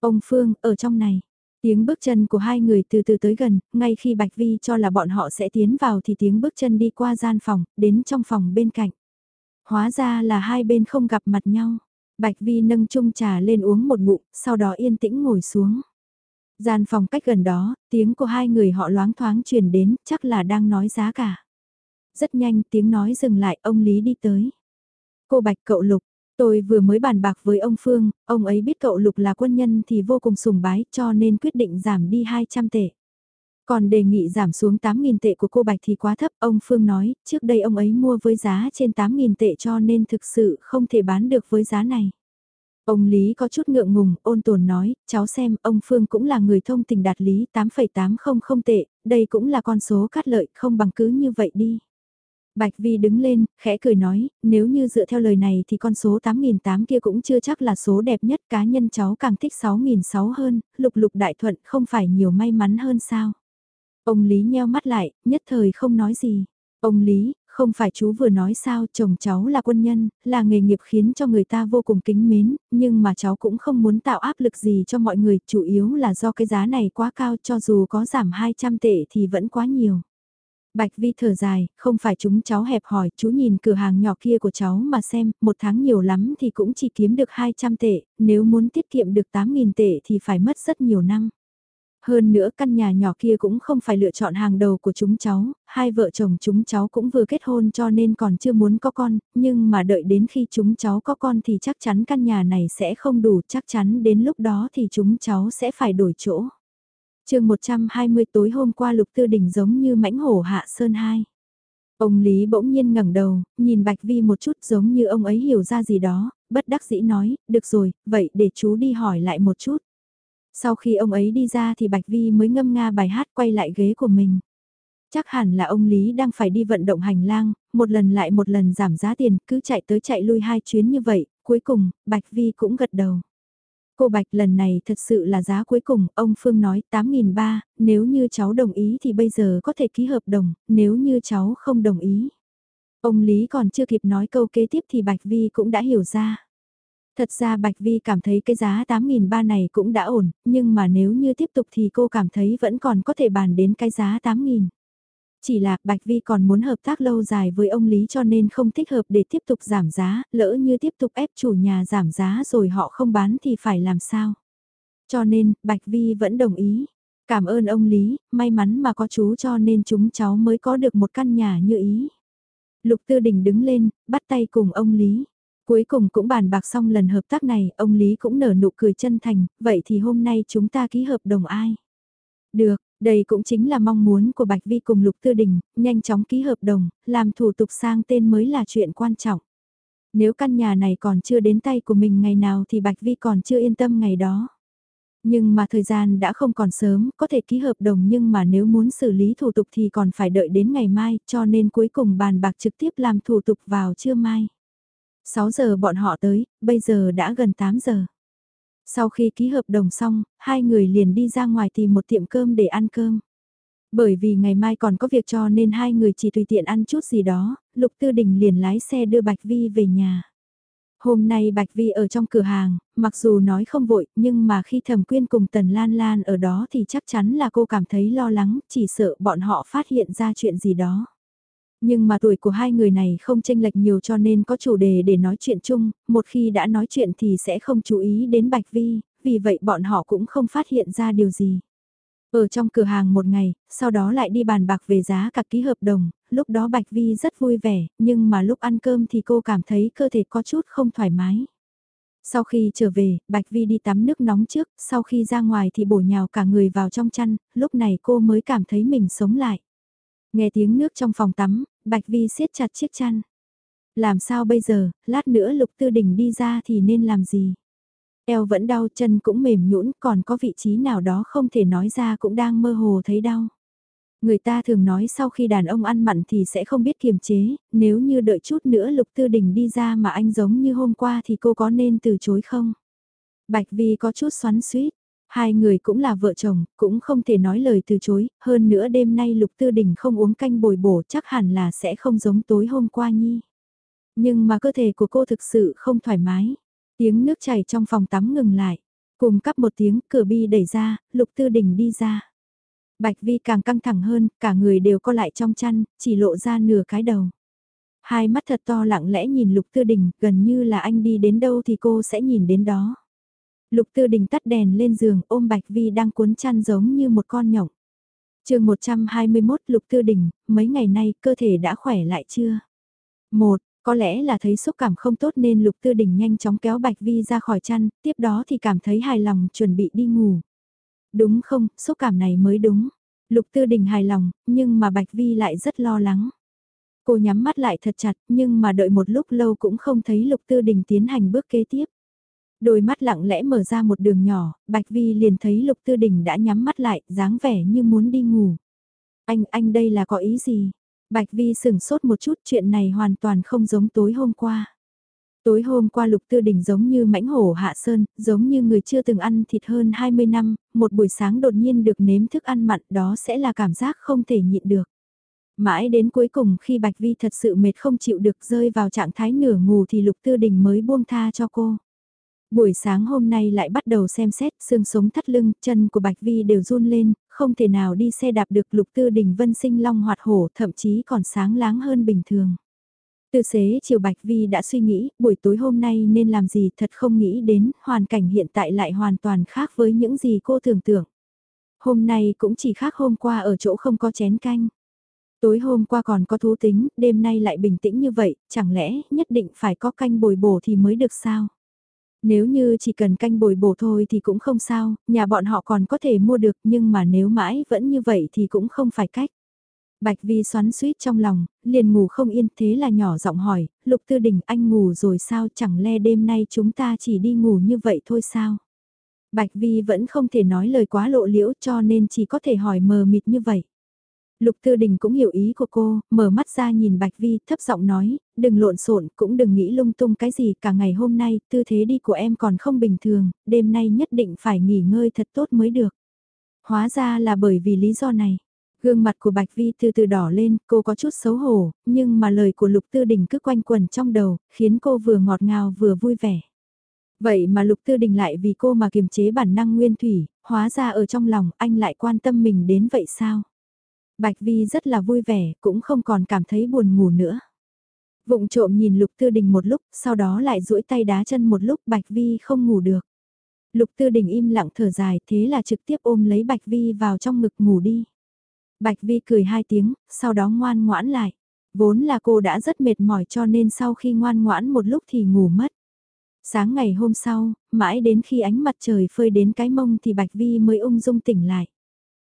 Ông Phương, ở trong này. Tiếng bước chân của hai người từ từ tới gần, ngay khi Bạch Vi cho là bọn họ sẽ tiến vào thì tiếng bước chân đi qua gian phòng, đến trong phòng bên cạnh. Hóa ra là hai bên không gặp mặt nhau. Bạch Vi nâng chung trà lên uống một ngụm, sau đó yên tĩnh ngồi xuống. Gian phòng cách gần đó, tiếng của hai người họ loáng thoáng truyền đến, chắc là đang nói giá cả. Rất nhanh tiếng nói dừng lại, ông Lý đi tới. Cô Bạch cậu Lục, tôi vừa mới bàn bạc với ông Phương, ông ấy biết cậu Lục là quân nhân thì vô cùng sùng bái cho nên quyết định giảm đi 200 tệ. Còn đề nghị giảm xuống 8.000 tệ của cô Bạch thì quá thấp, ông Phương nói, trước đây ông ấy mua với giá trên 8.000 tệ cho nên thực sự không thể bán được với giá này. Ông Lý có chút ngượng ngùng, ôn tồn nói, cháu xem, ông Phương cũng là người thông tình đạt lý 8,800 tệ, đây cũng là con số cắt lợi, không bằng cứ như vậy đi. Bạch Vi đứng lên, khẽ cười nói, nếu như dựa theo lời này thì con số 8.800 kia cũng chưa chắc là số đẹp nhất, cá nhân cháu càng thích 6.600 hơn, lục lục đại thuận không phải nhiều may mắn hơn sao. Ông Lý nheo mắt lại, nhất thời không nói gì. Ông Lý, không phải chú vừa nói sao chồng cháu là quân nhân, là nghề nghiệp khiến cho người ta vô cùng kính mến, nhưng mà cháu cũng không muốn tạo áp lực gì cho mọi người, chủ yếu là do cái giá này quá cao cho dù có giảm 200 tệ thì vẫn quá nhiều. Bạch Vi thở dài, không phải chúng cháu hẹp hỏi, chú nhìn cửa hàng nhỏ kia của cháu mà xem, một tháng nhiều lắm thì cũng chỉ kiếm được 200 tệ, nếu muốn tiết kiệm được 8.000 tệ thì phải mất rất nhiều năm. Hơn nữa căn nhà nhỏ kia cũng không phải lựa chọn hàng đầu của chúng cháu, hai vợ chồng chúng cháu cũng vừa kết hôn cho nên còn chưa muốn có con, nhưng mà đợi đến khi chúng cháu có con thì chắc chắn căn nhà này sẽ không đủ, chắc chắn đến lúc đó thì chúng cháu sẽ phải đổi chỗ chương 120 tối hôm qua Lục Tư Đình giống như mãnh hổ hạ sơn hai. Ông Lý bỗng nhiên ngẩng đầu, nhìn Bạch Vi một chút giống như ông ấy hiểu ra gì đó, bất đắc dĩ nói, được rồi, vậy để chú đi hỏi lại một chút. Sau khi ông ấy đi ra thì Bạch Vi mới ngâm nga bài hát quay lại ghế của mình. Chắc hẳn là ông Lý đang phải đi vận động hành lang, một lần lại một lần giảm giá tiền, cứ chạy tới chạy lui hai chuyến như vậy, cuối cùng, Bạch Vi cũng gật đầu. Cô Bạch lần này thật sự là giá cuối cùng, ông Phương nói 8.300, nếu như cháu đồng ý thì bây giờ có thể ký hợp đồng, nếu như cháu không đồng ý. Ông Lý còn chưa kịp nói câu kế tiếp thì Bạch Vi cũng đã hiểu ra. Thật ra Bạch Vi cảm thấy cái giá 8.300 này cũng đã ổn, nhưng mà nếu như tiếp tục thì cô cảm thấy vẫn còn có thể bàn đến cái giá 8.000. Chỉ là Bạch Vi còn muốn hợp tác lâu dài với ông Lý cho nên không thích hợp để tiếp tục giảm giá, lỡ như tiếp tục ép chủ nhà giảm giá rồi họ không bán thì phải làm sao. Cho nên, Bạch Vi vẫn đồng ý. Cảm ơn ông Lý, may mắn mà có chú cho nên chúng cháu mới có được một căn nhà như ý. Lục Tư Đình đứng lên, bắt tay cùng ông Lý. Cuối cùng cũng bàn bạc xong lần hợp tác này, ông Lý cũng nở nụ cười chân thành, vậy thì hôm nay chúng ta ký hợp đồng ai? Được, đây cũng chính là mong muốn của Bạch Vi cùng Lục Tư Đình, nhanh chóng ký hợp đồng, làm thủ tục sang tên mới là chuyện quan trọng. Nếu căn nhà này còn chưa đến tay của mình ngày nào thì Bạch Vi còn chưa yên tâm ngày đó. Nhưng mà thời gian đã không còn sớm, có thể ký hợp đồng nhưng mà nếu muốn xử lý thủ tục thì còn phải đợi đến ngày mai, cho nên cuối cùng bàn bạc trực tiếp làm thủ tục vào trưa mai. 6 giờ bọn họ tới, bây giờ đã gần 8 giờ. Sau khi ký hợp đồng xong, hai người liền đi ra ngoài tìm một tiệm cơm để ăn cơm. Bởi vì ngày mai còn có việc cho nên hai người chỉ tùy tiện ăn chút gì đó, Lục Tư Đình liền lái xe đưa Bạch Vi về nhà. Hôm nay Bạch Vi ở trong cửa hàng, mặc dù nói không vội, nhưng mà khi Thẩm Quyên cùng Tần Lan Lan ở đó thì chắc chắn là cô cảm thấy lo lắng, chỉ sợ bọn họ phát hiện ra chuyện gì đó. Nhưng mà tuổi của hai người này không tranh lệch nhiều cho nên có chủ đề để nói chuyện chung, một khi đã nói chuyện thì sẽ không chú ý đến Bạch Vi, vì vậy bọn họ cũng không phát hiện ra điều gì. Ở trong cửa hàng một ngày, sau đó lại đi bàn bạc về giá cả ký hợp đồng, lúc đó Bạch Vi rất vui vẻ, nhưng mà lúc ăn cơm thì cô cảm thấy cơ thể có chút không thoải mái. Sau khi trở về, Bạch Vi đi tắm nước nóng trước, sau khi ra ngoài thì bổ nhào cả người vào trong chăn, lúc này cô mới cảm thấy mình sống lại. Nghe tiếng nước trong phòng tắm, Bạch Vi siết chặt chiếc chăn. Làm sao bây giờ, lát nữa Lục Tư Đình đi ra thì nên làm gì? Eo vẫn đau chân cũng mềm nhũn còn có vị trí nào đó không thể nói ra cũng đang mơ hồ thấy đau. Người ta thường nói sau khi đàn ông ăn mặn thì sẽ không biết kiềm chế, nếu như đợi chút nữa Lục Tư Đình đi ra mà anh giống như hôm qua thì cô có nên từ chối không? Bạch Vi có chút xoắn suýt, Hai người cũng là vợ chồng, cũng không thể nói lời từ chối, hơn nữa đêm nay Lục Tư Đình không uống canh bồi bổ chắc hẳn là sẽ không giống tối hôm qua nhi. Nhưng mà cơ thể của cô thực sự không thoải mái. Tiếng nước chảy trong phòng tắm ngừng lại. Cùng cắp một tiếng, cửa bi đẩy ra, Lục Tư Đình đi ra. Bạch Vi càng căng thẳng hơn, cả người đều co lại trong chăn, chỉ lộ ra nửa cái đầu. Hai mắt thật to lặng lẽ nhìn Lục Tư Đình, gần như là anh đi đến đâu thì cô sẽ nhìn đến đó. Lục Tư Đình tắt đèn lên giường ôm Bạch Vi đang cuốn chăn giống như một con nhộng. chương 121 Lục Tư Đình, mấy ngày nay cơ thể đã khỏe lại chưa? Một, có lẽ là thấy xúc cảm không tốt nên Lục Tư Đình nhanh chóng kéo Bạch Vi ra khỏi chăn, tiếp đó thì cảm thấy hài lòng chuẩn bị đi ngủ. Đúng không, xúc cảm này mới đúng. Lục Tư Đình hài lòng, nhưng mà Bạch Vi lại rất lo lắng. Cô nhắm mắt lại thật chặt, nhưng mà đợi một lúc lâu cũng không thấy Lục Tư Đình tiến hành bước kế tiếp. Đôi mắt lặng lẽ mở ra một đường nhỏ, Bạch Vi liền thấy Lục Tư Đình đã nhắm mắt lại, dáng vẻ như muốn đi ngủ. Anh, anh đây là có ý gì? Bạch Vi sửng sốt một chút chuyện này hoàn toàn không giống tối hôm qua. Tối hôm qua Lục Tư Đình giống như mãnh hổ hạ sơn, giống như người chưa từng ăn thịt hơn 20 năm, một buổi sáng đột nhiên được nếm thức ăn mặn đó sẽ là cảm giác không thể nhịn được. Mãi đến cuối cùng khi Bạch Vi thật sự mệt không chịu được rơi vào trạng thái nửa ngủ thì Lục Tư Đình mới buông tha cho cô. Buổi sáng hôm nay lại bắt đầu xem xét, xương sống thắt lưng, chân của Bạch Vi đều run lên, không thể nào đi xe đạp được Lục Tư Đình vân sinh long hoạt hổ, thậm chí còn sáng láng hơn bình thường. Từ xế chiều Bạch Vi đã suy nghĩ, buổi tối hôm nay nên làm gì thật không nghĩ đến, hoàn cảnh hiện tại lại hoàn toàn khác với những gì cô tưởng tượng. Hôm nay cũng chỉ khác hôm qua ở chỗ không có chén canh. Tối hôm qua còn có thú tính, đêm nay lại bình tĩnh như vậy, chẳng lẽ nhất định phải có canh bồi bổ thì mới được sao? Nếu như chỉ cần canh bồi bổ thôi thì cũng không sao, nhà bọn họ còn có thể mua được nhưng mà nếu mãi vẫn như vậy thì cũng không phải cách. Bạch Vi xoắn suýt trong lòng, liền ngủ không yên thế là nhỏ giọng hỏi, Lục Tư Đình anh ngủ rồi sao chẳng lẽ đêm nay chúng ta chỉ đi ngủ như vậy thôi sao? Bạch Vi vẫn không thể nói lời quá lộ liễu cho nên chỉ có thể hỏi mờ mịt như vậy. Lục Tư Đình cũng hiểu ý của cô, mở mắt ra nhìn Bạch Vi thấp giọng nói, đừng lộn xộn cũng đừng nghĩ lung tung cái gì cả ngày hôm nay, tư thế đi của em còn không bình thường, đêm nay nhất định phải nghỉ ngơi thật tốt mới được. Hóa ra là bởi vì lý do này. Gương mặt của Bạch Vi từ từ đỏ lên, cô có chút xấu hổ, nhưng mà lời của Lục Tư Đình cứ quanh quẩn trong đầu, khiến cô vừa ngọt ngào vừa vui vẻ. Vậy mà Lục Tư Đình lại vì cô mà kiềm chế bản năng nguyên thủy, hóa ra ở trong lòng anh lại quan tâm mình đến vậy sao? Bạch Vi rất là vui vẻ, cũng không còn cảm thấy buồn ngủ nữa. Vụng trộm nhìn Lục Tư Đình một lúc, sau đó lại duỗi tay đá chân một lúc Bạch Vi không ngủ được. Lục Tư Đình im lặng thở dài thế là trực tiếp ôm lấy Bạch Vi vào trong ngực ngủ đi. Bạch Vi cười hai tiếng, sau đó ngoan ngoãn lại. Vốn là cô đã rất mệt mỏi cho nên sau khi ngoan ngoãn một lúc thì ngủ mất. Sáng ngày hôm sau, mãi đến khi ánh mặt trời phơi đến cái mông thì Bạch Vi mới ung dung tỉnh lại.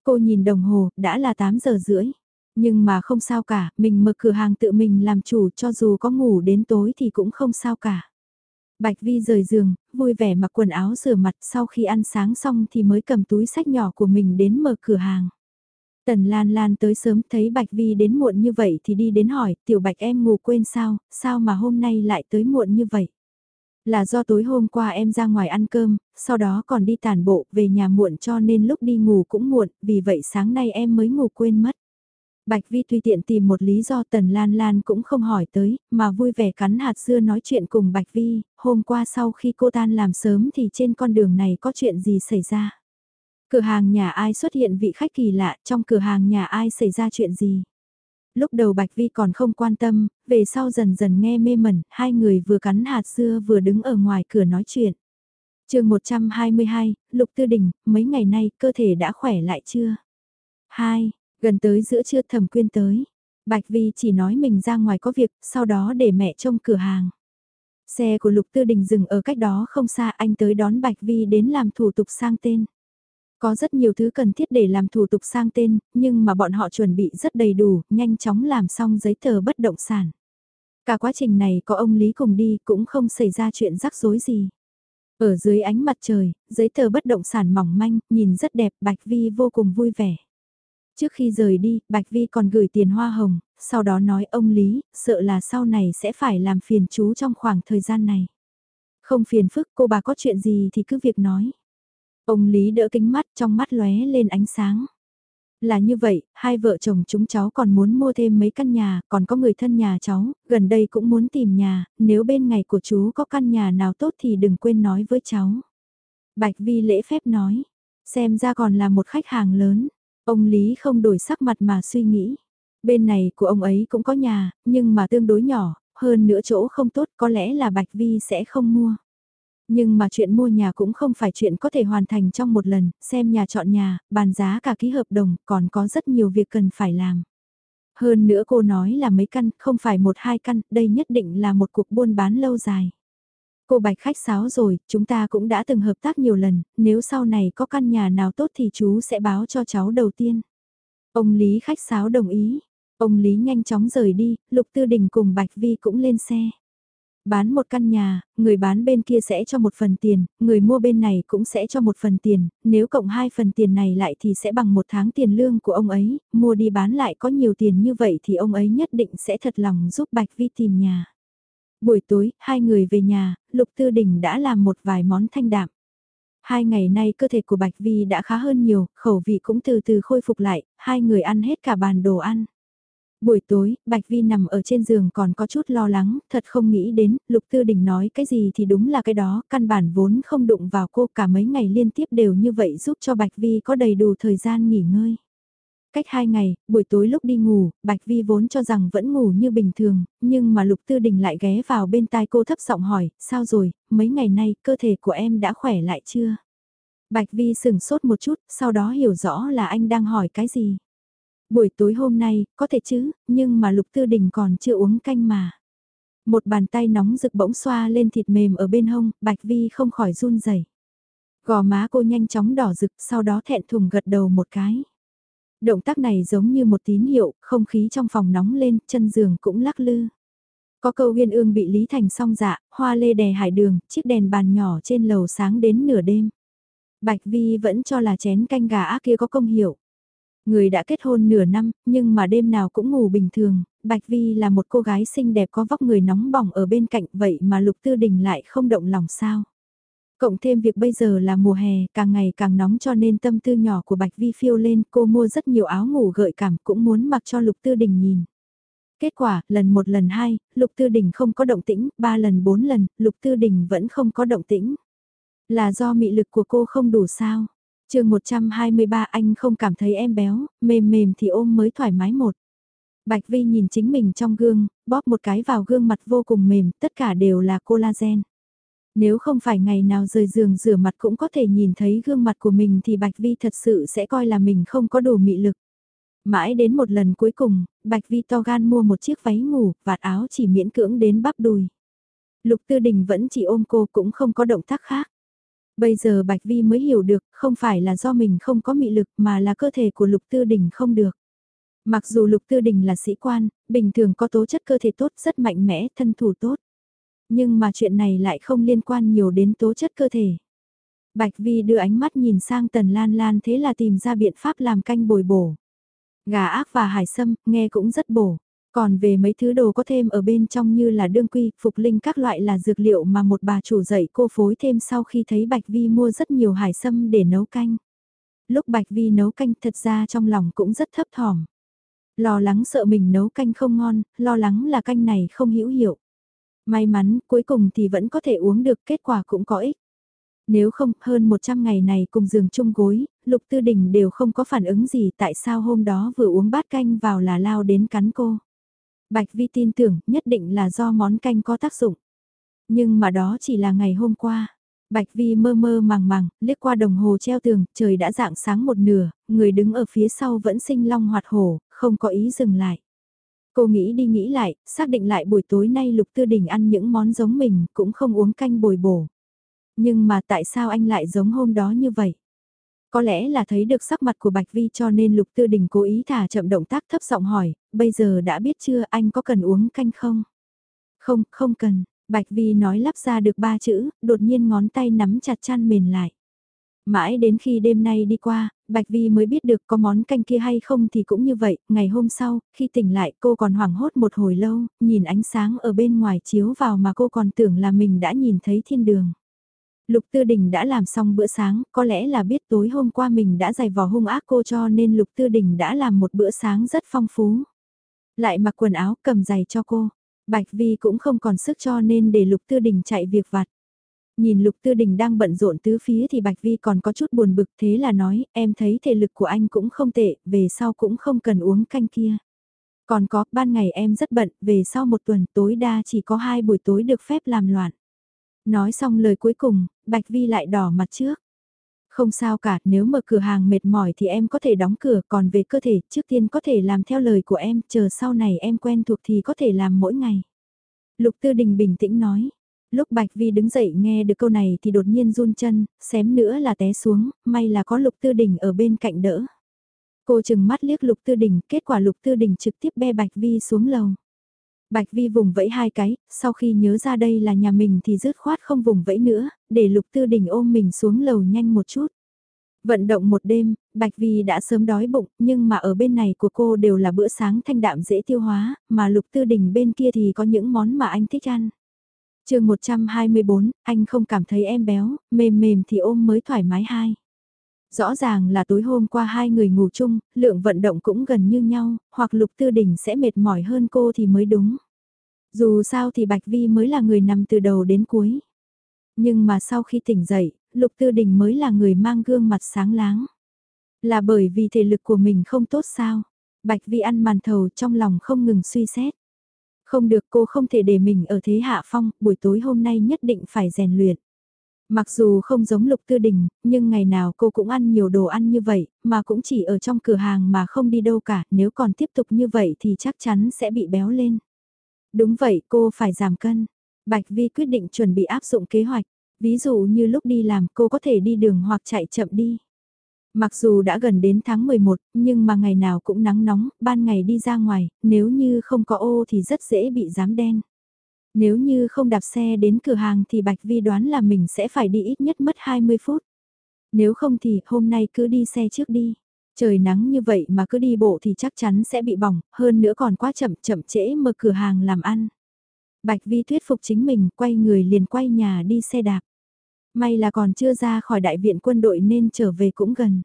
Cô nhìn đồng hồ, đã là 8 giờ rưỡi. Nhưng mà không sao cả, mình mở cửa hàng tự mình làm chủ cho dù có ngủ đến tối thì cũng không sao cả. Bạch Vi rời giường, vui vẻ mặc quần áo rửa mặt sau khi ăn sáng xong thì mới cầm túi sách nhỏ của mình đến mở cửa hàng. Tần Lan Lan tới sớm thấy Bạch Vi đến muộn như vậy thì đi đến hỏi, tiểu Bạch em ngủ quên sao, sao mà hôm nay lại tới muộn như vậy? Là do tối hôm qua em ra ngoài ăn cơm, sau đó còn đi tàn bộ về nhà muộn cho nên lúc đi ngủ cũng muộn, vì vậy sáng nay em mới ngủ quên mất. Bạch Vi tùy tiện tìm một lý do Tần Lan Lan cũng không hỏi tới, mà vui vẻ cắn hạt dưa nói chuyện cùng Bạch Vi, hôm qua sau khi cô tan làm sớm thì trên con đường này có chuyện gì xảy ra. Cửa hàng nhà ai xuất hiện vị khách kỳ lạ, trong cửa hàng nhà ai xảy ra chuyện gì. Lúc đầu Bạch Vi còn không quan tâm, về sau dần dần nghe mê mẩn, hai người vừa cắn hạt dưa vừa đứng ở ngoài cửa nói chuyện. chương 122, Lục Tư Đình, mấy ngày nay cơ thể đã khỏe lại chưa? 2. Gần tới giữa trưa thẩm quyên tới. Bạch Vi chỉ nói mình ra ngoài có việc, sau đó để mẹ trông cửa hàng. Xe của Lục Tư Đình dừng ở cách đó không xa anh tới đón Bạch Vi đến làm thủ tục sang tên. Có rất nhiều thứ cần thiết để làm thủ tục sang tên, nhưng mà bọn họ chuẩn bị rất đầy đủ, nhanh chóng làm xong giấy tờ bất động sản. Cả quá trình này có ông Lý cùng đi cũng không xảy ra chuyện rắc rối gì. Ở dưới ánh mặt trời, giấy tờ bất động sản mỏng manh, nhìn rất đẹp, Bạch Vi vô cùng vui vẻ. Trước khi rời đi, Bạch Vi còn gửi tiền hoa hồng, sau đó nói ông Lý, sợ là sau này sẽ phải làm phiền chú trong khoảng thời gian này. Không phiền phức cô bà có chuyện gì thì cứ việc nói. Ông Lý đỡ kính mắt trong mắt lóe lên ánh sáng. Là như vậy, hai vợ chồng chúng cháu còn muốn mua thêm mấy căn nhà, còn có người thân nhà cháu, gần đây cũng muốn tìm nhà, nếu bên ngày của chú có căn nhà nào tốt thì đừng quên nói với cháu. Bạch Vi lễ phép nói, xem ra còn là một khách hàng lớn, ông Lý không đổi sắc mặt mà suy nghĩ. Bên này của ông ấy cũng có nhà, nhưng mà tương đối nhỏ, hơn nữa chỗ không tốt có lẽ là Bạch Vi sẽ không mua. Nhưng mà chuyện mua nhà cũng không phải chuyện có thể hoàn thành trong một lần, xem nhà chọn nhà, bàn giá cả ký hợp đồng, còn có rất nhiều việc cần phải làm. Hơn nữa cô nói là mấy căn, không phải một hai căn, đây nhất định là một cuộc buôn bán lâu dài. Cô Bạch khách sáo rồi, chúng ta cũng đã từng hợp tác nhiều lần, nếu sau này có căn nhà nào tốt thì chú sẽ báo cho cháu đầu tiên. Ông Lý khách sáo đồng ý, ông Lý nhanh chóng rời đi, Lục Tư Đình cùng Bạch Vi cũng lên xe. Bán một căn nhà, người bán bên kia sẽ cho một phần tiền, người mua bên này cũng sẽ cho một phần tiền, nếu cộng hai phần tiền này lại thì sẽ bằng một tháng tiền lương của ông ấy, mua đi bán lại có nhiều tiền như vậy thì ông ấy nhất định sẽ thật lòng giúp Bạch Vi tìm nhà. Buổi tối, hai người về nhà, Lục Tư Đình đã làm một vài món thanh đạm. Hai ngày nay cơ thể của Bạch Vi đã khá hơn nhiều, khẩu vị cũng từ từ khôi phục lại, hai người ăn hết cả bàn đồ ăn. Buổi tối, Bạch Vi nằm ở trên giường còn có chút lo lắng, thật không nghĩ đến, Lục Tư Đình nói cái gì thì đúng là cái đó, căn bản vốn không đụng vào cô cả mấy ngày liên tiếp đều như vậy giúp cho Bạch Vi có đầy đủ thời gian nghỉ ngơi. Cách hai ngày, buổi tối lúc đi ngủ, Bạch Vi vốn cho rằng vẫn ngủ như bình thường, nhưng mà Lục Tư Đình lại ghé vào bên tai cô thấp giọng hỏi, sao rồi, mấy ngày nay cơ thể của em đã khỏe lại chưa? Bạch Vi sững sốt một chút, sau đó hiểu rõ là anh đang hỏi cái gì. Buổi tối hôm nay, có thể chứ, nhưng mà Lục Tư Đình còn chưa uống canh mà. Một bàn tay nóng rực bỗng xoa lên thịt mềm ở bên hông, Bạch Vi không khỏi run rẩy. Gò má cô nhanh chóng đỏ rực, sau đó thẹn thùng gật đầu một cái. Động tác này giống như một tín hiệu, không khí trong phòng nóng lên, chân giường cũng lắc lư. Có câu huyên ương bị Lý Thành song dạ, hoa lê đè hải đường, chiếc đèn bàn nhỏ trên lầu sáng đến nửa đêm. Bạch Vi vẫn cho là chén canh gà ác kia có công hiệu. Người đã kết hôn nửa năm, nhưng mà đêm nào cũng ngủ bình thường, Bạch Vi là một cô gái xinh đẹp có vóc người nóng bỏng ở bên cạnh vậy mà Lục Tư Đình lại không động lòng sao. Cộng thêm việc bây giờ là mùa hè, càng ngày càng nóng cho nên tâm tư nhỏ của Bạch Vi phiêu lên, cô mua rất nhiều áo ngủ gợi cảm cũng muốn mặc cho Lục Tư Đình nhìn. Kết quả, lần một lần hai, Lục Tư Đình không có động tĩnh, ba lần bốn lần, Lục Tư Đình vẫn không có động tĩnh. Là do mị lực của cô không đủ sao? Chương 123 anh không cảm thấy em béo, mềm mềm thì ôm mới thoải mái một. Bạch Vi nhìn chính mình trong gương, bóp một cái vào gương mặt vô cùng mềm, tất cả đều là collagen. Nếu không phải ngày nào rời giường rửa mặt cũng có thể nhìn thấy gương mặt của mình thì Bạch Vi thật sự sẽ coi là mình không có đủ mị lực. Mãi đến một lần cuối cùng, Bạch Vi to gan mua một chiếc váy ngủ, vạt áo chỉ miễn cưỡng đến bắp đùi. Lục Tư Đình vẫn chỉ ôm cô cũng không có động tác khác. Bây giờ Bạch Vi mới hiểu được, không phải là do mình không có mị lực mà là cơ thể của Lục Tư Đình không được. Mặc dù Lục Tư Đình là sĩ quan, bình thường có tố chất cơ thể tốt rất mạnh mẽ, thân thủ tốt. Nhưng mà chuyện này lại không liên quan nhiều đến tố chất cơ thể. Bạch Vi đưa ánh mắt nhìn sang Tần Lan Lan thế là tìm ra biện pháp làm canh bồi bổ. Gà ác và hải sâm, nghe cũng rất bổ. Còn về mấy thứ đồ có thêm ở bên trong như là đương quy, phục linh các loại là dược liệu mà một bà chủ dạy cô phối thêm sau khi thấy Bạch Vi mua rất nhiều hải sâm để nấu canh. Lúc Bạch Vi nấu canh thật ra trong lòng cũng rất thấp thỏm. Lo lắng sợ mình nấu canh không ngon, lo lắng là canh này không hữu hiệu. May mắn, cuối cùng thì vẫn có thể uống được, kết quả cũng có ích. Nếu không, hơn 100 ngày này cùng giường chung gối, Lục Tư Đình đều không có phản ứng gì tại sao hôm đó vừa uống bát canh vào là lao đến cắn cô. Bạch Vi tin tưởng nhất định là do món canh có tác dụng. Nhưng mà đó chỉ là ngày hôm qua. Bạch Vi mơ mơ màng màng, liếc qua đồng hồ treo tường, trời đã dạng sáng một nửa, người đứng ở phía sau vẫn sinh long hoạt hổ, không có ý dừng lại. Cô nghĩ đi nghĩ lại, xác định lại buổi tối nay Lục Tư Đình ăn những món giống mình, cũng không uống canh bồi bổ. Nhưng mà tại sao anh lại giống hôm đó như vậy? Có lẽ là thấy được sắc mặt của Bạch Vi cho nên Lục Tư Đình cố ý thả chậm động tác thấp giọng hỏi, bây giờ đã biết chưa anh có cần uống canh không? Không, không cần, Bạch Vi nói lắp ra được ba chữ, đột nhiên ngón tay nắm chặt chăn mền lại. Mãi đến khi đêm nay đi qua, Bạch Vi mới biết được có món canh kia hay không thì cũng như vậy, ngày hôm sau, khi tỉnh lại cô còn hoảng hốt một hồi lâu, nhìn ánh sáng ở bên ngoài chiếu vào mà cô còn tưởng là mình đã nhìn thấy thiên đường. Lục Tư Đình đã làm xong bữa sáng, có lẽ là biết tối hôm qua mình đã giày vò hung ác cô cho nên Lục Tư Đình đã làm một bữa sáng rất phong phú. Lại mặc quần áo cầm giày cho cô. Bạch Vi cũng không còn sức cho nên để Lục Tư Đình chạy việc vặt. Nhìn Lục Tư Đình đang bận rộn tứ phía thì Bạch Vi còn có chút buồn bực thế là nói, em thấy thể lực của anh cũng không tệ, về sau cũng không cần uống canh kia. Còn có, ban ngày em rất bận, về sau một tuần tối đa chỉ có hai buổi tối được phép làm loạn. Nói xong lời cuối cùng, Bạch Vi lại đỏ mặt trước. Không sao cả, nếu mở cửa hàng mệt mỏi thì em có thể đóng cửa, còn về cơ thể, trước tiên có thể làm theo lời của em, chờ sau này em quen thuộc thì có thể làm mỗi ngày. Lục Tư Đình bình tĩnh nói. Lúc Bạch Vi đứng dậy nghe được câu này thì đột nhiên run chân, xém nữa là té xuống, may là có Lục Tư Đình ở bên cạnh đỡ. Cô chừng mắt liếc Lục Tư Đình, kết quả Lục Tư Đình trực tiếp be Bạch Vi xuống lầu. Bạch Vi vùng vẫy hai cái, sau khi nhớ ra đây là nhà mình thì dứt khoát không vùng vẫy nữa, để Lục Tư Đình ôm mình xuống lầu nhanh một chút. Vận động một đêm, Bạch Vi đã sớm đói bụng, nhưng mà ở bên này của cô đều là bữa sáng thanh đạm dễ tiêu hóa, mà Lục Tư Đình bên kia thì có những món mà anh thích ăn. chương 124, anh không cảm thấy em béo, mềm mềm thì ôm mới thoải mái hai. Rõ ràng là tối hôm qua hai người ngủ chung, lượng vận động cũng gần như nhau, hoặc Lục Tư Đình sẽ mệt mỏi hơn cô thì mới đúng. Dù sao thì Bạch Vi mới là người nằm từ đầu đến cuối. Nhưng mà sau khi tỉnh dậy, Lục Tư Đình mới là người mang gương mặt sáng láng. Là bởi vì thể lực của mình không tốt sao? Bạch Vi ăn màn thầu trong lòng không ngừng suy xét. Không được cô không thể để mình ở thế hạ phong, buổi tối hôm nay nhất định phải rèn luyện. Mặc dù không giống Lục Tư Đình, nhưng ngày nào cô cũng ăn nhiều đồ ăn như vậy, mà cũng chỉ ở trong cửa hàng mà không đi đâu cả, nếu còn tiếp tục như vậy thì chắc chắn sẽ bị béo lên. Đúng vậy, cô phải giảm cân. Bạch Vi quyết định chuẩn bị áp dụng kế hoạch, ví dụ như lúc đi làm cô có thể đi đường hoặc chạy chậm đi. Mặc dù đã gần đến tháng 11, nhưng mà ngày nào cũng nắng nóng, ban ngày đi ra ngoài, nếu như không có ô thì rất dễ bị dám đen. Nếu như không đạp xe đến cửa hàng thì Bạch Vi đoán là mình sẽ phải đi ít nhất mất 20 phút. Nếu không thì hôm nay cứ đi xe trước đi. Trời nắng như vậy mà cứ đi bộ thì chắc chắn sẽ bị bỏng, hơn nữa còn quá chậm chậm trễ mở cửa hàng làm ăn. Bạch Vi thuyết phục chính mình, quay người liền quay nhà đi xe đạp. May là còn chưa ra khỏi đại viện quân đội nên trở về cũng gần.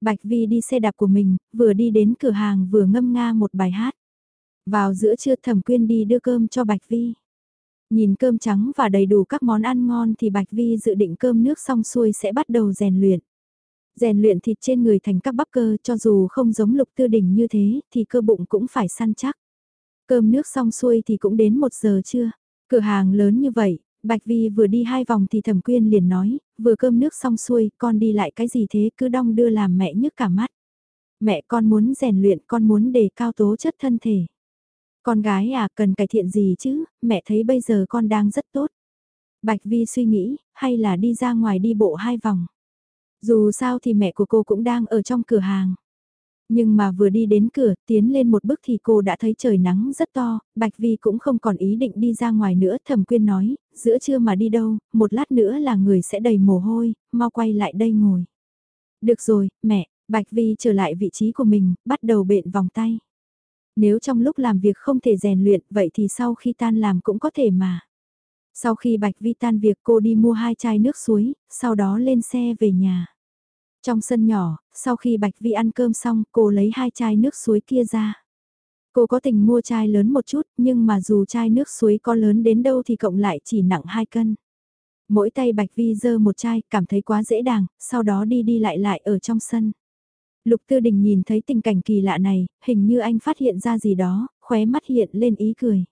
Bạch Vi đi xe đạp của mình, vừa đi đến cửa hàng vừa ngâm nga một bài hát. Vào giữa trưa thẩm quyên đi đưa cơm cho Bạch Vi. Nhìn cơm trắng và đầy đủ các món ăn ngon thì Bạch Vi dự định cơm nước xong xuôi sẽ bắt đầu rèn luyện. Rèn luyện thịt trên người thành các bắp cơ cho dù không giống lục tư đỉnh như thế thì cơ bụng cũng phải săn chắc. Cơm nước xong xuôi thì cũng đến một giờ trưa. Cửa hàng lớn như vậy, Bạch Vi vừa đi hai vòng thì thẩm quyên liền nói, vừa cơm nước xong xuôi, con đi lại cái gì thế cứ đong đưa làm mẹ nhức cả mắt. Mẹ con muốn rèn luyện, con muốn đề cao tố chất thân thể. Con gái à, cần cải thiện gì chứ, mẹ thấy bây giờ con đang rất tốt. Bạch Vi suy nghĩ, hay là đi ra ngoài đi bộ hai vòng. Dù sao thì mẹ của cô cũng đang ở trong cửa hàng. Nhưng mà vừa đi đến cửa, tiến lên một bước thì cô đã thấy trời nắng rất to, Bạch Vi cũng không còn ý định đi ra ngoài nữa, thẩm quyên nói, giữa trưa mà đi đâu, một lát nữa là người sẽ đầy mồ hôi, mau quay lại đây ngồi. Được rồi, mẹ, Bạch Vi trở lại vị trí của mình, bắt đầu bện vòng tay. Nếu trong lúc làm việc không thể rèn luyện, vậy thì sau khi tan làm cũng có thể mà. Sau khi Bạch Vi tan việc cô đi mua hai chai nước suối, sau đó lên xe về nhà. Trong sân nhỏ, sau khi Bạch Vi ăn cơm xong, cô lấy hai chai nước suối kia ra. Cô có tình mua chai lớn một chút, nhưng mà dù chai nước suối có lớn đến đâu thì cộng lại chỉ nặng 2 cân. Mỗi tay Bạch Vi dơ một chai, cảm thấy quá dễ dàng, sau đó đi đi lại lại ở trong sân. Lục Tư Đình nhìn thấy tình cảnh kỳ lạ này, hình như anh phát hiện ra gì đó, khóe mắt hiện lên ý cười.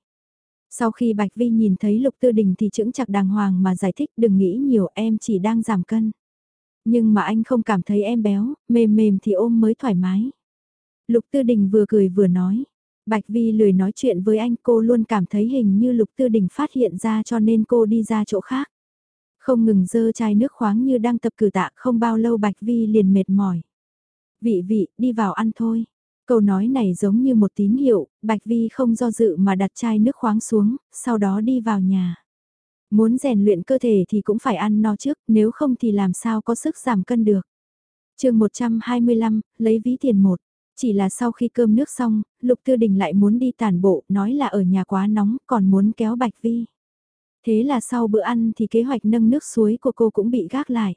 Sau khi Bạch Vi nhìn thấy Lục Tư Đình thì chững chặt đàng hoàng mà giải thích đừng nghĩ nhiều em chỉ đang giảm cân. Nhưng mà anh không cảm thấy em béo, mềm mềm thì ôm mới thoải mái. Lục Tư Đình vừa cười vừa nói. Bạch Vi lười nói chuyện với anh cô luôn cảm thấy hình như Lục Tư Đình phát hiện ra cho nên cô đi ra chỗ khác. Không ngừng dơ chai nước khoáng như đang tập cử tạ không bao lâu Bạch Vi liền mệt mỏi. Vị vị, đi vào ăn thôi. Câu nói này giống như một tín hiệu, Bạch Vi không do dự mà đặt chai nước khoáng xuống, sau đó đi vào nhà. Muốn rèn luyện cơ thể thì cũng phải ăn no trước, nếu không thì làm sao có sức giảm cân được. chương 125, lấy ví tiền một. Chỉ là sau khi cơm nước xong, Lục Tư Đình lại muốn đi tàn bộ, nói là ở nhà quá nóng, còn muốn kéo Bạch Vi. Thế là sau bữa ăn thì kế hoạch nâng nước suối của cô cũng bị gác lại.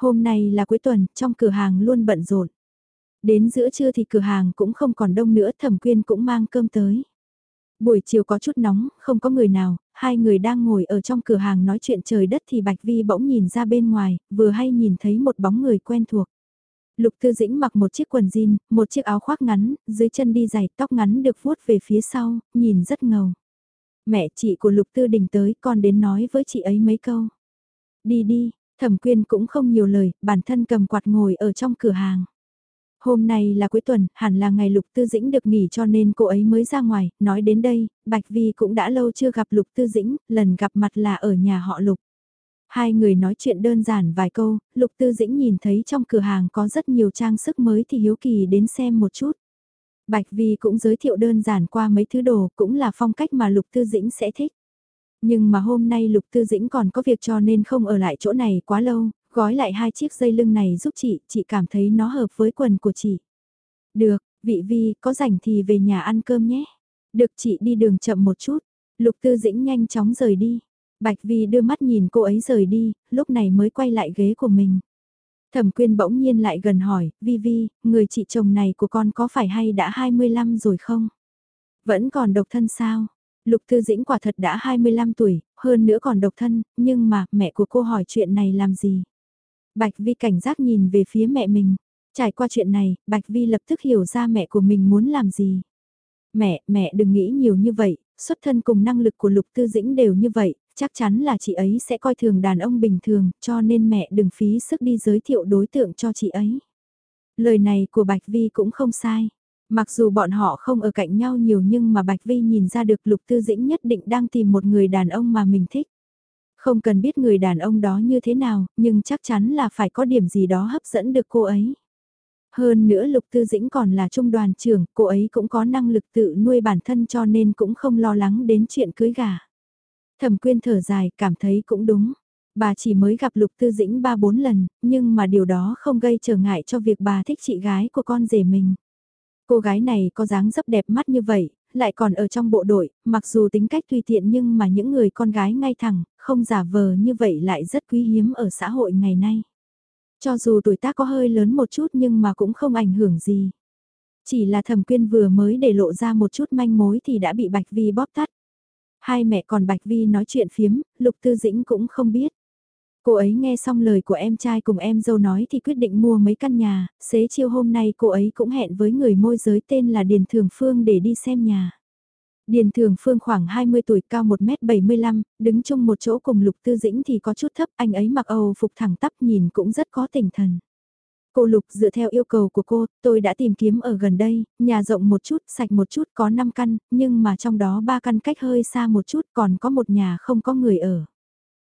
Hôm nay là cuối tuần, trong cửa hàng luôn bận rộn. Đến giữa trưa thì cửa hàng cũng không còn đông nữa, thẩm quyên cũng mang cơm tới. Buổi chiều có chút nóng, không có người nào, hai người đang ngồi ở trong cửa hàng nói chuyện trời đất thì Bạch Vi bỗng nhìn ra bên ngoài, vừa hay nhìn thấy một bóng người quen thuộc. Lục Tư Dĩnh mặc một chiếc quần jean, một chiếc áo khoác ngắn, dưới chân đi giày, tóc ngắn được vuốt về phía sau, nhìn rất ngầu. Mẹ chị của Lục Tư Đình tới, con đến nói với chị ấy mấy câu. Đi đi, Thẩm Quyên cũng không nhiều lời, bản thân cầm quạt ngồi ở trong cửa hàng. Hôm nay là cuối tuần, hẳn là ngày Lục Tư Dĩnh được nghỉ cho nên cô ấy mới ra ngoài, nói đến đây, Bạch Vi cũng đã lâu chưa gặp Lục Tư Dĩnh, lần gặp mặt là ở nhà họ Lục. Hai người nói chuyện đơn giản vài câu, Lục Tư Dĩnh nhìn thấy trong cửa hàng có rất nhiều trang sức mới thì hiếu kỳ đến xem một chút. Bạch Vi cũng giới thiệu đơn giản qua mấy thứ đồ cũng là phong cách mà Lục Tư Dĩnh sẽ thích. Nhưng mà hôm nay Lục Tư Dĩnh còn có việc cho nên không ở lại chỗ này quá lâu, gói lại hai chiếc dây lưng này giúp chị, chị cảm thấy nó hợp với quần của chị. Được, vị Vi, có rảnh thì về nhà ăn cơm nhé. Được chị đi đường chậm một chút. Lục Tư Dĩnh nhanh chóng rời đi. Bạch Vi đưa mắt nhìn cô ấy rời đi, lúc này mới quay lại ghế của mình. Thẩm quyên bỗng nhiên lại gần hỏi, Vi Vi, người chị chồng này của con có phải hay đã 25 rồi không? Vẫn còn độc thân sao? Lục Thư Dĩnh quả thật đã 25 tuổi, hơn nữa còn độc thân, nhưng mà mẹ của cô hỏi chuyện này làm gì? Bạch Vi cảnh giác nhìn về phía mẹ mình. Trải qua chuyện này, Bạch Vi lập tức hiểu ra mẹ của mình muốn làm gì. Mẹ, mẹ đừng nghĩ nhiều như vậy, xuất thân cùng năng lực của Lục Tư Dĩnh đều như vậy, chắc chắn là chị ấy sẽ coi thường đàn ông bình thường, cho nên mẹ đừng phí sức đi giới thiệu đối tượng cho chị ấy. Lời này của Bạch Vi cũng không sai. Mặc dù bọn họ không ở cạnh nhau nhiều nhưng mà Bạch Vi nhìn ra được Lục Tư Dĩnh nhất định đang tìm một người đàn ông mà mình thích. Không cần biết người đàn ông đó như thế nào, nhưng chắc chắn là phải có điểm gì đó hấp dẫn được cô ấy. Hơn nữa Lục Tư Dĩnh còn là trung đoàn trưởng, cô ấy cũng có năng lực tự nuôi bản thân cho nên cũng không lo lắng đến chuyện cưới gà. Thẩm quyên thở dài, cảm thấy cũng đúng. Bà chỉ mới gặp Lục Tư Dĩnh 3-4 lần, nhưng mà điều đó không gây trở ngại cho việc bà thích chị gái của con rể mình. Cô gái này có dáng dấp đẹp mắt như vậy, lại còn ở trong bộ đội, mặc dù tính cách tùy tiện nhưng mà những người con gái ngay thẳng, không giả vờ như vậy lại rất quý hiếm ở xã hội ngày nay. Cho dù tuổi tác có hơi lớn một chút nhưng mà cũng không ảnh hưởng gì. Chỉ là thẩm quyên vừa mới để lộ ra một chút manh mối thì đã bị Bạch Vi bóp tắt. Hai mẹ còn Bạch Vi nói chuyện phiếm, Lục Tư Dĩnh cũng không biết. Cô ấy nghe xong lời của em trai cùng em dâu nói thì quyết định mua mấy căn nhà, xế chiều hôm nay cô ấy cũng hẹn với người môi giới tên là Điền Thường Phương để đi xem nhà. Điền Thường Phương khoảng 20 tuổi cao 1m75, đứng chung một chỗ cùng Lục Tư Dĩnh thì có chút thấp, anh ấy mặc Âu phục thẳng tắp nhìn cũng rất có tinh thần. Cô Lục dựa theo yêu cầu của cô, tôi đã tìm kiếm ở gần đây, nhà rộng một chút, sạch một chút có 5 căn, nhưng mà trong đó 3 căn cách hơi xa một chút còn có một nhà không có người ở.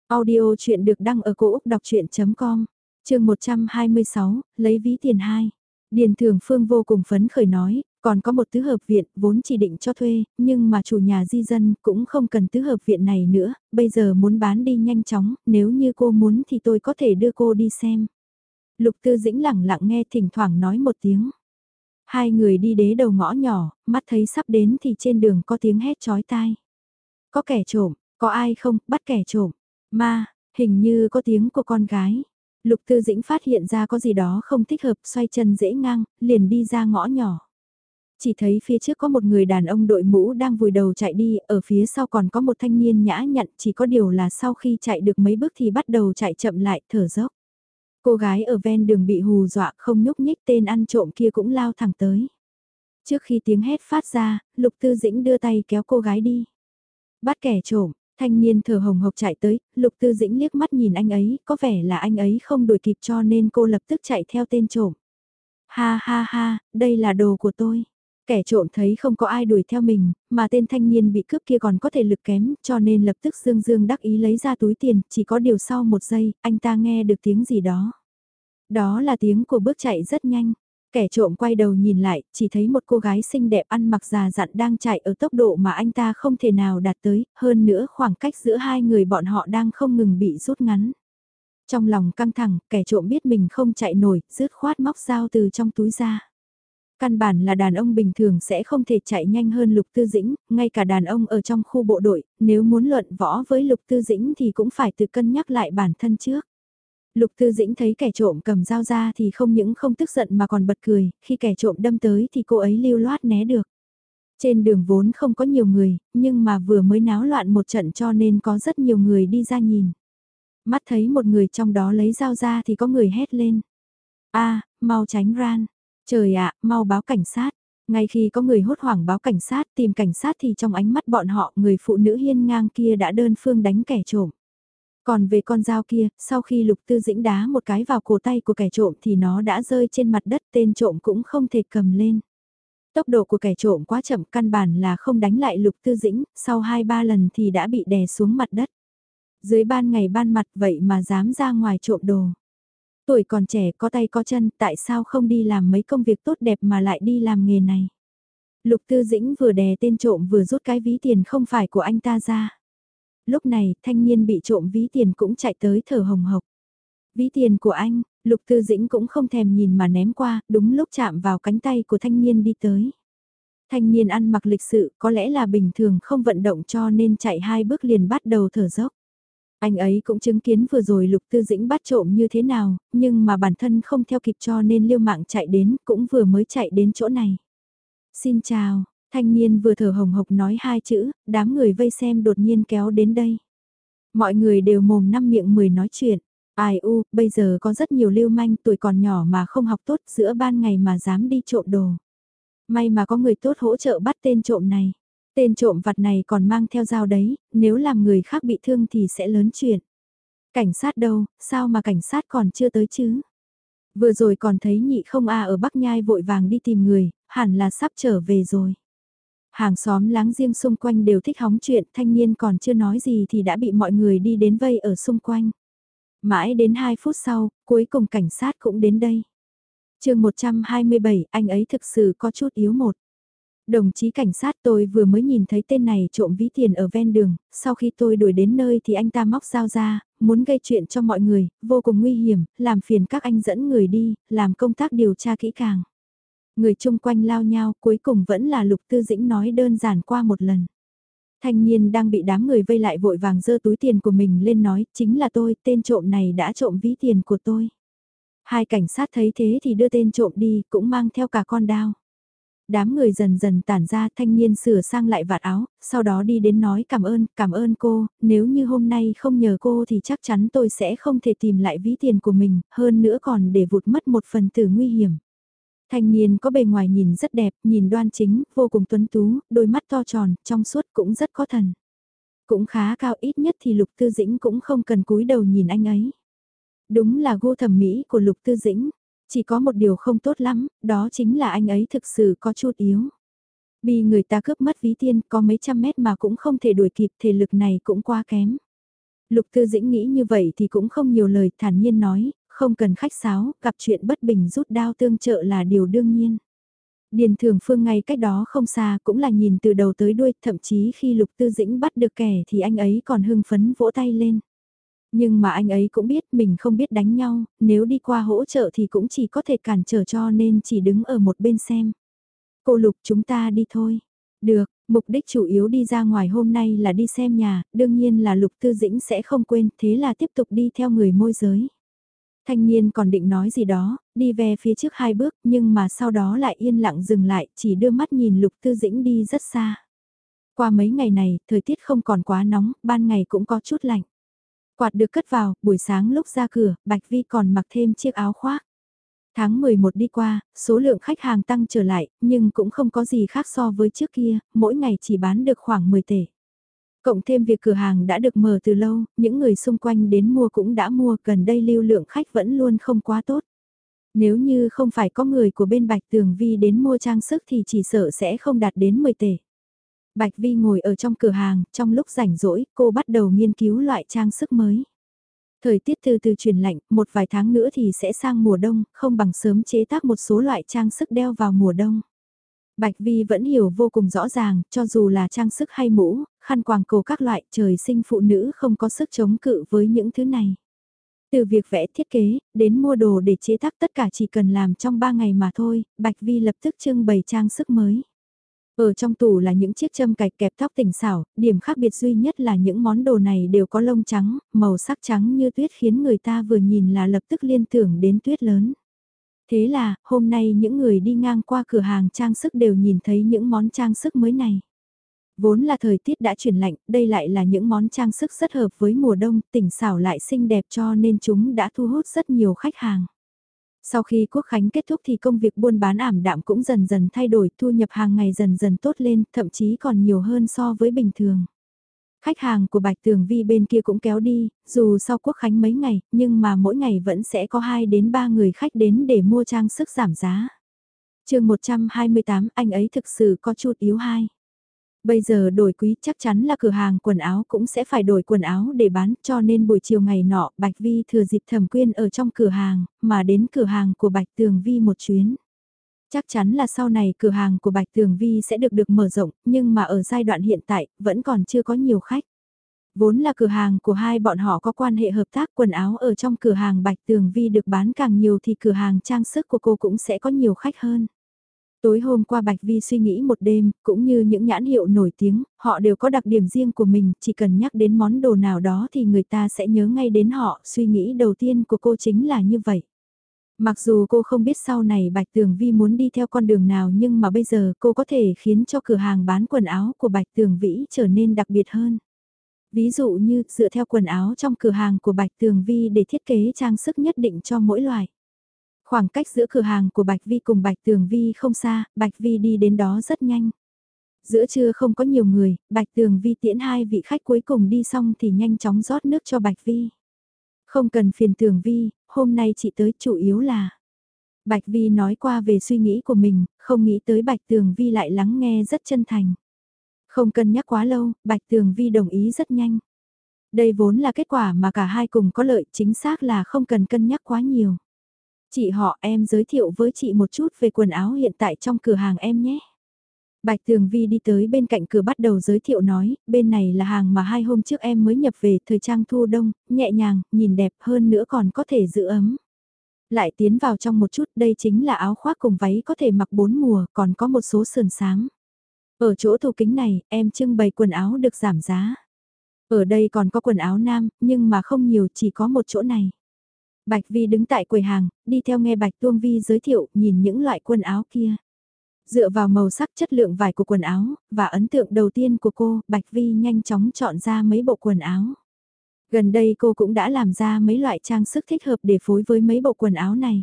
Audio chuyện được đăng ở cổ Úc đọc chuyện.com, trường 126, lấy ví tiền 2. Điền Thường Phương vô cùng phấn khởi nói, còn có một tứ hợp viện vốn chỉ định cho thuê, nhưng mà chủ nhà di dân cũng không cần tứ hợp viện này nữa, bây giờ muốn bán đi nhanh chóng, nếu như cô muốn thì tôi có thể đưa cô đi xem. Lục Tư Dĩnh lẳng lặng nghe thỉnh thoảng nói một tiếng. Hai người đi đế đầu ngõ nhỏ, mắt thấy sắp đến thì trên đường có tiếng hét chói tai. Có kẻ trộm, có ai không, bắt kẻ trộm. Ma, hình như có tiếng của con gái. Lục Tư Dĩnh phát hiện ra có gì đó không thích hợp xoay chân dễ ngang, liền đi ra ngõ nhỏ. Chỉ thấy phía trước có một người đàn ông đội mũ đang vùi đầu chạy đi, ở phía sau còn có một thanh niên nhã nhặn, chỉ có điều là sau khi chạy được mấy bước thì bắt đầu chạy chậm lại, thở dốc. Cô gái ở ven đường bị hù dọa không nhúc nhích tên ăn trộm kia cũng lao thẳng tới. Trước khi tiếng hét phát ra, Lục Tư Dĩnh đưa tay kéo cô gái đi. Bắt kẻ trộm, thanh niên thở hồng hộc chạy tới, Lục Tư Dĩnh liếc mắt nhìn anh ấy, có vẻ là anh ấy không đuổi kịp cho nên cô lập tức chạy theo tên trộm. Ha ha ha, đây là đồ của tôi. Kẻ trộm thấy không có ai đuổi theo mình, mà tên thanh niên bị cướp kia còn có thể lực kém, cho nên lập tức dương dương đắc ý lấy ra túi tiền, chỉ có điều sau một giây, anh ta nghe được tiếng gì đó. Đó là tiếng của bước chạy rất nhanh. Kẻ trộm quay đầu nhìn lại, chỉ thấy một cô gái xinh đẹp ăn mặc già dặn đang chạy ở tốc độ mà anh ta không thể nào đạt tới, hơn nữa khoảng cách giữa hai người bọn họ đang không ngừng bị rút ngắn. Trong lòng căng thẳng, kẻ trộm biết mình không chạy nổi, rứt khoát móc dao từ trong túi ra. Căn bản là đàn ông bình thường sẽ không thể chạy nhanh hơn Lục Tư Dĩnh, ngay cả đàn ông ở trong khu bộ đội, nếu muốn luận võ với Lục Tư Dĩnh thì cũng phải tự cân nhắc lại bản thân trước. Lục Tư Dĩnh thấy kẻ trộm cầm dao ra thì không những không tức giận mà còn bật cười, khi kẻ trộm đâm tới thì cô ấy lưu loát né được. Trên đường vốn không có nhiều người, nhưng mà vừa mới náo loạn một trận cho nên có rất nhiều người đi ra nhìn. Mắt thấy một người trong đó lấy dao ra thì có người hét lên. a mau tránh ran. Trời ạ, mau báo cảnh sát. Ngay khi có người hốt hoảng báo cảnh sát tìm cảnh sát thì trong ánh mắt bọn họ người phụ nữ hiên ngang kia đã đơn phương đánh kẻ trộm. Còn về con dao kia, sau khi lục tư dĩnh đá một cái vào cổ tay của kẻ trộm thì nó đã rơi trên mặt đất tên trộm cũng không thể cầm lên. Tốc độ của kẻ trộm quá chậm căn bản là không đánh lại lục tư dĩnh, sau 2-3 lần thì đã bị đè xuống mặt đất. Dưới ban ngày ban mặt vậy mà dám ra ngoài trộm đồ. Tuổi còn trẻ có tay có chân tại sao không đi làm mấy công việc tốt đẹp mà lại đi làm nghề này. Lục tư dĩnh vừa đè tên trộm vừa rút cái ví tiền không phải của anh ta ra lúc này thanh niên bị trộm ví tiền cũng chạy tới thở hồng hộc. Ví tiền của anh, Lục Tư Dĩnh cũng không thèm nhìn mà ném qua, đúng lúc chạm vào cánh tay của thanh niên đi tới. Thanh niên ăn mặc lịch sự, có lẽ là bình thường không vận động cho nên chạy hai bước liền bắt đầu thở dốc. Anh ấy cũng chứng kiến vừa rồi Lục Tư Dĩnh bắt trộm như thế nào, nhưng mà bản thân không theo kịp cho nên liêu mạng chạy đến, cũng vừa mới chạy đến chỗ này. Xin chào, thanh niên vừa thở hồng hộc nói hai chữ, đám người vây xem đột nhiên kéo đến đây. Mọi người đều mồm năm miệng mười nói chuyện. Ai u, bây giờ có rất nhiều lưu manh tuổi còn nhỏ mà không học tốt giữa ban ngày mà dám đi trộm đồ. May mà có người tốt hỗ trợ bắt tên trộm này. Tên trộm vặt này còn mang theo dao đấy, nếu làm người khác bị thương thì sẽ lớn chuyện. Cảnh sát đâu, sao mà cảnh sát còn chưa tới chứ? Vừa rồi còn thấy nhị không a ở Bắc Nhai vội vàng đi tìm người, hẳn là sắp trở về rồi. Hàng xóm láng giềng xung quanh đều thích hóng chuyện, thanh niên còn chưa nói gì thì đã bị mọi người đi đến vây ở xung quanh. Mãi đến 2 phút sau, cuối cùng cảnh sát cũng đến đây. chương 127, anh ấy thực sự có chút yếu một. Đồng chí cảnh sát tôi vừa mới nhìn thấy tên này trộm ví tiền ở ven đường, sau khi tôi đuổi đến nơi thì anh ta móc dao ra, muốn gây chuyện cho mọi người, vô cùng nguy hiểm, làm phiền các anh dẫn người đi, làm công tác điều tra kỹ càng. Người chung quanh lao nhau cuối cùng vẫn là Lục Tư Dĩnh nói đơn giản qua một lần. Thanh niên đang bị đám người vây lại vội vàng giơ túi tiền của mình lên nói, chính là tôi, tên trộm này đã trộm ví tiền của tôi. Hai cảnh sát thấy thế thì đưa tên trộm đi, cũng mang theo cả con đao. Đám người dần dần tản ra thanh niên sửa sang lại vạt áo, sau đó đi đến nói cảm ơn, cảm ơn cô, nếu như hôm nay không nhờ cô thì chắc chắn tôi sẽ không thể tìm lại ví tiền của mình, hơn nữa còn để vụt mất một phần tử nguy hiểm. Thanh niên có bề ngoài nhìn rất đẹp, nhìn đoan chính, vô cùng tuấn tú, đôi mắt to tròn, trong suốt cũng rất có thần. Cũng khá cao ít nhất thì Lục Tư Dĩnh cũng không cần cúi đầu nhìn anh ấy. Đúng là gu thẩm mỹ của Lục Tư Dĩnh. Chỉ có một điều không tốt lắm, đó chính là anh ấy thực sự có chút yếu. Bị người ta cướp mất ví tiên có mấy trăm mét mà cũng không thể đuổi kịp thể lực này cũng quá kém. Lục Tư Dĩnh nghĩ như vậy thì cũng không nhiều lời thản nhiên nói, không cần khách sáo, gặp chuyện bất bình rút đao tương trợ là điều đương nhiên. Điền Thường Phương ngay cách đó không xa cũng là nhìn từ đầu tới đuôi, thậm chí khi Lục Tư Dĩnh bắt được kẻ thì anh ấy còn hưng phấn vỗ tay lên. Nhưng mà anh ấy cũng biết mình không biết đánh nhau, nếu đi qua hỗ trợ thì cũng chỉ có thể cản trở cho nên chỉ đứng ở một bên xem. Cô Lục chúng ta đi thôi. Được, mục đích chủ yếu đi ra ngoài hôm nay là đi xem nhà, đương nhiên là Lục Tư Dĩnh sẽ không quên, thế là tiếp tục đi theo người môi giới. Thanh niên còn định nói gì đó, đi về phía trước hai bước nhưng mà sau đó lại yên lặng dừng lại, chỉ đưa mắt nhìn Lục Tư Dĩnh đi rất xa. Qua mấy ngày này, thời tiết không còn quá nóng, ban ngày cũng có chút lạnh. Quạt được cất vào, buổi sáng lúc ra cửa, Bạch Vi còn mặc thêm chiếc áo khoác. Tháng 11 đi qua, số lượng khách hàng tăng trở lại, nhưng cũng không có gì khác so với trước kia, mỗi ngày chỉ bán được khoảng 10 tể. Cộng thêm việc cửa hàng đã được mở từ lâu, những người xung quanh đến mua cũng đã mua, gần đây lưu lượng khách vẫn luôn không quá tốt. Nếu như không phải có người của bên Bạch Tường Vi đến mua trang sức thì chỉ sợ sẽ không đạt đến 10 tể. Bạch Vi ngồi ở trong cửa hàng, trong lúc rảnh rỗi, cô bắt đầu nghiên cứu loại trang sức mới. Thời tiết từ từ chuyển lạnh, một vài tháng nữa thì sẽ sang mùa đông, không bằng sớm chế tác một số loại trang sức đeo vào mùa đông. Bạch Vi vẫn hiểu vô cùng rõ ràng, cho dù là trang sức hay mũ, khăn quàng cổ các loại trời sinh phụ nữ không có sức chống cự với những thứ này. Từ việc vẽ thiết kế, đến mua đồ để chế tác tất cả chỉ cần làm trong 3 ngày mà thôi, Bạch Vi lập tức trưng bày trang sức mới. Ở trong tủ là những chiếc châm cạch kẹp tóc tỉnh xảo, điểm khác biệt duy nhất là những món đồ này đều có lông trắng, màu sắc trắng như tuyết khiến người ta vừa nhìn là lập tức liên tưởng đến tuyết lớn. Thế là, hôm nay những người đi ngang qua cửa hàng trang sức đều nhìn thấy những món trang sức mới này. Vốn là thời tiết đã chuyển lạnh, đây lại là những món trang sức rất hợp với mùa đông, tỉnh xảo lại xinh đẹp cho nên chúng đã thu hút rất nhiều khách hàng. Sau khi quốc khánh kết thúc thì công việc buôn bán ảm đạm cũng dần dần thay đổi, thu nhập hàng ngày dần dần tốt lên, thậm chí còn nhiều hơn so với bình thường. Khách hàng của Bạch Tường Vi bên kia cũng kéo đi, dù sau quốc khánh mấy ngày, nhưng mà mỗi ngày vẫn sẽ có 2 đến 3 người khách đến để mua trang sức giảm giá. chương 128, anh ấy thực sự có chút yếu hai. Bây giờ đổi quý chắc chắn là cửa hàng quần áo cũng sẽ phải đổi quần áo để bán, cho nên buổi chiều ngày nọ, Bạch Vi thừa dịp thẩm quyên ở trong cửa hàng, mà đến cửa hàng của Bạch Tường Vi một chuyến. Chắc chắn là sau này cửa hàng của Bạch Tường Vi sẽ được được mở rộng, nhưng mà ở giai đoạn hiện tại, vẫn còn chưa có nhiều khách. Vốn là cửa hàng của hai bọn họ có quan hệ hợp tác, quần áo ở trong cửa hàng Bạch Tường Vi được bán càng nhiều thì cửa hàng trang sức của cô cũng sẽ có nhiều khách hơn. Tối hôm qua Bạch Vi suy nghĩ một đêm, cũng như những nhãn hiệu nổi tiếng, họ đều có đặc điểm riêng của mình, chỉ cần nhắc đến món đồ nào đó thì người ta sẽ nhớ ngay đến họ, suy nghĩ đầu tiên của cô chính là như vậy. Mặc dù cô không biết sau này Bạch Tường Vi muốn đi theo con đường nào nhưng mà bây giờ cô có thể khiến cho cửa hàng bán quần áo của Bạch Tường Vĩ trở nên đặc biệt hơn. Ví dụ như dựa theo quần áo trong cửa hàng của Bạch Tường Vi để thiết kế trang sức nhất định cho mỗi loại. Khoảng cách giữa cửa hàng của Bạch Vi cùng Bạch Tường Vi không xa, Bạch Vi đi đến đó rất nhanh. Giữa trưa không có nhiều người, Bạch Tường Vi tiễn hai vị khách cuối cùng đi xong thì nhanh chóng rót nước cho Bạch Vi. Không cần phiền Tường Vi, hôm nay chị tới chủ yếu là... Bạch Vi nói qua về suy nghĩ của mình, không nghĩ tới Bạch Tường Vi lại lắng nghe rất chân thành. Không cân nhắc quá lâu, Bạch Tường Vi đồng ý rất nhanh. Đây vốn là kết quả mà cả hai cùng có lợi chính xác là không cần cân nhắc quá nhiều. Chị họ em giới thiệu với chị một chút về quần áo hiện tại trong cửa hàng em nhé. Bạch thường Vi đi tới bên cạnh cửa bắt đầu giới thiệu nói, bên này là hàng mà hai hôm trước em mới nhập về thời trang thu đông, nhẹ nhàng, nhìn đẹp hơn nữa còn có thể giữ ấm. Lại tiến vào trong một chút, đây chính là áo khoác cùng váy có thể mặc bốn mùa, còn có một số sườn sáng. Ở chỗ tủ kính này, em trưng bày quần áo được giảm giá. Ở đây còn có quần áo nam, nhưng mà không nhiều, chỉ có một chỗ này. Bạch Vi đứng tại quầy hàng, đi theo nghe Bạch Tuông Vi giới thiệu, nhìn những loại quần áo kia. Dựa vào màu sắc chất lượng vải của quần áo, và ấn tượng đầu tiên của cô, Bạch Vi nhanh chóng chọn ra mấy bộ quần áo. Gần đây cô cũng đã làm ra mấy loại trang sức thích hợp để phối với mấy bộ quần áo này.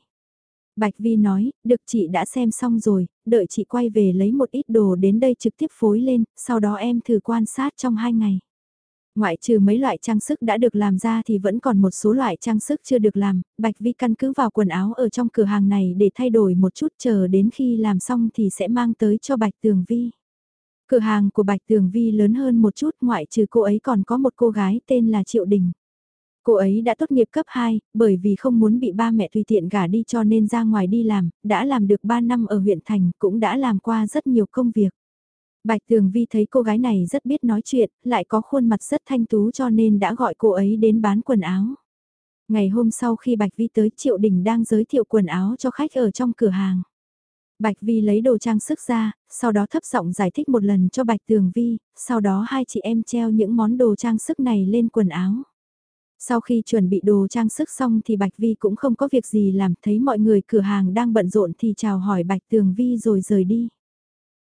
Bạch Vi nói, được chị đã xem xong rồi, đợi chị quay về lấy một ít đồ đến đây trực tiếp phối lên, sau đó em thử quan sát trong hai ngày. Ngoại trừ mấy loại trang sức đã được làm ra thì vẫn còn một số loại trang sức chưa được làm, Bạch Vi căn cứ vào quần áo ở trong cửa hàng này để thay đổi một chút chờ đến khi làm xong thì sẽ mang tới cho Bạch Tường Vi. Cửa hàng của Bạch Tường Vi lớn hơn một chút ngoại trừ cô ấy còn có một cô gái tên là Triệu Đình. Cô ấy đã tốt nghiệp cấp 2, bởi vì không muốn bị ba mẹ tùy tiện gả đi cho nên ra ngoài đi làm, đã làm được 3 năm ở huyện thành, cũng đã làm qua rất nhiều công việc. Bạch Tường Vi thấy cô gái này rất biết nói chuyện, lại có khuôn mặt rất thanh tú cho nên đã gọi cô ấy đến bán quần áo. Ngày hôm sau khi Bạch Vi tới Triệu Đình đang giới thiệu quần áo cho khách ở trong cửa hàng. Bạch Vi lấy đồ trang sức ra, sau đó thấp giọng giải thích một lần cho Bạch Tường Vi, sau đó hai chị em treo những món đồ trang sức này lên quần áo. Sau khi chuẩn bị đồ trang sức xong thì Bạch Vi cũng không có việc gì làm, thấy mọi người cửa hàng đang bận rộn thì chào hỏi Bạch Tường Vi rồi rời đi.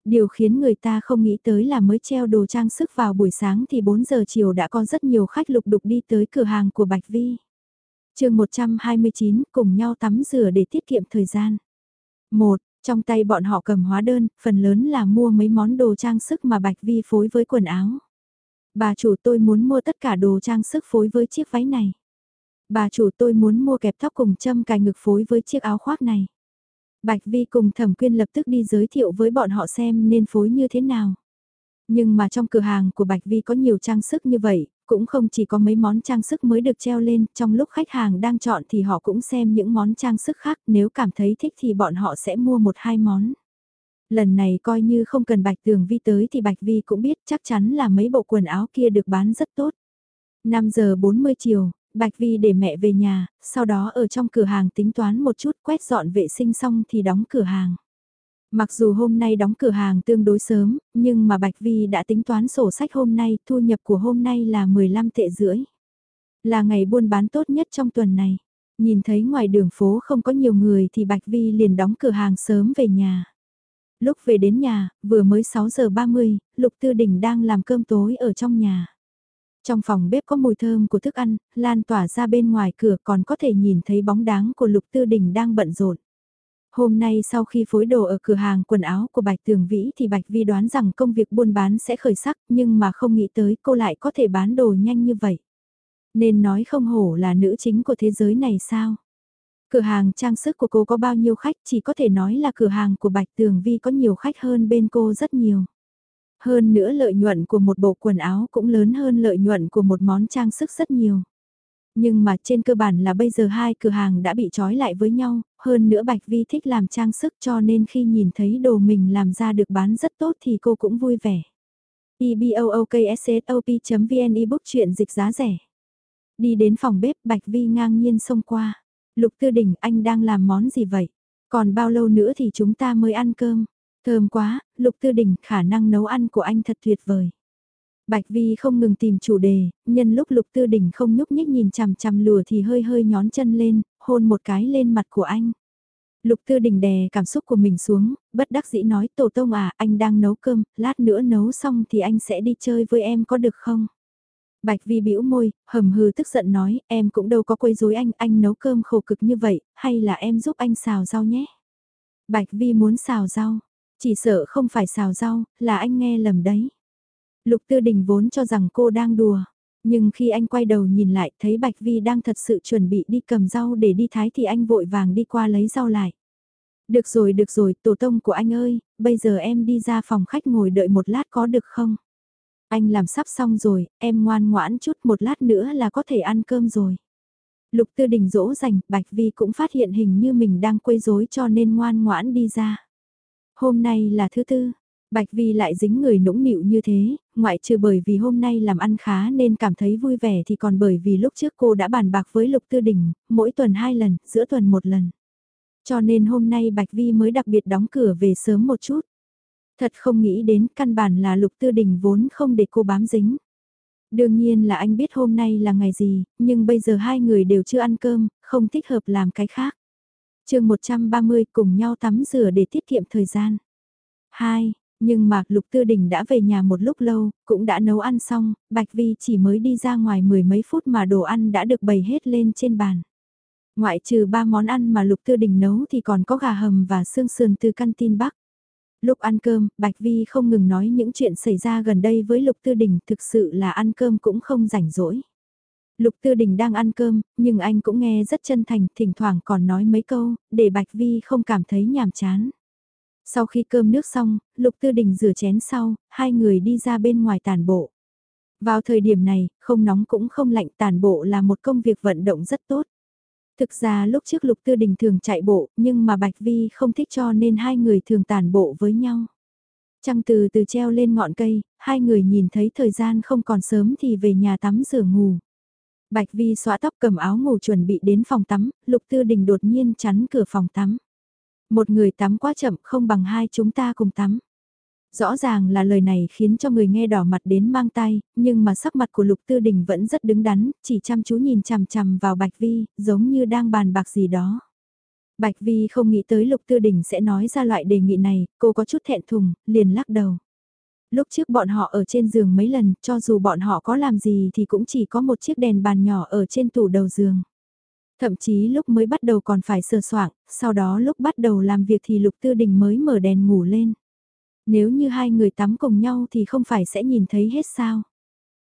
Điều khiến người ta không nghĩ tới là mới treo đồ trang sức vào buổi sáng thì 4 giờ chiều đã có rất nhiều khách lục đục đi tới cửa hàng của Bạch Vi. chương 129 cùng nhau tắm rửa để tiết kiệm thời gian. 1. Trong tay bọn họ cầm hóa đơn, phần lớn là mua mấy món đồ trang sức mà Bạch Vi phối với quần áo. Bà chủ tôi muốn mua tất cả đồ trang sức phối với chiếc váy này. Bà chủ tôi muốn mua kẹp tóc cùng châm cài ngực phối với chiếc áo khoác này. Bạch Vi cùng Thẩm Quyên lập tức đi giới thiệu với bọn họ xem nên phối như thế nào. Nhưng mà trong cửa hàng của Bạch Vi có nhiều trang sức như vậy, cũng không chỉ có mấy món trang sức mới được treo lên, trong lúc khách hàng đang chọn thì họ cũng xem những món trang sức khác, nếu cảm thấy thích thì bọn họ sẽ mua một hai món. Lần này coi như không cần Bạch Tường Vi tới thì Bạch Vi cũng biết chắc chắn là mấy bộ quần áo kia được bán rất tốt. 5 giờ 40 chiều, Bạch Vi để mẹ về nhà, sau đó ở trong cửa hàng tính toán một chút quét dọn vệ sinh xong thì đóng cửa hàng. Mặc dù hôm nay đóng cửa hàng tương đối sớm, nhưng mà Bạch Vi đã tính toán sổ sách hôm nay, thu nhập của hôm nay là 15 tệ rưỡi. Là ngày buôn bán tốt nhất trong tuần này. Nhìn thấy ngoài đường phố không có nhiều người thì Bạch Vi liền đóng cửa hàng sớm về nhà. Lúc về đến nhà, vừa mới 6 giờ 30, Lục Tư Đình đang làm cơm tối ở trong nhà. Trong phòng bếp có mùi thơm của thức ăn, lan tỏa ra bên ngoài cửa còn có thể nhìn thấy bóng dáng của Lục Tư Đình đang bận rộn. Hôm nay sau khi phối đồ ở cửa hàng quần áo của Bạch Tường Vĩ thì Bạch Vi đoán rằng công việc buôn bán sẽ khởi sắc nhưng mà không nghĩ tới cô lại có thể bán đồ nhanh như vậy. Nên nói không hổ là nữ chính của thế giới này sao? Cửa hàng trang sức của cô có bao nhiêu khách chỉ có thể nói là cửa hàng của Bạch Tường Vi có nhiều khách hơn bên cô rất nhiều. Hơn nữa lợi nhuận của một bộ quần áo cũng lớn hơn lợi nhuận của một món trang sức rất nhiều. Nhưng mà trên cơ bản là bây giờ hai cửa hàng đã bị trói lại với nhau, hơn nữa Bạch Vi thích làm trang sức cho nên khi nhìn thấy đồ mình làm ra được bán rất tốt thì cô cũng vui vẻ. ebookssop.vn ebook chuyện dịch giá rẻ. Đi đến phòng bếp Bạch Vi ngang nhiên xông qua. Lục Tư Đình anh đang làm món gì vậy? Còn bao lâu nữa thì chúng ta mới ăn cơm? Thơm quá, Lục Tư Đình, khả năng nấu ăn của anh thật tuyệt vời. Bạch Vi không ngừng tìm chủ đề, nhân lúc Lục Tư Đình không nhúc nhích nhìn chằm chằm lùa thì hơi hơi nhón chân lên, hôn một cái lên mặt của anh. Lục Tư Đình đè cảm xúc của mình xuống, bất đắc dĩ nói Tổ Tông à, anh đang nấu cơm, lát nữa nấu xong thì anh sẽ đi chơi với em có được không? Bạch Vi bĩu môi, hầm hừ tức giận nói, em cũng đâu có quấy rối anh, anh nấu cơm khổ cực như vậy, hay là em giúp anh xào rau nhé? Bạch Vi muốn xào rau, chỉ sợ không phải xào rau, là anh nghe lầm đấy. Lục Tư Đình vốn cho rằng cô đang đùa, nhưng khi anh quay đầu nhìn lại thấy Bạch Vi đang thật sự chuẩn bị đi cầm rau để đi thái thì anh vội vàng đi qua lấy rau lại. Được rồi được rồi, tổ tông của anh ơi, bây giờ em đi ra phòng khách ngồi đợi một lát có được không? Anh làm sắp xong rồi, em ngoan ngoãn chút một lát nữa là có thể ăn cơm rồi. Lục Tư Đình dỗ dành, Bạch Vi cũng phát hiện hình như mình đang quấy rối cho nên ngoan ngoãn đi ra. Hôm nay là thứ tư, Bạch Vi lại dính người nũng nịu như thế, ngoại trừ bởi vì hôm nay làm ăn khá nên cảm thấy vui vẻ thì còn bởi vì lúc trước cô đã bàn bạc với Lục Tư Đình, mỗi tuần hai lần, giữa tuần một lần. Cho nên hôm nay Bạch Vi mới đặc biệt đóng cửa về sớm một chút. Thật không nghĩ đến căn bản là Lục Tư Đình vốn không để cô bám dính. Đương nhiên là anh biết hôm nay là ngày gì, nhưng bây giờ hai người đều chưa ăn cơm, không thích hợp làm cái khác chương 130 cùng nhau tắm rửa để tiết kiệm thời gian. 2. Nhưng mà Lục Tư Đình đã về nhà một lúc lâu, cũng đã nấu ăn xong, Bạch Vi chỉ mới đi ra ngoài mười mấy phút mà đồ ăn đã được bày hết lên trên bàn. Ngoại trừ ba món ăn mà Lục Tư Đình nấu thì còn có gà hầm và xương sườn từ căn tin Bắc. Lúc ăn cơm, Bạch Vi không ngừng nói những chuyện xảy ra gần đây với Lục Tư Đình, thực sự là ăn cơm cũng không rảnh rỗi. Lục Tư Đình đang ăn cơm, nhưng anh cũng nghe rất chân thành, thỉnh thoảng còn nói mấy câu, để Bạch Vi không cảm thấy nhàm chán. Sau khi cơm nước xong, Lục Tư Đình rửa chén sau, hai người đi ra bên ngoài tàn bộ. Vào thời điểm này, không nóng cũng không lạnh tàn bộ là một công việc vận động rất tốt. Thực ra lúc trước Lục Tư Đình thường chạy bộ, nhưng mà Bạch Vi không thích cho nên hai người thường tàn bộ với nhau. Trăng từ từ treo lên ngọn cây, hai người nhìn thấy thời gian không còn sớm thì về nhà tắm rửa ngủ. Bạch Vi xóa tóc cầm áo ngủ chuẩn bị đến phòng tắm, Lục Tư Đình đột nhiên chắn cửa phòng tắm. Một người tắm quá chậm không bằng hai chúng ta cùng tắm. Rõ ràng là lời này khiến cho người nghe đỏ mặt đến mang tay, nhưng mà sắc mặt của Lục Tư Đình vẫn rất đứng đắn, chỉ chăm chú nhìn chằm chằm vào Bạch Vi, giống như đang bàn bạc gì đó. Bạch Vi không nghĩ tới Lục Tư Đình sẽ nói ra loại đề nghị này, cô có chút thẹn thùng, liền lắc đầu. Lúc trước bọn họ ở trên giường mấy lần, cho dù bọn họ có làm gì thì cũng chỉ có một chiếc đèn bàn nhỏ ở trên tủ đầu giường. Thậm chí lúc mới bắt đầu còn phải sờ soạng, sau đó lúc bắt đầu làm việc thì Lục Tư Đình mới mở đèn ngủ lên. Nếu như hai người tắm cùng nhau thì không phải sẽ nhìn thấy hết sao.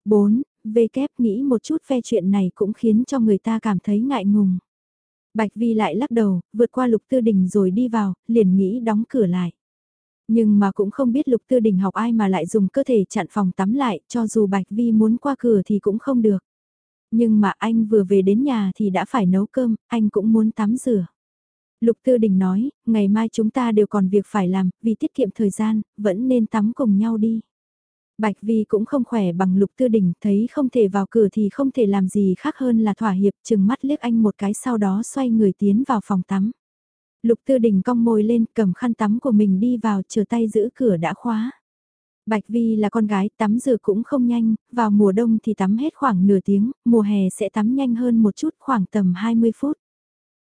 4. V kép nghĩ một chút ve chuyện này cũng khiến cho người ta cảm thấy ngại ngùng. Bạch Vi lại lắc đầu, vượt qua Lục Tư Đình rồi đi vào, liền nghĩ đóng cửa lại. Nhưng mà cũng không biết Lục Tư Đình học ai mà lại dùng cơ thể chặn phòng tắm lại, cho dù Bạch Vi muốn qua cửa thì cũng không được. Nhưng mà anh vừa về đến nhà thì đã phải nấu cơm, anh cũng muốn tắm rửa. Lục Tư Đình nói, ngày mai chúng ta đều còn việc phải làm, vì tiết kiệm thời gian, vẫn nên tắm cùng nhau đi. Bạch Vi cũng không khỏe bằng Lục Tư Đình, thấy không thể vào cửa thì không thể làm gì khác hơn là thỏa hiệp, chừng mắt liếc anh một cái sau đó xoay người tiến vào phòng tắm. Lục Tư Đình cong môi lên, cầm khăn tắm của mình đi vào, chờ tay giữ cửa đã khóa. Bạch Vi là con gái, tắm rửa cũng không nhanh, vào mùa đông thì tắm hết khoảng nửa tiếng, mùa hè sẽ tắm nhanh hơn một chút khoảng tầm 20 phút.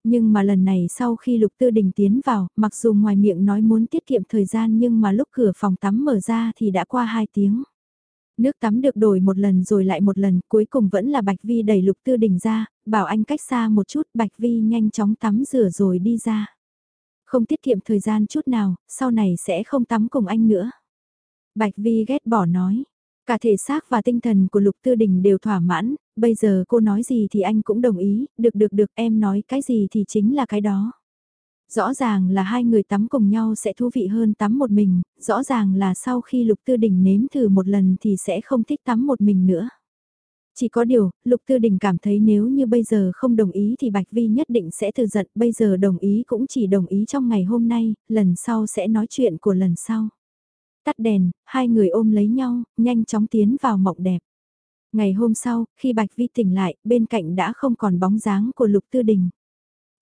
Nhưng mà lần này sau khi Lục Tư Đình tiến vào, mặc dù ngoài miệng nói muốn tiết kiệm thời gian nhưng mà lúc cửa phòng tắm mở ra thì đã qua 2 tiếng. Nước tắm được đổi một lần rồi lại một lần, cuối cùng vẫn là Bạch Vi đẩy Lục Tư Đình ra, bảo anh cách xa một chút, Bạch Vi nhanh chóng tắm rửa rồi đi ra. Không tiết kiệm thời gian chút nào, sau này sẽ không tắm cùng anh nữa. Bạch Vi ghét bỏ nói. Cả thể xác và tinh thần của Lục Tư Đình đều thỏa mãn, bây giờ cô nói gì thì anh cũng đồng ý, được được được em nói cái gì thì chính là cái đó. Rõ ràng là hai người tắm cùng nhau sẽ thú vị hơn tắm một mình, rõ ràng là sau khi Lục Tư Đình nếm thử một lần thì sẽ không thích tắm một mình nữa. Chỉ có điều, Lục Tư Đình cảm thấy nếu như bây giờ không đồng ý thì Bạch Vi nhất định sẽ từ giận, bây giờ đồng ý cũng chỉ đồng ý trong ngày hôm nay, lần sau sẽ nói chuyện của lần sau. Tắt đèn, hai người ôm lấy nhau, nhanh chóng tiến vào mộng đẹp. Ngày hôm sau, khi Bạch Vi tỉnh lại, bên cạnh đã không còn bóng dáng của Lục Tư Đình.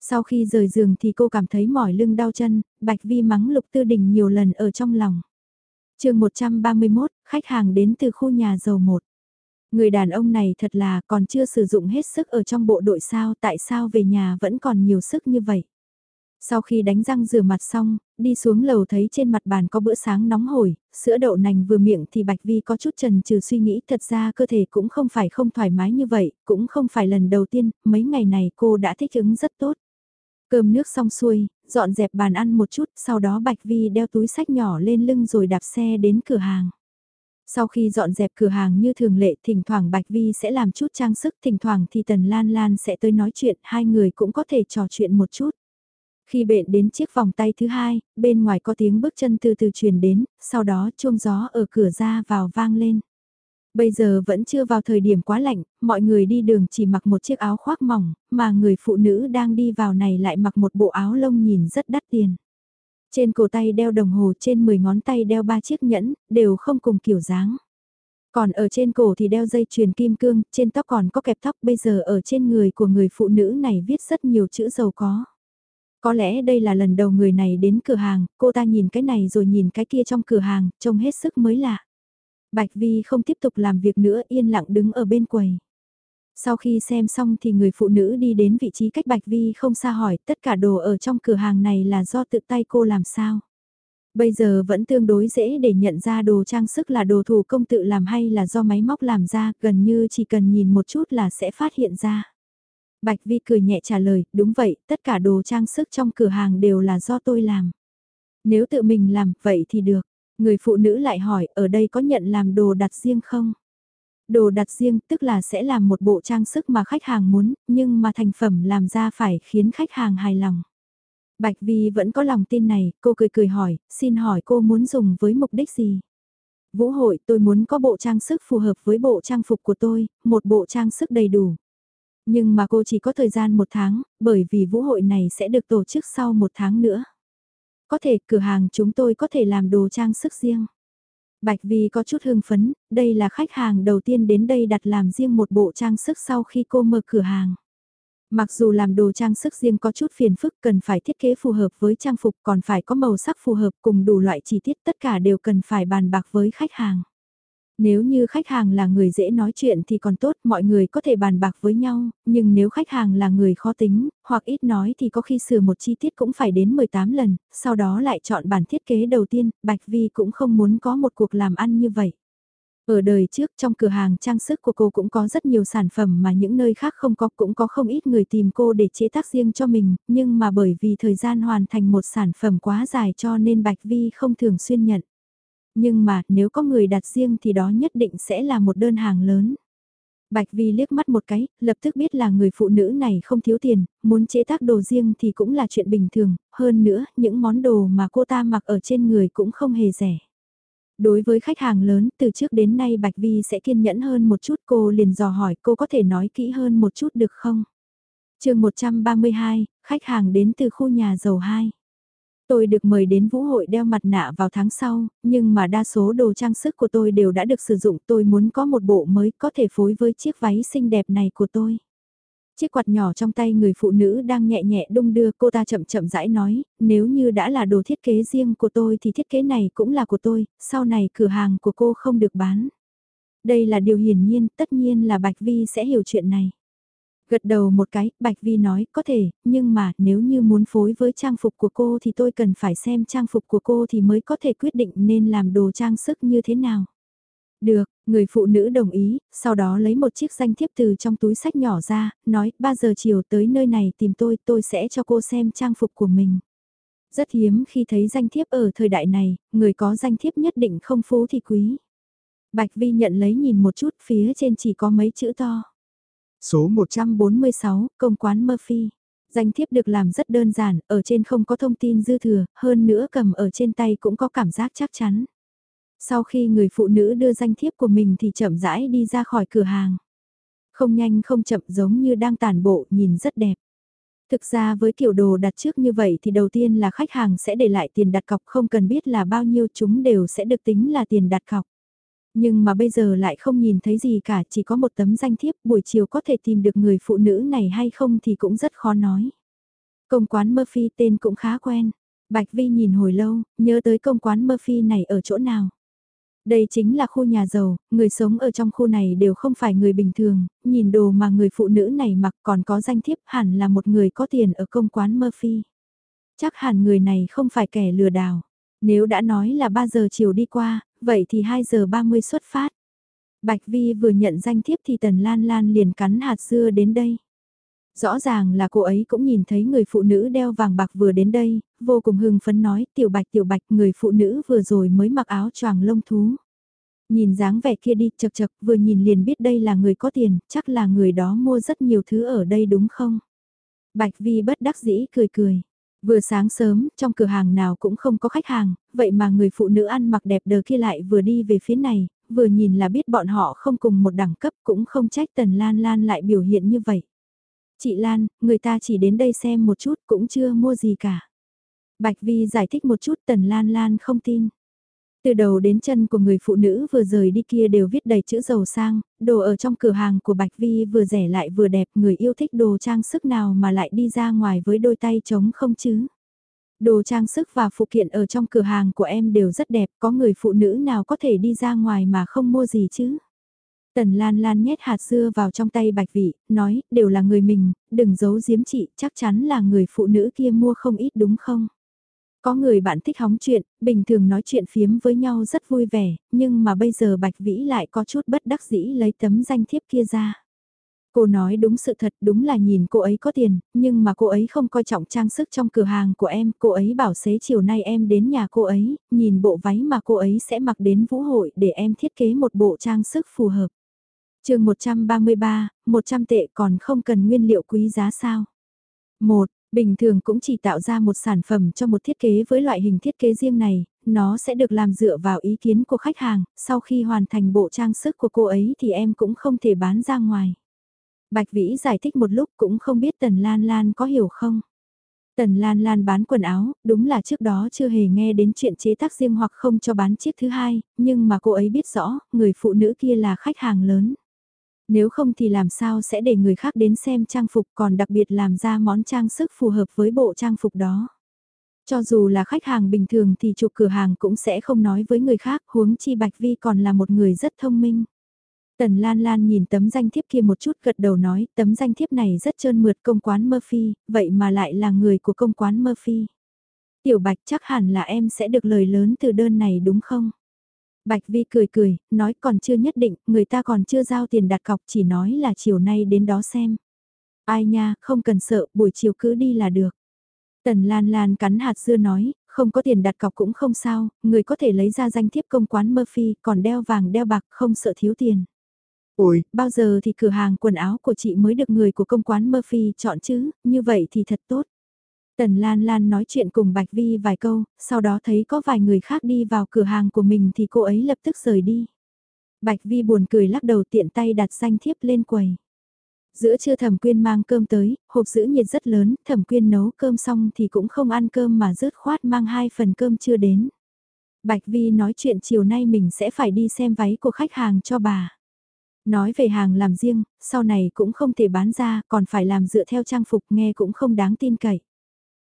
Sau khi rời giường thì cô cảm thấy mỏi lưng đau chân, Bạch Vi mắng Lục Tư Đình nhiều lần ở trong lòng. chương 131, khách hàng đến từ khu nhà giàu 1. Người đàn ông này thật là còn chưa sử dụng hết sức ở trong bộ đội sao tại sao về nhà vẫn còn nhiều sức như vậy. Sau khi đánh răng rửa mặt xong, đi xuống lầu thấy trên mặt bàn có bữa sáng nóng hổi, sữa đậu nành vừa miệng thì Bạch Vi có chút trần trừ suy nghĩ thật ra cơ thể cũng không phải không thoải mái như vậy, cũng không phải lần đầu tiên, mấy ngày này cô đã thích ứng rất tốt. Cơm nước xong xuôi, dọn dẹp bàn ăn một chút, sau đó Bạch Vi đeo túi sách nhỏ lên lưng rồi đạp xe đến cửa hàng. Sau khi dọn dẹp cửa hàng như thường lệ, thỉnh thoảng Bạch Vi sẽ làm chút trang sức, thỉnh thoảng thì Tần Lan Lan sẽ tới nói chuyện, hai người cũng có thể trò chuyện một chút. Khi bện đến chiếc vòng tay thứ hai, bên ngoài có tiếng bước chân từ từ truyền đến, sau đó chuông gió ở cửa ra vào vang lên. Bây giờ vẫn chưa vào thời điểm quá lạnh, mọi người đi đường chỉ mặc một chiếc áo khoác mỏng, mà người phụ nữ đang đi vào này lại mặc một bộ áo lông nhìn rất đắt tiền. Trên cổ tay đeo đồng hồ trên 10 ngón tay đeo ba chiếc nhẫn, đều không cùng kiểu dáng. Còn ở trên cổ thì đeo dây chuyền kim cương, trên tóc còn có kẹp tóc bây giờ ở trên người của người phụ nữ này viết rất nhiều chữ giàu có. Có lẽ đây là lần đầu người này đến cửa hàng, cô ta nhìn cái này rồi nhìn cái kia trong cửa hàng, trông hết sức mới lạ. Bạch Vi không tiếp tục làm việc nữa yên lặng đứng ở bên quầy. Sau khi xem xong thì người phụ nữ đi đến vị trí cách Bạch Vi không xa hỏi tất cả đồ ở trong cửa hàng này là do tự tay cô làm sao. Bây giờ vẫn tương đối dễ để nhận ra đồ trang sức là đồ thủ công tự làm hay là do máy móc làm ra, gần như chỉ cần nhìn một chút là sẽ phát hiện ra. Bạch Vi cười nhẹ trả lời, đúng vậy, tất cả đồ trang sức trong cửa hàng đều là do tôi làm. Nếu tự mình làm, vậy thì được. Người phụ nữ lại hỏi, ở đây có nhận làm đồ đặt riêng không? Đồ đặt riêng tức là sẽ làm một bộ trang sức mà khách hàng muốn, nhưng mà thành phẩm làm ra phải khiến khách hàng hài lòng. Bạch Vi vẫn có lòng tin này, cô cười cười hỏi, xin hỏi cô muốn dùng với mục đích gì? Vũ hội tôi muốn có bộ trang sức phù hợp với bộ trang phục của tôi, một bộ trang sức đầy đủ. Nhưng mà cô chỉ có thời gian một tháng, bởi vì vũ hội này sẽ được tổ chức sau một tháng nữa. Có thể cửa hàng chúng tôi có thể làm đồ trang sức riêng. Bạch Vi có chút hưng phấn, đây là khách hàng đầu tiên đến đây đặt làm riêng một bộ trang sức sau khi cô mở cửa hàng. Mặc dù làm đồ trang sức riêng có chút phiền phức cần phải thiết kế phù hợp với trang phục còn phải có màu sắc phù hợp cùng đủ loại chi tiết tất cả đều cần phải bàn bạc với khách hàng. Nếu như khách hàng là người dễ nói chuyện thì còn tốt, mọi người có thể bàn bạc với nhau, nhưng nếu khách hàng là người khó tính, hoặc ít nói thì có khi sửa một chi tiết cũng phải đến 18 lần, sau đó lại chọn bản thiết kế đầu tiên, Bạch Vi cũng không muốn có một cuộc làm ăn như vậy. Ở đời trước trong cửa hàng trang sức của cô cũng có rất nhiều sản phẩm mà những nơi khác không có cũng có không ít người tìm cô để chế tác riêng cho mình, nhưng mà bởi vì thời gian hoàn thành một sản phẩm quá dài cho nên Bạch Vi không thường xuyên nhận. Nhưng mà nếu có người đặt riêng thì đó nhất định sẽ là một đơn hàng lớn. Bạch Vi liếc mắt một cái, lập tức biết là người phụ nữ này không thiếu tiền, muốn chế tác đồ riêng thì cũng là chuyện bình thường, hơn nữa, những món đồ mà cô ta mặc ở trên người cũng không hề rẻ. Đối với khách hàng lớn, từ trước đến nay Bạch Vi sẽ kiên nhẫn hơn một chút cô liền dò hỏi cô có thể nói kỹ hơn một chút được không? chương 132, khách hàng đến từ khu nhà giàu 2. Tôi được mời đến vũ hội đeo mặt nạ vào tháng sau, nhưng mà đa số đồ trang sức của tôi đều đã được sử dụng. Tôi muốn có một bộ mới có thể phối với chiếc váy xinh đẹp này của tôi. Chiếc quạt nhỏ trong tay người phụ nữ đang nhẹ nhẹ đung đưa cô ta chậm chậm rãi nói, nếu như đã là đồ thiết kế riêng của tôi thì thiết kế này cũng là của tôi, sau này cửa hàng của cô không được bán. Đây là điều hiển nhiên, tất nhiên là Bạch Vi sẽ hiểu chuyện này. Gật đầu một cái, Bạch Vi nói, có thể, nhưng mà nếu như muốn phối với trang phục của cô thì tôi cần phải xem trang phục của cô thì mới có thể quyết định nên làm đồ trang sức như thế nào. Được, người phụ nữ đồng ý, sau đó lấy một chiếc danh thiếp từ trong túi sách nhỏ ra, nói 3 giờ chiều tới nơi này tìm tôi, tôi sẽ cho cô xem trang phục của mình. Rất hiếm khi thấy danh thiếp ở thời đại này, người có danh thiếp nhất định không phú thì quý. Bạch Vi nhận lấy nhìn một chút phía trên chỉ có mấy chữ to. Số 146, công quán Murphy. Danh thiếp được làm rất đơn giản, ở trên không có thông tin dư thừa, hơn nữa cầm ở trên tay cũng có cảm giác chắc chắn. Sau khi người phụ nữ đưa danh thiếp của mình thì chậm rãi đi ra khỏi cửa hàng. Không nhanh không chậm giống như đang tàn bộ, nhìn rất đẹp. Thực ra với kiểu đồ đặt trước như vậy thì đầu tiên là khách hàng sẽ để lại tiền đặt cọc không cần biết là bao nhiêu chúng đều sẽ được tính là tiền đặt cọc. Nhưng mà bây giờ lại không nhìn thấy gì cả, chỉ có một tấm danh thiếp buổi chiều có thể tìm được người phụ nữ này hay không thì cũng rất khó nói. Công quán Murphy tên cũng khá quen. Bạch Vi nhìn hồi lâu, nhớ tới công quán Murphy này ở chỗ nào. Đây chính là khu nhà giàu, người sống ở trong khu này đều không phải người bình thường, nhìn đồ mà người phụ nữ này mặc còn có danh thiếp hẳn là một người có tiền ở công quán Murphy. Chắc hẳn người này không phải kẻ lừa đảo. Nếu đã nói là 3 giờ chiều đi qua, vậy thì 2 giờ 30 xuất phát. Bạch Vi vừa nhận danh thiếp thì Tần Lan Lan liền cắn hạt dưa đến đây. Rõ ràng là cô ấy cũng nhìn thấy người phụ nữ đeo vàng bạc vừa đến đây, vô cùng hưng phấn nói tiểu bạch tiểu bạch người phụ nữ vừa rồi mới mặc áo choàng lông thú. Nhìn dáng vẻ kia đi chật chật vừa nhìn liền biết đây là người có tiền, chắc là người đó mua rất nhiều thứ ở đây đúng không? Bạch Vi bất đắc dĩ cười cười. Vừa sáng sớm, trong cửa hàng nào cũng không có khách hàng, vậy mà người phụ nữ ăn mặc đẹp đờ kia lại vừa đi về phía này, vừa nhìn là biết bọn họ không cùng một đẳng cấp cũng không trách Tần Lan Lan lại biểu hiện như vậy. Chị Lan, người ta chỉ đến đây xem một chút cũng chưa mua gì cả. Bạch Vi giải thích một chút Tần Lan Lan không tin. Từ đầu đến chân của người phụ nữ vừa rời đi kia đều viết đầy chữ giàu sang, đồ ở trong cửa hàng của Bạch Vi vừa rẻ lại vừa đẹp, người yêu thích đồ trang sức nào mà lại đi ra ngoài với đôi tay trống không chứ. Đồ trang sức và phụ kiện ở trong cửa hàng của em đều rất đẹp, có người phụ nữ nào có thể đi ra ngoài mà không mua gì chứ. Tần Lan Lan nhét hạt dưa vào trong tay bạch vị, nói, đều là người mình, đừng giấu giếm chị, chắc chắn là người phụ nữ kia mua không ít đúng không? Có người bạn thích hóng chuyện, bình thường nói chuyện phiếm với nhau rất vui vẻ, nhưng mà bây giờ Bạch Vĩ lại có chút bất đắc dĩ lấy tấm danh thiếp kia ra. Cô nói đúng sự thật, đúng là nhìn cô ấy có tiền, nhưng mà cô ấy không coi trọng trang sức trong cửa hàng của em, cô ấy bảo xế chiều nay em đến nhà cô ấy, nhìn bộ váy mà cô ấy sẽ mặc đến vũ hội để em thiết kế một bộ trang sức phù hợp chương 133, 100 tệ còn không cần nguyên liệu quý giá sao? Một, bình thường cũng chỉ tạo ra một sản phẩm cho một thiết kế với loại hình thiết kế riêng này, nó sẽ được làm dựa vào ý kiến của khách hàng, sau khi hoàn thành bộ trang sức của cô ấy thì em cũng không thể bán ra ngoài. Bạch Vĩ giải thích một lúc cũng không biết Tần Lan Lan có hiểu không. Tần Lan Lan bán quần áo, đúng là trước đó chưa hề nghe đến chuyện chế tác riêng hoặc không cho bán chiếc thứ hai, nhưng mà cô ấy biết rõ, người phụ nữ kia là khách hàng lớn. Nếu không thì làm sao sẽ để người khác đến xem trang phục còn đặc biệt làm ra món trang sức phù hợp với bộ trang phục đó. Cho dù là khách hàng bình thường thì chủ cửa hàng cũng sẽ không nói với người khác, huống chi Bạch Vi còn là một người rất thông minh. Tần Lan Lan nhìn tấm danh thiếp kia một chút gật đầu nói, tấm danh thiếp này rất trơn mượt công quán Murphy, vậy mà lại là người của công quán Murphy. Tiểu Bạch chắc hẳn là em sẽ được lời lớn từ đơn này đúng không? Bạch Vi cười cười, nói còn chưa nhất định, người ta còn chưa giao tiền đặt cọc chỉ nói là chiều nay đến đó xem. Ai nha, không cần sợ, buổi chiều cứ đi là được. Tần Lan Lan cắn hạt dưa nói, không có tiền đặt cọc cũng không sao, người có thể lấy ra danh thiếp công quán Murphy, còn đeo vàng đeo bạc không sợ thiếu tiền. Ôi, bao giờ thì cửa hàng quần áo của chị mới được người của công quán Murphy chọn chứ, như vậy thì thật tốt. Tần Lan Lan nói chuyện cùng Bạch Vi vài câu, sau đó thấy có vài người khác đi vào cửa hàng của mình thì cô ấy lập tức rời đi. Bạch Vi buồn cười lắc đầu tiện tay đặt danh thiếp lên quầy. Giữa trưa thẩm quyên mang cơm tới, hộp giữ nhiệt rất lớn, thẩm quyên nấu cơm xong thì cũng không ăn cơm mà rớt khoát mang hai phần cơm chưa đến. Bạch Vi nói chuyện chiều nay mình sẽ phải đi xem váy của khách hàng cho bà. Nói về hàng làm riêng, sau này cũng không thể bán ra, còn phải làm dựa theo trang phục nghe cũng không đáng tin cậy.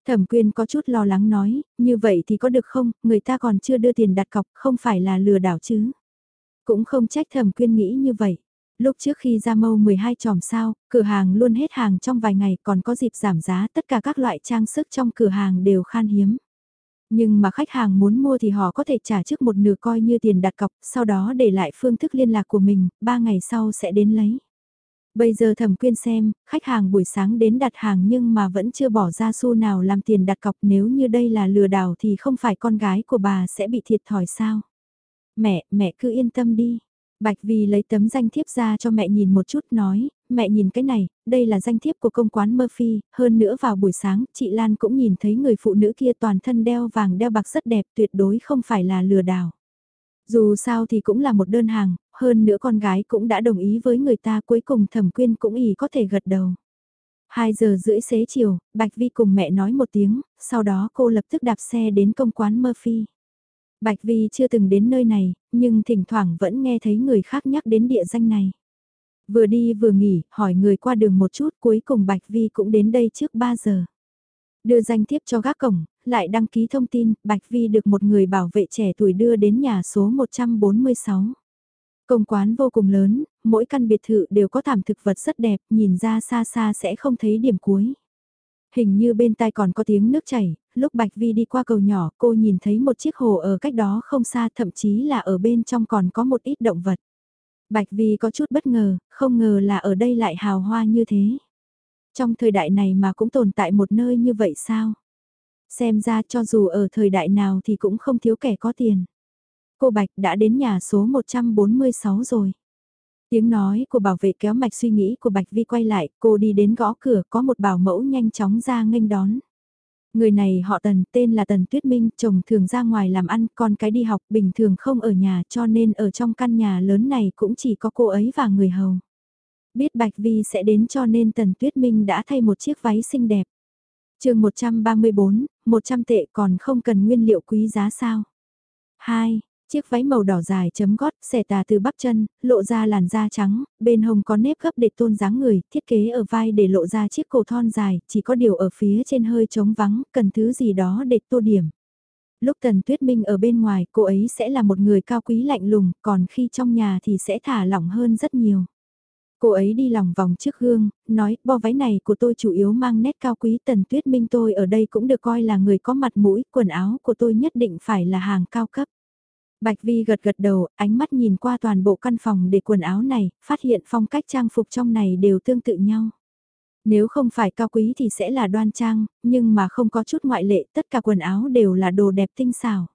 Thẩm quyên có chút lo lắng nói, như vậy thì có được không, người ta còn chưa đưa tiền đặt cọc, không phải là lừa đảo chứ. Cũng không trách thẩm quyên nghĩ như vậy. Lúc trước khi ra mâu 12 tròm sao, cửa hàng luôn hết hàng trong vài ngày còn có dịp giảm giá tất cả các loại trang sức trong cửa hàng đều khan hiếm. Nhưng mà khách hàng muốn mua thì họ có thể trả trước một nửa coi như tiền đặt cọc, sau đó để lại phương thức liên lạc của mình, 3 ngày sau sẽ đến lấy. Bây giờ thẩm quyên xem, khách hàng buổi sáng đến đặt hàng nhưng mà vẫn chưa bỏ ra xu nào làm tiền đặt cọc nếu như đây là lừa đảo thì không phải con gái của bà sẽ bị thiệt thòi sao. Mẹ, mẹ cứ yên tâm đi. Bạch vì lấy tấm danh thiếp ra cho mẹ nhìn một chút nói, mẹ nhìn cái này, đây là danh thiếp của công quán Murphy, hơn nữa vào buổi sáng, chị Lan cũng nhìn thấy người phụ nữ kia toàn thân đeo vàng đeo bạc rất đẹp tuyệt đối không phải là lừa đảo. Dù sao thì cũng là một đơn hàng, hơn nữa con gái cũng đã đồng ý với người ta cuối cùng thẩm quyên cũng ý có thể gật đầu. 2 giờ rưỡi xế chiều, Bạch Vi cùng mẹ nói một tiếng, sau đó cô lập tức đạp xe đến công quán Murphy. Bạch Vi chưa từng đến nơi này, nhưng thỉnh thoảng vẫn nghe thấy người khác nhắc đến địa danh này. Vừa đi vừa nghỉ, hỏi người qua đường một chút cuối cùng Bạch Vi cũng đến đây trước 3 giờ. Đưa danh thiếp cho gác cổng, lại đăng ký thông tin, Bạch Vi được một người bảo vệ trẻ tuổi đưa đến nhà số 146. Công quán vô cùng lớn, mỗi căn biệt thự đều có thảm thực vật rất đẹp, nhìn ra xa xa sẽ không thấy điểm cuối. Hình như bên tai còn có tiếng nước chảy, lúc Bạch Vi đi qua cầu nhỏ cô nhìn thấy một chiếc hồ ở cách đó không xa thậm chí là ở bên trong còn có một ít động vật. Bạch Vi có chút bất ngờ, không ngờ là ở đây lại hào hoa như thế. Trong thời đại này mà cũng tồn tại một nơi như vậy sao? Xem ra cho dù ở thời đại nào thì cũng không thiếu kẻ có tiền. Cô Bạch đã đến nhà số 146 rồi. Tiếng nói của bảo vệ kéo mạch suy nghĩ của Bạch Vi quay lại, cô đi đến gõ cửa có một bảo mẫu nhanh chóng ra nghênh đón. Người này họ Tần, tên là Tần Tuyết Minh, chồng thường ra ngoài làm ăn, con cái đi học bình thường không ở nhà cho nên ở trong căn nhà lớn này cũng chỉ có cô ấy và người hầu. Biết Bạch Vi sẽ đến cho nên Tần Tuyết Minh đã thay một chiếc váy xinh đẹp. chương 134, 100 tệ còn không cần nguyên liệu quý giá sao? 2. Chiếc váy màu đỏ dài chấm gót, xẻ tà từ bắp chân, lộ ra làn da trắng, bên hông có nếp gấp để tôn dáng người, thiết kế ở vai để lộ ra chiếc cổ thon dài, chỉ có điều ở phía trên hơi trống vắng, cần thứ gì đó để tô điểm. Lúc Tần Tuyết Minh ở bên ngoài, cô ấy sẽ là một người cao quý lạnh lùng, còn khi trong nhà thì sẽ thả lỏng hơn rất nhiều. Cô ấy đi lòng vòng trước gương, nói, bo váy này của tôi chủ yếu mang nét cao quý Tần Tuyết Minh tôi ở đây cũng được coi là người có mặt mũi, quần áo của tôi nhất định phải là hàng cao cấp. Bạch Vi gật gật đầu, ánh mắt nhìn qua toàn bộ căn phòng để quần áo này, phát hiện phong cách trang phục trong này đều tương tự nhau. Nếu không phải cao quý thì sẽ là đoan trang, nhưng mà không có chút ngoại lệ, tất cả quần áo đều là đồ đẹp tinh xảo.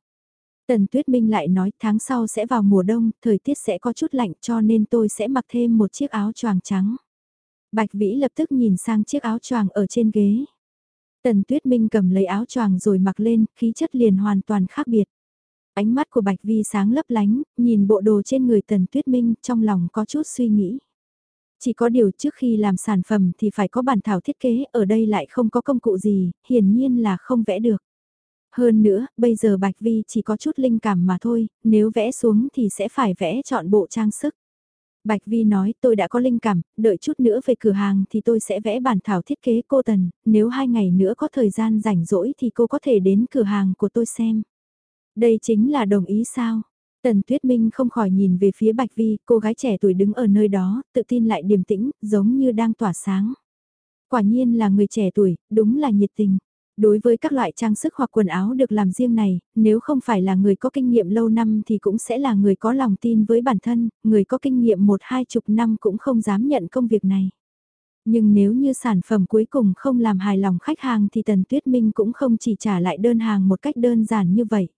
Tần Tuyết Minh lại nói tháng sau sẽ vào mùa đông, thời tiết sẽ có chút lạnh cho nên tôi sẽ mặc thêm một chiếc áo choàng trắng. Bạch Vĩ lập tức nhìn sang chiếc áo choàng ở trên ghế. Tần Tuyết Minh cầm lấy áo choàng rồi mặc lên, khí chất liền hoàn toàn khác biệt. Ánh mắt của Bạch Vi sáng lấp lánh, nhìn bộ đồ trên người Tần Tuyết Minh trong lòng có chút suy nghĩ. Chỉ có điều trước khi làm sản phẩm thì phải có bản thảo thiết kế, ở đây lại không có công cụ gì, hiển nhiên là không vẽ được. Hơn nữa, bây giờ Bạch Vi chỉ có chút linh cảm mà thôi, nếu vẽ xuống thì sẽ phải vẽ chọn bộ trang sức. Bạch Vi nói tôi đã có linh cảm, đợi chút nữa về cửa hàng thì tôi sẽ vẽ bản thảo thiết kế cô Tần, nếu hai ngày nữa có thời gian rảnh rỗi thì cô có thể đến cửa hàng của tôi xem. Đây chính là đồng ý sao? Tần Tuyết Minh không khỏi nhìn về phía Bạch Vi, cô gái trẻ tuổi đứng ở nơi đó, tự tin lại điềm tĩnh, giống như đang tỏa sáng. Quả nhiên là người trẻ tuổi, đúng là nhiệt tình. Đối với các loại trang sức hoặc quần áo được làm riêng này, nếu không phải là người có kinh nghiệm lâu năm thì cũng sẽ là người có lòng tin với bản thân, người có kinh nghiệm một hai chục năm cũng không dám nhận công việc này. Nhưng nếu như sản phẩm cuối cùng không làm hài lòng khách hàng thì Tần Tuyết Minh cũng không chỉ trả lại đơn hàng một cách đơn giản như vậy.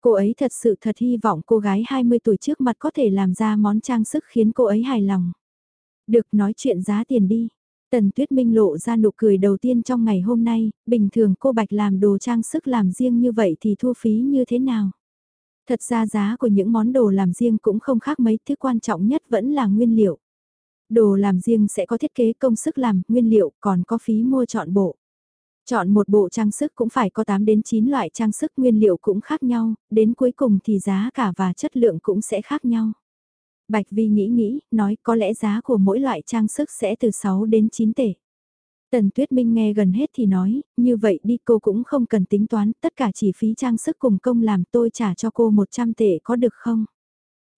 Cô ấy thật sự thật hy vọng cô gái 20 tuổi trước mặt có thể làm ra món trang sức khiến cô ấy hài lòng. Được nói chuyện giá tiền đi. Tần Tuyết Minh lộ ra nụ cười đầu tiên trong ngày hôm nay, bình thường cô Bạch làm đồ trang sức làm riêng như vậy thì thu phí như thế nào? Thật ra giá của những món đồ làm riêng cũng không khác mấy, thứ quan trọng nhất vẫn là nguyên liệu. Đồ làm riêng sẽ có thiết kế công sức làm, nguyên liệu, còn có phí mua chọn bộ. Chọn một bộ trang sức cũng phải có 8 đến 9 loại trang sức nguyên liệu cũng khác nhau, đến cuối cùng thì giá cả và chất lượng cũng sẽ khác nhau. Bạch Vi nghĩ nghĩ, nói có lẽ giá của mỗi loại trang sức sẽ từ 6 đến 9 tệ. Tần Tuyết Minh nghe gần hết thì nói, như vậy đi cô cũng không cần tính toán, tất cả chỉ phí trang sức cùng công làm tôi trả cho cô 100 tệ có được không?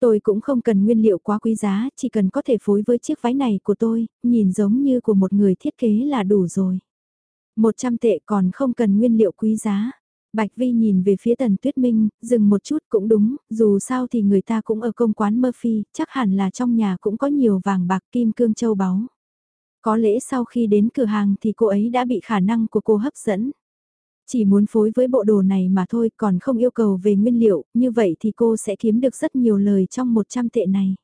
Tôi cũng không cần nguyên liệu quá quý giá, chỉ cần có thể phối với chiếc váy này của tôi, nhìn giống như của một người thiết kế là đủ rồi. 100 tệ còn không cần nguyên liệu quý giá. Bạch Vi nhìn về phía Tần Tuyết Minh, dừng một chút cũng đúng, dù sao thì người ta cũng ở công quán Murphy, chắc hẳn là trong nhà cũng có nhiều vàng bạc kim cương châu báu. Có lẽ sau khi đến cửa hàng thì cô ấy đã bị khả năng của cô hấp dẫn. Chỉ muốn phối với bộ đồ này mà thôi còn không yêu cầu về nguyên liệu, như vậy thì cô sẽ kiếm được rất nhiều lời trong 100 tệ này.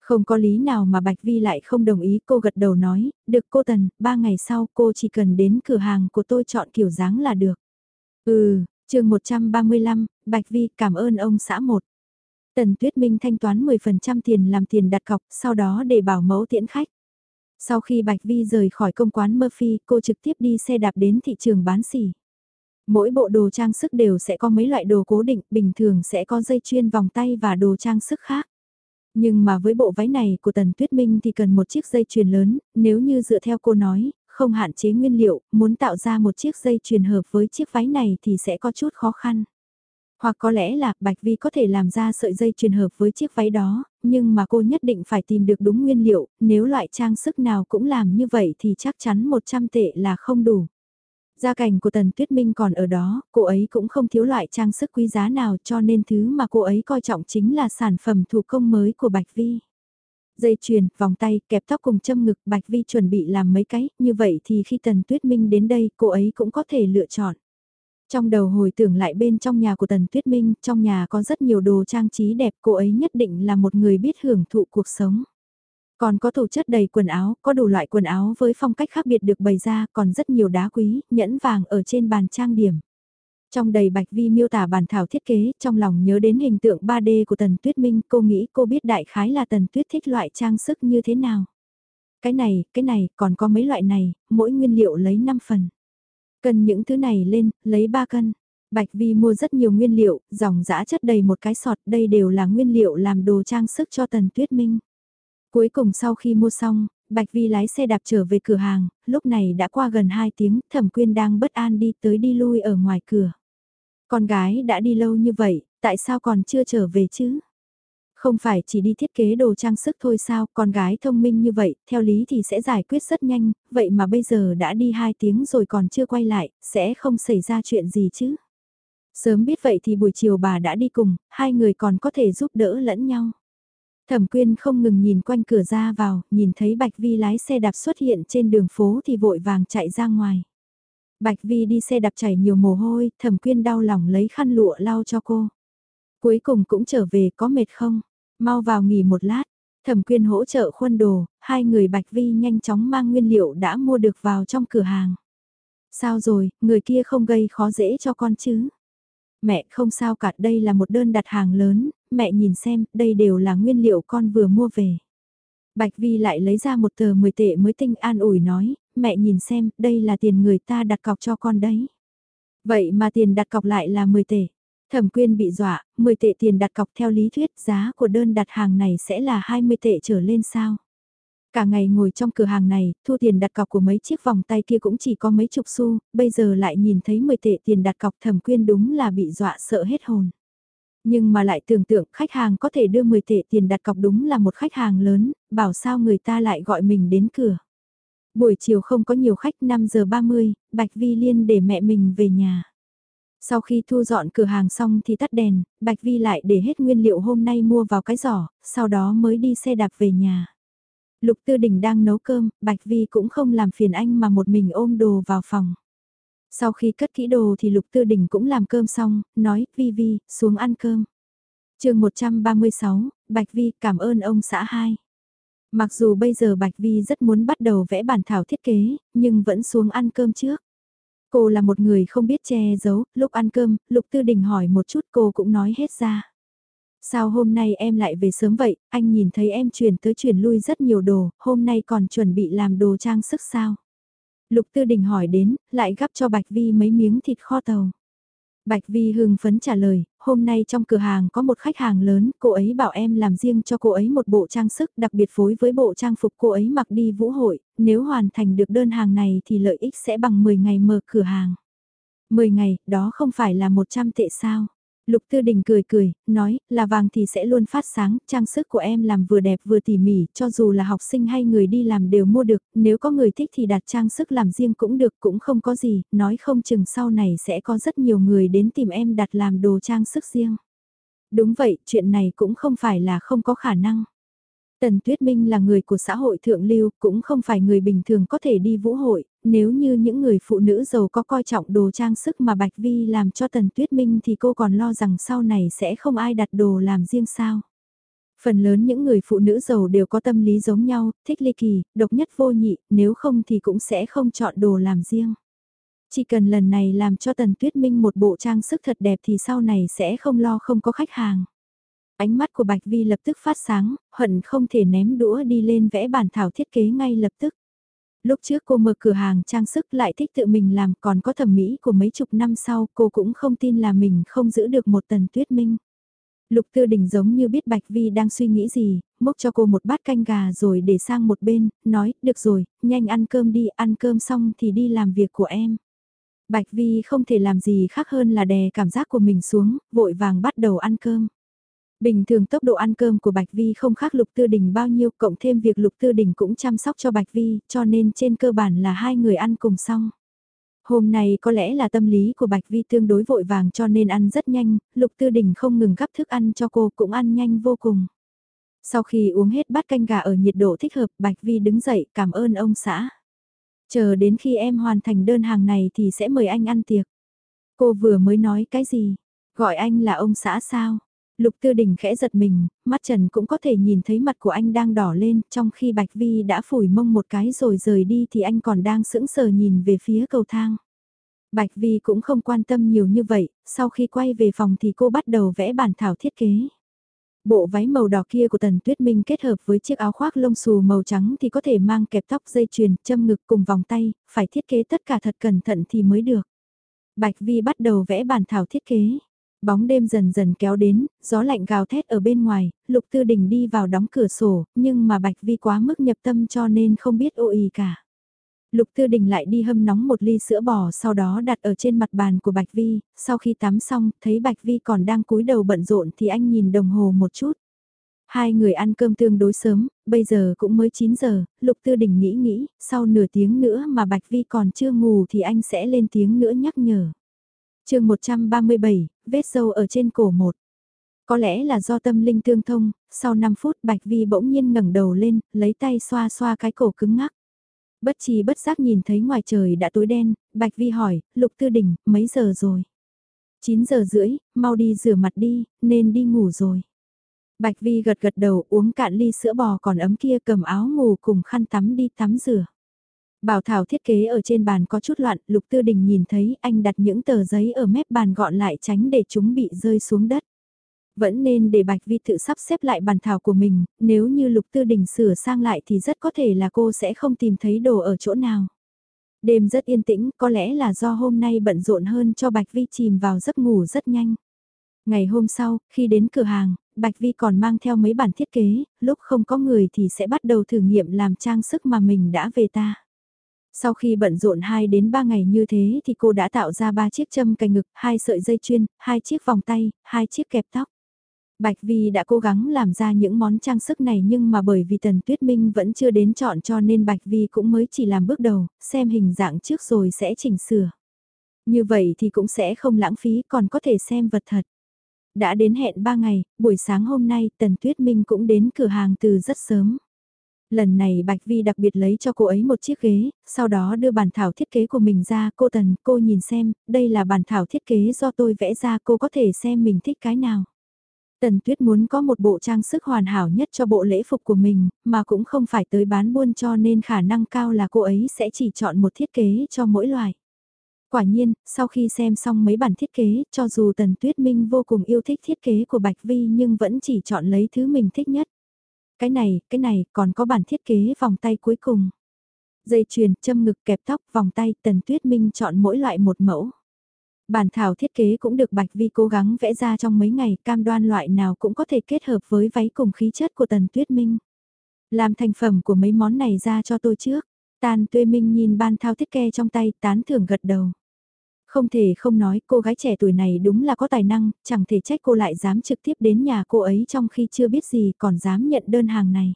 Không có lý nào mà Bạch Vi lại không đồng ý cô gật đầu nói, được cô Tần, ba ngày sau cô chỉ cần đến cửa hàng của tôi chọn kiểu dáng là được. Ừ, chương 135, Bạch Vi cảm ơn ông xã một. Tần Tuyết Minh thanh toán 10% tiền làm tiền đặt cọc, sau đó để bảo mẫu tiễn khách. Sau khi Bạch Vi rời khỏi công quán Murphy, cô trực tiếp đi xe đạp đến thị trường bán xỉ. Mỗi bộ đồ trang sức đều sẽ có mấy loại đồ cố định, bình thường sẽ có dây chuyền vòng tay và đồ trang sức khác. Nhưng mà với bộ váy này của Tần Tuyết Minh thì cần một chiếc dây chuyền lớn, nếu như dựa theo cô nói, không hạn chế nguyên liệu, muốn tạo ra một chiếc dây chuyền hợp với chiếc váy này thì sẽ có chút khó khăn. Hoặc có lẽ là Bạch Vi có thể làm ra sợi dây chuyền hợp với chiếc váy đó, nhưng mà cô nhất định phải tìm được đúng nguyên liệu, nếu loại trang sức nào cũng làm như vậy thì chắc chắn 100 tệ là không đủ. Gia cảnh của Tần Tuyết Minh còn ở đó, cô ấy cũng không thiếu loại trang sức quý giá nào cho nên thứ mà cô ấy coi trọng chính là sản phẩm thủ công mới của Bạch Vi. Dây chuyền, vòng tay, kẹp tóc cùng châm ngực Bạch Vi chuẩn bị làm mấy cái, như vậy thì khi Tần Tuyết Minh đến đây cô ấy cũng có thể lựa chọn. Trong đầu hồi tưởng lại bên trong nhà của Tần Tuyết Minh, trong nhà có rất nhiều đồ trang trí đẹp, cô ấy nhất định là một người biết hưởng thụ cuộc sống. Còn có tủ chất đầy quần áo, có đủ loại quần áo với phong cách khác biệt được bày ra, còn rất nhiều đá quý, nhẫn vàng ở trên bàn trang điểm. Trong đầy bạch vi miêu tả bản thảo thiết kế, trong lòng nhớ đến hình tượng 3D của Tần Tuyết Minh, cô nghĩ cô biết đại khái là Tần Tuyết thích loại trang sức như thế nào. Cái này, cái này, còn có mấy loại này, mỗi nguyên liệu lấy 5 phần. Cân những thứ này lên, lấy 3 cân. Bạch Vi mua rất nhiều nguyên liệu, dòng dã chất đầy một cái sọt, đây đều là nguyên liệu làm đồ trang sức cho Tần Tuyết Minh. Cuối cùng sau khi mua xong, Bạch Vi lái xe đạp trở về cửa hàng, lúc này đã qua gần 2 tiếng, Thẩm Quyên đang bất an đi tới đi lui ở ngoài cửa. Con gái đã đi lâu như vậy, tại sao còn chưa trở về chứ? Không phải chỉ đi thiết kế đồ trang sức thôi sao, con gái thông minh như vậy, theo lý thì sẽ giải quyết rất nhanh, vậy mà bây giờ đã đi 2 tiếng rồi còn chưa quay lại, sẽ không xảy ra chuyện gì chứ? Sớm biết vậy thì buổi chiều bà đã đi cùng, hai người còn có thể giúp đỡ lẫn nhau. Thẩm quyên không ngừng nhìn quanh cửa ra vào, nhìn thấy Bạch Vi lái xe đạp xuất hiện trên đường phố thì vội vàng chạy ra ngoài. Bạch Vi đi xe đạp chảy nhiều mồ hôi, thẩm quyên đau lòng lấy khăn lụa lau cho cô. Cuối cùng cũng trở về có mệt không? Mau vào nghỉ một lát. Thẩm quyên hỗ trợ khuân đồ, hai người Bạch Vi nhanh chóng mang nguyên liệu đã mua được vào trong cửa hàng. Sao rồi, người kia không gây khó dễ cho con chứ? Mẹ không sao cả đây là một đơn đặt hàng lớn, mẹ nhìn xem, đây đều là nguyên liệu con vừa mua về. Bạch Vi lại lấy ra một tờ 10 tệ mới tinh an ủi nói, mẹ nhìn xem, đây là tiền người ta đặt cọc cho con đấy. Vậy mà tiền đặt cọc lại là 10 tệ. Thẩm quyên bị dọa, 10 tệ tiền đặt cọc theo lý thuyết giá của đơn đặt hàng này sẽ là 20 tệ trở lên sao. Cả ngày ngồi trong cửa hàng này, thu tiền đặt cọc của mấy chiếc vòng tay kia cũng chỉ có mấy chục xu, bây giờ lại nhìn thấy 10 tệ tiền đặt cọc thẩm quyên đúng là bị dọa sợ hết hồn. Nhưng mà lại tưởng tượng khách hàng có thể đưa 10 tệ tiền đặt cọc đúng là một khách hàng lớn, bảo sao người ta lại gọi mình đến cửa. Buổi chiều không có nhiều khách 5 giờ 30, Bạch Vi Liên để mẹ mình về nhà. Sau khi thu dọn cửa hàng xong thì tắt đèn, Bạch Vi lại để hết nguyên liệu hôm nay mua vào cái giỏ, sau đó mới đi xe đạp về nhà. Lục Tư Đình đang nấu cơm, Bạch Vi cũng không làm phiền anh mà một mình ôm đồ vào phòng. Sau khi cất kỹ đồ thì Lục Tư Đình cũng làm cơm xong, nói, Vi Vi, xuống ăn cơm. chương 136, Bạch Vi cảm ơn ông xã hai. Mặc dù bây giờ Bạch Vi rất muốn bắt đầu vẽ bản thảo thiết kế, nhưng vẫn xuống ăn cơm trước. Cô là một người không biết che giấu, lúc ăn cơm, Lục Tư Đình hỏi một chút cô cũng nói hết ra. Sao hôm nay em lại về sớm vậy, anh nhìn thấy em chuyển tới chuyển lui rất nhiều đồ, hôm nay còn chuẩn bị làm đồ trang sức sao? Lục Tư Đình hỏi đến, lại gắp cho Bạch Vi mấy miếng thịt kho tàu. Bạch Vi hưng phấn trả lời, hôm nay trong cửa hàng có một khách hàng lớn, cô ấy bảo em làm riêng cho cô ấy một bộ trang sức đặc biệt phối với bộ trang phục cô ấy mặc đi vũ hội, nếu hoàn thành được đơn hàng này thì lợi ích sẽ bằng 10 ngày mở cửa hàng. 10 ngày, đó không phải là 100 tệ sao? Lục Tư Đình cười cười, nói, là vàng thì sẽ luôn phát sáng, trang sức của em làm vừa đẹp vừa tỉ mỉ, cho dù là học sinh hay người đi làm đều mua được, nếu có người thích thì đặt trang sức làm riêng cũng được, cũng không có gì, nói không chừng sau này sẽ có rất nhiều người đến tìm em đặt làm đồ trang sức riêng. Đúng vậy, chuyện này cũng không phải là không có khả năng. Tần Tuyết Minh là người của xã hội thượng lưu, cũng không phải người bình thường có thể đi vũ hội, nếu như những người phụ nữ giàu có coi trọng đồ trang sức mà Bạch Vi làm cho Tần Tuyết Minh thì cô còn lo rằng sau này sẽ không ai đặt đồ làm riêng sao. Phần lớn những người phụ nữ giàu đều có tâm lý giống nhau, thích ly kỳ, độc nhất vô nhị, nếu không thì cũng sẽ không chọn đồ làm riêng. Chỉ cần lần này làm cho Tần Tuyết Minh một bộ trang sức thật đẹp thì sau này sẽ không lo không có khách hàng. Ánh mắt của Bạch Vi lập tức phát sáng, hận không thể ném đũa đi lên vẽ bản thảo thiết kế ngay lập tức. Lúc trước cô mở cửa hàng trang sức lại thích tự mình làm còn có thẩm mỹ của mấy chục năm sau cô cũng không tin là mình không giữ được một tần tuyết minh. Lục Tư Đình giống như biết Bạch Vi đang suy nghĩ gì, múc cho cô một bát canh gà rồi để sang một bên, nói, được rồi, nhanh ăn cơm đi, ăn cơm xong thì đi làm việc của em. Bạch Vi không thể làm gì khác hơn là đè cảm giác của mình xuống, vội vàng bắt đầu ăn cơm. Bình thường tốc độ ăn cơm của Bạch Vi không khác Lục Tư Đình bao nhiêu, cộng thêm việc Lục Tư Đình cũng chăm sóc cho Bạch Vi, cho nên trên cơ bản là hai người ăn cùng xong. Hôm nay có lẽ là tâm lý của Bạch Vi tương đối vội vàng cho nên ăn rất nhanh, Lục Tư Đình không ngừng gắp thức ăn cho cô cũng ăn nhanh vô cùng. Sau khi uống hết bát canh gà ở nhiệt độ thích hợp, Bạch Vi đứng dậy cảm ơn ông xã. Chờ đến khi em hoàn thành đơn hàng này thì sẽ mời anh ăn tiệc. Cô vừa mới nói cái gì? Gọi anh là ông xã sao? Lục Tư Đình khẽ giật mình, mắt Trần cũng có thể nhìn thấy mặt của anh đang đỏ lên, trong khi Bạch Vi đã phủi mông một cái rồi rời đi thì anh còn đang sững sờ nhìn về phía cầu thang. Bạch Vi cũng không quan tâm nhiều như vậy, sau khi quay về phòng thì cô bắt đầu vẽ bản thảo thiết kế. Bộ váy màu đỏ kia của Tần Tuyết Minh kết hợp với chiếc áo khoác lông xù màu trắng thì có thể mang kẹp tóc dây chuyền, châm ngực cùng vòng tay, phải thiết kế tất cả thật cẩn thận thì mới được. Bạch Vi bắt đầu vẽ bản thảo thiết kế. Bóng đêm dần dần kéo đến, gió lạnh gào thét ở bên ngoài, Lục Tư Đình đi vào đóng cửa sổ, nhưng mà Bạch Vi quá mức nhập tâm cho nên không biết ô cả. Lục Tư Đình lại đi hâm nóng một ly sữa bò sau đó đặt ở trên mặt bàn của Bạch Vi, sau khi tắm xong, thấy Bạch Vi còn đang cúi đầu bận rộn thì anh nhìn đồng hồ một chút. Hai người ăn cơm tương đối sớm, bây giờ cũng mới 9 giờ, Lục Tư Đình nghĩ nghĩ, sau nửa tiếng nữa mà Bạch Vi còn chưa ngủ thì anh sẽ lên tiếng nữa nhắc nhở chương 137, vết sâu ở trên cổ một. Có lẽ là do tâm linh tương thông, sau 5 phút Bạch Vi bỗng nhiên ngẩng đầu lên, lấy tay xoa xoa cái cổ cứng ngắc. Bất chi bất giác nhìn thấy ngoài trời đã tối đen, Bạch Vi hỏi, Lục Tư Đình, mấy giờ rồi? 9 giờ rưỡi, mau đi rửa mặt đi, nên đi ngủ rồi. Bạch Vi gật gật đầu uống cạn ly sữa bò còn ấm kia cầm áo ngủ cùng khăn tắm đi tắm rửa. Bảo thảo thiết kế ở trên bàn có chút loạn, Lục Tư Đình nhìn thấy anh đặt những tờ giấy ở mép bàn gọn lại tránh để chúng bị rơi xuống đất. Vẫn nên để Bạch Vi tự sắp xếp lại bàn thảo của mình, nếu như Lục Tư Đình sửa sang lại thì rất có thể là cô sẽ không tìm thấy đồ ở chỗ nào. Đêm rất yên tĩnh, có lẽ là do hôm nay bận rộn hơn cho Bạch Vi chìm vào giấc ngủ rất nhanh. Ngày hôm sau, khi đến cửa hàng, Bạch Vi còn mang theo mấy bản thiết kế, lúc không có người thì sẽ bắt đầu thử nghiệm làm trang sức mà mình đã về ta. Sau khi bận rộn 2 đến 3 ngày như thế thì cô đã tạo ra 3 chiếc châm cài ngực, 2 sợi dây chuyền, 2 chiếc vòng tay, 2 chiếc kẹp tóc. Bạch Vi đã cố gắng làm ra những món trang sức này nhưng mà bởi vì Tần Tuyết Minh vẫn chưa đến chọn cho nên Bạch Vi cũng mới chỉ làm bước đầu, xem hình dạng trước rồi sẽ chỉnh sửa. Như vậy thì cũng sẽ không lãng phí còn có thể xem vật thật. Đã đến hẹn 3 ngày, buổi sáng hôm nay Tần Tuyết Minh cũng đến cửa hàng từ rất sớm. Lần này Bạch Vi đặc biệt lấy cho cô ấy một chiếc ghế, sau đó đưa bản thảo thiết kế của mình ra, cô Tần, cô nhìn xem, đây là bản thảo thiết kế do tôi vẽ ra, cô có thể xem mình thích cái nào. Tần Tuyết muốn có một bộ trang sức hoàn hảo nhất cho bộ lễ phục của mình, mà cũng không phải tới bán buôn cho nên khả năng cao là cô ấy sẽ chỉ chọn một thiết kế cho mỗi loại. Quả nhiên, sau khi xem xong mấy bản thiết kế, cho dù Tần Tuyết Minh vô cùng yêu thích thiết kế của Bạch Vi nhưng vẫn chỉ chọn lấy thứ mình thích nhất. Cái này, cái này, còn có bản thiết kế vòng tay cuối cùng. Dây chuyền, châm ngực kẹp tóc, vòng tay, Tần Tuyết Minh chọn mỗi loại một mẫu. Bản thảo thiết kế cũng được Bạch Vi cố gắng vẽ ra trong mấy ngày cam đoan loại nào cũng có thể kết hợp với váy cùng khí chất của Tần Tuyết Minh. Làm thành phẩm của mấy món này ra cho tôi trước. Tàn Tuê Minh nhìn ban thao thiết kế trong tay tán thưởng gật đầu. Không thể không nói cô gái trẻ tuổi này đúng là có tài năng, chẳng thể trách cô lại dám trực tiếp đến nhà cô ấy trong khi chưa biết gì còn dám nhận đơn hàng này.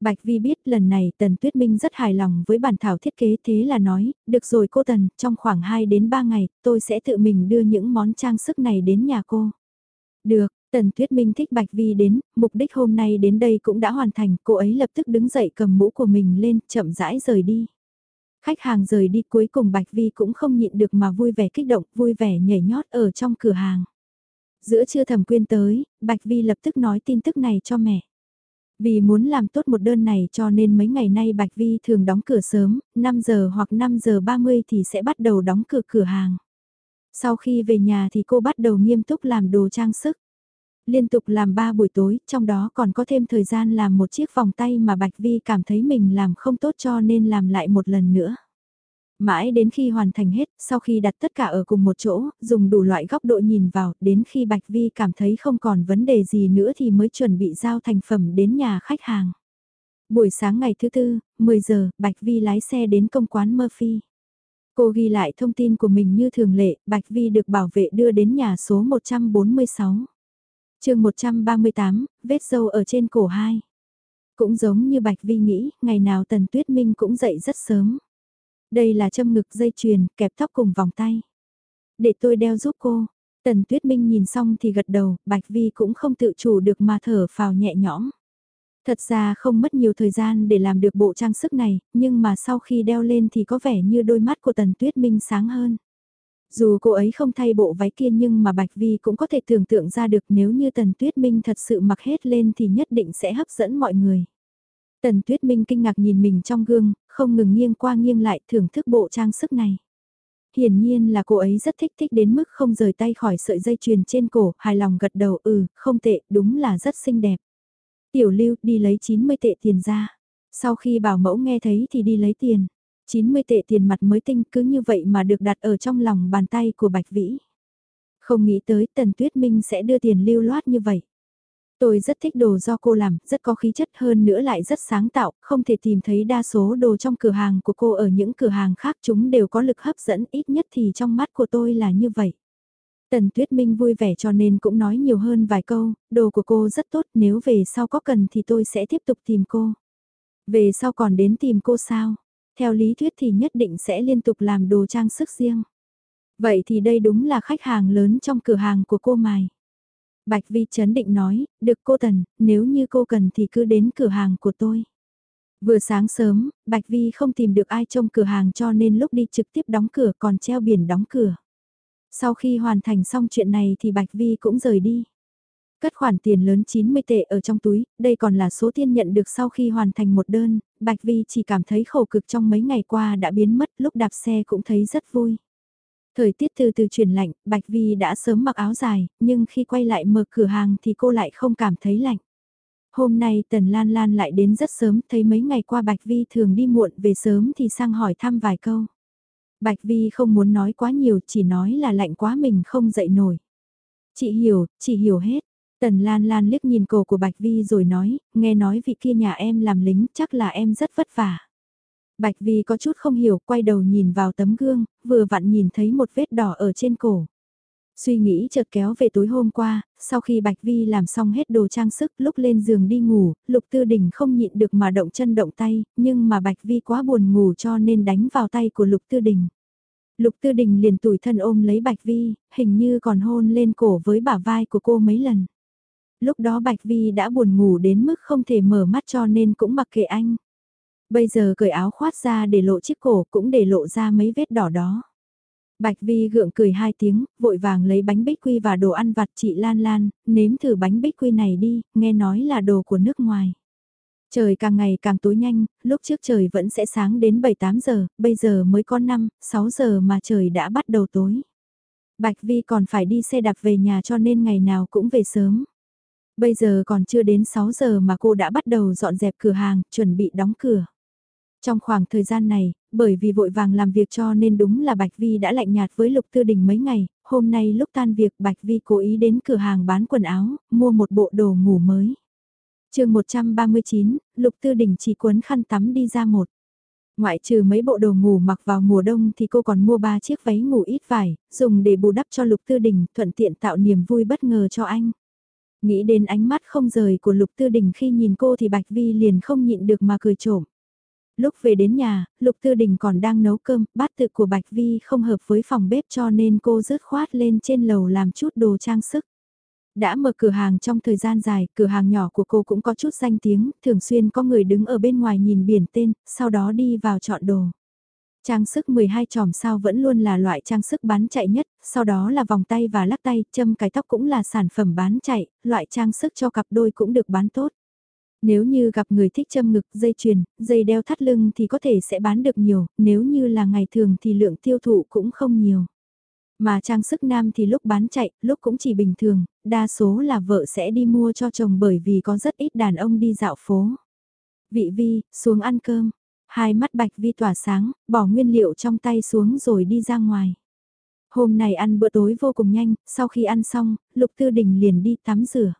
Bạch Vi biết lần này Tần Tuyết Minh rất hài lòng với bản thảo thiết kế thế là nói, được rồi cô Tần, trong khoảng 2 đến 3 ngày, tôi sẽ tự mình đưa những món trang sức này đến nhà cô. Được, Tần Tuyết Minh thích Bạch Vi đến, mục đích hôm nay đến đây cũng đã hoàn thành, cô ấy lập tức đứng dậy cầm mũ của mình lên, chậm rãi rời đi. Khách hàng rời đi cuối cùng Bạch Vi cũng không nhịn được mà vui vẻ kích động, vui vẻ nhảy nhót ở trong cửa hàng. Giữa trưa thẩm quyên tới, Bạch Vi lập tức nói tin tức này cho mẹ. Vì muốn làm tốt một đơn này cho nên mấy ngày nay Bạch Vi thường đóng cửa sớm, 5 giờ hoặc 5 giờ 30 thì sẽ bắt đầu đóng cửa cửa hàng. Sau khi về nhà thì cô bắt đầu nghiêm túc làm đồ trang sức. Liên tục làm 3 buổi tối, trong đó còn có thêm thời gian làm một chiếc vòng tay mà Bạch Vi cảm thấy mình làm không tốt cho nên làm lại một lần nữa. Mãi đến khi hoàn thành hết, sau khi đặt tất cả ở cùng một chỗ, dùng đủ loại góc độ nhìn vào, đến khi Bạch Vi cảm thấy không còn vấn đề gì nữa thì mới chuẩn bị giao thành phẩm đến nhà khách hàng. Buổi sáng ngày thứ tư, 10 giờ, Bạch Vi lái xe đến công quán Murphy. Cô ghi lại thông tin của mình như thường lệ, Bạch Vi được bảo vệ đưa đến nhà số 146 chương 138, vết dâu ở trên cổ hai Cũng giống như Bạch Vi nghĩ, ngày nào Tần Tuyết Minh cũng dậy rất sớm. Đây là châm ngực dây chuyền, kẹp tóc cùng vòng tay. Để tôi đeo giúp cô. Tần Tuyết Minh nhìn xong thì gật đầu, Bạch Vi cũng không tự chủ được mà thở phào nhẹ nhõm. Thật ra không mất nhiều thời gian để làm được bộ trang sức này, nhưng mà sau khi đeo lên thì có vẻ như đôi mắt của Tần Tuyết Minh sáng hơn. Dù cô ấy không thay bộ váy kia nhưng mà Bạch Vi cũng có thể tưởng tượng ra được nếu như Tần Tuyết Minh thật sự mặc hết lên thì nhất định sẽ hấp dẫn mọi người. Tần Tuyết Minh kinh ngạc nhìn mình trong gương, không ngừng nghiêng qua nghiêng lại thưởng thức bộ trang sức này. Hiển nhiên là cô ấy rất thích thích đến mức không rời tay khỏi sợi dây chuyền trên cổ, hài lòng gật đầu ừ, không tệ, đúng là rất xinh đẹp. Tiểu lưu đi lấy 90 tệ tiền ra. Sau khi bảo mẫu nghe thấy thì đi lấy tiền. 90 tệ tiền mặt mới tinh cứ như vậy mà được đặt ở trong lòng bàn tay của Bạch Vĩ. Không nghĩ tới Tần Tuyết Minh sẽ đưa tiền lưu loát như vậy. Tôi rất thích đồ do cô làm, rất có khí chất hơn nữa lại rất sáng tạo, không thể tìm thấy đa số đồ trong cửa hàng của cô ở những cửa hàng khác chúng đều có lực hấp dẫn ít nhất thì trong mắt của tôi là như vậy. Tần Tuyết Minh vui vẻ cho nên cũng nói nhiều hơn vài câu, đồ của cô rất tốt nếu về sau có cần thì tôi sẽ tiếp tục tìm cô. Về sau còn đến tìm cô sao? Theo lý thuyết thì nhất định sẽ liên tục làm đồ trang sức riêng. Vậy thì đây đúng là khách hàng lớn trong cửa hàng của cô Mài. Bạch Vi chấn định nói, được cô Tần, nếu như cô cần thì cứ đến cửa hàng của tôi. Vừa sáng sớm, Bạch Vi không tìm được ai trong cửa hàng cho nên lúc đi trực tiếp đóng cửa còn treo biển đóng cửa. Sau khi hoàn thành xong chuyện này thì Bạch Vi cũng rời đi. Cất khoản tiền lớn 90 tệ ở trong túi, đây còn là số tiền nhận được sau khi hoàn thành một đơn, Bạch Vi chỉ cảm thấy khổ cực trong mấy ngày qua đã biến mất lúc đạp xe cũng thấy rất vui. Thời tiết từ từ chuyển lạnh, Bạch Vi đã sớm mặc áo dài, nhưng khi quay lại mở cửa hàng thì cô lại không cảm thấy lạnh. Hôm nay Tần Lan Lan lại đến rất sớm, thấy mấy ngày qua Bạch Vi thường đi muộn về sớm thì sang hỏi thăm vài câu. Bạch Vi không muốn nói quá nhiều, chỉ nói là lạnh quá mình không dậy nổi. Chị hiểu, chị hiểu hết. Tần Lan Lan liếc nhìn cổ của Bạch Vi rồi nói, nghe nói vị kia nhà em làm lính chắc là em rất vất vả. Bạch Vi có chút không hiểu, quay đầu nhìn vào tấm gương, vừa vặn nhìn thấy một vết đỏ ở trên cổ. Suy nghĩ chợt kéo về tối hôm qua, sau khi Bạch Vi làm xong hết đồ trang sức lúc lên giường đi ngủ, Lục Tư Đình không nhịn được mà động chân động tay, nhưng mà Bạch Vi quá buồn ngủ cho nên đánh vào tay của Lục Tư Đình. Lục Tư Đình liền tủi thân ôm lấy Bạch Vi, hình như còn hôn lên cổ với bả vai của cô mấy lần. Lúc đó Bạch Vi đã buồn ngủ đến mức không thể mở mắt cho nên cũng mặc kệ anh. Bây giờ cởi áo khoát ra để lộ chiếc cổ cũng để lộ ra mấy vết đỏ đó. Bạch Vi gượng cười hai tiếng, vội vàng lấy bánh bích quy và đồ ăn vặt chị Lan Lan, nếm thử bánh bích quy này đi, nghe nói là đồ của nước ngoài. Trời càng ngày càng tối nhanh, lúc trước trời vẫn sẽ sáng đến 7-8 giờ, bây giờ mới có 5, 6 giờ mà trời đã bắt đầu tối. Bạch Vi còn phải đi xe đạp về nhà cho nên ngày nào cũng về sớm. Bây giờ còn chưa đến 6 giờ mà cô đã bắt đầu dọn dẹp cửa hàng, chuẩn bị đóng cửa. Trong khoảng thời gian này, bởi vì vội vàng làm việc cho nên đúng là Bạch Vi đã lạnh nhạt với Lục Tư Đình mấy ngày, hôm nay lúc tan việc Bạch Vi cố ý đến cửa hàng bán quần áo, mua một bộ đồ ngủ mới. chương 139, Lục Tư Đình chỉ cuốn khăn tắm đi ra một. Ngoại trừ mấy bộ đồ ngủ mặc vào mùa đông thì cô còn mua ba chiếc váy ngủ ít vải, dùng để bù đắp cho Lục Tư Đình, thuận tiện tạo niềm vui bất ngờ cho anh. Nghĩ đến ánh mắt không rời của Lục Tư Đình khi nhìn cô thì Bạch Vi liền không nhịn được mà cười trộm lúc về đến nhà, Lục Tư Đình còn đang nấu cơm, bát tự của Bạch Vi không hợp với phòng bếp cho nên cô rớt khoát lên trên lầu làm chút đồ trang sức. Đã mở cửa hàng trong thời gian dài, cửa hàng nhỏ của cô cũng có chút danh tiếng, thường xuyên có người đứng ở bên ngoài nhìn biển tên, sau đó đi vào chọn đồ. Trang sức 12 tròm sao vẫn luôn là loại trang sức bán chạy nhất, sau đó là vòng tay và lắc tay, châm cái tóc cũng là sản phẩm bán chạy, loại trang sức cho cặp đôi cũng được bán tốt. Nếu như gặp người thích châm ngực, dây chuyền, dây đeo thắt lưng thì có thể sẽ bán được nhiều, nếu như là ngày thường thì lượng tiêu thụ cũng không nhiều. Mà trang sức nam thì lúc bán chạy, lúc cũng chỉ bình thường, đa số là vợ sẽ đi mua cho chồng bởi vì có rất ít đàn ông đi dạo phố. Vị vi, xuống ăn cơm. Hai mắt Bạch Vi tỏa sáng, bỏ nguyên liệu trong tay xuống rồi đi ra ngoài. Hôm nay ăn bữa tối vô cùng nhanh, sau khi ăn xong, Lục Tư Đình liền đi tắm rửa.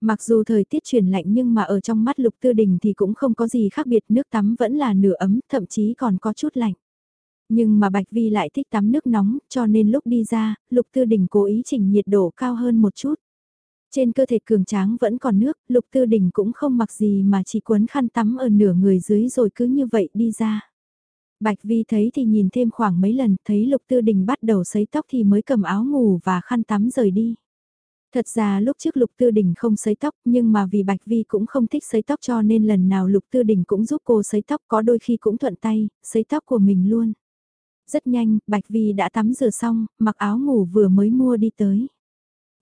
Mặc dù thời tiết chuyển lạnh nhưng mà ở trong mắt Lục Tư Đình thì cũng không có gì khác biệt, nước tắm vẫn là nửa ấm, thậm chí còn có chút lạnh. Nhưng mà Bạch Vi lại thích tắm nước nóng, cho nên lúc đi ra, Lục Tư Đình cố ý chỉnh nhiệt độ cao hơn một chút. Trên cơ thể cường tráng vẫn còn nước, Lục Tư Đình cũng không mặc gì mà chỉ quấn khăn tắm ở nửa người dưới rồi cứ như vậy đi ra. Bạch Vi thấy thì nhìn thêm khoảng mấy lần, thấy Lục Tư Đình bắt đầu sấy tóc thì mới cầm áo ngủ và khăn tắm rời đi. Thật ra lúc trước Lục Tư Đình không sấy tóc nhưng mà vì Bạch Vi cũng không thích sấy tóc cho nên lần nào Lục Tư Đình cũng giúp cô sấy tóc có đôi khi cũng thuận tay, sấy tóc của mình luôn. Rất nhanh, Bạch Vi đã tắm rửa xong, mặc áo ngủ vừa mới mua đi tới.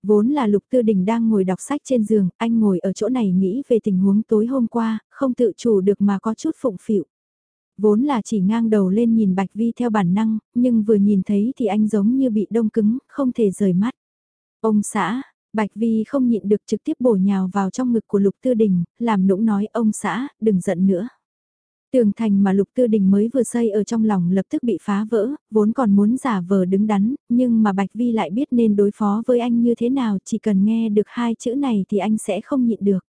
Vốn là Lục Tư Đình đang ngồi đọc sách trên giường, anh ngồi ở chỗ này nghĩ về tình huống tối hôm qua, không tự chủ được mà có chút phụng phịu. Vốn là chỉ ngang đầu lên nhìn Bạch Vi theo bản năng, nhưng vừa nhìn thấy thì anh giống như bị đông cứng, không thể rời mắt. Ông xã, Bạch Vi không nhịn được trực tiếp bổ nhào vào trong ngực của Lục Tư Đình, làm nũng nói ông xã, đừng giận nữa. Tường thành mà Lục Tư Đình mới vừa xây ở trong lòng lập tức bị phá vỡ, vốn còn muốn giả vờ đứng đắn, nhưng mà Bạch Vi lại biết nên đối phó với anh như thế nào, chỉ cần nghe được hai chữ này thì anh sẽ không nhịn được.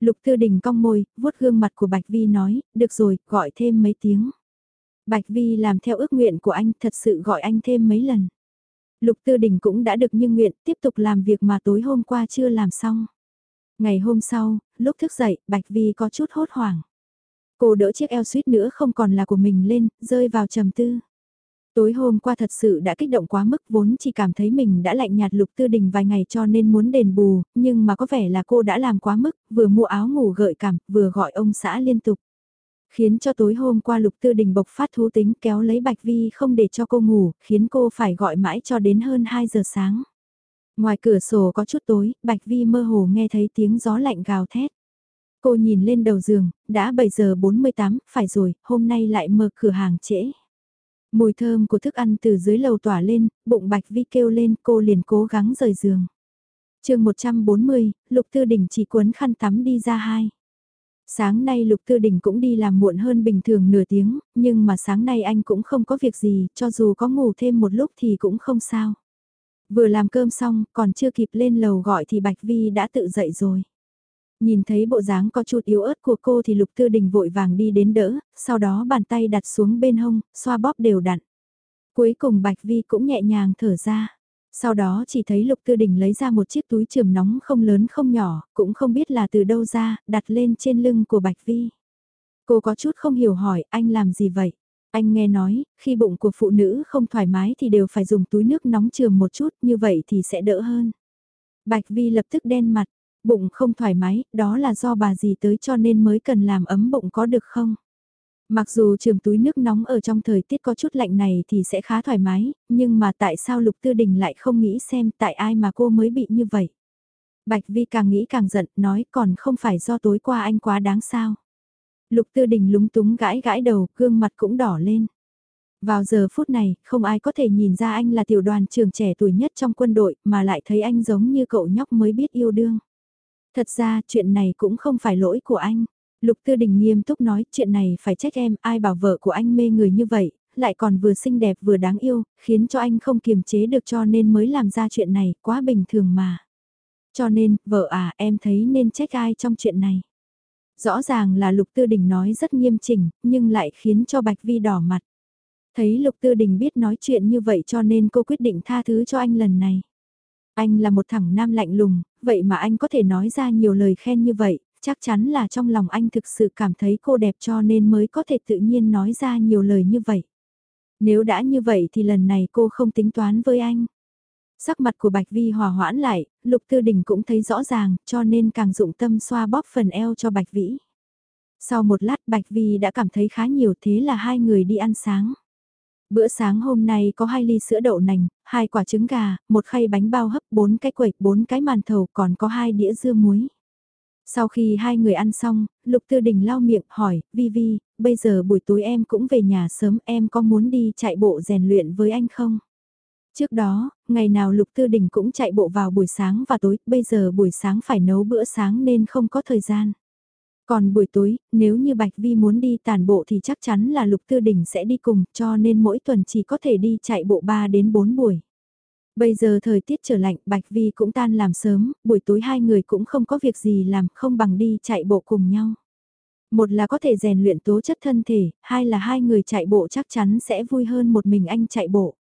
Lục Tư Đình cong môi, vuốt gương mặt của Bạch Vi nói, được rồi, gọi thêm mấy tiếng. Bạch Vi làm theo ước nguyện của anh, thật sự gọi anh thêm mấy lần. Lục Tư Đình cũng đã được như nguyện, tiếp tục làm việc mà tối hôm qua chưa làm xong. Ngày hôm sau, lúc thức dậy, Bạch Vi có chút hốt hoảng. Cô đỡ chiếc eo suýt nữa không còn là của mình lên, rơi vào trầm tư. Tối hôm qua thật sự đã kích động quá mức vốn chỉ cảm thấy mình đã lạnh nhạt lục tư đình vài ngày cho nên muốn đền bù, nhưng mà có vẻ là cô đã làm quá mức, vừa mua áo ngủ gợi cảm, vừa gọi ông xã liên tục. Khiến cho tối hôm qua lục tư đình bộc phát thú tính kéo lấy Bạch Vi không để cho cô ngủ, khiến cô phải gọi mãi cho đến hơn 2 giờ sáng. Ngoài cửa sổ có chút tối, Bạch Vi mơ hồ nghe thấy tiếng gió lạnh gào thét. Cô nhìn lên đầu giường, đã 7 giờ 48, phải rồi, hôm nay lại mở cửa hàng trễ. Mùi thơm của thức ăn từ dưới lầu tỏa lên, bụng Bạch Vi kêu lên cô liền cố gắng rời giường. chương 140, Lục Tư Đình chỉ cuốn khăn tắm đi ra hai. Sáng nay Lục Tư Đình cũng đi làm muộn hơn bình thường nửa tiếng, nhưng mà sáng nay anh cũng không có việc gì, cho dù có ngủ thêm một lúc thì cũng không sao. Vừa làm cơm xong, còn chưa kịp lên lầu gọi thì Bạch Vi đã tự dậy rồi. Nhìn thấy bộ dáng có chút yếu ớt của cô thì Lục Tư Đình vội vàng đi đến đỡ, sau đó bàn tay đặt xuống bên hông, xoa bóp đều đặn. Cuối cùng Bạch Vi cũng nhẹ nhàng thở ra. Sau đó chỉ thấy Lục Tư Đình lấy ra một chiếc túi trường nóng không lớn không nhỏ, cũng không biết là từ đâu ra, đặt lên trên lưng của Bạch Vi. Cô có chút không hiểu hỏi anh làm gì vậy? Anh nghe nói, khi bụng của phụ nữ không thoải mái thì đều phải dùng túi nước nóng trường một chút, như vậy thì sẽ đỡ hơn. Bạch Vi lập tức đen mặt, Bụng không thoải mái, đó là do bà gì tới cho nên mới cần làm ấm bụng có được không? Mặc dù trường túi nước nóng ở trong thời tiết có chút lạnh này thì sẽ khá thoải mái, nhưng mà tại sao Lục Tư Đình lại không nghĩ xem tại ai mà cô mới bị như vậy? Bạch Vi càng nghĩ càng giận, nói còn không phải do tối qua anh quá đáng sao? Lục Tư Đình lúng túng gãi gãi đầu, gương mặt cũng đỏ lên. Vào giờ phút này, không ai có thể nhìn ra anh là tiểu đoàn trưởng trẻ tuổi nhất trong quân đội mà lại thấy anh giống như cậu nhóc mới biết yêu đương. Thật ra chuyện này cũng không phải lỗi của anh. Lục Tư Đình nghiêm túc nói chuyện này phải trách em, ai bảo vợ của anh mê người như vậy, lại còn vừa xinh đẹp vừa đáng yêu, khiến cho anh không kiềm chế được cho nên mới làm ra chuyện này, quá bình thường mà. Cho nên, vợ à, em thấy nên trách ai trong chuyện này. Rõ ràng là Lục Tư Đình nói rất nghiêm chỉnh, nhưng lại khiến cho Bạch Vi đỏ mặt. Thấy Lục Tư Đình biết nói chuyện như vậy cho nên cô quyết định tha thứ cho anh lần này. Anh là một thằng nam lạnh lùng, vậy mà anh có thể nói ra nhiều lời khen như vậy, chắc chắn là trong lòng anh thực sự cảm thấy cô đẹp cho nên mới có thể tự nhiên nói ra nhiều lời như vậy. Nếu đã như vậy thì lần này cô không tính toán với anh. Sắc mặt của Bạch Vi hòa hoãn lại, Lục Tư Đình cũng thấy rõ ràng, cho nên càng dụng tâm xoa bóp phần eo cho Bạch Vĩ. Sau một lát Bạch Vi đã cảm thấy khá nhiều thế là hai người đi ăn sáng. Bữa sáng hôm nay có hai ly sữa đậu nành, hai quả trứng gà, một khay bánh bao hấp, bốn cái quẩy, bốn cái màn thầu, còn có hai đĩa dưa muối. Sau khi hai người ăn xong, Lục Tư Đình lau miệng hỏi, Vi Vi, bây giờ buổi tối em cũng về nhà sớm em có muốn đi chạy bộ rèn luyện với anh không? Trước đó, ngày nào Lục Tư Đình cũng chạy bộ vào buổi sáng và tối, bây giờ buổi sáng phải nấu bữa sáng nên không có thời gian. Còn buổi tối, nếu như Bạch Vi muốn đi tàn bộ thì chắc chắn là Lục Tư Đình sẽ đi cùng, cho nên mỗi tuần chỉ có thể đi chạy bộ 3 đến 4 buổi. Bây giờ thời tiết trở lạnh, Bạch Vi cũng tan làm sớm, buổi tối hai người cũng không có việc gì làm, không bằng đi chạy bộ cùng nhau. Một là có thể rèn luyện tố chất thân thể, hai là hai người chạy bộ chắc chắn sẽ vui hơn một mình anh chạy bộ.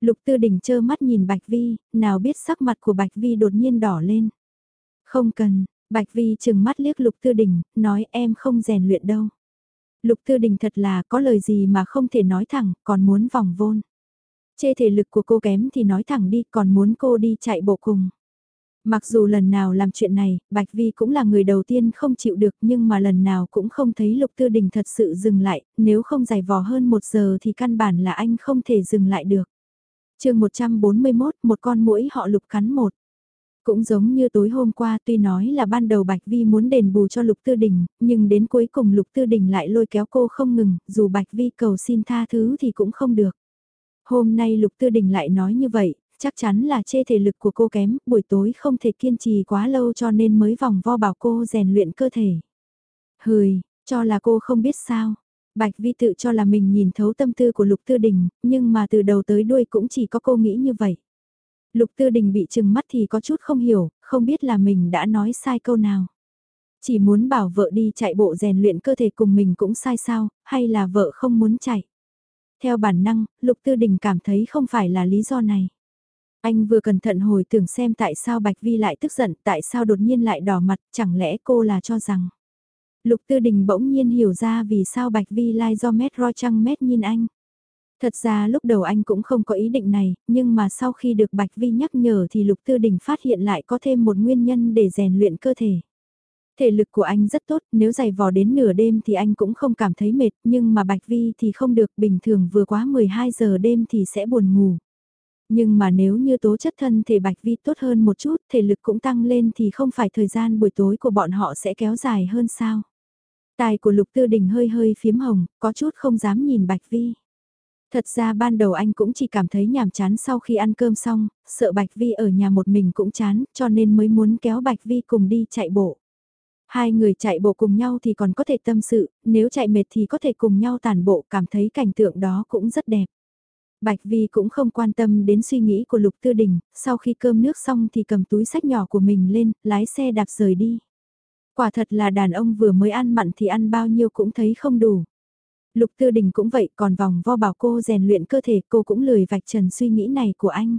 Lục Tư Đình chơ mắt nhìn Bạch Vi, nào biết sắc mặt của Bạch Vi đột nhiên đỏ lên. Không cần, Bạch Vi chừng mắt liếc Lục Tư Đình, nói em không rèn luyện đâu. Lục Tư Đình thật là có lời gì mà không thể nói thẳng, còn muốn vòng vôn. Chê thể lực của cô kém thì nói thẳng đi, còn muốn cô đi chạy bộ cùng. Mặc dù lần nào làm chuyện này, Bạch Vi cũng là người đầu tiên không chịu được nhưng mà lần nào cũng không thấy Lục Tư Đình thật sự dừng lại, nếu không dài vò hơn một giờ thì căn bản là anh không thể dừng lại được. chương 141, một con mũi họ Lục cắn một. Cũng giống như tối hôm qua tuy nói là ban đầu Bạch Vi muốn đền bù cho Lục Tư Đình, nhưng đến cuối cùng Lục Tư Đình lại lôi kéo cô không ngừng, dù Bạch Vi cầu xin tha thứ thì cũng không được. Hôm nay Lục Tư Đình lại nói như vậy, chắc chắn là chê thể lực của cô kém, buổi tối không thể kiên trì quá lâu cho nên mới vòng vo bảo cô rèn luyện cơ thể. Hời, cho là cô không biết sao. Bạch Vi tự cho là mình nhìn thấu tâm tư của Lục Tư Đình, nhưng mà từ đầu tới đuôi cũng chỉ có cô nghĩ như vậy. Lục Tư Đình bị chừng mắt thì có chút không hiểu, không biết là mình đã nói sai câu nào. Chỉ muốn bảo vợ đi chạy bộ rèn luyện cơ thể cùng mình cũng sai sao, hay là vợ không muốn chạy. Theo bản năng, Lục Tư Đình cảm thấy không phải là lý do này. Anh vừa cẩn thận hồi tưởng xem tại sao Bạch Vi lại tức giận, tại sao đột nhiên lại đỏ mặt, chẳng lẽ cô là cho rằng. Lục Tư Đình bỗng nhiên hiểu ra vì sao Bạch Vi lai do mét roi trăng mét nhìn anh. Thật ra lúc đầu anh cũng không có ý định này, nhưng mà sau khi được Bạch Vi nhắc nhở thì Lục Tư Đình phát hiện lại có thêm một nguyên nhân để rèn luyện cơ thể. Thể lực của anh rất tốt, nếu giày vò đến nửa đêm thì anh cũng không cảm thấy mệt, nhưng mà Bạch Vi thì không được, bình thường vừa quá 12 giờ đêm thì sẽ buồn ngủ. Nhưng mà nếu như tố chất thân thể Bạch Vi tốt hơn một chút, thể lực cũng tăng lên thì không phải thời gian buổi tối của bọn họ sẽ kéo dài hơn sao. Tài của Lục Tư Đình hơi hơi phiếm hồng, có chút không dám nhìn Bạch Vi. Thật ra ban đầu anh cũng chỉ cảm thấy nhàm chán sau khi ăn cơm xong, sợ Bạch Vi ở nhà một mình cũng chán, cho nên mới muốn kéo Bạch Vi cùng đi chạy bộ. Hai người chạy bộ cùng nhau thì còn có thể tâm sự, nếu chạy mệt thì có thể cùng nhau tàn bộ, cảm thấy cảnh tượng đó cũng rất đẹp. Bạch Vi cũng không quan tâm đến suy nghĩ của Lục Tư Đình, sau khi cơm nước xong thì cầm túi sách nhỏ của mình lên, lái xe đạp rời đi. Quả thật là đàn ông vừa mới ăn mặn thì ăn bao nhiêu cũng thấy không đủ. Lục Tư Đình cũng vậy còn vòng vo bảo cô rèn luyện cơ thể cô cũng lười vạch trần suy nghĩ này của anh.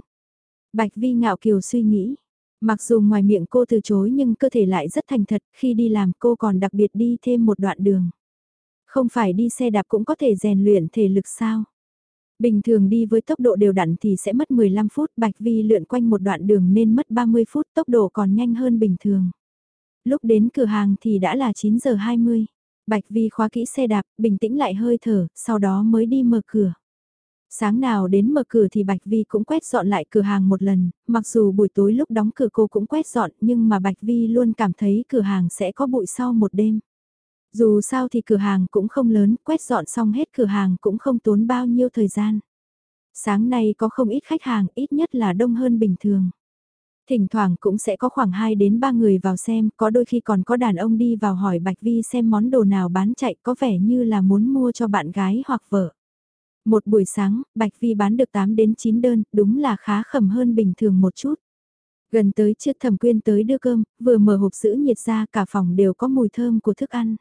Bạch Vi ngạo kiều suy nghĩ. Mặc dù ngoài miệng cô từ chối nhưng cơ thể lại rất thành thật khi đi làm cô còn đặc biệt đi thêm một đoạn đường. Không phải đi xe đạp cũng có thể rèn luyện thể lực sao? Bình thường đi với tốc độ đều đặn thì sẽ mất 15 phút, Bạch Vi lượn quanh một đoạn đường nên mất 30 phút, tốc độ còn nhanh hơn bình thường. Lúc đến cửa hàng thì đã là 9 giờ 20. Bạch Vi khóa kỹ xe đạp, bình tĩnh lại hơi thở, sau đó mới đi mở cửa. Sáng nào đến mở cửa thì Bạch Vi cũng quét dọn lại cửa hàng một lần, mặc dù buổi tối lúc đóng cửa cô cũng quét dọn nhưng mà Bạch Vi luôn cảm thấy cửa hàng sẽ có bụi sau một đêm. Dù sao thì cửa hàng cũng không lớn, quét dọn xong hết cửa hàng cũng không tốn bao nhiêu thời gian. Sáng nay có không ít khách hàng, ít nhất là đông hơn bình thường. Thỉnh thoảng cũng sẽ có khoảng 2 đến 3 người vào xem, có đôi khi còn có đàn ông đi vào hỏi Bạch Vi xem món đồ nào bán chạy có vẻ như là muốn mua cho bạn gái hoặc vợ. Một buổi sáng, Bạch Vi bán được 8 đến 9 đơn, đúng là khá khẩm hơn bình thường một chút. Gần tới trước thẩm quyên tới đưa cơm, vừa mở hộp sữa nhiệt ra cả phòng đều có mùi thơm của thức ăn.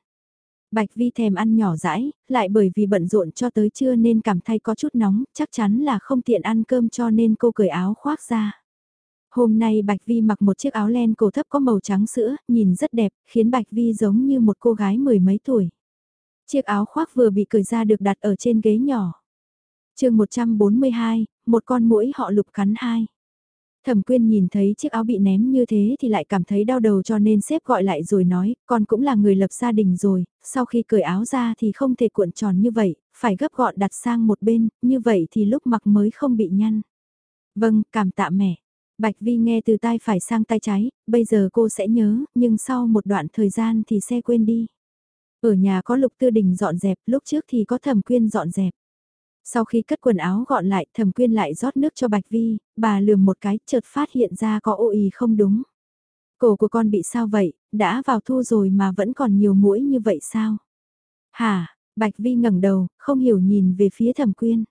Bạch Vi thèm ăn nhỏ rãi, lại bởi vì bận rộn cho tới trưa nên cảm thấy có chút nóng, chắc chắn là không tiện ăn cơm cho nên cô cởi áo khoác ra. Hôm nay Bạch Vi mặc một chiếc áo len cổ thấp có màu trắng sữa, nhìn rất đẹp, khiến Bạch Vi giống như một cô gái mười mấy tuổi. Chiếc áo khoác vừa bị cởi ra được đặt ở trên ghế nhỏ. chương 142, một con mũi họ lục cắn hai. Thẩm quyên nhìn thấy chiếc áo bị ném như thế thì lại cảm thấy đau đầu cho nên sếp gọi lại rồi nói, con cũng là người lập gia đình rồi, sau khi cởi áo ra thì không thể cuộn tròn như vậy, phải gấp gọn đặt sang một bên, như vậy thì lúc mặc mới không bị nhăn. Vâng, cảm tạ mẹ. Bạch Vi nghe từ tai phải sang tay trái, bây giờ cô sẽ nhớ, nhưng sau một đoạn thời gian thì sẽ quên đi. Ở nhà có lục tư đình dọn dẹp, lúc trước thì có thẩm quyên dọn dẹp. Sau khi cất quần áo gọn lại, thẩm quyên lại rót nước cho Bạch Vi, bà lườm một cái, chợt phát hiện ra có ô ý không đúng. Cổ của con bị sao vậy, đã vào thu rồi mà vẫn còn nhiều mũi như vậy sao? Hả, Bạch Vi ngẩng đầu, không hiểu nhìn về phía thẩm quyên.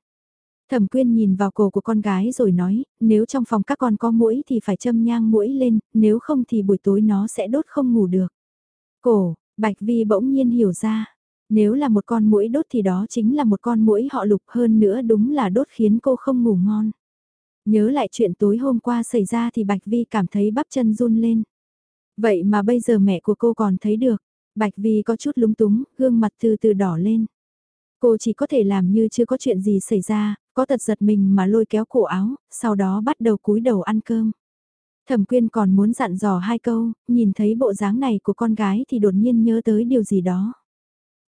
Thẩm quyên nhìn vào cổ của con gái rồi nói, nếu trong phòng các con có mũi thì phải châm nhang mũi lên, nếu không thì buổi tối nó sẽ đốt không ngủ được. Cổ, Bạch Vi bỗng nhiên hiểu ra, nếu là một con mũi đốt thì đó chính là một con mũi họ lục hơn nữa đúng là đốt khiến cô không ngủ ngon. Nhớ lại chuyện tối hôm qua xảy ra thì Bạch Vi cảm thấy bắp chân run lên. Vậy mà bây giờ mẹ của cô còn thấy được. Bạch Vi có chút lúng túng, gương mặt từ từ đỏ lên. Cô chỉ có thể làm như chưa có chuyện gì xảy ra, có tật giật mình mà lôi kéo cổ áo, sau đó bắt đầu cúi đầu ăn cơm. Thẩm quyên còn muốn dặn dò hai câu, nhìn thấy bộ dáng này của con gái thì đột nhiên nhớ tới điều gì đó.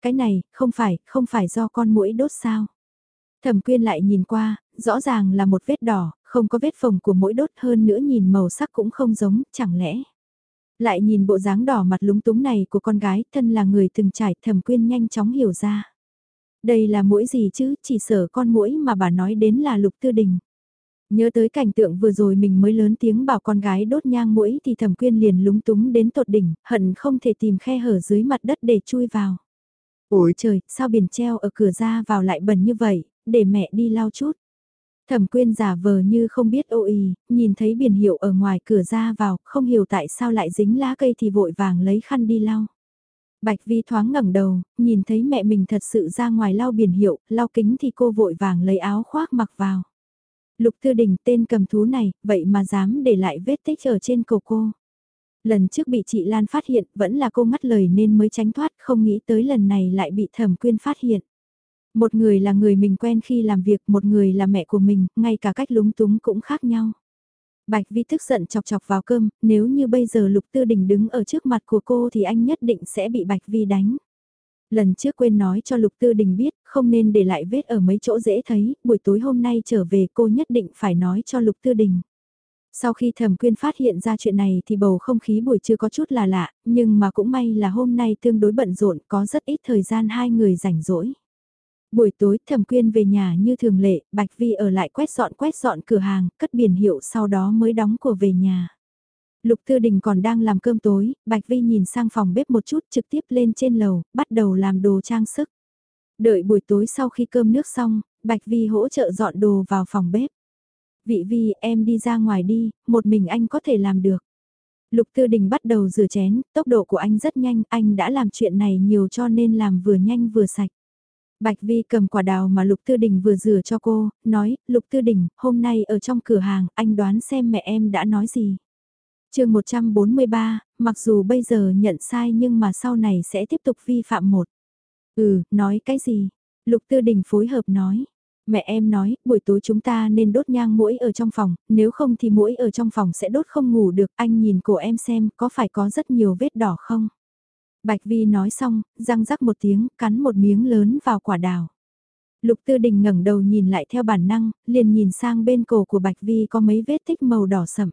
Cái này, không phải, không phải do con mũi đốt sao. Thẩm quyên lại nhìn qua, rõ ràng là một vết đỏ, không có vết phồng của mũi đốt hơn nữa nhìn màu sắc cũng không giống, chẳng lẽ. Lại nhìn bộ dáng đỏ mặt lúng túng này của con gái, thân là người từng trải, thẩm quyên nhanh chóng hiểu ra. Đây là mũi gì chứ, chỉ sở con mũi mà bà nói đến là lục tư đình. Nhớ tới cảnh tượng vừa rồi mình mới lớn tiếng bảo con gái đốt nhang mũi thì thẩm quyên liền lúng túng đến tột đỉnh, hận không thể tìm khe hở dưới mặt đất để chui vào. Ôi trời, sao biển treo ở cửa ra vào lại bẩn như vậy, để mẹ đi lau chút. Thẩm quyên giả vờ như không biết ô y, nhìn thấy biển hiệu ở ngoài cửa ra vào, không hiểu tại sao lại dính lá cây thì vội vàng lấy khăn đi lau. Bạch Vi thoáng ngẩng đầu, nhìn thấy mẹ mình thật sự ra ngoài lau biển hiệu, lau kính thì cô vội vàng lấy áo khoác mặc vào. Lục Tư Đình tên cầm thú này, vậy mà dám để lại vết tích ở trên cổ cô. Lần trước bị chị Lan phát hiện, vẫn là cô ngắt lời nên mới tránh thoát, không nghĩ tới lần này lại bị thẩm quyên phát hiện. Một người là người mình quen khi làm việc, một người là mẹ của mình, ngay cả cách lúng túng cũng khác nhau. Bạch Vi tức giận chọc chọc vào cơm, nếu như bây giờ Lục Tư Đình đứng ở trước mặt của cô thì anh nhất định sẽ bị Bạch Vi đánh. Lần trước quên nói cho Lục Tư Đình biết, không nên để lại vết ở mấy chỗ dễ thấy, buổi tối hôm nay trở về cô nhất định phải nói cho Lục Tư Đình. Sau khi thẩm quyên phát hiện ra chuyện này thì bầu không khí buổi trưa có chút là lạ, nhưng mà cũng may là hôm nay tương đối bận rộn có rất ít thời gian hai người rảnh rỗi. Buổi tối thẩm quyên về nhà như thường lệ, Bạch Vi ở lại quét dọn quét dọn cửa hàng, cất biển hiệu sau đó mới đóng cửa về nhà. Lục Tư Đình còn đang làm cơm tối, Bạch Vi nhìn sang phòng bếp một chút trực tiếp lên trên lầu, bắt đầu làm đồ trang sức. Đợi buổi tối sau khi cơm nước xong, Bạch Vi hỗ trợ dọn đồ vào phòng bếp. Vị Vi em đi ra ngoài đi, một mình anh có thể làm được. Lục Tư Đình bắt đầu rửa chén, tốc độ của anh rất nhanh, anh đã làm chuyện này nhiều cho nên làm vừa nhanh vừa sạch. Bạch Vi cầm quả đào mà Lục Tư Đình vừa rửa cho cô, nói, Lục Tư Đình, hôm nay ở trong cửa hàng, anh đoán xem mẹ em đã nói gì. chương 143, mặc dù bây giờ nhận sai nhưng mà sau này sẽ tiếp tục vi phạm một. Ừ, nói cái gì? Lục Tư Đình phối hợp nói. Mẹ em nói, buổi tối chúng ta nên đốt nhang mũi ở trong phòng, nếu không thì mũi ở trong phòng sẽ đốt không ngủ được. Anh nhìn cổ em xem, có phải có rất nhiều vết đỏ không? Bạch Vi nói xong, răng rắc một tiếng, cắn một miếng lớn vào quả đào. Lục Tư Đình ngẩng đầu nhìn lại theo bản năng, liền nhìn sang bên cổ của Bạch Vi có mấy vết tích màu đỏ sậm.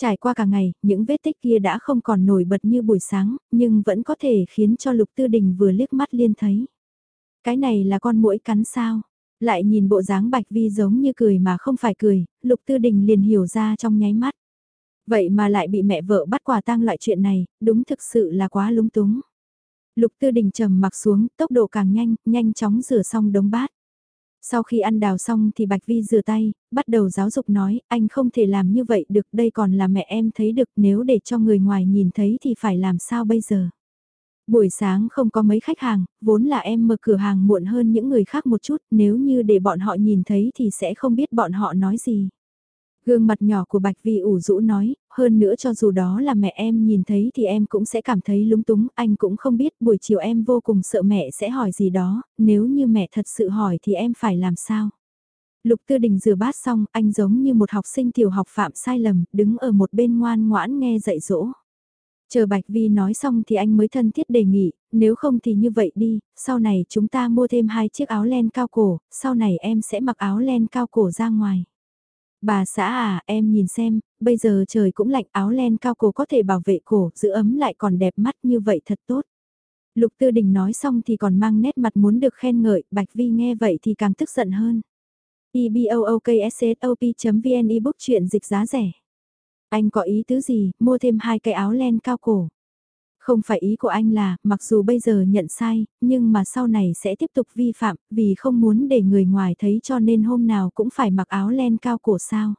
Trải qua cả ngày, những vết tích kia đã không còn nổi bật như buổi sáng, nhưng vẫn có thể khiến cho Lục Tư Đình vừa liếc mắt liên thấy. Cái này là con muỗi cắn sao? Lại nhìn bộ dáng Bạch Vi giống như cười mà không phải cười, Lục Tư Đình liền hiểu ra trong nháy mắt. Vậy mà lại bị mẹ vợ bắt quả tang loại chuyện này, đúng thực sự là quá lúng túng. Lục Tư Đình trầm mặc xuống, tốc độ càng nhanh, nhanh chóng rửa xong đống bát. Sau khi ăn đào xong thì Bạch Vi rửa tay, bắt đầu giáo dục nói, anh không thể làm như vậy được, đây còn là mẹ em thấy được, nếu để cho người ngoài nhìn thấy thì phải làm sao bây giờ. Buổi sáng không có mấy khách hàng, vốn là em mở cửa hàng muộn hơn những người khác một chút, nếu như để bọn họ nhìn thấy thì sẽ không biết bọn họ nói gì. Gương mặt nhỏ của Bạch Vi ủ rũ nói, hơn nữa cho dù đó là mẹ em nhìn thấy thì em cũng sẽ cảm thấy lúng túng, anh cũng không biết buổi chiều em vô cùng sợ mẹ sẽ hỏi gì đó, nếu như mẹ thật sự hỏi thì em phải làm sao. Lục Tư Đình rửa bát xong, anh giống như một học sinh tiểu học phạm sai lầm, đứng ở một bên ngoan ngoãn nghe dạy dỗ. Chờ Bạch Vi nói xong thì anh mới thân thiết đề nghị, nếu không thì như vậy đi, sau này chúng ta mua thêm hai chiếc áo len cao cổ, sau này em sẽ mặc áo len cao cổ ra ngoài. Bà xã à, em nhìn xem, bây giờ trời cũng lạnh áo len cao cổ có thể bảo vệ cổ, giữ ấm lại còn đẹp mắt như vậy thật tốt. Lục Tư Đình nói xong thì còn mang nét mặt muốn được khen ngợi, Bạch Vi nghe vậy thì càng tức giận hơn. ebookssop.vn ebook chuyện dịch giá rẻ. Anh có ý tứ gì, mua thêm hai cái áo len cao cổ. Không phải ý của anh là, mặc dù bây giờ nhận sai, nhưng mà sau này sẽ tiếp tục vi phạm, vì không muốn để người ngoài thấy cho nên hôm nào cũng phải mặc áo len cao cổ sao.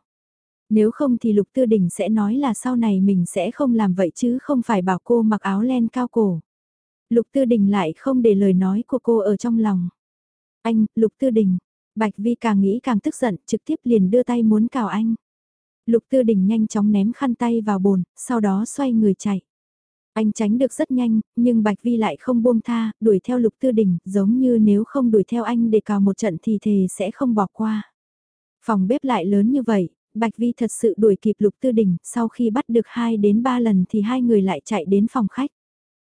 Nếu không thì Lục Tư Đình sẽ nói là sau này mình sẽ không làm vậy chứ không phải bảo cô mặc áo len cao cổ. Lục Tư Đình lại không để lời nói của cô ở trong lòng. Anh, Lục Tư Đình. Bạch Vi càng nghĩ càng tức giận, trực tiếp liền đưa tay muốn cào anh. Lục Tư Đình nhanh chóng ném khăn tay vào bồn, sau đó xoay người chạy. Anh tránh được rất nhanh, nhưng Bạch Vi lại không buông tha, đuổi theo Lục Tư Đình, giống như nếu không đuổi theo anh để cào một trận thì thề sẽ không bỏ qua. Phòng bếp lại lớn như vậy, Bạch Vi thật sự đuổi kịp Lục Tư Đình, sau khi bắt được 2 đến 3 lần thì hai người lại chạy đến phòng khách.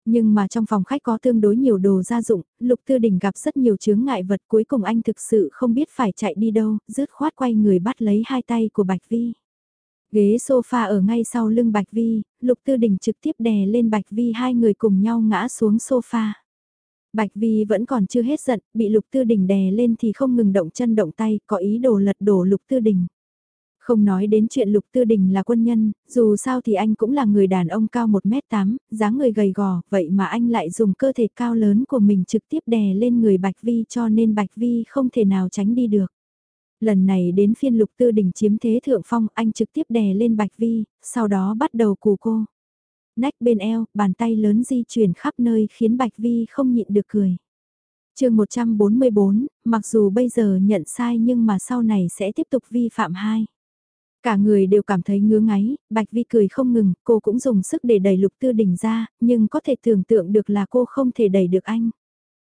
Nhưng mà trong phòng khách có tương đối nhiều đồ gia dụng, Lục Tư Đình gặp rất nhiều chướng ngại vật cuối cùng anh thực sự không biết phải chạy đi đâu, rứt khoát quay người bắt lấy hai tay của Bạch Vi. Ghế sofa ở ngay sau lưng Bạch Vi, Lục Tư Đình trực tiếp đè lên Bạch Vi hai người cùng nhau ngã xuống sofa. Bạch Vi vẫn còn chưa hết giận, bị Lục Tư Đình đè lên thì không ngừng động chân động tay, có ý đồ lật đổ Lục Tư Đình. Không nói đến chuyện Lục Tư Đình là quân nhân, dù sao thì anh cũng là người đàn ông cao 1m8, dáng người gầy gò, vậy mà anh lại dùng cơ thể cao lớn của mình trực tiếp đè lên người Bạch Vi cho nên Bạch Vi không thể nào tránh đi được. Lần này đến phiên Lục Tư Đình chiếm thế thượng phong, anh trực tiếp đè lên Bạch Vi, sau đó bắt đầu cù cô. Nách bên eo, bàn tay lớn di chuyển khắp nơi khiến Bạch Vi không nhịn được cười chương 144, mặc dù bây giờ nhận sai nhưng mà sau này sẽ tiếp tục vi phạm hai. Cả người đều cảm thấy ngứa ngáy, Bạch Vi cười không ngừng, cô cũng dùng sức để đẩy lục tư đỉnh ra, nhưng có thể tưởng tượng được là cô không thể đẩy được anh.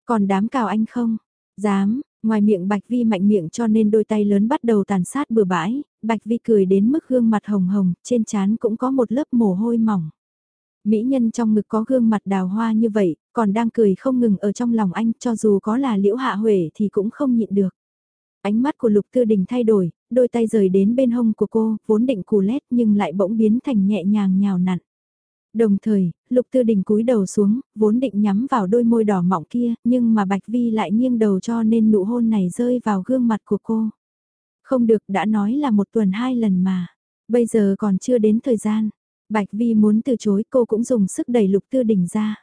Còn đám cào anh không? Dám, ngoài miệng Bạch Vi mạnh miệng cho nên đôi tay lớn bắt đầu tàn sát bừa bãi, Bạch Vi cười đến mức gương mặt hồng hồng, trên trán cũng có một lớp mồ hôi mỏng. Mỹ nhân trong ngực có gương mặt đào hoa như vậy, còn đang cười không ngừng ở trong lòng anh cho dù có là liễu hạ huệ thì cũng không nhịn được. Ánh mắt của Lục Tư Đình thay đổi, đôi tay rời đến bên hông của cô, vốn định cù lét nhưng lại bỗng biến thành nhẹ nhàng nhào nặn. Đồng thời, Lục Tư Đình cúi đầu xuống, vốn định nhắm vào đôi môi đỏ mọng kia, nhưng mà Bạch Vi lại nghiêng đầu cho nên nụ hôn này rơi vào gương mặt của cô. Không được, đã nói là một tuần hai lần mà. Bây giờ còn chưa đến thời gian. Bạch Vi muốn từ chối cô cũng dùng sức đẩy Lục Tư Đình ra.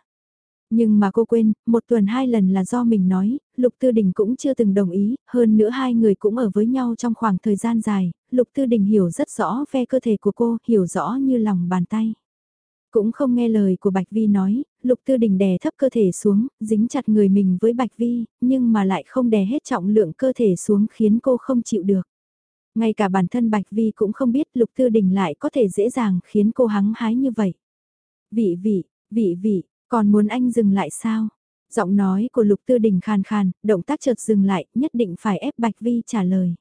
Nhưng mà cô quên, một tuần hai lần là do mình nói, Lục Tư Đình cũng chưa từng đồng ý, hơn nữa hai người cũng ở với nhau trong khoảng thời gian dài, Lục Tư Đình hiểu rất rõ ve cơ thể của cô, hiểu rõ như lòng bàn tay. Cũng không nghe lời của Bạch Vi nói, Lục Tư Đình đè thấp cơ thể xuống, dính chặt người mình với Bạch Vi, nhưng mà lại không đè hết trọng lượng cơ thể xuống khiến cô không chịu được. Ngay cả bản thân Bạch Vi cũng không biết Lục Tư Đình lại có thể dễ dàng khiến cô hắng hái như vậy. Vị vị, vị vị, còn muốn anh dừng lại sao? Giọng nói của Lục Tư Đình khàn khàn, động tác chợt dừng lại, nhất định phải ép Bạch Vi trả lời.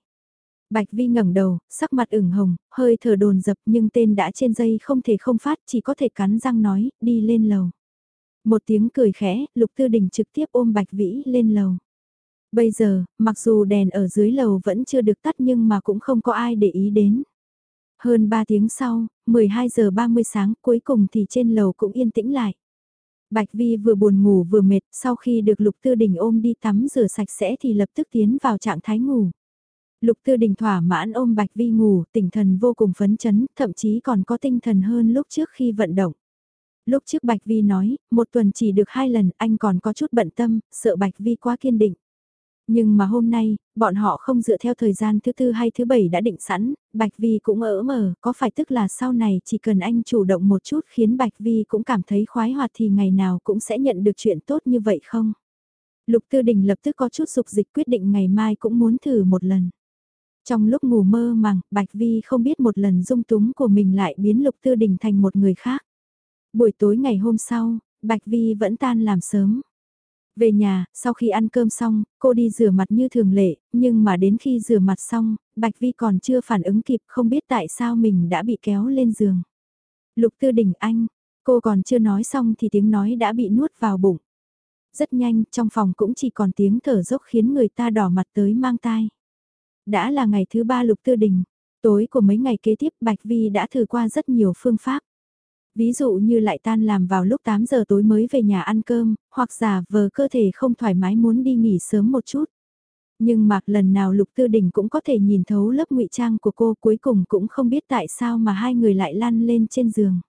Bạch Vi ngẩng đầu, sắc mặt ửng hồng, hơi thở đồn dập nhưng tên đã trên dây không thể không phát, chỉ có thể cắn răng nói, đi lên lầu. Một tiếng cười khẽ, Lục Tư Đình trực tiếp ôm Bạch Vĩ lên lầu. Bây giờ, mặc dù đèn ở dưới lầu vẫn chưa được tắt nhưng mà cũng không có ai để ý đến. Hơn 3 tiếng sau, 12 giờ 30 sáng cuối cùng thì trên lầu cũng yên tĩnh lại. Bạch Vi vừa buồn ngủ vừa mệt, sau khi được Lục Tư Đình ôm đi tắm rửa sạch sẽ thì lập tức tiến vào trạng thái ngủ. Lục Tư Đình thỏa mãn ôm Bạch Vi ngủ, tinh thần vô cùng phấn chấn, thậm chí còn có tinh thần hơn lúc trước khi vận động. Lúc trước Bạch Vi nói, một tuần chỉ được hai lần, anh còn có chút bận tâm, sợ Bạch Vi quá kiên định. Nhưng mà hôm nay, bọn họ không dựa theo thời gian thứ tư hay thứ bảy đã định sẵn, Bạch Vi cũng ỡ mờ, có phải tức là sau này chỉ cần anh chủ động một chút khiến Bạch Vi cũng cảm thấy khoái hoạt thì ngày nào cũng sẽ nhận được chuyện tốt như vậy không? Lục Tư Đình lập tức có chút dục dịch quyết định ngày mai cũng muốn thử một lần. Trong lúc ngủ mơ màng, Bạch Vi không biết một lần dung túng của mình lại biến Lục Tư Đình thành một người khác. Buổi tối ngày hôm sau, Bạch Vi vẫn tan làm sớm. Về nhà, sau khi ăn cơm xong, cô đi rửa mặt như thường lệ, nhưng mà đến khi rửa mặt xong, Bạch Vi còn chưa phản ứng kịp không biết tại sao mình đã bị kéo lên giường. Lục tư đình anh, cô còn chưa nói xong thì tiếng nói đã bị nuốt vào bụng. Rất nhanh, trong phòng cũng chỉ còn tiếng thở dốc khiến người ta đỏ mặt tới mang tai. Đã là ngày thứ ba lục tư đình, tối của mấy ngày kế tiếp Bạch Vi đã thử qua rất nhiều phương pháp. Ví dụ như lại tan làm vào lúc 8 giờ tối mới về nhà ăn cơm, hoặc giả vờ cơ thể không thoải mái muốn đi nghỉ sớm một chút. Nhưng mà lần nào Lục Tư Đình cũng có thể nhìn thấu lớp ngụy trang của cô cuối cùng cũng không biết tại sao mà hai người lại lăn lên trên giường.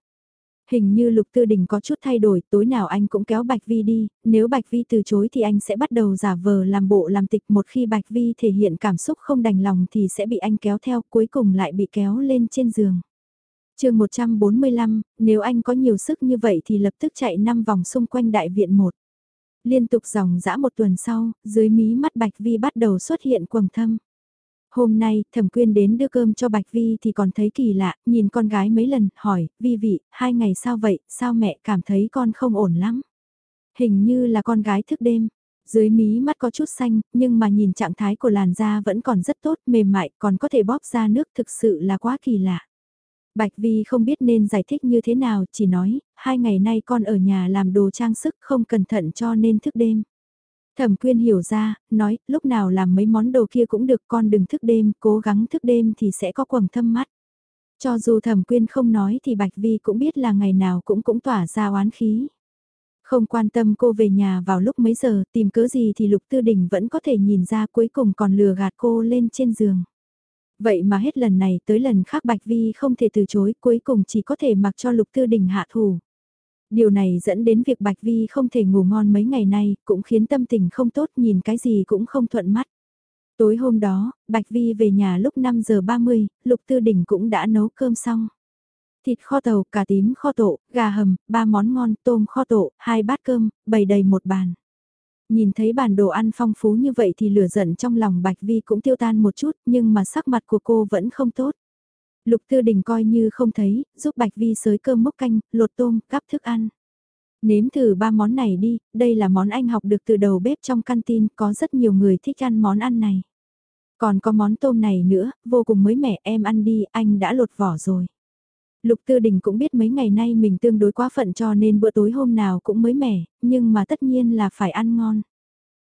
Hình như Lục Tư Đình có chút thay đổi, tối nào anh cũng kéo Bạch Vi đi, nếu Bạch Vi từ chối thì anh sẽ bắt đầu giả vờ làm bộ làm tịch một khi Bạch Vi thể hiện cảm xúc không đành lòng thì sẽ bị anh kéo theo, cuối cùng lại bị kéo lên trên giường. chương 145, nếu anh có nhiều sức như vậy thì lập tức chạy 5 vòng xung quanh đại viện một. Liên tục dòng dã một tuần sau, dưới mí mắt Bạch Vi bắt đầu xuất hiện quầng thâm. Hôm nay, thẩm quyên đến đưa cơm cho Bạch Vi thì còn thấy kỳ lạ, nhìn con gái mấy lần, hỏi, Vi vị, hai ngày sao vậy, sao mẹ cảm thấy con không ổn lắm? Hình như là con gái thức đêm. Dưới mí mắt có chút xanh, nhưng mà nhìn trạng thái của làn da vẫn còn rất tốt, mềm mại, còn có thể bóp ra nước thực sự là quá kỳ lạ. Bạch Vi không biết nên giải thích như thế nào, chỉ nói, hai ngày nay con ở nhà làm đồ trang sức không cẩn thận cho nên thức đêm. Thẩm quyên hiểu ra, nói, lúc nào làm mấy món đồ kia cũng được con đừng thức đêm, cố gắng thức đêm thì sẽ có quầng thâm mắt. Cho dù thẩm quyên không nói thì Bạch Vi cũng biết là ngày nào cũng cũng tỏa ra oán khí. Không quan tâm cô về nhà vào lúc mấy giờ tìm cớ gì thì Lục Tư Đình vẫn có thể nhìn ra cuối cùng còn lừa gạt cô lên trên giường. Vậy mà hết lần này tới lần khác Bạch Vi không thể từ chối cuối cùng chỉ có thể mặc cho Lục Tư Đình hạ thủ. Điều này dẫn đến việc Bạch Vi không thể ngủ ngon mấy ngày nay, cũng khiến tâm tình không tốt nhìn cái gì cũng không thuận mắt. Tối hôm đó, Bạch Vi về nhà lúc 5 giờ 30, Lục Tư Đình cũng đã nấu cơm xong. Thịt kho tàu, cà tím kho tổ, gà hầm, ba món ngon, tôm kho tổ, hai bát cơm, bày đầy một bàn. Nhìn thấy bản đồ ăn phong phú như vậy thì lửa giận trong lòng Bạch Vi cũng tiêu tan một chút, nhưng mà sắc mặt của cô vẫn không tốt. Lục Tư Đình coi như không thấy, giúp Bạch Vi sới cơm mốc canh, lột tôm, cắp thức ăn. Nếm thử ba món này đi, đây là món anh học được từ đầu bếp trong canteen, có rất nhiều người thích ăn món ăn này. Còn có món tôm này nữa, vô cùng mới mẻ, em ăn đi, anh đã lột vỏ rồi. Lục Tư Đình cũng biết mấy ngày nay mình tương đối quá phận cho nên bữa tối hôm nào cũng mới mẻ, nhưng mà tất nhiên là phải ăn ngon.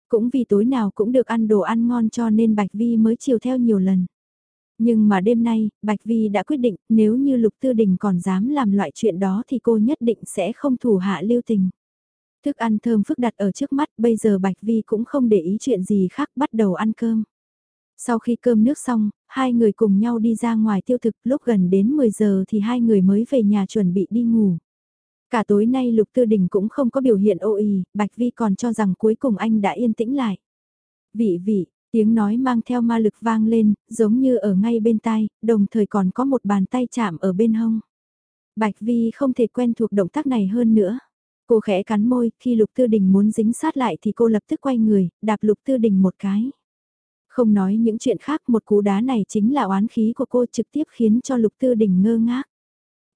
Cũng vì tối nào cũng được ăn đồ ăn ngon cho nên Bạch Vi mới chiều theo nhiều lần. Nhưng mà đêm nay, Bạch Vi đã quyết định nếu như Lục Tư Đình còn dám làm loại chuyện đó thì cô nhất định sẽ không thủ hạ lưu tình. Thức ăn thơm phức đặt ở trước mắt, bây giờ Bạch Vi cũng không để ý chuyện gì khác bắt đầu ăn cơm. Sau khi cơm nước xong, hai người cùng nhau đi ra ngoài tiêu thực lúc gần đến 10 giờ thì hai người mới về nhà chuẩn bị đi ngủ. Cả tối nay Lục Tư Đình cũng không có biểu hiện ô ý, Bạch Vi còn cho rằng cuối cùng anh đã yên tĩnh lại. Vị vị, tiếng nói mang theo ma lực vang lên, giống như ở ngay bên tai, đồng thời còn có một bàn tay chạm ở bên hông. Bạch Vi không thể quen thuộc động tác này hơn nữa. Cô khẽ cắn môi, khi Lục Tư Đình muốn dính sát lại thì cô lập tức quay người, đạp Lục Tư Đình một cái. Không nói những chuyện khác một cú đá này chính là oán khí của cô trực tiếp khiến cho Lục Tư Đình ngơ ngác.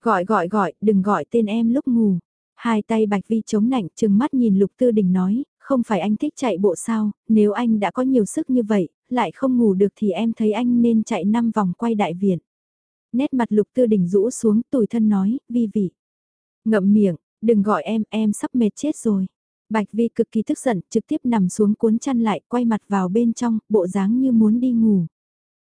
Gọi gọi gọi, đừng gọi tên em lúc ngủ. Hai tay Bạch Vi chống nạnh trừng mắt nhìn Lục Tư Đình nói, không phải anh thích chạy bộ sao, nếu anh đã có nhiều sức như vậy, lại không ngủ được thì em thấy anh nên chạy 5 vòng quay đại viện. Nét mặt Lục Tư Đình rũ xuống tủi thân nói, Vi vị. Ngậm miệng, đừng gọi em, em sắp mệt chết rồi. Bạch Vi cực kỳ tức giận, trực tiếp nằm xuống cuốn chăn lại, quay mặt vào bên trong, bộ dáng như muốn đi ngủ.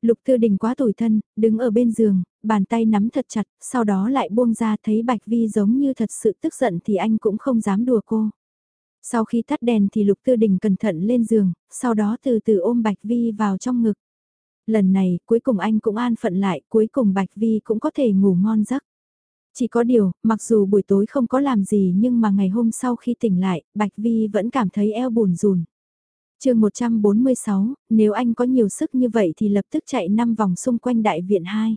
Lục Tư Đình quá tủi thân, đứng ở bên giường, bàn tay nắm thật chặt, sau đó lại buông ra thấy Bạch Vi giống như thật sự tức giận thì anh cũng không dám đùa cô. Sau khi tắt đèn thì Lục Tư Đình cẩn thận lên giường, sau đó từ từ ôm Bạch Vi vào trong ngực. Lần này, cuối cùng anh cũng an phận lại, cuối cùng Bạch Vi cũng có thể ngủ ngon giấc. Chỉ có điều, mặc dù buổi tối không có làm gì nhưng mà ngày hôm sau khi tỉnh lại, Bạch Vi vẫn cảm thấy eo buồn rùn. chương 146, nếu anh có nhiều sức như vậy thì lập tức chạy 5 vòng xung quanh đại viện 2.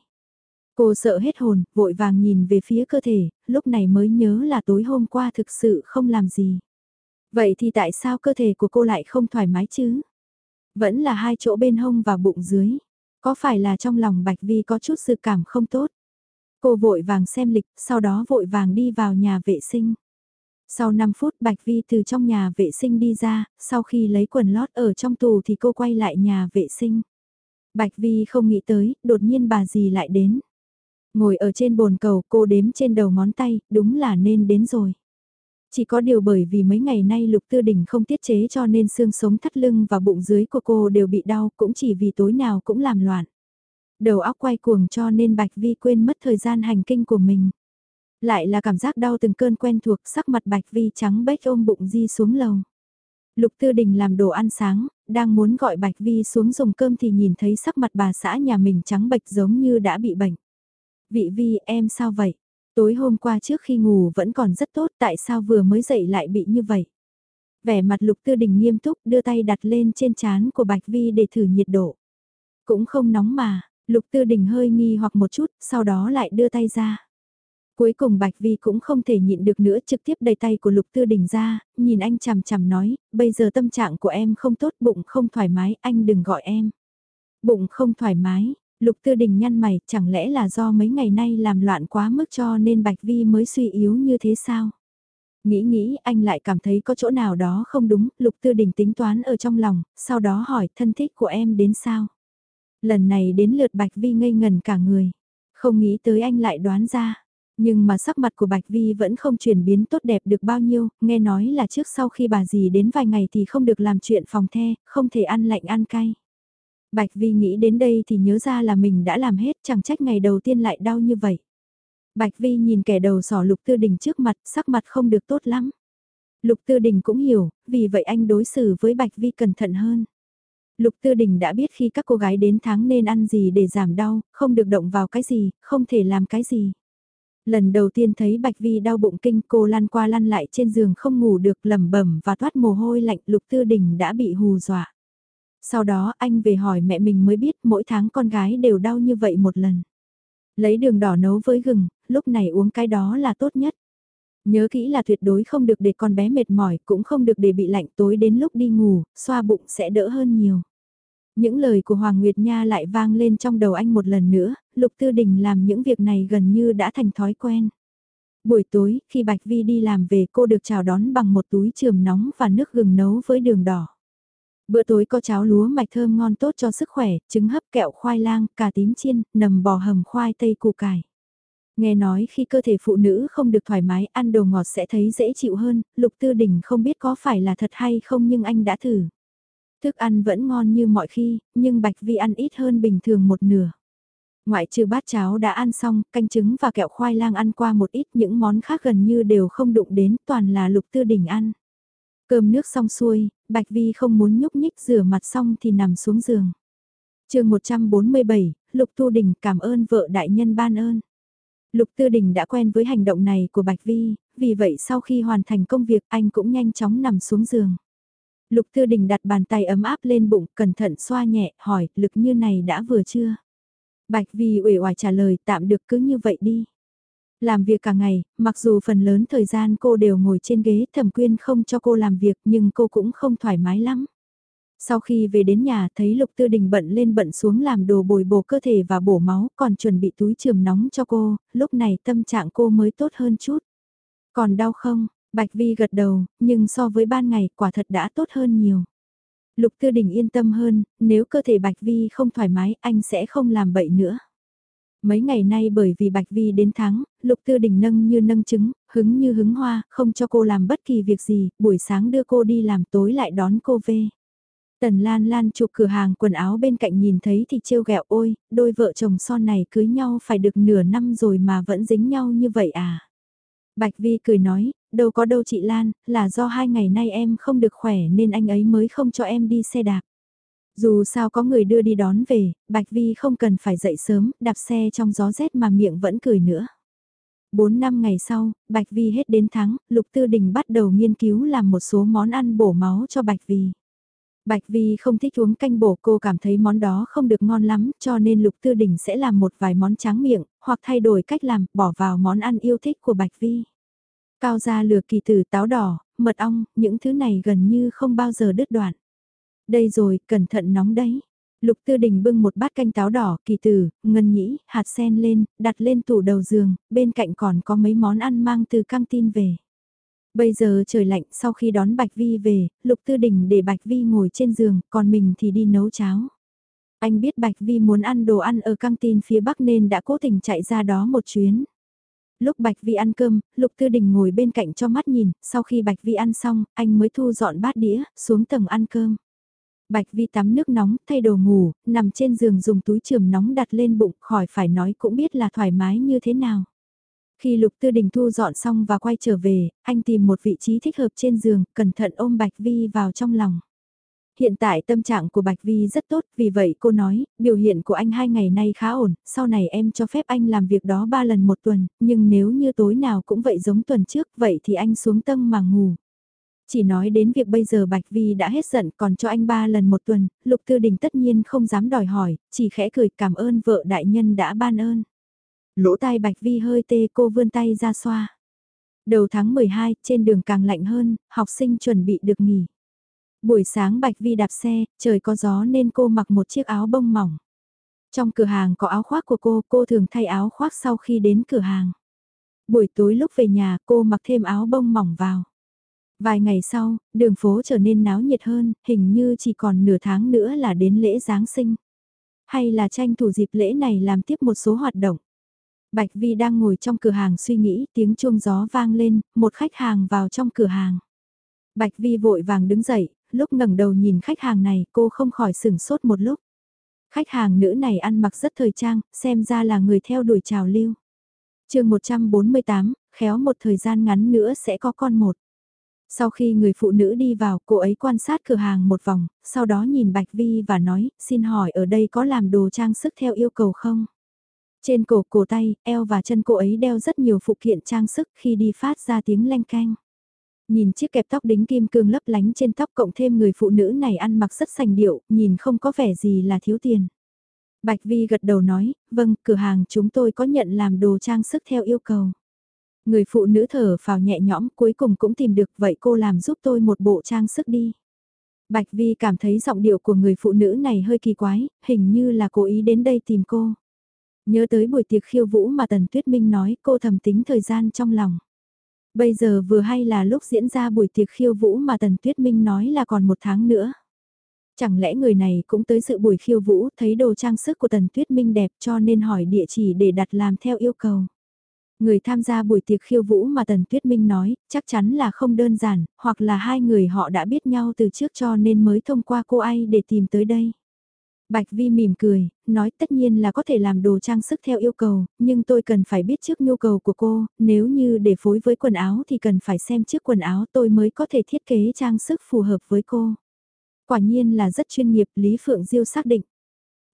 Cô sợ hết hồn, vội vàng nhìn về phía cơ thể, lúc này mới nhớ là tối hôm qua thực sự không làm gì. Vậy thì tại sao cơ thể của cô lại không thoải mái chứ? Vẫn là hai chỗ bên hông và bụng dưới. Có phải là trong lòng Bạch Vi có chút sự cảm không tốt? Cô vội vàng xem lịch, sau đó vội vàng đi vào nhà vệ sinh. Sau 5 phút Bạch Vi từ trong nhà vệ sinh đi ra, sau khi lấy quần lót ở trong tù thì cô quay lại nhà vệ sinh. Bạch Vi không nghĩ tới, đột nhiên bà dì lại đến. Ngồi ở trên bồn cầu cô đếm trên đầu ngón tay, đúng là nên đến rồi. Chỉ có điều bởi vì mấy ngày nay Lục Tư Đình không tiết chế cho nên xương sống thắt lưng và bụng dưới của cô đều bị đau cũng chỉ vì tối nào cũng làm loạn. Đầu óc quay cuồng cho nên Bạch Vi quên mất thời gian hành kinh của mình. Lại là cảm giác đau từng cơn quen thuộc sắc mặt Bạch Vi trắng bếch ôm bụng di xuống lầu. Lục Tư Đình làm đồ ăn sáng, đang muốn gọi Bạch Vi xuống dùng cơm thì nhìn thấy sắc mặt bà xã nhà mình trắng bệch giống như đã bị bệnh. Vị Vi em sao vậy? Tối hôm qua trước khi ngủ vẫn còn rất tốt tại sao vừa mới dậy lại bị như vậy? Vẻ mặt lục tư đình nghiêm túc đưa tay đặt lên trên chán của Bạch Vi để thử nhiệt độ. Cũng không nóng mà, lục tư đình hơi nghi hoặc một chút, sau đó lại đưa tay ra. Cuối cùng Bạch Vi cũng không thể nhịn được nữa trực tiếp đầy tay của Lục Tư Đình ra, nhìn anh chằm chằm nói, bây giờ tâm trạng của em không tốt, bụng không thoải mái, anh đừng gọi em. Bụng không thoải mái, Lục Tư Đình nhăn mày, chẳng lẽ là do mấy ngày nay làm loạn quá mức cho nên Bạch Vi mới suy yếu như thế sao? Nghĩ nghĩ anh lại cảm thấy có chỗ nào đó không đúng, Lục Tư Đình tính toán ở trong lòng, sau đó hỏi thân thích của em đến sao? Lần này đến lượt Bạch Vi ngây ngần cả người, không nghĩ tới anh lại đoán ra. Nhưng mà sắc mặt của Bạch Vi vẫn không chuyển biến tốt đẹp được bao nhiêu, nghe nói là trước sau khi bà dì đến vài ngày thì không được làm chuyện phòng the, không thể ăn lạnh ăn cay. Bạch Vi nghĩ đến đây thì nhớ ra là mình đã làm hết chẳng trách ngày đầu tiên lại đau như vậy. Bạch Vi nhìn kẻ đầu sỏ Lục Tư Đình trước mặt, sắc mặt không được tốt lắm. Lục Tư Đình cũng hiểu, vì vậy anh đối xử với Bạch Vi cẩn thận hơn. Lục Tư Đình đã biết khi các cô gái đến tháng nên ăn gì để giảm đau, không được động vào cái gì, không thể làm cái gì. Lần đầu tiên thấy Bạch Vi đau bụng kinh cô lăn qua lăn lại trên giường không ngủ được lẩm bẩm và toát mồ hôi lạnh Lục Tư Đình đã bị hù dọa. Sau đó anh về hỏi mẹ mình mới biết mỗi tháng con gái đều đau như vậy một lần. Lấy đường đỏ nấu với gừng, lúc này uống cái đó là tốt nhất. Nhớ kỹ là tuyệt đối không được để con bé mệt mỏi, cũng không được để bị lạnh tối đến lúc đi ngủ, xoa bụng sẽ đỡ hơn nhiều. Những lời của Hoàng Nguyệt Nha lại vang lên trong đầu anh một lần nữa, Lục Tư Đình làm những việc này gần như đã thành thói quen. Buổi tối, khi Bạch Vi đi làm về cô được chào đón bằng một túi trường nóng và nước gừng nấu với đường đỏ. Bữa tối có cháo lúa mạch thơm ngon tốt cho sức khỏe, trứng hấp kẹo khoai lang, cà tím chiên, nầm bò hầm khoai tây củ cải. Nghe nói khi cơ thể phụ nữ không được thoải mái ăn đồ ngọt sẽ thấy dễ chịu hơn, Lục Tư Đình không biết có phải là thật hay không nhưng anh đã thử. Thức ăn vẫn ngon như mọi khi, nhưng Bạch Vi ăn ít hơn bình thường một nửa. Ngoại trừ bát cháo đã ăn xong, canh trứng và kẹo khoai lang ăn qua một ít những món khác gần như đều không đụng đến, toàn là lục tư đỉnh ăn. Cơm nước xong xuôi, Bạch Vi không muốn nhúc nhích rửa mặt xong thì nằm xuống giường. chương 147, Lục Tu Đình cảm ơn vợ đại nhân ban ơn. Lục Tư Đình đã quen với hành động này của Bạch Vi, vì vậy sau khi hoàn thành công việc anh cũng nhanh chóng nằm xuống giường. Lục Tư Đình đặt bàn tay ấm áp lên bụng, cẩn thận xoa nhẹ, hỏi, lực như này đã vừa chưa? Bạch Vi uể oải trả lời, tạm được cứ như vậy đi. Làm việc cả ngày, mặc dù phần lớn thời gian cô đều ngồi trên ghế thẩm quyên không cho cô làm việc nhưng cô cũng không thoải mái lắm. Sau khi về đến nhà thấy Lục Tư Đình bận lên bận xuống làm đồ bồi bổ cơ thể và bổ máu còn chuẩn bị túi trường nóng cho cô, lúc này tâm trạng cô mới tốt hơn chút. Còn đau không? Bạch Vi gật đầu, nhưng so với ban ngày quả thật đã tốt hơn nhiều. Lục Tư Đình yên tâm hơn, nếu cơ thể Bạch Vi không thoải mái anh sẽ không làm bậy nữa. Mấy ngày nay bởi vì Bạch Vi đến tháng, Lục Tư Đình nâng như nâng trứng, hứng như hứng hoa, không cho cô làm bất kỳ việc gì, buổi sáng đưa cô đi làm tối lại đón cô về. Tần Lan Lan chụp cửa hàng quần áo bên cạnh nhìn thấy thì trêu ghẹo ôi, đôi vợ chồng son này cưới nhau phải được nửa năm rồi mà vẫn dính nhau như vậy à. Bạch Vi cười nói, đâu có đâu chị Lan, là do hai ngày nay em không được khỏe nên anh ấy mới không cho em đi xe đạp. Dù sao có người đưa đi đón về, Bạch Vi không cần phải dậy sớm, đạp xe trong gió rét mà miệng vẫn cười nữa. Bốn năm ngày sau, Bạch Vi hết đến tháng, Lục Tư Đình bắt đầu nghiên cứu làm một số món ăn bổ máu cho Bạch Vi. Bạch Vi không thích uống canh bổ cô cảm thấy món đó không được ngon lắm cho nên Lục Tư Đình sẽ làm một vài món tráng miệng, hoặc thay đổi cách làm, bỏ vào món ăn yêu thích của Bạch Vi. Cao gia lừa kỳ tử táo đỏ, mật ong, những thứ này gần như không bao giờ đứt đoạn. Đây rồi, cẩn thận nóng đấy. Lục Tư Đình bưng một bát canh táo đỏ, kỳ tử, ngân nhĩ, hạt sen lên, đặt lên tủ đầu giường, bên cạnh còn có mấy món ăn mang từ căng tin về. Bây giờ trời lạnh, sau khi đón Bạch Vi về, Lục Tư Đình để Bạch Vi ngồi trên giường, còn mình thì đi nấu cháo. Anh biết Bạch Vi muốn ăn đồ ăn ở căng tin phía Bắc nên đã cố tình chạy ra đó một chuyến. Lúc Bạch Vi ăn cơm, Lục Tư Đình ngồi bên cạnh cho mắt nhìn, sau khi Bạch Vi ăn xong, anh mới thu dọn bát đĩa, xuống tầng ăn cơm. Bạch Vi tắm nước nóng, thay đồ ngủ, nằm trên giường dùng túi trường nóng đặt lên bụng, khỏi phải nói cũng biết là thoải mái như thế nào. Khi Lục Tư Đình thu dọn xong và quay trở về, anh tìm một vị trí thích hợp trên giường, cẩn thận ôm Bạch Vi vào trong lòng. Hiện tại tâm trạng của Bạch Vi rất tốt, vì vậy cô nói, biểu hiện của anh hai ngày nay khá ổn, sau này em cho phép anh làm việc đó ba lần một tuần, nhưng nếu như tối nào cũng vậy giống tuần trước, vậy thì anh xuống tầng mà ngủ. Chỉ nói đến việc bây giờ Bạch Vi đã hết giận còn cho anh ba lần một tuần, Lục Tư Đình tất nhiên không dám đòi hỏi, chỉ khẽ cười cảm ơn vợ đại nhân đã ban ơn. Lỗ tai Bạch Vi hơi tê cô vươn tay ra xoa. Đầu tháng 12, trên đường càng lạnh hơn, học sinh chuẩn bị được nghỉ. Buổi sáng Bạch Vi đạp xe, trời có gió nên cô mặc một chiếc áo bông mỏng. Trong cửa hàng có áo khoác của cô, cô thường thay áo khoác sau khi đến cửa hàng. Buổi tối lúc về nhà cô mặc thêm áo bông mỏng vào. Vài ngày sau, đường phố trở nên náo nhiệt hơn, hình như chỉ còn nửa tháng nữa là đến lễ Giáng sinh. Hay là tranh thủ dịp lễ này làm tiếp một số hoạt động. Bạch Vi đang ngồi trong cửa hàng suy nghĩ, tiếng chuông gió vang lên, một khách hàng vào trong cửa hàng. Bạch Vi vội vàng đứng dậy, lúc ngẩng đầu nhìn khách hàng này cô không khỏi sửng sốt một lúc. Khách hàng nữ này ăn mặc rất thời trang, xem ra là người theo đuổi trào lưu. chương 148, khéo một thời gian ngắn nữa sẽ có con một. Sau khi người phụ nữ đi vào, cô ấy quan sát cửa hàng một vòng, sau đó nhìn Bạch Vi và nói, xin hỏi ở đây có làm đồ trang sức theo yêu cầu không? Trên cổ, cổ tay, eo và chân cô ấy đeo rất nhiều phụ kiện trang sức khi đi phát ra tiếng leng canh. Nhìn chiếc kẹp tóc đính kim cương lấp lánh trên tóc cộng thêm người phụ nữ này ăn mặc rất sành điệu, nhìn không có vẻ gì là thiếu tiền. Bạch Vi gật đầu nói, vâng, cửa hàng chúng tôi có nhận làm đồ trang sức theo yêu cầu. Người phụ nữ thở vào nhẹ nhõm cuối cùng cũng tìm được vậy cô làm giúp tôi một bộ trang sức đi. Bạch Vi cảm thấy giọng điệu của người phụ nữ này hơi kỳ quái, hình như là cố ý đến đây tìm cô. Nhớ tới buổi tiệc khiêu vũ mà Tần Tuyết Minh nói cô thầm tính thời gian trong lòng. Bây giờ vừa hay là lúc diễn ra buổi tiệc khiêu vũ mà Tần Tuyết Minh nói là còn một tháng nữa. Chẳng lẽ người này cũng tới sự buổi khiêu vũ thấy đồ trang sức của Tần Tuyết Minh đẹp cho nên hỏi địa chỉ để đặt làm theo yêu cầu. Người tham gia buổi tiệc khiêu vũ mà Tần Tuyết Minh nói, chắc chắn là không đơn giản, hoặc là hai người họ đã biết nhau từ trước cho nên mới thông qua cô ấy để tìm tới đây. Bạch Vi mỉm cười, nói tất nhiên là có thể làm đồ trang sức theo yêu cầu, nhưng tôi cần phải biết trước nhu cầu của cô, nếu như để phối với quần áo thì cần phải xem trước quần áo tôi mới có thể thiết kế trang sức phù hợp với cô. Quả nhiên là rất chuyên nghiệp, Lý Phượng Diêu xác định.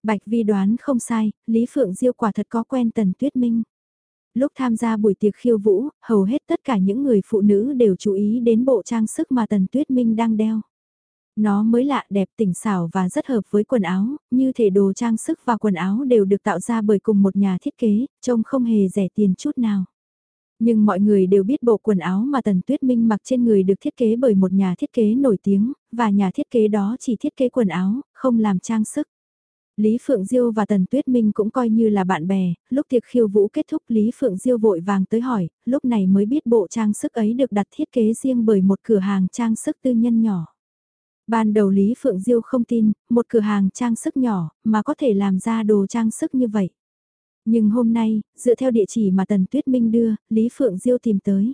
Bạch Vi đoán không sai, Lý Phượng Diêu quả thật có quen Tần Tuyết Minh. Lúc tham gia buổi tiệc khiêu vũ, hầu hết tất cả những người phụ nữ đều chú ý đến bộ trang sức mà Tần Tuyết Minh đang đeo. Nó mới lạ đẹp tỉnh xảo và rất hợp với quần áo, như thể đồ trang sức và quần áo đều được tạo ra bởi cùng một nhà thiết kế, trông không hề rẻ tiền chút nào. Nhưng mọi người đều biết bộ quần áo mà Tần Tuyết Minh mặc trên người được thiết kế bởi một nhà thiết kế nổi tiếng, và nhà thiết kế đó chỉ thiết kế quần áo, không làm trang sức. Lý Phượng Diêu và Tần Tuyết Minh cũng coi như là bạn bè, lúc tiệc khiêu vũ kết thúc Lý Phượng Diêu vội vàng tới hỏi, lúc này mới biết bộ trang sức ấy được đặt thiết kế riêng bởi một cửa hàng trang sức tư nhân nhỏ. Ban đầu Lý Phượng Diêu không tin, một cửa hàng trang sức nhỏ mà có thể làm ra đồ trang sức như vậy. Nhưng hôm nay, dựa theo địa chỉ mà Tần Tuyết Minh đưa, Lý Phượng Diêu tìm tới.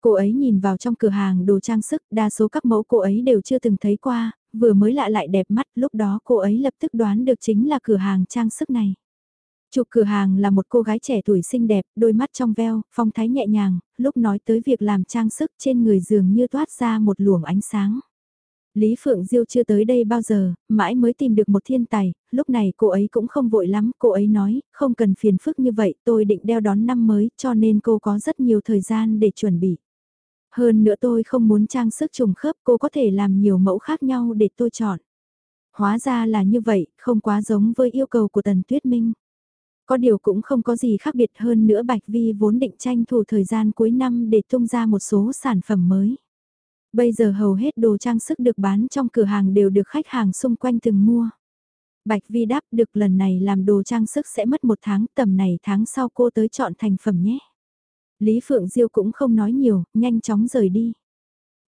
Cô ấy nhìn vào trong cửa hàng đồ trang sức, đa số các mẫu cô ấy đều chưa từng thấy qua, vừa mới lạ lại đẹp mắt, lúc đó cô ấy lập tức đoán được chính là cửa hàng trang sức này. Chủ cửa hàng là một cô gái trẻ tuổi xinh đẹp, đôi mắt trong veo, phong thái nhẹ nhàng, lúc nói tới việc làm trang sức trên người dường như toát ra một luồng ánh sáng. Lý Phượng Diêu chưa tới đây bao giờ, mãi mới tìm được một thiên tài, lúc này cô ấy cũng không vội lắm, cô ấy nói, không cần phiền phức như vậy, tôi định đeo đón năm mới, cho nên cô có rất nhiều thời gian để chuẩn bị. Hơn nữa tôi không muốn trang sức trùng khớp, cô có thể làm nhiều mẫu khác nhau để tôi chọn. Hóa ra là như vậy, không quá giống với yêu cầu của Tần Tuyết Minh. Có điều cũng không có gì khác biệt hơn nữa Bạch Vi vốn định tranh thủ thời gian cuối năm để tung ra một số sản phẩm mới. Bây giờ hầu hết đồ trang sức được bán trong cửa hàng đều được khách hàng xung quanh từng mua. Bạch Vi đáp được lần này làm đồ trang sức sẽ mất một tháng tầm này tháng sau cô tới chọn thành phẩm nhé. Lý Phượng Diêu cũng không nói nhiều, nhanh chóng rời đi.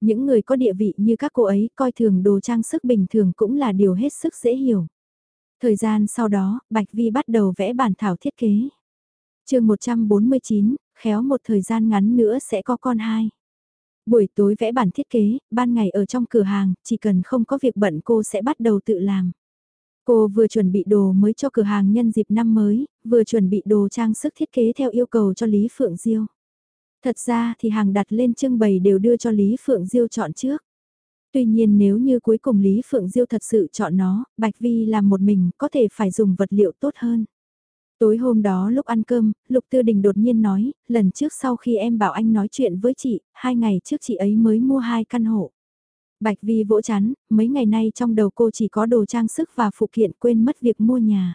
Những người có địa vị như các cô ấy coi thường đồ trang sức bình thường cũng là điều hết sức dễ hiểu. Thời gian sau đó, Bạch Vi bắt đầu vẽ bản thảo thiết kế. chương 149, khéo một thời gian ngắn nữa sẽ có con hai. Buổi tối vẽ bản thiết kế, ban ngày ở trong cửa hàng, chỉ cần không có việc bận cô sẽ bắt đầu tự làm. Cô vừa chuẩn bị đồ mới cho cửa hàng nhân dịp năm mới, vừa chuẩn bị đồ trang sức thiết kế theo yêu cầu cho Lý Phượng Diêu. Thật ra thì hàng đặt lên trưng bày đều đưa cho Lý Phượng Diêu chọn trước. Tuy nhiên nếu như cuối cùng Lý Phượng Diêu thật sự chọn nó, Bạch Vi làm một mình có thể phải dùng vật liệu tốt hơn. Tối hôm đó lúc ăn cơm, Lục Tư Đình đột nhiên nói, lần trước sau khi em bảo anh nói chuyện với chị, hai ngày trước chị ấy mới mua hai căn hộ. Bạch Vi vỗ chán, mấy ngày nay trong đầu cô chỉ có đồ trang sức và phụ kiện quên mất việc mua nhà.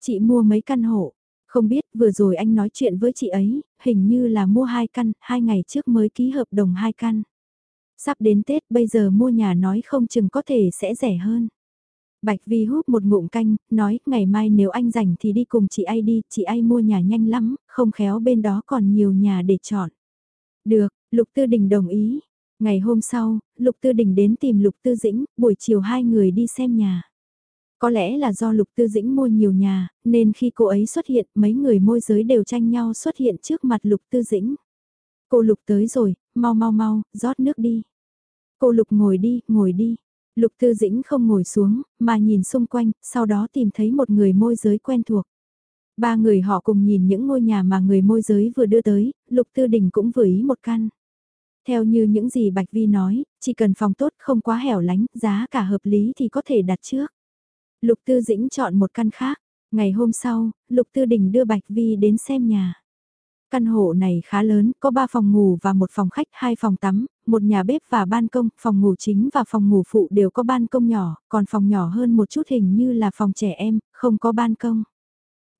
Chị mua mấy căn hộ, không biết vừa rồi anh nói chuyện với chị ấy, hình như là mua hai căn, hai ngày trước mới ký hợp đồng hai căn. Sắp đến Tết bây giờ mua nhà nói không chừng có thể sẽ rẻ hơn. Bạch Vi hút một ngụm canh, nói ngày mai nếu anh rảnh thì đi cùng chị ai đi, chị ai mua nhà nhanh lắm, không khéo bên đó còn nhiều nhà để chọn. Được, Lục Tư Đình đồng ý. Ngày hôm sau, Lục Tư Đình đến tìm Lục Tư Dĩnh, buổi chiều hai người đi xem nhà. Có lẽ là do Lục Tư Dĩnh mua nhiều nhà, nên khi cô ấy xuất hiện, mấy người môi giới đều tranh nhau xuất hiện trước mặt Lục Tư Dĩnh. Cô Lục tới rồi, mau mau mau, rót nước đi. Cô Lục ngồi đi, ngồi đi. Lục Tư Dĩnh không ngồi xuống, mà nhìn xung quanh, sau đó tìm thấy một người môi giới quen thuộc. Ba người họ cùng nhìn những ngôi nhà mà người môi giới vừa đưa tới, Lục Tư Đình cũng vừa ý một căn. Theo như những gì Bạch Vi nói, chỉ cần phòng tốt không quá hẻo lánh, giá cả hợp lý thì có thể đặt trước. Lục Tư Dĩnh chọn một căn khác. Ngày hôm sau, Lục Tư Đình đưa Bạch Vi đến xem nhà. Căn hộ này khá lớn, có 3 phòng ngủ và một phòng khách, hai phòng tắm, một nhà bếp và ban công, phòng ngủ chính và phòng ngủ phụ đều có ban công nhỏ, còn phòng nhỏ hơn một chút hình như là phòng trẻ em, không có ban công.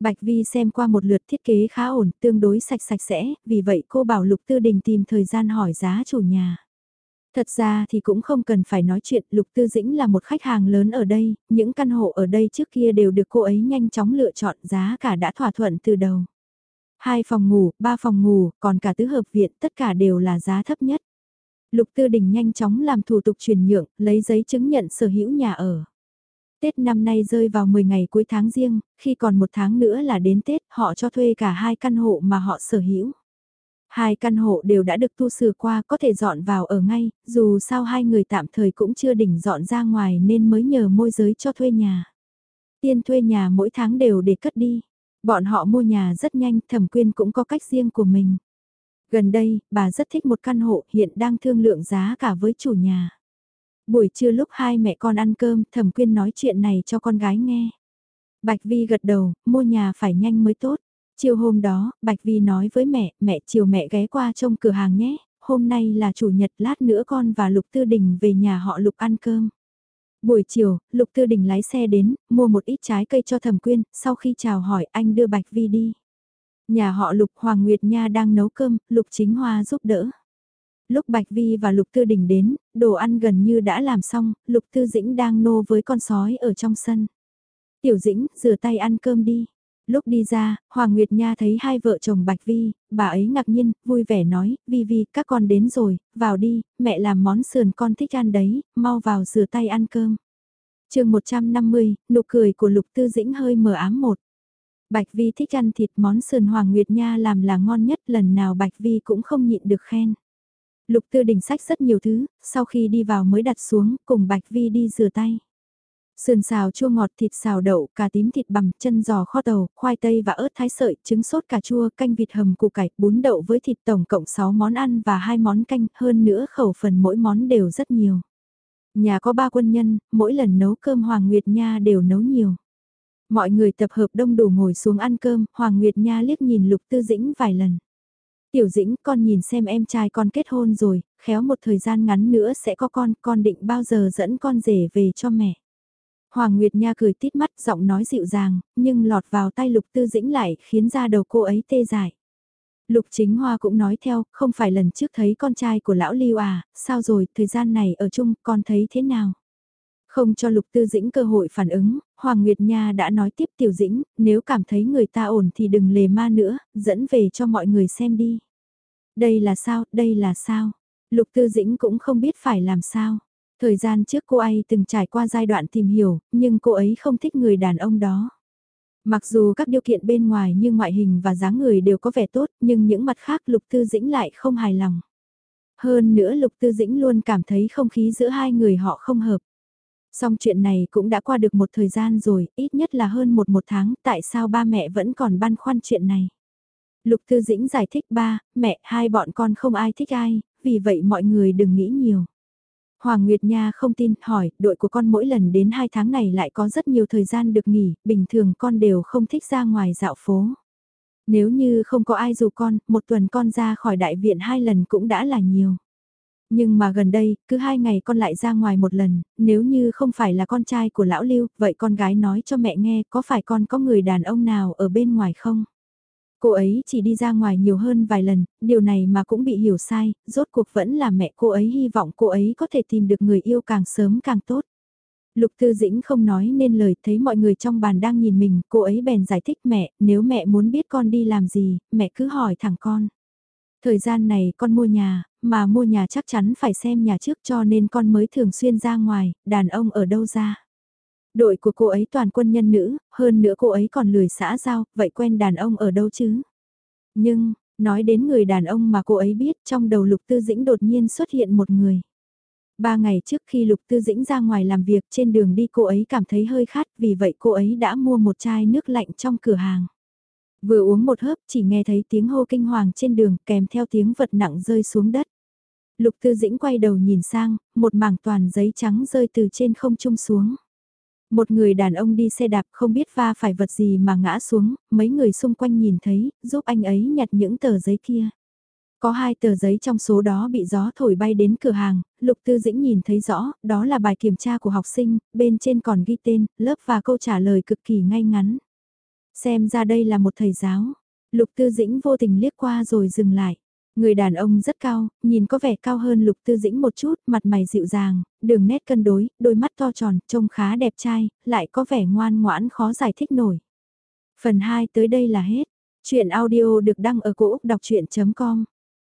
Bạch Vi xem qua một lượt thiết kế khá ổn, tương đối sạch sạch sẽ, vì vậy cô bảo Lục Tư Đình tìm thời gian hỏi giá chủ nhà. Thật ra thì cũng không cần phải nói chuyện, Lục Tư Dĩnh là một khách hàng lớn ở đây, những căn hộ ở đây trước kia đều được cô ấy nhanh chóng lựa chọn giá cả đã thỏa thuận từ đầu. Hai phòng ngủ, ba phòng ngủ, còn cả tứ hợp viện tất cả đều là giá thấp nhất. Lục Tư Đình nhanh chóng làm thủ tục chuyển nhượng, lấy giấy chứng nhận sở hữu nhà ở. Tết năm nay rơi vào 10 ngày cuối tháng riêng, khi còn một tháng nữa là đến Tết, họ cho thuê cả hai căn hộ mà họ sở hữu. Hai căn hộ đều đã được tu sửa qua có thể dọn vào ở ngay, dù sao hai người tạm thời cũng chưa đỉnh dọn ra ngoài nên mới nhờ môi giới cho thuê nhà. Tiền thuê nhà mỗi tháng đều để cất đi. Bọn họ mua nhà rất nhanh, thẩm quyên cũng có cách riêng của mình. Gần đây, bà rất thích một căn hộ hiện đang thương lượng giá cả với chủ nhà. Buổi trưa lúc hai mẹ con ăn cơm, thẩm quyên nói chuyện này cho con gái nghe. Bạch Vi gật đầu, mua nhà phải nhanh mới tốt. Chiều hôm đó, Bạch Vi nói với mẹ, mẹ chiều mẹ ghé qua trong cửa hàng nhé, hôm nay là chủ nhật lát nữa con và Lục Tư Đình về nhà họ Lục ăn cơm. Buổi chiều, Lục Tư Đình lái xe đến, mua một ít trái cây cho Thẩm Quyên, sau khi chào hỏi anh đưa Bạch Vi đi. Nhà họ Lục Hoàng Nguyệt Nha đang nấu cơm, Lục Chính Hoa giúp đỡ. Lúc Bạch Vi và Lục Tư Đình đến, đồ ăn gần như đã làm xong, Lục Tư Dĩnh đang nô với con sói ở trong sân. Tiểu Dĩnh, rửa tay ăn cơm đi. Lúc đi ra, Hoàng Nguyệt Nha thấy hai vợ chồng Bạch Vi, bà ấy ngạc nhiên, vui vẻ nói, Vi Vi, các con đến rồi, vào đi, mẹ làm món sườn con thích ăn đấy, mau vào rửa tay ăn cơm. chương 150, nụ cười của Lục Tư Dĩnh hơi mờ ám một. Bạch Vi thích ăn thịt món sườn Hoàng Nguyệt Nha làm là ngon nhất lần nào Bạch Vi cũng không nhịn được khen. Lục Tư Đình sách rất nhiều thứ, sau khi đi vào mới đặt xuống, cùng Bạch Vi đi rửa tay. Sườn xào chua ngọt thịt xào đậu, cà tím thịt bằm, chân giò kho tàu, khoai tây và ớt thái sợi, trứng sốt cà chua, canh vịt hầm củ cải, bún đậu với thịt tổng cộng 6 món ăn và hai món canh, hơn nữa khẩu phần mỗi món đều rất nhiều. Nhà có ba quân nhân, mỗi lần nấu cơm Hoàng Nguyệt Nha đều nấu nhiều. Mọi người tập hợp đông đủ ngồi xuống ăn cơm, Hoàng Nguyệt Nha liếc nhìn Lục Tư Dĩnh vài lần. Tiểu Dĩnh, con nhìn xem em trai con kết hôn rồi, khéo một thời gian ngắn nữa sẽ có con, con định bao giờ dẫn con rể về cho mẹ. Hoàng Nguyệt Nha cười tít mắt giọng nói dịu dàng, nhưng lọt vào tay Lục Tư Dĩnh lại khiến da đầu cô ấy tê dại. Lục Chính Hoa cũng nói theo, không phải lần trước thấy con trai của lão Lưu à, sao rồi, thời gian này ở chung, con thấy thế nào? Không cho Lục Tư Dĩnh cơ hội phản ứng, Hoàng Nguyệt Nha đã nói tiếp Tiểu Dĩnh, nếu cảm thấy người ta ổn thì đừng lề ma nữa, dẫn về cho mọi người xem đi. Đây là sao, đây là sao? Lục Tư Dĩnh cũng không biết phải làm sao. Thời gian trước cô ấy từng trải qua giai đoạn tìm hiểu, nhưng cô ấy không thích người đàn ông đó. Mặc dù các điều kiện bên ngoài như ngoại hình và dáng người đều có vẻ tốt, nhưng những mặt khác Lục Tư Dĩnh lại không hài lòng. Hơn nữa Lục Tư Dĩnh luôn cảm thấy không khí giữa hai người họ không hợp. Song chuyện này cũng đã qua được một thời gian rồi, ít nhất là hơn một một tháng, tại sao ba mẹ vẫn còn băn khoăn chuyện này? Lục Tư Dĩnh giải thích ba, mẹ, hai bọn con không ai thích ai, vì vậy mọi người đừng nghĩ nhiều. Hoàng Nguyệt Nha không tin, hỏi, đội của con mỗi lần đến 2 tháng này lại có rất nhiều thời gian được nghỉ, bình thường con đều không thích ra ngoài dạo phố. Nếu như không có ai dù con, một tuần con ra khỏi đại viện hai lần cũng đã là nhiều. Nhưng mà gần đây, cứ hai ngày con lại ra ngoài một lần, nếu như không phải là con trai của lão Lưu, vậy con gái nói cho mẹ nghe có phải con có người đàn ông nào ở bên ngoài không? Cô ấy chỉ đi ra ngoài nhiều hơn vài lần, điều này mà cũng bị hiểu sai, rốt cuộc vẫn là mẹ cô ấy hy vọng cô ấy có thể tìm được người yêu càng sớm càng tốt. Lục Tư Dĩnh không nói nên lời thấy mọi người trong bàn đang nhìn mình, cô ấy bèn giải thích mẹ, nếu mẹ muốn biết con đi làm gì, mẹ cứ hỏi thẳng con. Thời gian này con mua nhà, mà mua nhà chắc chắn phải xem nhà trước cho nên con mới thường xuyên ra ngoài, đàn ông ở đâu ra. Đội của cô ấy toàn quân nhân nữ, hơn nữa cô ấy còn lười xã giao, vậy quen đàn ông ở đâu chứ? Nhưng, nói đến người đàn ông mà cô ấy biết trong đầu Lục Tư Dĩnh đột nhiên xuất hiện một người. Ba ngày trước khi Lục Tư Dĩnh ra ngoài làm việc trên đường đi cô ấy cảm thấy hơi khát vì vậy cô ấy đã mua một chai nước lạnh trong cửa hàng. Vừa uống một hớp chỉ nghe thấy tiếng hô kinh hoàng trên đường kèm theo tiếng vật nặng rơi xuống đất. Lục Tư Dĩnh quay đầu nhìn sang, một mảng toàn giấy trắng rơi từ trên không trung xuống. Một người đàn ông đi xe đạp không biết va phải vật gì mà ngã xuống, mấy người xung quanh nhìn thấy, giúp anh ấy nhặt những tờ giấy kia. Có hai tờ giấy trong số đó bị gió thổi bay đến cửa hàng, Lục Tư Dĩnh nhìn thấy rõ, đó là bài kiểm tra của học sinh, bên trên còn ghi tên, lớp và câu trả lời cực kỳ ngay ngắn. Xem ra đây là một thầy giáo. Lục Tư Dĩnh vô tình liếc qua rồi dừng lại. Người đàn ông rất cao, nhìn có vẻ cao hơn Lục Tư Dĩnh một chút, mặt mày dịu dàng, đường nét cân đối, đôi mắt to tròn, trông khá đẹp trai, lại có vẻ ngoan ngoãn khó giải thích nổi. Phần 2 tới đây là hết. Chuyện audio được đăng ở cổ Úc đọc chuyện.com